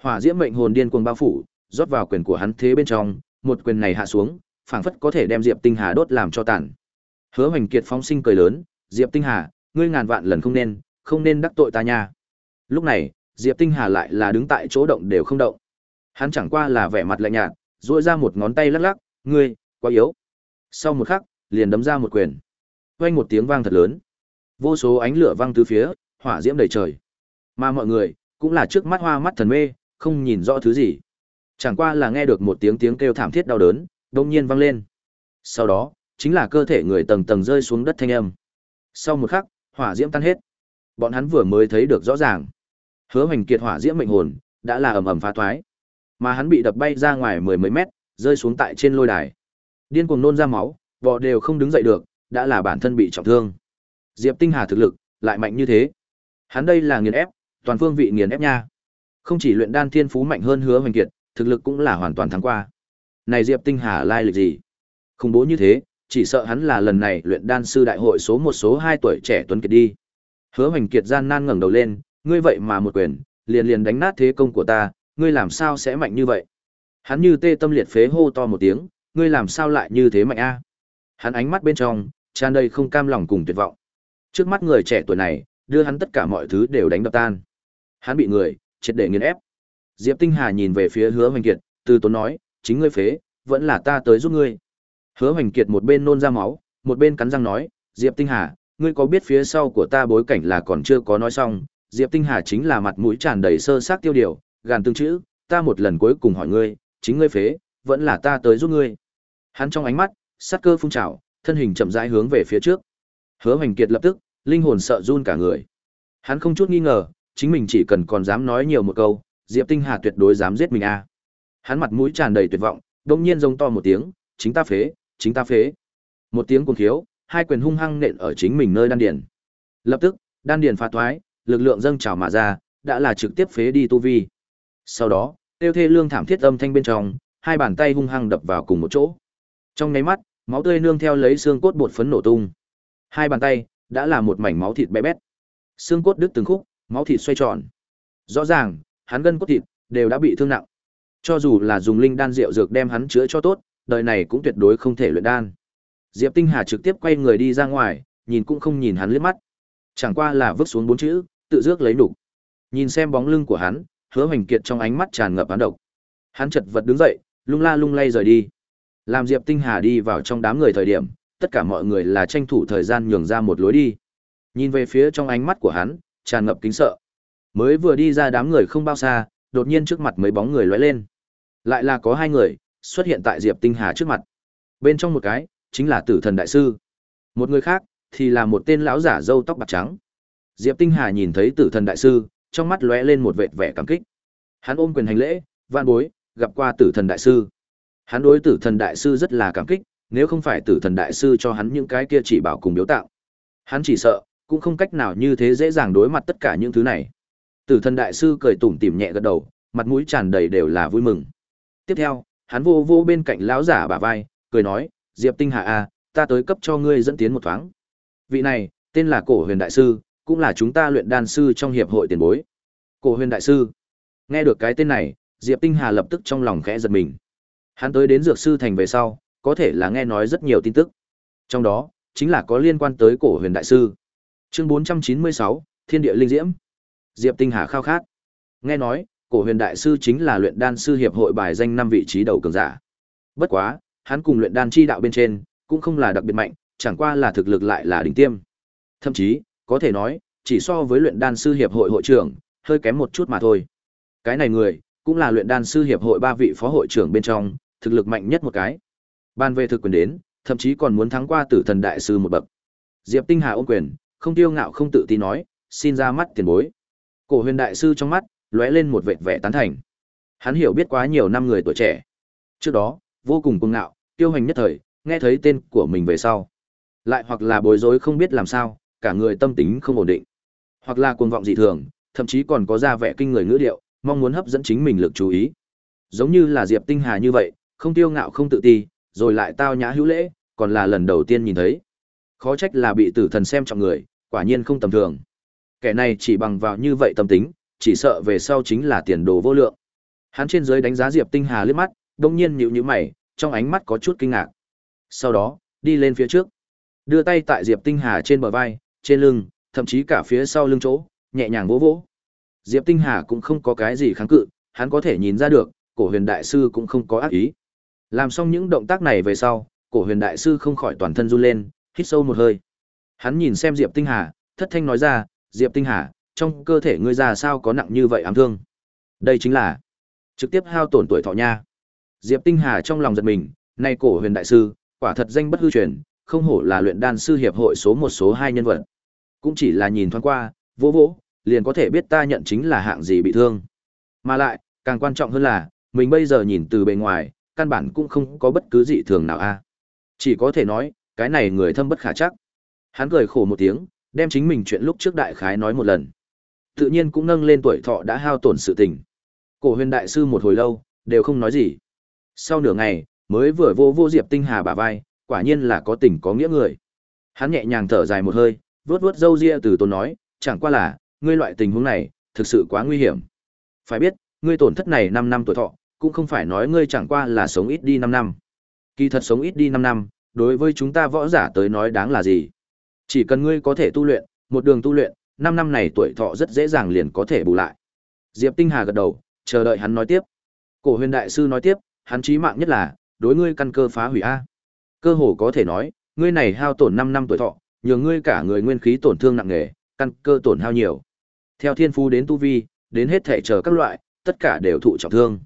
Hỏa diễm mệnh hồn điên cuồng bao phủ, rót vào quyền của hắn thế bên trong, một quyền này hạ xuống, phảng phất có thể đem Diệp Tinh Hà đốt làm cho tàn. Hứa Hoành Kiệt phóng sinh cười lớn, "Diệp Tinh Hà, ngươi ngàn vạn lần không nên, không nên đắc tội ta nha." Lúc này, Diệp Tinh Hà lại là đứng tại chỗ động đều không động. Hắn chẳng qua là vẻ mặt lạnh nhạt, duỗi ra một ngón tay lắc lắc, "Ngươi, quá yếu." Sau một khắc, liền đấm ra một quyền. Vang một tiếng vang thật lớn. Vô số ánh lửa văng tứ phía, hỏa diễm đầy trời. Mà mọi người cũng là trước mắt hoa mắt thần mê, không nhìn rõ thứ gì. Chẳng qua là nghe được một tiếng tiếng kêu thảm thiết đau đớn, đột nhiên vang lên. Sau đó, chính là cơ thể người tầng tầng rơi xuống đất thanh âm. Sau một khắc, hỏa diễm tan hết. Bọn hắn vừa mới thấy được rõ ràng. Hứa Hoành Kiệt hỏa diễm mệnh hồn đã là ầm ầm phá thoái, mà hắn bị đập bay ra ngoài mười mấy mét, rơi xuống tại trên lôi đài. Điên cuồng nôn ra máu, bò đều không đứng dậy được, đã là bản thân bị trọng thương. Diệp Tinh Hà thực lực lại mạnh như thế. Hắn đây là nghiền ép, toàn phương vị nghiền ép nha. Không chỉ luyện đan thiên phú mạnh hơn Hứa Hoành Kiệt, thực lực cũng là hoàn toàn thắng qua. Này Diệp Tinh Hà lai lịch gì? Không bố như thế, chỉ sợ hắn là lần này luyện đan sư đại hội số một số hai tuổi trẻ tuấn kiệt đi. Hứa Hoành Kiệt gian nan ngẩng đầu lên, ngươi vậy mà một quyền, liền liền đánh nát thế công của ta, ngươi làm sao sẽ mạnh như vậy? Hắn như tê tâm liệt phế hô to một tiếng, ngươi làm sao lại như thế mạnh a? Hắn ánh mắt bên trong tràn đầy không cam lòng cùng tuyệt vọng. Trước mắt người trẻ tuổi này, đưa hắn tất cả mọi thứ đều đánh đập tan. Hắn bị người triệt để nghiền ép. Diệp Tinh Hà nhìn về phía Hứa Hoành Kiệt, từ tốn nói, chính ngươi phế, vẫn là ta tới giúp ngươi. Hứa Hoành Kiệt một bên nôn ra máu, một bên cắn răng nói, Diệp Tinh Hà, ngươi có biết phía sau của ta bối cảnh là còn chưa có nói xong, Diệp Tinh Hà chính là mặt mũi tràn đầy sơ xác tiêu điều, gàn tương chữ, ta một lần cuối cùng hỏi ngươi, chính ngươi phế, vẫn là ta tới giúp ngươi. Hắn trong ánh mắt, sát cơ phun trào, thân hình chậm rãi hướng về phía trước. Hứa Hoành Kiệt lập tức, linh hồn sợ run cả người. Hắn không chút nghi ngờ, chính mình chỉ cần còn dám nói nhiều một câu, Diệp Tinh Hà tuyệt đối dám giết mình a. Hắn mặt mũi tràn đầy tuyệt vọng, đột nhiên giống to một tiếng, chính ta phế, chính ta phế. Một tiếng cuồng khiếu, hai quyền hung hăng nện ở chính mình nơi đan điền. Lập tức, đan điền phá thoái, lực lượng dâng trào mà ra, đã là trực tiếp phế đi tu vi. Sau đó, tiêu thê lương thảm thiết âm thanh bên trong, hai bàn tay hung hăng đập vào cùng một chỗ. Trong nháy mắt, máu tươi nương theo lấy xương cốt bột phấn nổ tung. Hai bàn tay đã là một mảnh máu thịt bé bét. Xương cốt đứt từng khúc, máu thịt xoay tròn. Rõ ràng, hắn gân cốt thịt đều đã bị thương nặng. Cho dù là dùng linh đan rượu dược đem hắn chữa cho tốt, đời này cũng tuyệt đối không thể luyện đan. Diệp Tinh Hà trực tiếp quay người đi ra ngoài, nhìn cũng không nhìn hắn liếc mắt. Chẳng qua là vứt xuống bốn chữ, tự dước lấy đủ. Nhìn xem bóng lưng của hắn, Hứa Hoành Kiệt trong ánh mắt tràn ngập án độc. Hắn chật vật đứng dậy, lung la lung lay rời đi. Làm Diệp Tinh Hà đi vào trong đám người thời điểm, tất cả mọi người là tranh thủ thời gian nhường ra một lối đi. Nhìn về phía trong ánh mắt của hắn, tràn ngập kính sợ. Mới vừa đi ra đám người không bao xa, đột nhiên trước mặt mấy bóng người lóe lên. Lại là có hai người xuất hiện tại Diệp Tinh Hà trước mặt. Bên trong một cái chính là Tử Thần đại sư. Một người khác thì là một tên lão giả râu tóc bạc trắng. Diệp Tinh Hà nhìn thấy Tử Thần đại sư, trong mắt lóe lên một vệt vẻ cảm kích. Hắn ôm quyền hành lễ, van bối, gặp qua Tử Thần đại sư. Hắn đối Tử Thần đại sư rất là cảm kích, nếu không phải Tử Thần đại sư cho hắn những cái kia chỉ bảo cùng biếu tạo, hắn chỉ sợ cũng không cách nào như thế dễ dàng đối mặt tất cả những thứ này. Tử Thần đại sư cười tủm tỉm nhẹ gật đầu, mặt mũi tràn đầy đều là vui mừng. Tiếp theo, hắn vô vô bên cạnh lão giả bả vai, cười nói, Diệp Tinh Hà a, à, ta tới cấp cho ngươi dẫn tiến một thoáng. Vị này, tên là Cổ Huyền đại sư, cũng là chúng ta luyện đan sư trong hiệp hội tiền bối. Cổ Huyền đại sư. Nghe được cái tên này, Diệp Tinh Hà lập tức trong lòng khẽ giật mình. Hắn tới đến dược sư thành về sau, có thể là nghe nói rất nhiều tin tức. Trong đó, chính là có liên quan tới Cổ Huyền đại sư. Chương 496, Thiên địa linh diễm. Diệp Tinh Hà khao khát. Nghe nói, Cổ Huyền đại sư chính là luyện đan sư hiệp hội bài danh năm vị trí đầu cường giả. Bất quá, hắn cùng luyện đan chi đạo bên trên, cũng không là đặc biệt mạnh, chẳng qua là thực lực lại là đỉnh tiêm. Thậm chí, có thể nói, chỉ so với luyện đan sư hiệp hội hội trưởng, hơi kém một chút mà thôi. Cái này người, cũng là luyện đan sư hiệp hội ba vị phó hội trưởng bên trong, thực lực mạnh nhất một cái. Ban về thực quyền đến, thậm chí còn muốn thắng qua Tử Thần đại sư một bậc. Diệp Tinh Hà ôm quyền, không tiêu ngạo không tự tin nói, xin ra mắt tiền bối. Cổ Huyền đại sư trong mắt lóe lên một vệt vẻ tán thành. Hắn hiểu biết quá nhiều năm người tuổi trẻ. Trước đó, vô cùng cuồng ngạo, tiêu hành nhất thời, nghe thấy tên của mình về sau. Lại hoặc là bối rối không biết làm sao, cả người tâm tính không ổn định. Hoặc là cuồng vọng dị thường, thậm chí còn có ra vẻ kinh người ngữ điệu, mong muốn hấp dẫn chính mình lực chú ý. Giống như là Diệp Tinh Hà như vậy, không tiêu ngạo không tự ti, rồi lại tao nhã hữu lễ, còn là lần đầu tiên nhìn thấy. Khó trách là bị tử thần xem trọng người, quả nhiên không tầm thường. Kẻ này chỉ bằng vào như vậy tâm tính, chỉ sợ về sau chính là tiền đồ vô lượng. Hắn trên dưới đánh giá Diệp Tinh Hà liếc mắt, đông nhiên nhíu nhíu mày, trong ánh mắt có chút kinh ngạc. Sau đó, đi lên phía trước, đưa tay tại Diệp Tinh Hà trên bờ vai, trên lưng, thậm chí cả phía sau lưng chỗ, nhẹ nhàng vỗ vỗ. Diệp Tinh Hà cũng không có cái gì kháng cự, hắn có thể nhìn ra được, cổ huyền đại sư cũng không có ác ý. Làm xong những động tác này về sau, cổ huyền đại sư không khỏi toàn thân run lên, hít sâu một hơi. Hắn nhìn xem Diệp Tinh Hà, thất thanh nói ra, Diệp Tinh Hà, trong cơ thể ngươi già sao có nặng như vậy ám thương. Đây chính là trực tiếp hao tổn tuổi thọ nha. Diệp Tinh Hà trong lòng giật mình, nay cổ huyền đại sư, quả thật danh bất hư truyền, không hổ là luyện đan sư hiệp hội số một số hai nhân vật. Cũng chỉ là nhìn thoáng qua, vỗ vỗ, liền có thể biết ta nhận chính là hạng gì bị thương. Mà lại, càng quan trọng hơn là, mình bây giờ nhìn từ bề ngoài, căn bản cũng không có bất cứ dị thường nào a. Chỉ có thể nói, cái này người thâm bất khả chắc. Hắn cười khổ một tiếng, đem chính mình chuyện lúc trước đại khái nói một lần. Tự nhiên cũng nâng lên tuổi thọ đã hao tổn sự tình. Cổ huyền đại sư một hồi lâu, đều không nói gì. Sau nửa ngày, mới vừa vô vô Diệp Tinh Hà bả vai, quả nhiên là có tình có nghĩa người. Hắn nhẹ nhàng thở dài một hơi, vuốt vuốt râu ria từ tốn nói, chẳng qua là, ngươi loại tình huống này, thực sự quá nguy hiểm. Phải biết, ngươi tổn thất này 5 năm tuổi thọ, cũng không phải nói ngươi chẳng qua là sống ít đi 5 năm. Kỳ thật sống ít đi 5 năm, đối với chúng ta võ giả tới nói đáng là gì? Chỉ cần ngươi có thể tu luyện, một đường tu luyện, năm năm này tuổi thọ rất dễ dàng liền có thể bù lại. Diệp Tinh Hà gật đầu, chờ đợi hắn nói tiếp. Cổ Huyền đại sư nói tiếp, hắn chí mạng nhất là đối ngươi căn cơ phá hủy a. Cơ hồ có thể nói, ngươi này hao tổn 5 năm tuổi thọ, nhường ngươi cả người nguyên khí tổn thương nặng nề, căn cơ tổn hao nhiều. Theo thiên phú đến tu vi, đến hết thể chờ các loại, tất cả đều thụ trọng thương.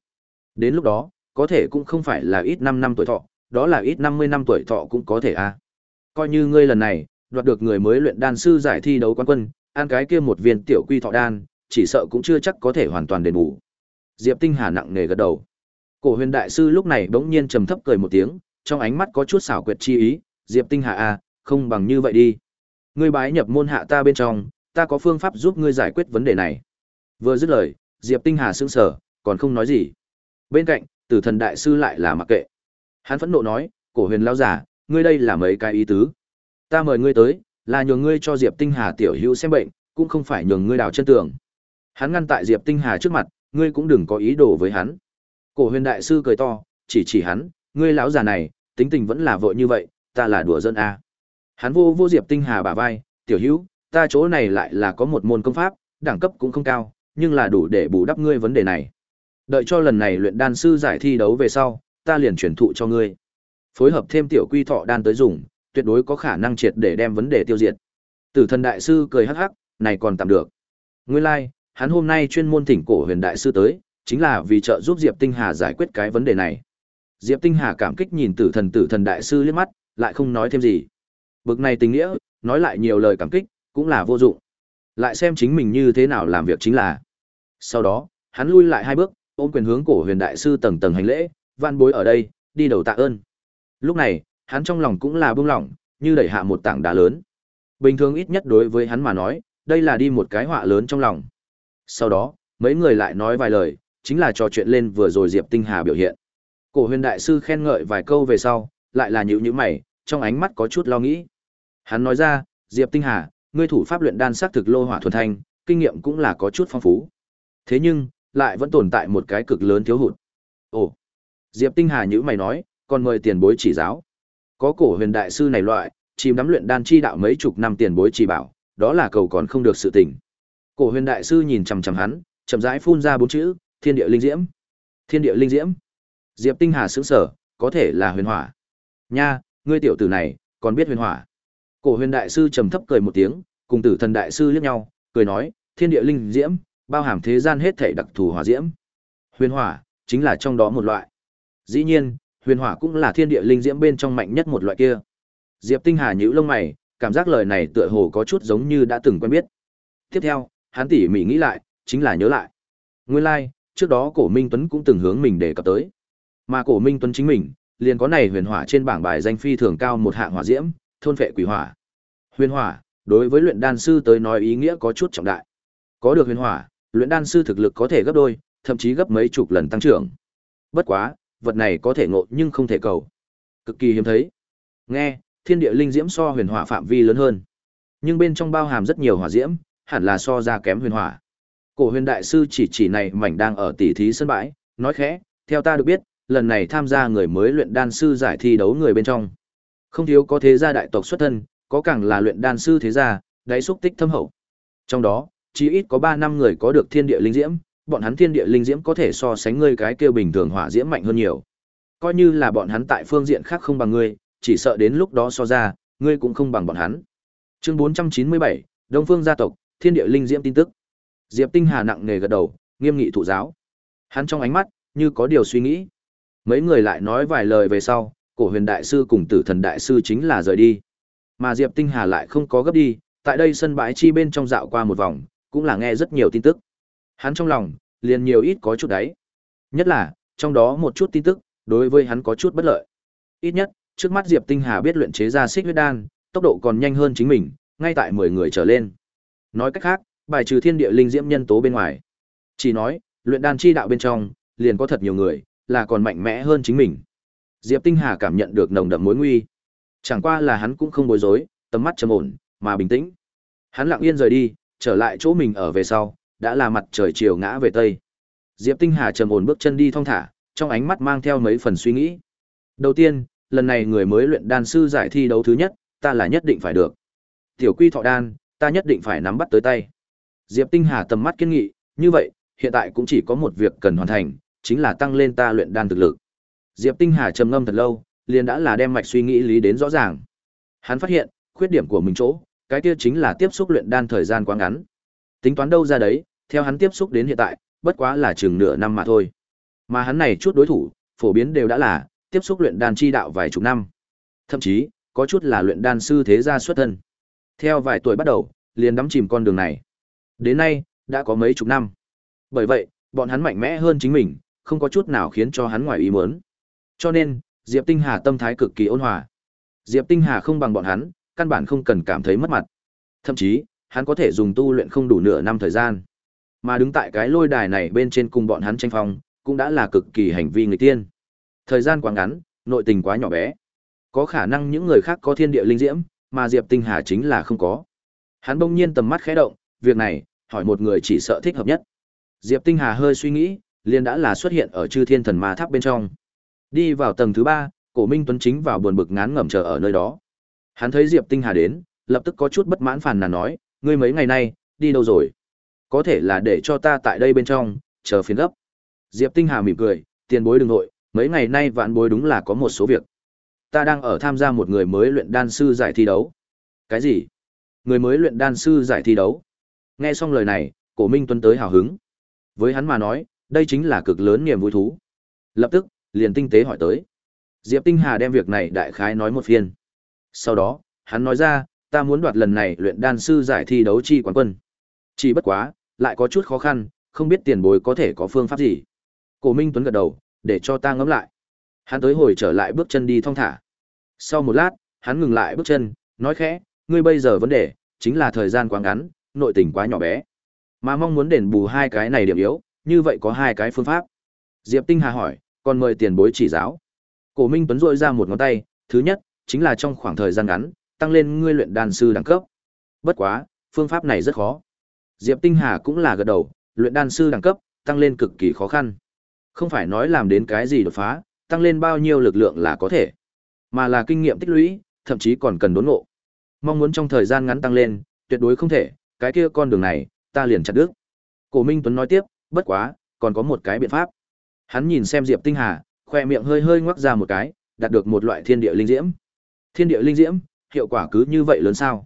Đến lúc đó, có thể cũng không phải là ít 5 năm tuổi thọ, đó là ít 50 năm tuổi thọ cũng có thể a. Coi như ngươi lần này đoạt được người mới luyện đan sư giải thi đấu quán quân, ăn cái kia một viên tiểu quy thọ đan, chỉ sợ cũng chưa chắc có thể hoàn toàn đền bù. Diệp Tinh Hà nặng nề gật đầu. Cổ Huyền đại sư lúc này bỗng nhiên trầm thấp cười một tiếng, trong ánh mắt có chút xảo quyệt chi ý, "Diệp Tinh Hà a, không bằng như vậy đi. Ngươi bái nhập môn hạ ta bên trong, ta có phương pháp giúp ngươi giải quyết vấn đề này." Vừa dứt lời, Diệp Tinh Hà sững sờ, còn không nói gì. Bên cạnh, Tử Thần đại sư lại là mặc kệ. Hắn phẫn nộ nói, "Cổ Huyền lão giả, ngươi đây là mấy cái ý tứ? Ta mời ngươi tới, là nhường ngươi cho Diệp Tinh Hà tiểu hữu xem bệnh, cũng không phải nhường ngươi đào chân tường." Hắn ngăn tại Diệp Tinh Hà trước mặt, ngươi cũng đừng có ý đồ với hắn. Cổ huyền đại sư cười to, chỉ chỉ hắn, ngươi lão già này, tính tình vẫn là vội như vậy, ta là đùa dân a. À. Hắn vô vô Diệp Tinh Hà bả vai, tiểu hữu, ta chỗ này lại là có một môn công pháp, đẳng cấp cũng không cao, nhưng là đủ để bù đắp ngươi vấn đề này. Đợi cho lần này luyện đan sư giải thi đấu về sau, ta liền truyền thụ cho ngươi. Phối hợp thêm tiểu quy thọ đan tới dùng, tuyệt đối có khả năng triệt để đem vấn đề tiêu diệt. Tử thần đại sư cười hắc hắc, này còn tạm được. Nguyên lai, like, hắn hôm nay chuyên môn thỉnh cổ huyền đại sư tới, chính là vì trợ giúp Diệp Tinh Hà giải quyết cái vấn đề này. Diệp Tinh Hà cảm kích nhìn Tử Thần Tử Thần đại sư liếc mắt, lại không nói thêm gì. Bực này tình nghĩa, nói lại nhiều lời cảm kích, cũng là vô dụng. Lại xem chính mình như thế nào làm việc chính là. Sau đó, hắn lui lại hai bước, ôm quyền hướng cổ huyền đại sư tầng tầng hành lễ, van bối ở đây, đi đầu tạ ơn. Lúc này, hắn trong lòng cũng là buông lỏng, như đẩy hạ một tảng đá lớn. Bình thường ít nhất đối với hắn mà nói, đây là đi một cái họa lớn trong lòng. Sau đó, mấy người lại nói vài lời, chính là trò chuyện lên vừa rồi Diệp Tinh Hà biểu hiện. Cổ huyền đại sư khen ngợi vài câu về sau, lại là nhữ nhữ mày, trong ánh mắt có chút lo nghĩ. Hắn nói ra, Diệp Tinh Hà, ngươi thủ pháp luyện đan sắc thực lô hỏa thuần thanh, kinh nghiệm cũng là có chút phong phú. Thế nhưng, lại vẫn tồn tại một cái cực lớn thiếu hụt. Ồ, Diệp Tinh Hà nhữ mày nói, còn mời tiền bối chỉ giáo. Có cổ huyền đại sư này loại, chìm đắm luyện đan chi đạo mấy chục năm tiền bối chỉ bảo, đó là cầu còn không được sự tỉnh Cổ huyền đại sư nhìn chằm chằm hắn, chậm rãi phun ra bốn chữ, thiên địa linh diễm. Thiên địa linh diễm. Diệp Tinh Hà sững sở có thể là huyền hỏa. Nha, ngươi tiểu tử này, còn biết huyền hỏa. Cổ huyền đại sư trầm thấp cười một tiếng, cùng tử thần đại sư liếc nhau, cười nói, thiên địa linh diễm, bao hàm thế gian hết thể đặc thù hỏa diễm. Huyền hỏa, chính là trong đó một loại. Dĩ nhiên, huyền hỏa cũng là thiên địa linh diễm bên trong mạnh nhất một loại kia. Diệp Tinh Hà nhíu lông mày, cảm giác lời này tựa hồ có chút giống như đã từng quen biết. Tiếp theo, hắn tỉ mỉ nghĩ lại, chính là nhớ lại. Nguyên lai, like, trước đó cổ Minh Tuấn cũng từng hướng mình đề cập tới. Mà cổ Minh Tuấn chính mình, liền có này huyền hỏa trên bảng bài danh phi thường cao một hạng hỏa diễm, thôn phệ quỷ hỏa. Huyền hỏa, đối với luyện đan sư tới nói ý nghĩa có chút trọng đại. Có được huyền hỏa, luyện đan sư thực lực có thể gấp đôi, thậm chí gấp mấy chục lần tăng trưởng. Bất quá, vật này có thể ngộ nhưng không thể cầu. Cực kỳ hiếm thấy. Nghe, thiên địa linh diễm so huyền hỏa phạm vi lớn hơn. Nhưng bên trong bao hàm rất nhiều hỏa diễm, hẳn là so ra kém huyền hỏa. Cổ huyền đại sư chỉ chỉ này mảnh đang ở tỉ thí sân bãi, nói khẽ, theo ta được biết, lần này tham gia người mới luyện đan sư giải thi đấu người bên trong. Không thiếu có thế gia đại tộc xuất thân, có càng là luyện đan sư thế gia, đáy xúc tích thâm hậu. Trong đó, chỉ ít có 3 năm người có được thiên địa linh diễm, bọn hắn thiên địa linh diễm có thể so sánh ngươi cái kêu bình thường hỏa diễm mạnh hơn nhiều. Coi như là bọn hắn tại phương diện khác không bằng ngươi, chỉ sợ đến lúc đó so ra, ngươi cũng không bằng bọn hắn. Chương 497, Đông Phương gia tộc, thiên địa linh diễm tin tức. Diệp Tinh Hà nặng nề gật đầu, nghiêm nghị thụ giáo. Hắn trong ánh mắt như có điều suy nghĩ. Mấy người lại nói vài lời về sau, cổ huyền đại sư cùng tử thần đại sư chính là rời đi. Mà Diệp Tinh Hà lại không có gấp đi, tại đây sân bãi chi bên trong dạo qua một vòng, cũng là nghe rất nhiều tin tức. Hắn trong lòng, liền nhiều ít có chút đấy. Nhất là, trong đó một chút tin tức, đối với hắn có chút bất lợi. Ít nhất, trước mắt Diệp Tinh Hà biết luyện chế ra xích huyết đan, tốc độ còn nhanh hơn chính mình, ngay tại 10 người trở lên. Nói cách khác, bài trừ thiên địa linh diễm nhân tố bên ngoài. Chỉ nói, luyện đan chi đạo bên trong, liền có thật nhiều người, là còn mạnh mẽ hơn chính mình. Diệp Tinh Hà cảm nhận được nồng đậm mối nguy. Chẳng qua là hắn cũng không bối rối, tầm mắt trầm ổn, mà bình tĩnh. Hắn lặng yên rời đi, trở lại chỗ mình ở về sau, đã là mặt trời chiều ngã về tây. Diệp Tinh Hà trầm ổn bước chân đi thong thả, trong ánh mắt mang theo mấy phần suy nghĩ. Đầu tiên, lần này người mới luyện đan sư giải thi đấu thứ nhất, ta là nhất định phải được. Tiểu quy thọ đan, ta nhất định phải nắm bắt tới tay. Diệp Tinh Hà tầm mắt kiên nghị, như vậy, hiện tại cũng chỉ có một việc cần hoàn thành, chính là tăng lên ta luyện đan thực lực. Diệp Tinh Hà trầm ngâm thật lâu, liền đã là đem mạch suy nghĩ lý đến rõ ràng. Hắn phát hiện, khuyết điểm của mình chỗ, cái kia chính là tiếp xúc luyện đan thời gian quá ngắn. Tính toán đâu ra đấy, theo hắn tiếp xúc đến hiện tại, bất quá là chừng nửa năm mà thôi. Mà hắn này chút đối thủ, phổ biến đều đã là tiếp xúc luyện đan chi đạo vài chục năm. Thậm chí, có chút là luyện đan sư thế gia xuất thân. Theo vài tuổi bắt đầu, liền đắm chìm con đường này. Đến nay, đã có mấy chục năm. Bởi vậy, bọn hắn mạnh mẽ hơn chính mình, không có chút nào khiến cho hắn ngoài ý muốn. Cho nên, Diệp Tinh Hà tâm thái cực kỳ ôn hòa. Diệp Tinh Hà không bằng bọn hắn, căn bản không cần cảm thấy mất mặt. Thậm chí, hắn có thể dùng tu luyện không đủ nửa năm thời gian. Mà đứng tại cái lôi đài này bên trên cùng bọn hắn tranh phong, cũng đã là cực kỳ hành vi người tiên. Thời gian quá ngắn, nội tình quá nhỏ bé. Có khả năng những người khác có thiên địa linh diễm, mà Diệp Tinh Hà chính là không có. Hắn bỗng nhiên tầm mắt khẽ động, việc này, hỏi một người chỉ sợ thích hợp nhất. Diệp Tinh Hà hơi suy nghĩ, liền đã là xuất hiện ở Chư Thiên Thần Ma Tháp bên trong. Đi vào tầng thứ ba, Cổ Minh Tuấn chính vào buồn bực ngán ngẩm chờ ở nơi đó. Hắn thấy Diệp Tinh Hà đến, lập tức có chút bất mãn phàn nàn nói, ngươi mấy ngày nay, đi đâu rồi? Có thể là để cho ta tại đây bên trong, chờ phiền gấp. Diệp Tinh Hà mỉm cười, tiền bối đừng nội, mấy ngày nay vạn bối đúng là có một số việc. Ta đang ở tham gia một người mới luyện đan sư giải thi đấu. Cái gì? Người mới luyện đan sư giải thi đấu? Nghe xong lời này, Cổ Minh Tuấn tới hào hứng. Với hắn mà nói, đây chính là cực lớn niềm vui thú. Lập tức, liền tinh tế hỏi tới. Diệp Tinh Hà đem việc này đại khái nói một phiên. Sau đó, hắn nói ra, ta muốn đoạt lần này luyện đan sư giải thi đấu chi quán quân. Chỉ bất quá, lại có chút khó khăn, không biết tiền bối có thể có phương pháp gì. Cổ Minh Tuấn gật đầu, để cho ta ngẫm lại. Hắn tới hồi trở lại bước chân đi thong thả. Sau một lát, hắn ngừng lại bước chân, nói khẽ, ngươi bây giờ vấn đề, chính là thời gian quá ngắn, nội tình quá nhỏ bé. Mà mong muốn đền bù hai cái này điểm yếu, như vậy có hai cái phương pháp. Diệp Tinh Hà hỏi, còn mời tiền bối chỉ giáo. Cổ Minh Tuấn rội ra một ngón tay, thứ nhất, chính là trong khoảng thời gian ngắn, tăng lên ngươi luyện đan sư đẳng cấp. Bất quá, phương pháp này rất khó. Diệp Tinh Hà cũng là gật đầu, luyện đan sư đẳng cấp, tăng lên cực kỳ khó khăn. Không phải nói làm đến cái gì đột phá, tăng lên bao nhiêu lực lượng là có thể, mà là kinh nghiệm tích lũy, thậm chí còn cần đốn ngộ. Mong muốn trong thời gian ngắn tăng lên, tuyệt đối không thể, cái kia con đường này, ta liền chặt đứt. Cổ Minh Tuấn nói tiếp, bất quá, còn có một cái biện pháp. Hắn nhìn xem Diệp Tinh Hà, khoe miệng hơi hơi ngoắc ra một cái, đạt được một loại thiên địa linh diễm. Thiên địa linh diễm, hiệu quả cứ như vậy lớn sao?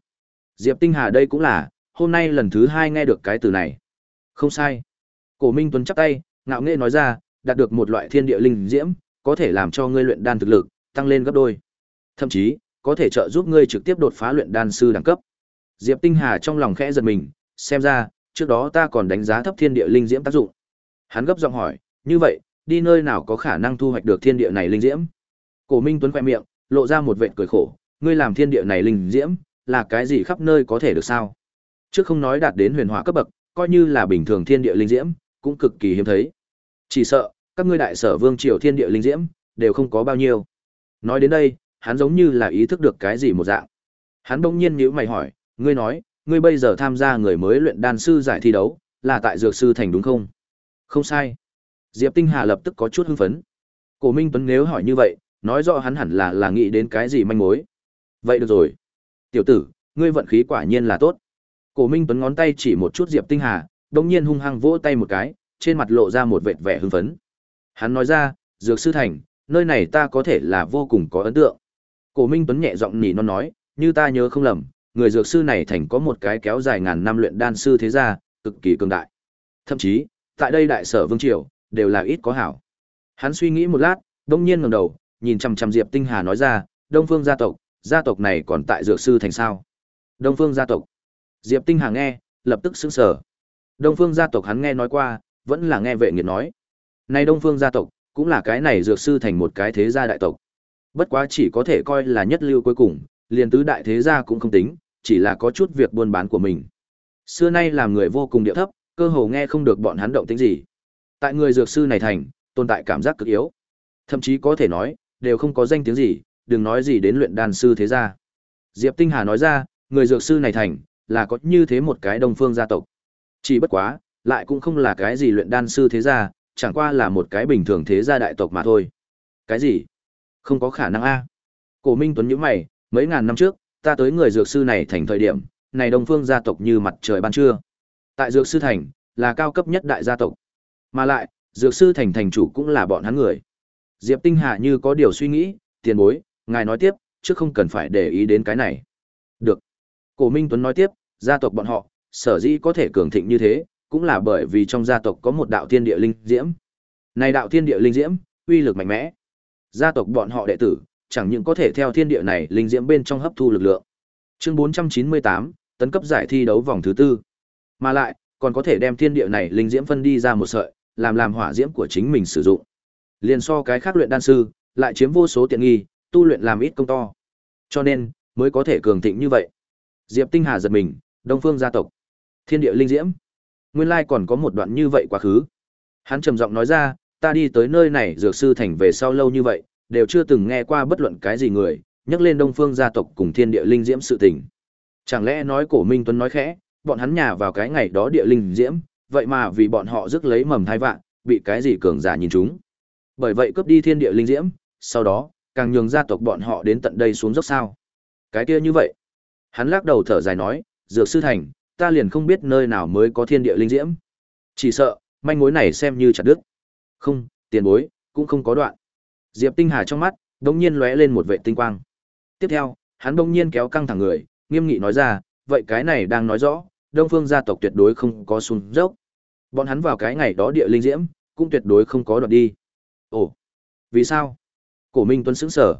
Diệp Tinh Hà đây cũng là, hôm nay lần thứ hai nghe được cái từ này. Không sai. Cổ Minh Tuấn chắp tay, ngạo nghễ nói ra, đạt được một loại thiên địa linh diễm, có thể làm cho ngươi luyện đan thực lực tăng lên gấp đôi. Thậm chí, có thể trợ giúp ngươi trực tiếp đột phá luyện đan sư đẳng cấp. Diệp Tinh Hà trong lòng khẽ giật mình, xem ra, trước đó ta còn đánh giá thấp thiên địa linh diễm tác dụng. Hắn gấp giọng hỏi, như vậy, đi nơi nào có khả năng thu hoạch được thiên địa này linh diễm? Cổ Minh Tuấn khoe miệng, lộ ra một vệt cười khổ, ngươi làm thiên địa này linh diễm, là cái gì khắp nơi có thể được sao? Trước không nói đạt đến huyền hỏa cấp bậc, coi như là bình thường thiên địa linh diễm, cũng cực kỳ hiếm thấy. Chỉ sợ, các ngươi đại sở vương triều thiên địa linh diễm, đều không có bao nhiêu. Nói đến đây, hắn giống như là ý thức được cái gì một dạng. Hắn bỗng nhiên nhíu mày hỏi, ngươi nói, ngươi bây giờ tham gia người mới luyện đan sư giải thi đấu, là tại dược sư thành đúng không? Không sai. Diệp Tinh Hà lập tức có chút hưng phấn. Cổ Minh Tuấn nếu hỏi như vậy, nói rõ hắn hẳn là là nghĩ đến cái gì manh mối. Vậy được rồi. Tiểu tử, ngươi vận khí quả nhiên là tốt. Cổ Minh Tuấn ngón tay chỉ một chút Diệp Tinh Hà, đồng nhiên hung hăng vỗ tay một cái, trên mặt lộ ra một vệt vẻ hưng phấn. Hắn nói ra, Dược Sư Thành, nơi này ta có thể là vô cùng có ấn tượng. Cổ Minh Tuấn nhẹ giọng nỉ non nói, như ta nhớ không lầm, người dược sư này thành có một cái kéo dài ngàn năm luyện đan sư thế gia, cực kỳ cường đại. Thậm chí, tại đây đại sở vương triều, đều là ít có hảo. Hắn suy nghĩ một lát, đông nhiên ngẩng đầu, nhìn chằm chằm Diệp Tinh Hà nói ra, Đông Phương gia tộc, gia tộc này còn tại dược sư thành sao? Đông Phương gia tộc. Diệp Tinh Hà nghe, lập tức sững sờ. Đông Phương gia tộc hắn nghe nói qua, vẫn là nghe vệ nghiệt nói. Này Đông Phương gia tộc, cũng là cái này dược sư thành một cái thế gia đại tộc. Bất quá chỉ có thể coi là nhất lưu cuối cùng, liền tứ đại thế gia cũng không tính, chỉ là có chút việc buôn bán của mình. Xưa nay làm người vô cùng địa thấp, cơ hồ nghe không được bọn hắn động tĩnh gì. Tại người dược sư này thành, tồn tại cảm giác cực yếu. Thậm chí có thể nói, đều không có danh tiếng gì, đừng nói gì đến luyện đan sư thế gia. Diệp Tinh Hà nói ra, người dược sư này thành, là có như thế một cái đông phương gia tộc. Chỉ bất quá, lại cũng không là cái gì luyện đan sư thế gia, chẳng qua là một cái bình thường thế gia đại tộc mà thôi. Cái gì? Không có khả năng a. Cổ Minh Tuấn nhíu mày, mấy ngàn năm trước, ta tới người dược sư này thành thời điểm, này Đông Phương gia tộc như mặt trời ban trưa. Tại dược sư thành, là cao cấp nhất đại gia tộc. Mà lại, dược sư thành thành chủ cũng là bọn hắn người. Diệp Tinh Hà như có điều suy nghĩ, tiền bối, ngài nói tiếp, chứ không cần phải để ý đến cái này. Được. Cổ Minh Tuấn nói tiếp, gia tộc bọn họ, sở dĩ có thể cường thịnh như thế, cũng là bởi vì trong gia tộc có một đạo thiên địa linh diễm. Này đạo thiên địa linh diễm, uy lực mạnh mẽ. Gia tộc bọn họ đệ tử, chẳng những có thể theo thiên địa này linh diễm bên trong hấp thu lực lượng. Chương 498, tấn cấp giải thi đấu vòng thứ tư. Mà lại, còn có thể đem thiên địa này linh diễm phân đi ra một sợi, làm làm hỏa diễm của chính mình sử dụng. Liên so cái khác luyện đan sư, lại chiếm vô số tiện nghi, tu luyện làm ít công to. Cho nên, mới có thể cường thịnh như vậy. Diệp Tinh Hà giật mình, Đông Phương gia tộc, Thiên địa linh diễm. Nguyên lai còn có một đoạn như vậy quá khứ. Hắn trầm giọng nói ra, ta đi tới nơi này dược sư thành về sau lâu như vậy, đều chưa từng nghe qua bất luận cái gì người, nhắc lên Đông Phương gia tộc cùng Thiên địa linh diễm sự tình. Chẳng lẽ nói Cổ Minh Tuấn nói khẽ, bọn hắn nhà vào cái ngày đó địa linh diễm, vậy mà vì bọn họ rước lấy mầm thai vạn, bị cái gì cường giả nhìn chúng. Bởi vậy cướp đi thiên địa linh diễm, sau đó, càng nhường gia tộc bọn họ đến tận đây xuống dốc sao. Cái kia như vậy. Hắn lắc đầu thở dài nói, dược sư thành, ta liền không biết nơi nào mới có thiên địa linh diễm. Chỉ sợ, manh mối này xem như chặt đứt. Không, tiền bối, cũng không có đoạn. Diệp Tinh Hà trong mắt, đống nhiên lóe lên một vệ tinh quang. Tiếp theo, hắn đống nhiên kéo căng thẳng người, nghiêm nghị nói ra, vậy cái này đang nói rõ, Đông Phương gia tộc tuyệt đối không có xuống dốc. Bọn hắn vào cái ngày đó địa linh diễm, cũng tuyệt đối không có đoạn đi. Ồ, vì sao? Cổ Minh Tuấn sững sờ.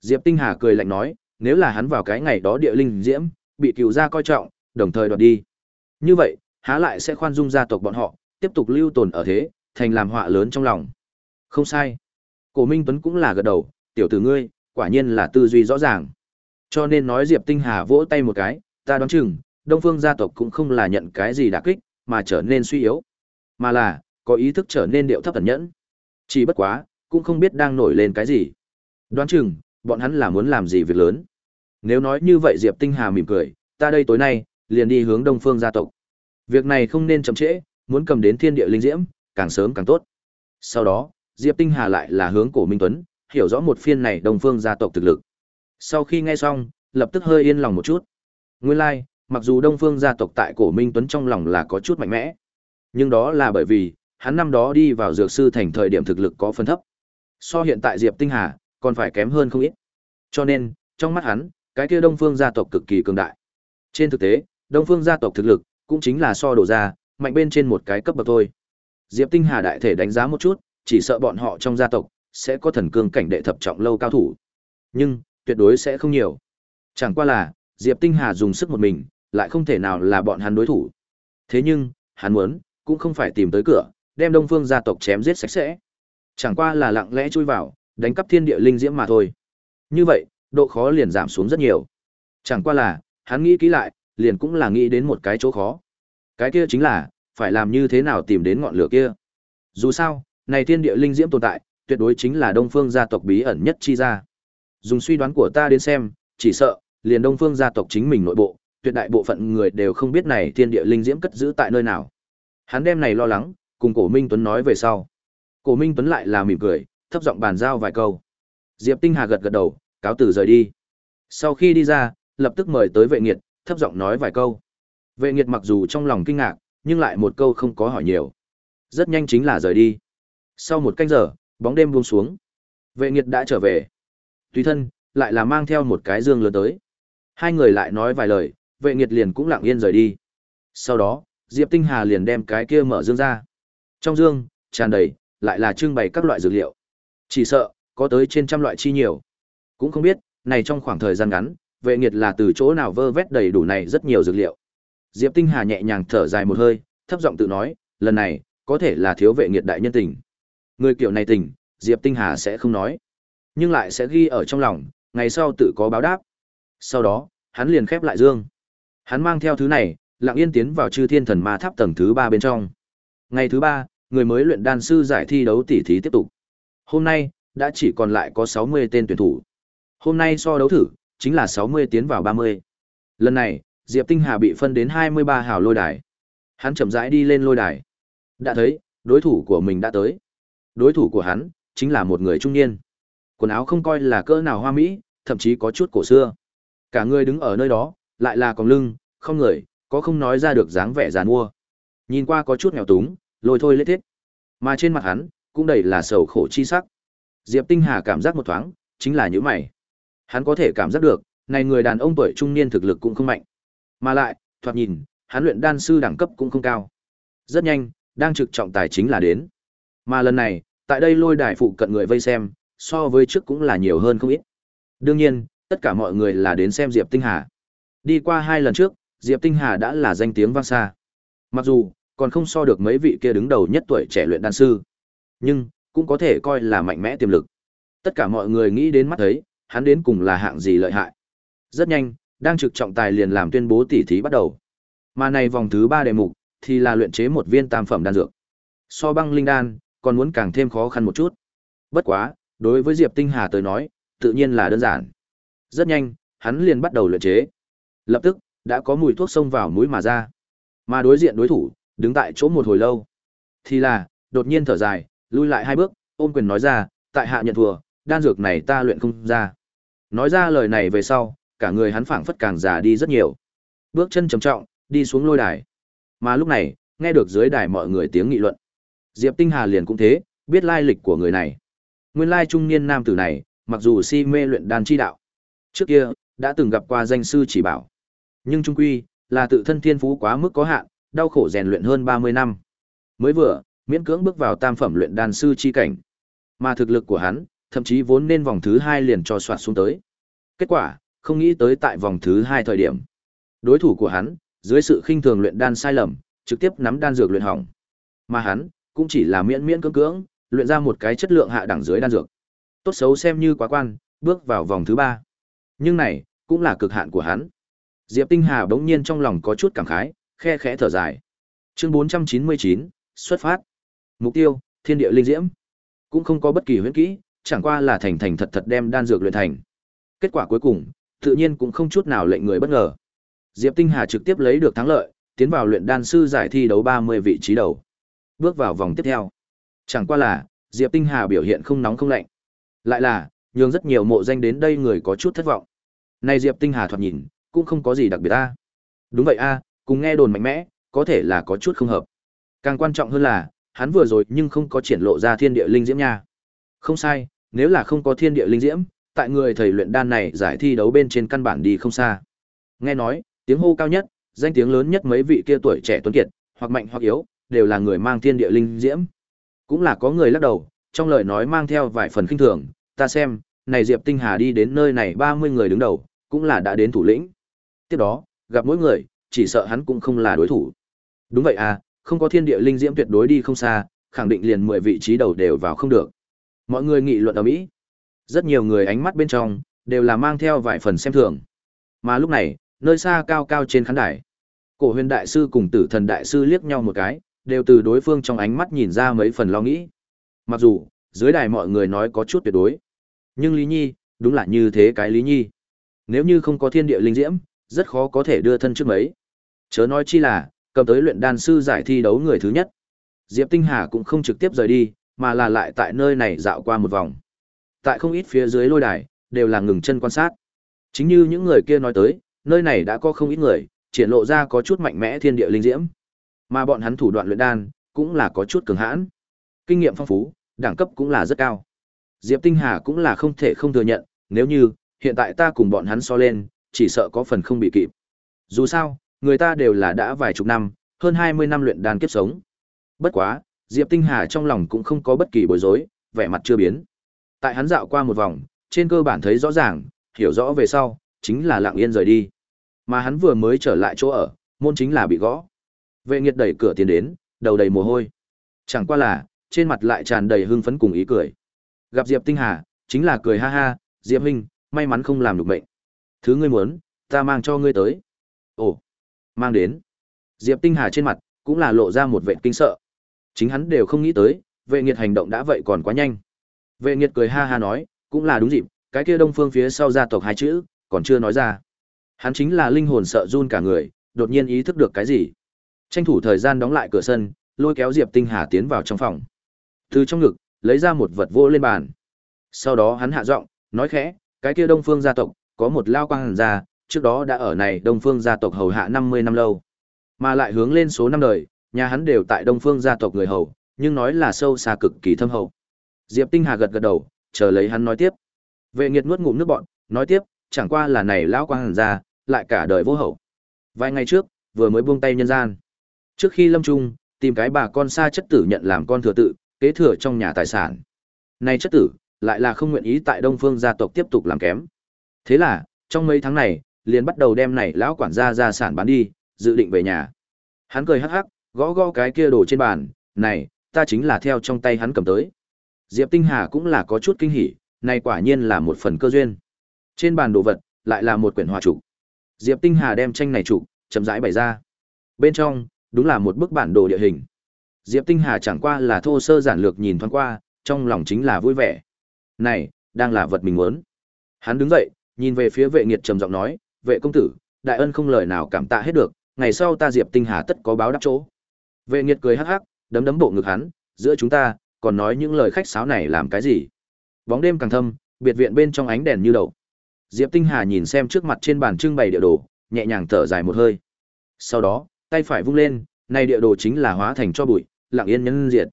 Diệp Tinh Hà cười lạnh nói, nếu là hắn vào cái ngày đó địa linh diễm, bị cựu gia coi trọng, đồng thời đoạt đi. Như vậy, há lại sẽ khoan dung gia tộc bọn họ, tiếp tục lưu tồn ở thế, thành làm họa lớn trong lòng. Không sai. Cổ Minh Tuấn cũng là gật đầu, tiểu tử ngươi, quả nhiên là tư duy rõ ràng. Cho nên nói Diệp Tinh Hà vỗ tay một cái, ta đoán chừng, Đông Phương gia tộc cũng không là nhận cái gì đả kích, mà trở nên suy yếu, mà là có ý thức trở nên điệu thấp thần nhẫn. Chỉ bất quá, cũng không biết đang nổi lên cái gì. Đoán chừng, bọn hắn là muốn làm gì việc lớn. Nếu nói như vậy Diệp Tinh Hà mỉm cười, ta đây tối nay, liền đi hướng Đông Phương gia tộc. Việc này không nên chậm trễ, muốn cầm đến thiên địa linh diễm, càng sớm càng tốt. Sau đó, Diệp Tinh Hà lại là hướng Cổ Minh Tuấn, hiểu rõ một phiên này Đông Phương gia tộc thực lực. Sau khi nghe xong, lập tức hơi yên lòng một chút. Nguyên lai, like, mặc dù Đông Phương gia tộc tại Cổ Minh Tuấn trong lòng là có chút mạnh mẽ, nhưng đó là bởi vì hắn năm đó đi vào dược sư thành thời điểm thực lực có phân thấp. So hiện tại Diệp Tinh Hà, còn phải kém hơn không ít. Cho nên, trong mắt hắn, cái kia Đông Phương gia tộc cực kỳ cường đại. Trên thực tế, Đông Phương gia tộc thực lực cũng chính là so đổ ra, mạnh bên trên một cái cấp bậc thôi. Diệp Tinh Hà đại thể đánh giá một chút, chỉ sợ bọn họ trong gia tộc sẽ có thần cương cảnh đệ thập trọng lâu cao thủ. Nhưng, tuyệt đối sẽ không nhiều. Chẳng qua là, Diệp Tinh Hà dùng sức một mình, lại không thể nào là bọn hắn đối thủ. Thế nhưng, hắn muốn, cũng không phải tìm tới cửa, đem Đông Phương gia tộc chém giết sạch sẽ. Chẳng qua là lặng lẽ chui vào, đánh cắp thiên địa linh diễm mà thôi. Như vậy, độ khó liền giảm xuống rất nhiều. Chẳng qua là, hắn nghĩ kỹ lại, liền cũng là nghĩ đến một cái chỗ khó. Cái kia chính là, phải làm như thế nào tìm đến ngọn lửa kia. Dù sao, này thiên địa linh diễm tồn tại, tuyệt đối chính là Đông Phương gia tộc bí ẩn nhất chi ra. Dùng suy đoán của ta đến xem, chỉ sợ, liền Đông Phương gia tộc chính mình nội bộ, tuyệt đại bộ phận người đều không biết này thiên địa linh diễm cất giữ tại nơi nào. Hắn đem này lo lắng, cùng Cổ Minh Tuấn nói về sau. Cổ Minh Tuấn lại là mỉm cười, thấp giọng bàn giao vài câu. Diệp Tinh Hà gật gật đầu, cáo từ rời đi. Sau khi đi ra, lập tức mời tới vệ nghiệt, thấp giọng nói vài câu. Vệ nghiệt mặc dù trong lòng kinh ngạc, nhưng lại một câu không có hỏi nhiều. Rất nhanh chính là rời đi. Sau một canh giờ, bóng đêm buông xuống. Vệ nghiệt đã trở về. Tùy thân, lại là mang theo một cái dương lớn tới. Hai người lại nói vài lời, vệ nghiệt liền cũng lặng yên rời đi. Sau đó, Diệp Tinh Hà liền đem cái kia mở dương ra. Trong dương, tràn đầy, lại là trưng bày các loại dược liệu. Chỉ sợ, có tới trên trăm loại chi nhiều. Cũng không biết, này trong khoảng thời gian ngắn, vệ nghiệt là từ chỗ nào vơ vét đầy đủ này rất nhiều dược liệu. Diệp Tinh Hà nhẹ nhàng thở dài một hơi, thấp giọng tự nói, lần này, có thể là thiếu vệ nghiệt đại nhân tình. Người kiểu này tình, Diệp Tinh Hà sẽ không nói, nhưng lại sẽ ghi ở trong lòng, ngày sau tự có báo đáp. Sau đó, hắn liền khép lại dương. Hắn mang theo thứ này, lặng yên tiến vào chư thiên thần ma tháp tầng thứ ba bên trong. Ngày thứ ba, người mới luyện đan sư giải thi đấu tỉ thí tiếp tục. Hôm nay, đã chỉ còn lại có 60 tên tuyển thủ. Hôm nay so đấu thử, chính là 60 tiến vào 30. Lần này, Diệp Tinh Hà bị phân đến 23 hào lôi đài. Hắn chậm rãi đi lên lôi đài. Đã thấy, đối thủ của mình đã tới. Đối thủ của hắn, chính là một người trung niên. Quần áo không coi là cỡ nào hoa mỹ, thậm chí có chút cổ xưa. Cả người đứng ở nơi đó, lại là còng lưng, không người, có không nói ra được dáng vẻ giàn mua. Nhìn qua có chút nghèo túng, lôi thôi lết thiết. Mà trên mặt hắn, cũng đầy là sầu khổ chi sắc. Diệp Tinh Hà cảm giác một thoáng, chính là những mày. Hắn có thể cảm giác được, này người đàn ông tuổi trung niên thực lực cũng không mạnh. Mà lại, thoạt nhìn, hắn luyện đan sư đẳng cấp cũng không cao. Rất nhanh, đang trực trọng tài chính là đến. Mà lần này, tại đây lôi đài phụ cận người vây xem, so với trước cũng là nhiều hơn không ít. Đương nhiên, tất cả mọi người là đến xem Diệp Tinh Hà. Đi qua hai lần trước, Diệp Tinh Hà đã là danh tiếng vang xa. Mặc dù, còn không so được mấy vị kia đứng đầu nhất tuổi trẻ luyện đan sư, nhưng cũng có thể coi là mạnh mẽ tiềm lực. Tất cả mọi người nghĩ đến mắt thấy, hắn đến cùng là hạng gì lợi hại. Rất nhanh, đang trực trọng tài liền làm tuyên bố tỉ thí bắt đầu. Mà này vòng thứ ba đề mục thì là luyện chế một viên tam phẩm đan dược. So băng linh đan, còn muốn càng thêm khó khăn một chút. Bất quá, đối với Diệp Tinh Hà tới nói, tự nhiên là đơn giản. Rất nhanh, hắn liền bắt đầu luyện chế. Lập tức, đã có mùi thuốc xông vào mũi mà ra. Mà đối diện đối thủ, đứng tại chỗ một hồi lâu. Thì là, đột nhiên thở dài, lui lại hai bước, ôm quyền nói ra, tại hạ nhận thua, đan dược này ta luyện không ra. Nói ra lời này về sau, cả người hắn phảng phất càng già đi rất nhiều. Bước chân trầm trọng, đi xuống lôi đài. Mà lúc này, nghe được dưới đài mọi người tiếng nghị luận. Diệp Tinh Hà liền cũng thế, biết lai lịch của người này. Nguyên lai trung niên nam tử này, mặc dù si mê luyện đan chi đạo, trước kia đã từng gặp qua danh sư chỉ bảo, nhưng trung quy là tự thân thiên phú quá mức có hạn, đau khổ rèn luyện hơn 30 năm. Mới vừa, miễn cưỡng bước vào tam phẩm luyện đan sư chi cảnh. Mà thực lực của hắn, thậm chí vốn nên vòng thứ hai liền cho soạt xuống tới. Kết quả, không nghĩ tới tại vòng thứ hai thời điểm. Đối thủ của hắn, dưới sự khinh thường luyện đan sai lầm, trực tiếp nắm đan dược luyện hỏng. Mà hắn, cũng chỉ là miễn miễn cưỡng cưỡng, luyện ra một cái chất lượng hạ đẳng dưới đan dược. Tốt xấu xem như quá quan, bước vào vòng thứ ba. Nhưng này, cũng là cực hạn của hắn. Diệp Tinh Hà bỗng nhiên trong lòng có chút cảm khái, khe khẽ thở dài. Chương 499, xuất phát. Mục tiêu, thiên địa linh diễm. Cũng không có bất kỳ huyễn kỹ, chẳng qua là thành thành thật thật đem đan dược luyện thành. Kết quả cuối cùng, tự nhiên cũng không chút nào lệnh người bất ngờ. Diệp Tinh Hà trực tiếp lấy được thắng lợi, tiến vào luyện đan sư giải thi đấu 30 vị trí đầu. Bước vào vòng tiếp theo. Chẳng qua là, Diệp Tinh Hà biểu hiện không nóng không lạnh. Lại là, nhường rất nhiều mộ danh đến đây người có chút thất vọng. Nay Diệp Tinh Hà thoạt nhìn, cũng không có gì đặc biệt a. Đúng vậy a, cùng nghe đồn mạnh mẽ, có thể là có chút không hợp. Càng quan trọng hơn là, hắn vừa rồi nhưng không có triển lộ ra thiên địa linh diễm nha. Không sai, nếu là không có thiên địa linh diễm, tại người thầy luyện đan này giải thi đấu bên trên căn bản đi không xa. Nghe nói, tiếng hô cao nhất, danh tiếng lớn nhất mấy vị kia tuổi trẻ tuấn kiệt, hoặc mạnh hoặc yếu, đều là người mang thiên địa linh diễm. Cũng là có người lắc đầu, trong lời nói mang theo vài phần kinh thường, ta xem, này Diệp Tinh Hà đi đến nơi này 30 người đứng đầu, cũng là đã đến thủ lĩnh. Tiếp đó, gặp mỗi người, chỉ sợ hắn cũng không là đối thủ. Đúng vậy à, không có thiên địa linh diễm tuyệt đối đi không xa, khẳng định liền 10 vị trí đầu đều vào không được. Mọi người nghị luận ở Mỹ. Rất nhiều người ánh mắt bên trong, đều là mang theo vài phần xem thường. Mà lúc này, nơi xa cao cao trên khán đài, cổ huyền đại sư cùng tử thần đại sư liếc nhau một cái, đều từ đối phương trong ánh mắt nhìn ra mấy phần lo nghĩ. Mặc dù, dưới đài mọi người nói có chút tuyệt đối. Nhưng Lý Nhi, đúng là như thế cái Lý Nhi. Nếu như không có thiên địa linh diễm, rất khó có thể đưa thân trước mấy. Chớ nói chi là, cầm tới luyện đan sư giải thi đấu người thứ nhất. Diệp Tinh Hà cũng không trực tiếp rời đi, mà là lại tại nơi này dạo qua một vòng. Tại không ít phía dưới lôi đài, đều là ngừng chân quan sát. Chính như những người kia nói tới, nơi này đã có không ít người, triển lộ ra có chút mạnh mẽ thiên địa linh diễm. Mà bọn hắn thủ đoạn luyện đan, cũng là có chút cường hãn. Kinh nghiệm phong phú, đẳng cấp cũng là rất cao. Diệp Tinh Hà cũng là không thể không thừa nhận, nếu như, hiện tại ta cùng bọn hắn so lên, chỉ sợ có phần không bị kịp. Dù sao, người ta đều là đã vài chục năm, hơn 20 năm luyện đan kiếp sống. Bất quá, Diệp Tinh Hà trong lòng cũng không có bất kỳ bối rối, vẻ mặt chưa biến. Tại hắn dạo qua một vòng, trên cơ bản thấy rõ ràng, hiểu rõ về sau, chính là lặng yên rời đi. Mà hắn vừa mới trở lại chỗ ở, môn chính là bị gõ. Vệ Nghiệt đẩy cửa tiến đến, đầu đầy mồ hôi. Chẳng qua là, trên mặt lại tràn đầy hưng phấn cùng ý cười. Gặp Diệp Tinh Hà, chính là cười ha ha, "Diệp huynh, may mắn không làm được bệnh. Thứ ngươi muốn, ta mang cho ngươi tới." Ồ, mang đến. Diệp Tinh Hà trên mặt cũng là lộ ra một vẻ kinh sợ. Chính hắn đều không nghĩ tới, Vệ Nghiệt hành động đã vậy còn quá nhanh. Vệ Nghiệt cười ha ha nói, cũng là đúng dịp, cái kia Đông Phương phía sau gia tộc hai chữ, còn chưa nói ra. Hắn chính là linh hồn sợ run cả người, đột nhiên ý thức được cái gì. Tranh thủ thời gian đóng lại cửa sân, lôi kéo Diệp Tinh Hà tiến vào trong phòng. Từ trong ngực, lấy ra một vật vô lên bàn. Sau đó hắn hạ giọng, nói khẽ, cái kia Đông Phương gia tộc, có một lao quang hàn gia, trước đó đã ở này Đông Phương gia tộc hầu hạ 50 năm lâu. Mà lại hướng lên số năm đời, nhà hắn đều tại Đông Phương gia tộc người hầu, nhưng nói là sâu xa cực kỳ thâm hậu. Diệp Tinh Hà gật gật đầu, chờ lấy hắn nói tiếp. Vệ Nghiệt nuốt ngụm nước bọn, nói tiếp, chẳng qua là này lão quang hàn gia, lại cả đời vô hậu. Vài ngày trước, vừa mới buông tay nhân gian. Trước khi lâm trung, tìm cái bà con xa chất tử nhận làm con thừa tự, kế thừa trong nhà tài sản. Này chất tử, lại là không nguyện ý tại Đông Phương gia tộc tiếp tục làm kém. Thế là, trong mấy tháng này, liền bắt đầu đem này lão quản gia gia sản bán đi, dự định về nhà. Hắn cười hắc hắc, gõ gõ cái kia đồ trên bàn, "Này, ta chính là theo trong tay hắn cầm tới." Diệp Tinh Hà cũng là có chút kinh hỉ, này quả nhiên là một phần cơ duyên. Trên bàn đồ vật, lại là một quyển hòa trụ. Diệp Tinh Hà đem tranh này trụ chậm rãi bày ra. Bên trong, đúng là một bức bản đồ địa hình. Diệp Tinh Hà chẳng qua là thô sơ giản lược nhìn thoáng qua, trong lòng chính là vui vẻ. Này, đang là vật mình muốn. Hắn đứng dậy, nhìn về phía vệ nghiệt trầm giọng nói, vệ công tử, đại ân không lời nào cảm tạ hết được, ngày sau ta Diệp Tinh Hà tất có báo đáp chỗ. Vệ nghiệt cười hắc hắc, đấm đấm bộ ngực hắn, giữa chúng ta, còn nói những lời khách sáo này làm cái gì? Bóng đêm càng thâm, biệt viện bên trong ánh đèn như đầu. Diệp Tinh Hà nhìn xem trước mặt trên bàn trưng bày địa đồ, nhẹ nhàng thở dài một hơi. Sau đó, tay phải vung lên, này địa đồ chính là hóa thành cho bụi, lặng yên nhân diệt.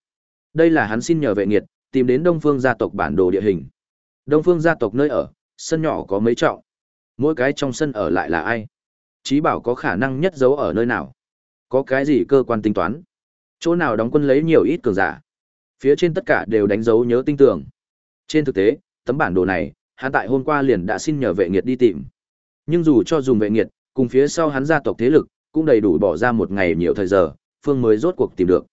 Đây là hắn xin nhờ vệ nghiệt, tìm đến Đông Phương gia tộc bản đồ địa hình. Đông Phương gia tộc nơi ở, sân nhỏ có mấy trọng. Mỗi cái trong sân ở lại là ai? Chí bảo có khả năng nhất giấu ở nơi nào? Có cái gì cơ quan tính toán? Chỗ nào đóng quân lấy nhiều ít cường giả? Phía trên tất cả đều đánh dấu nhớ tinh tường. Trên thực tế, tấm bản đồ này, hắn tại hôm qua liền đã xin nhờ vệ nghiệt đi tìm. Nhưng dù cho dùng vệ nghiệt, cùng phía sau hắn gia tộc thế lực, cũng đầy đủ bỏ ra một ngày nhiều thời giờ, phương mới rốt cuộc tìm được.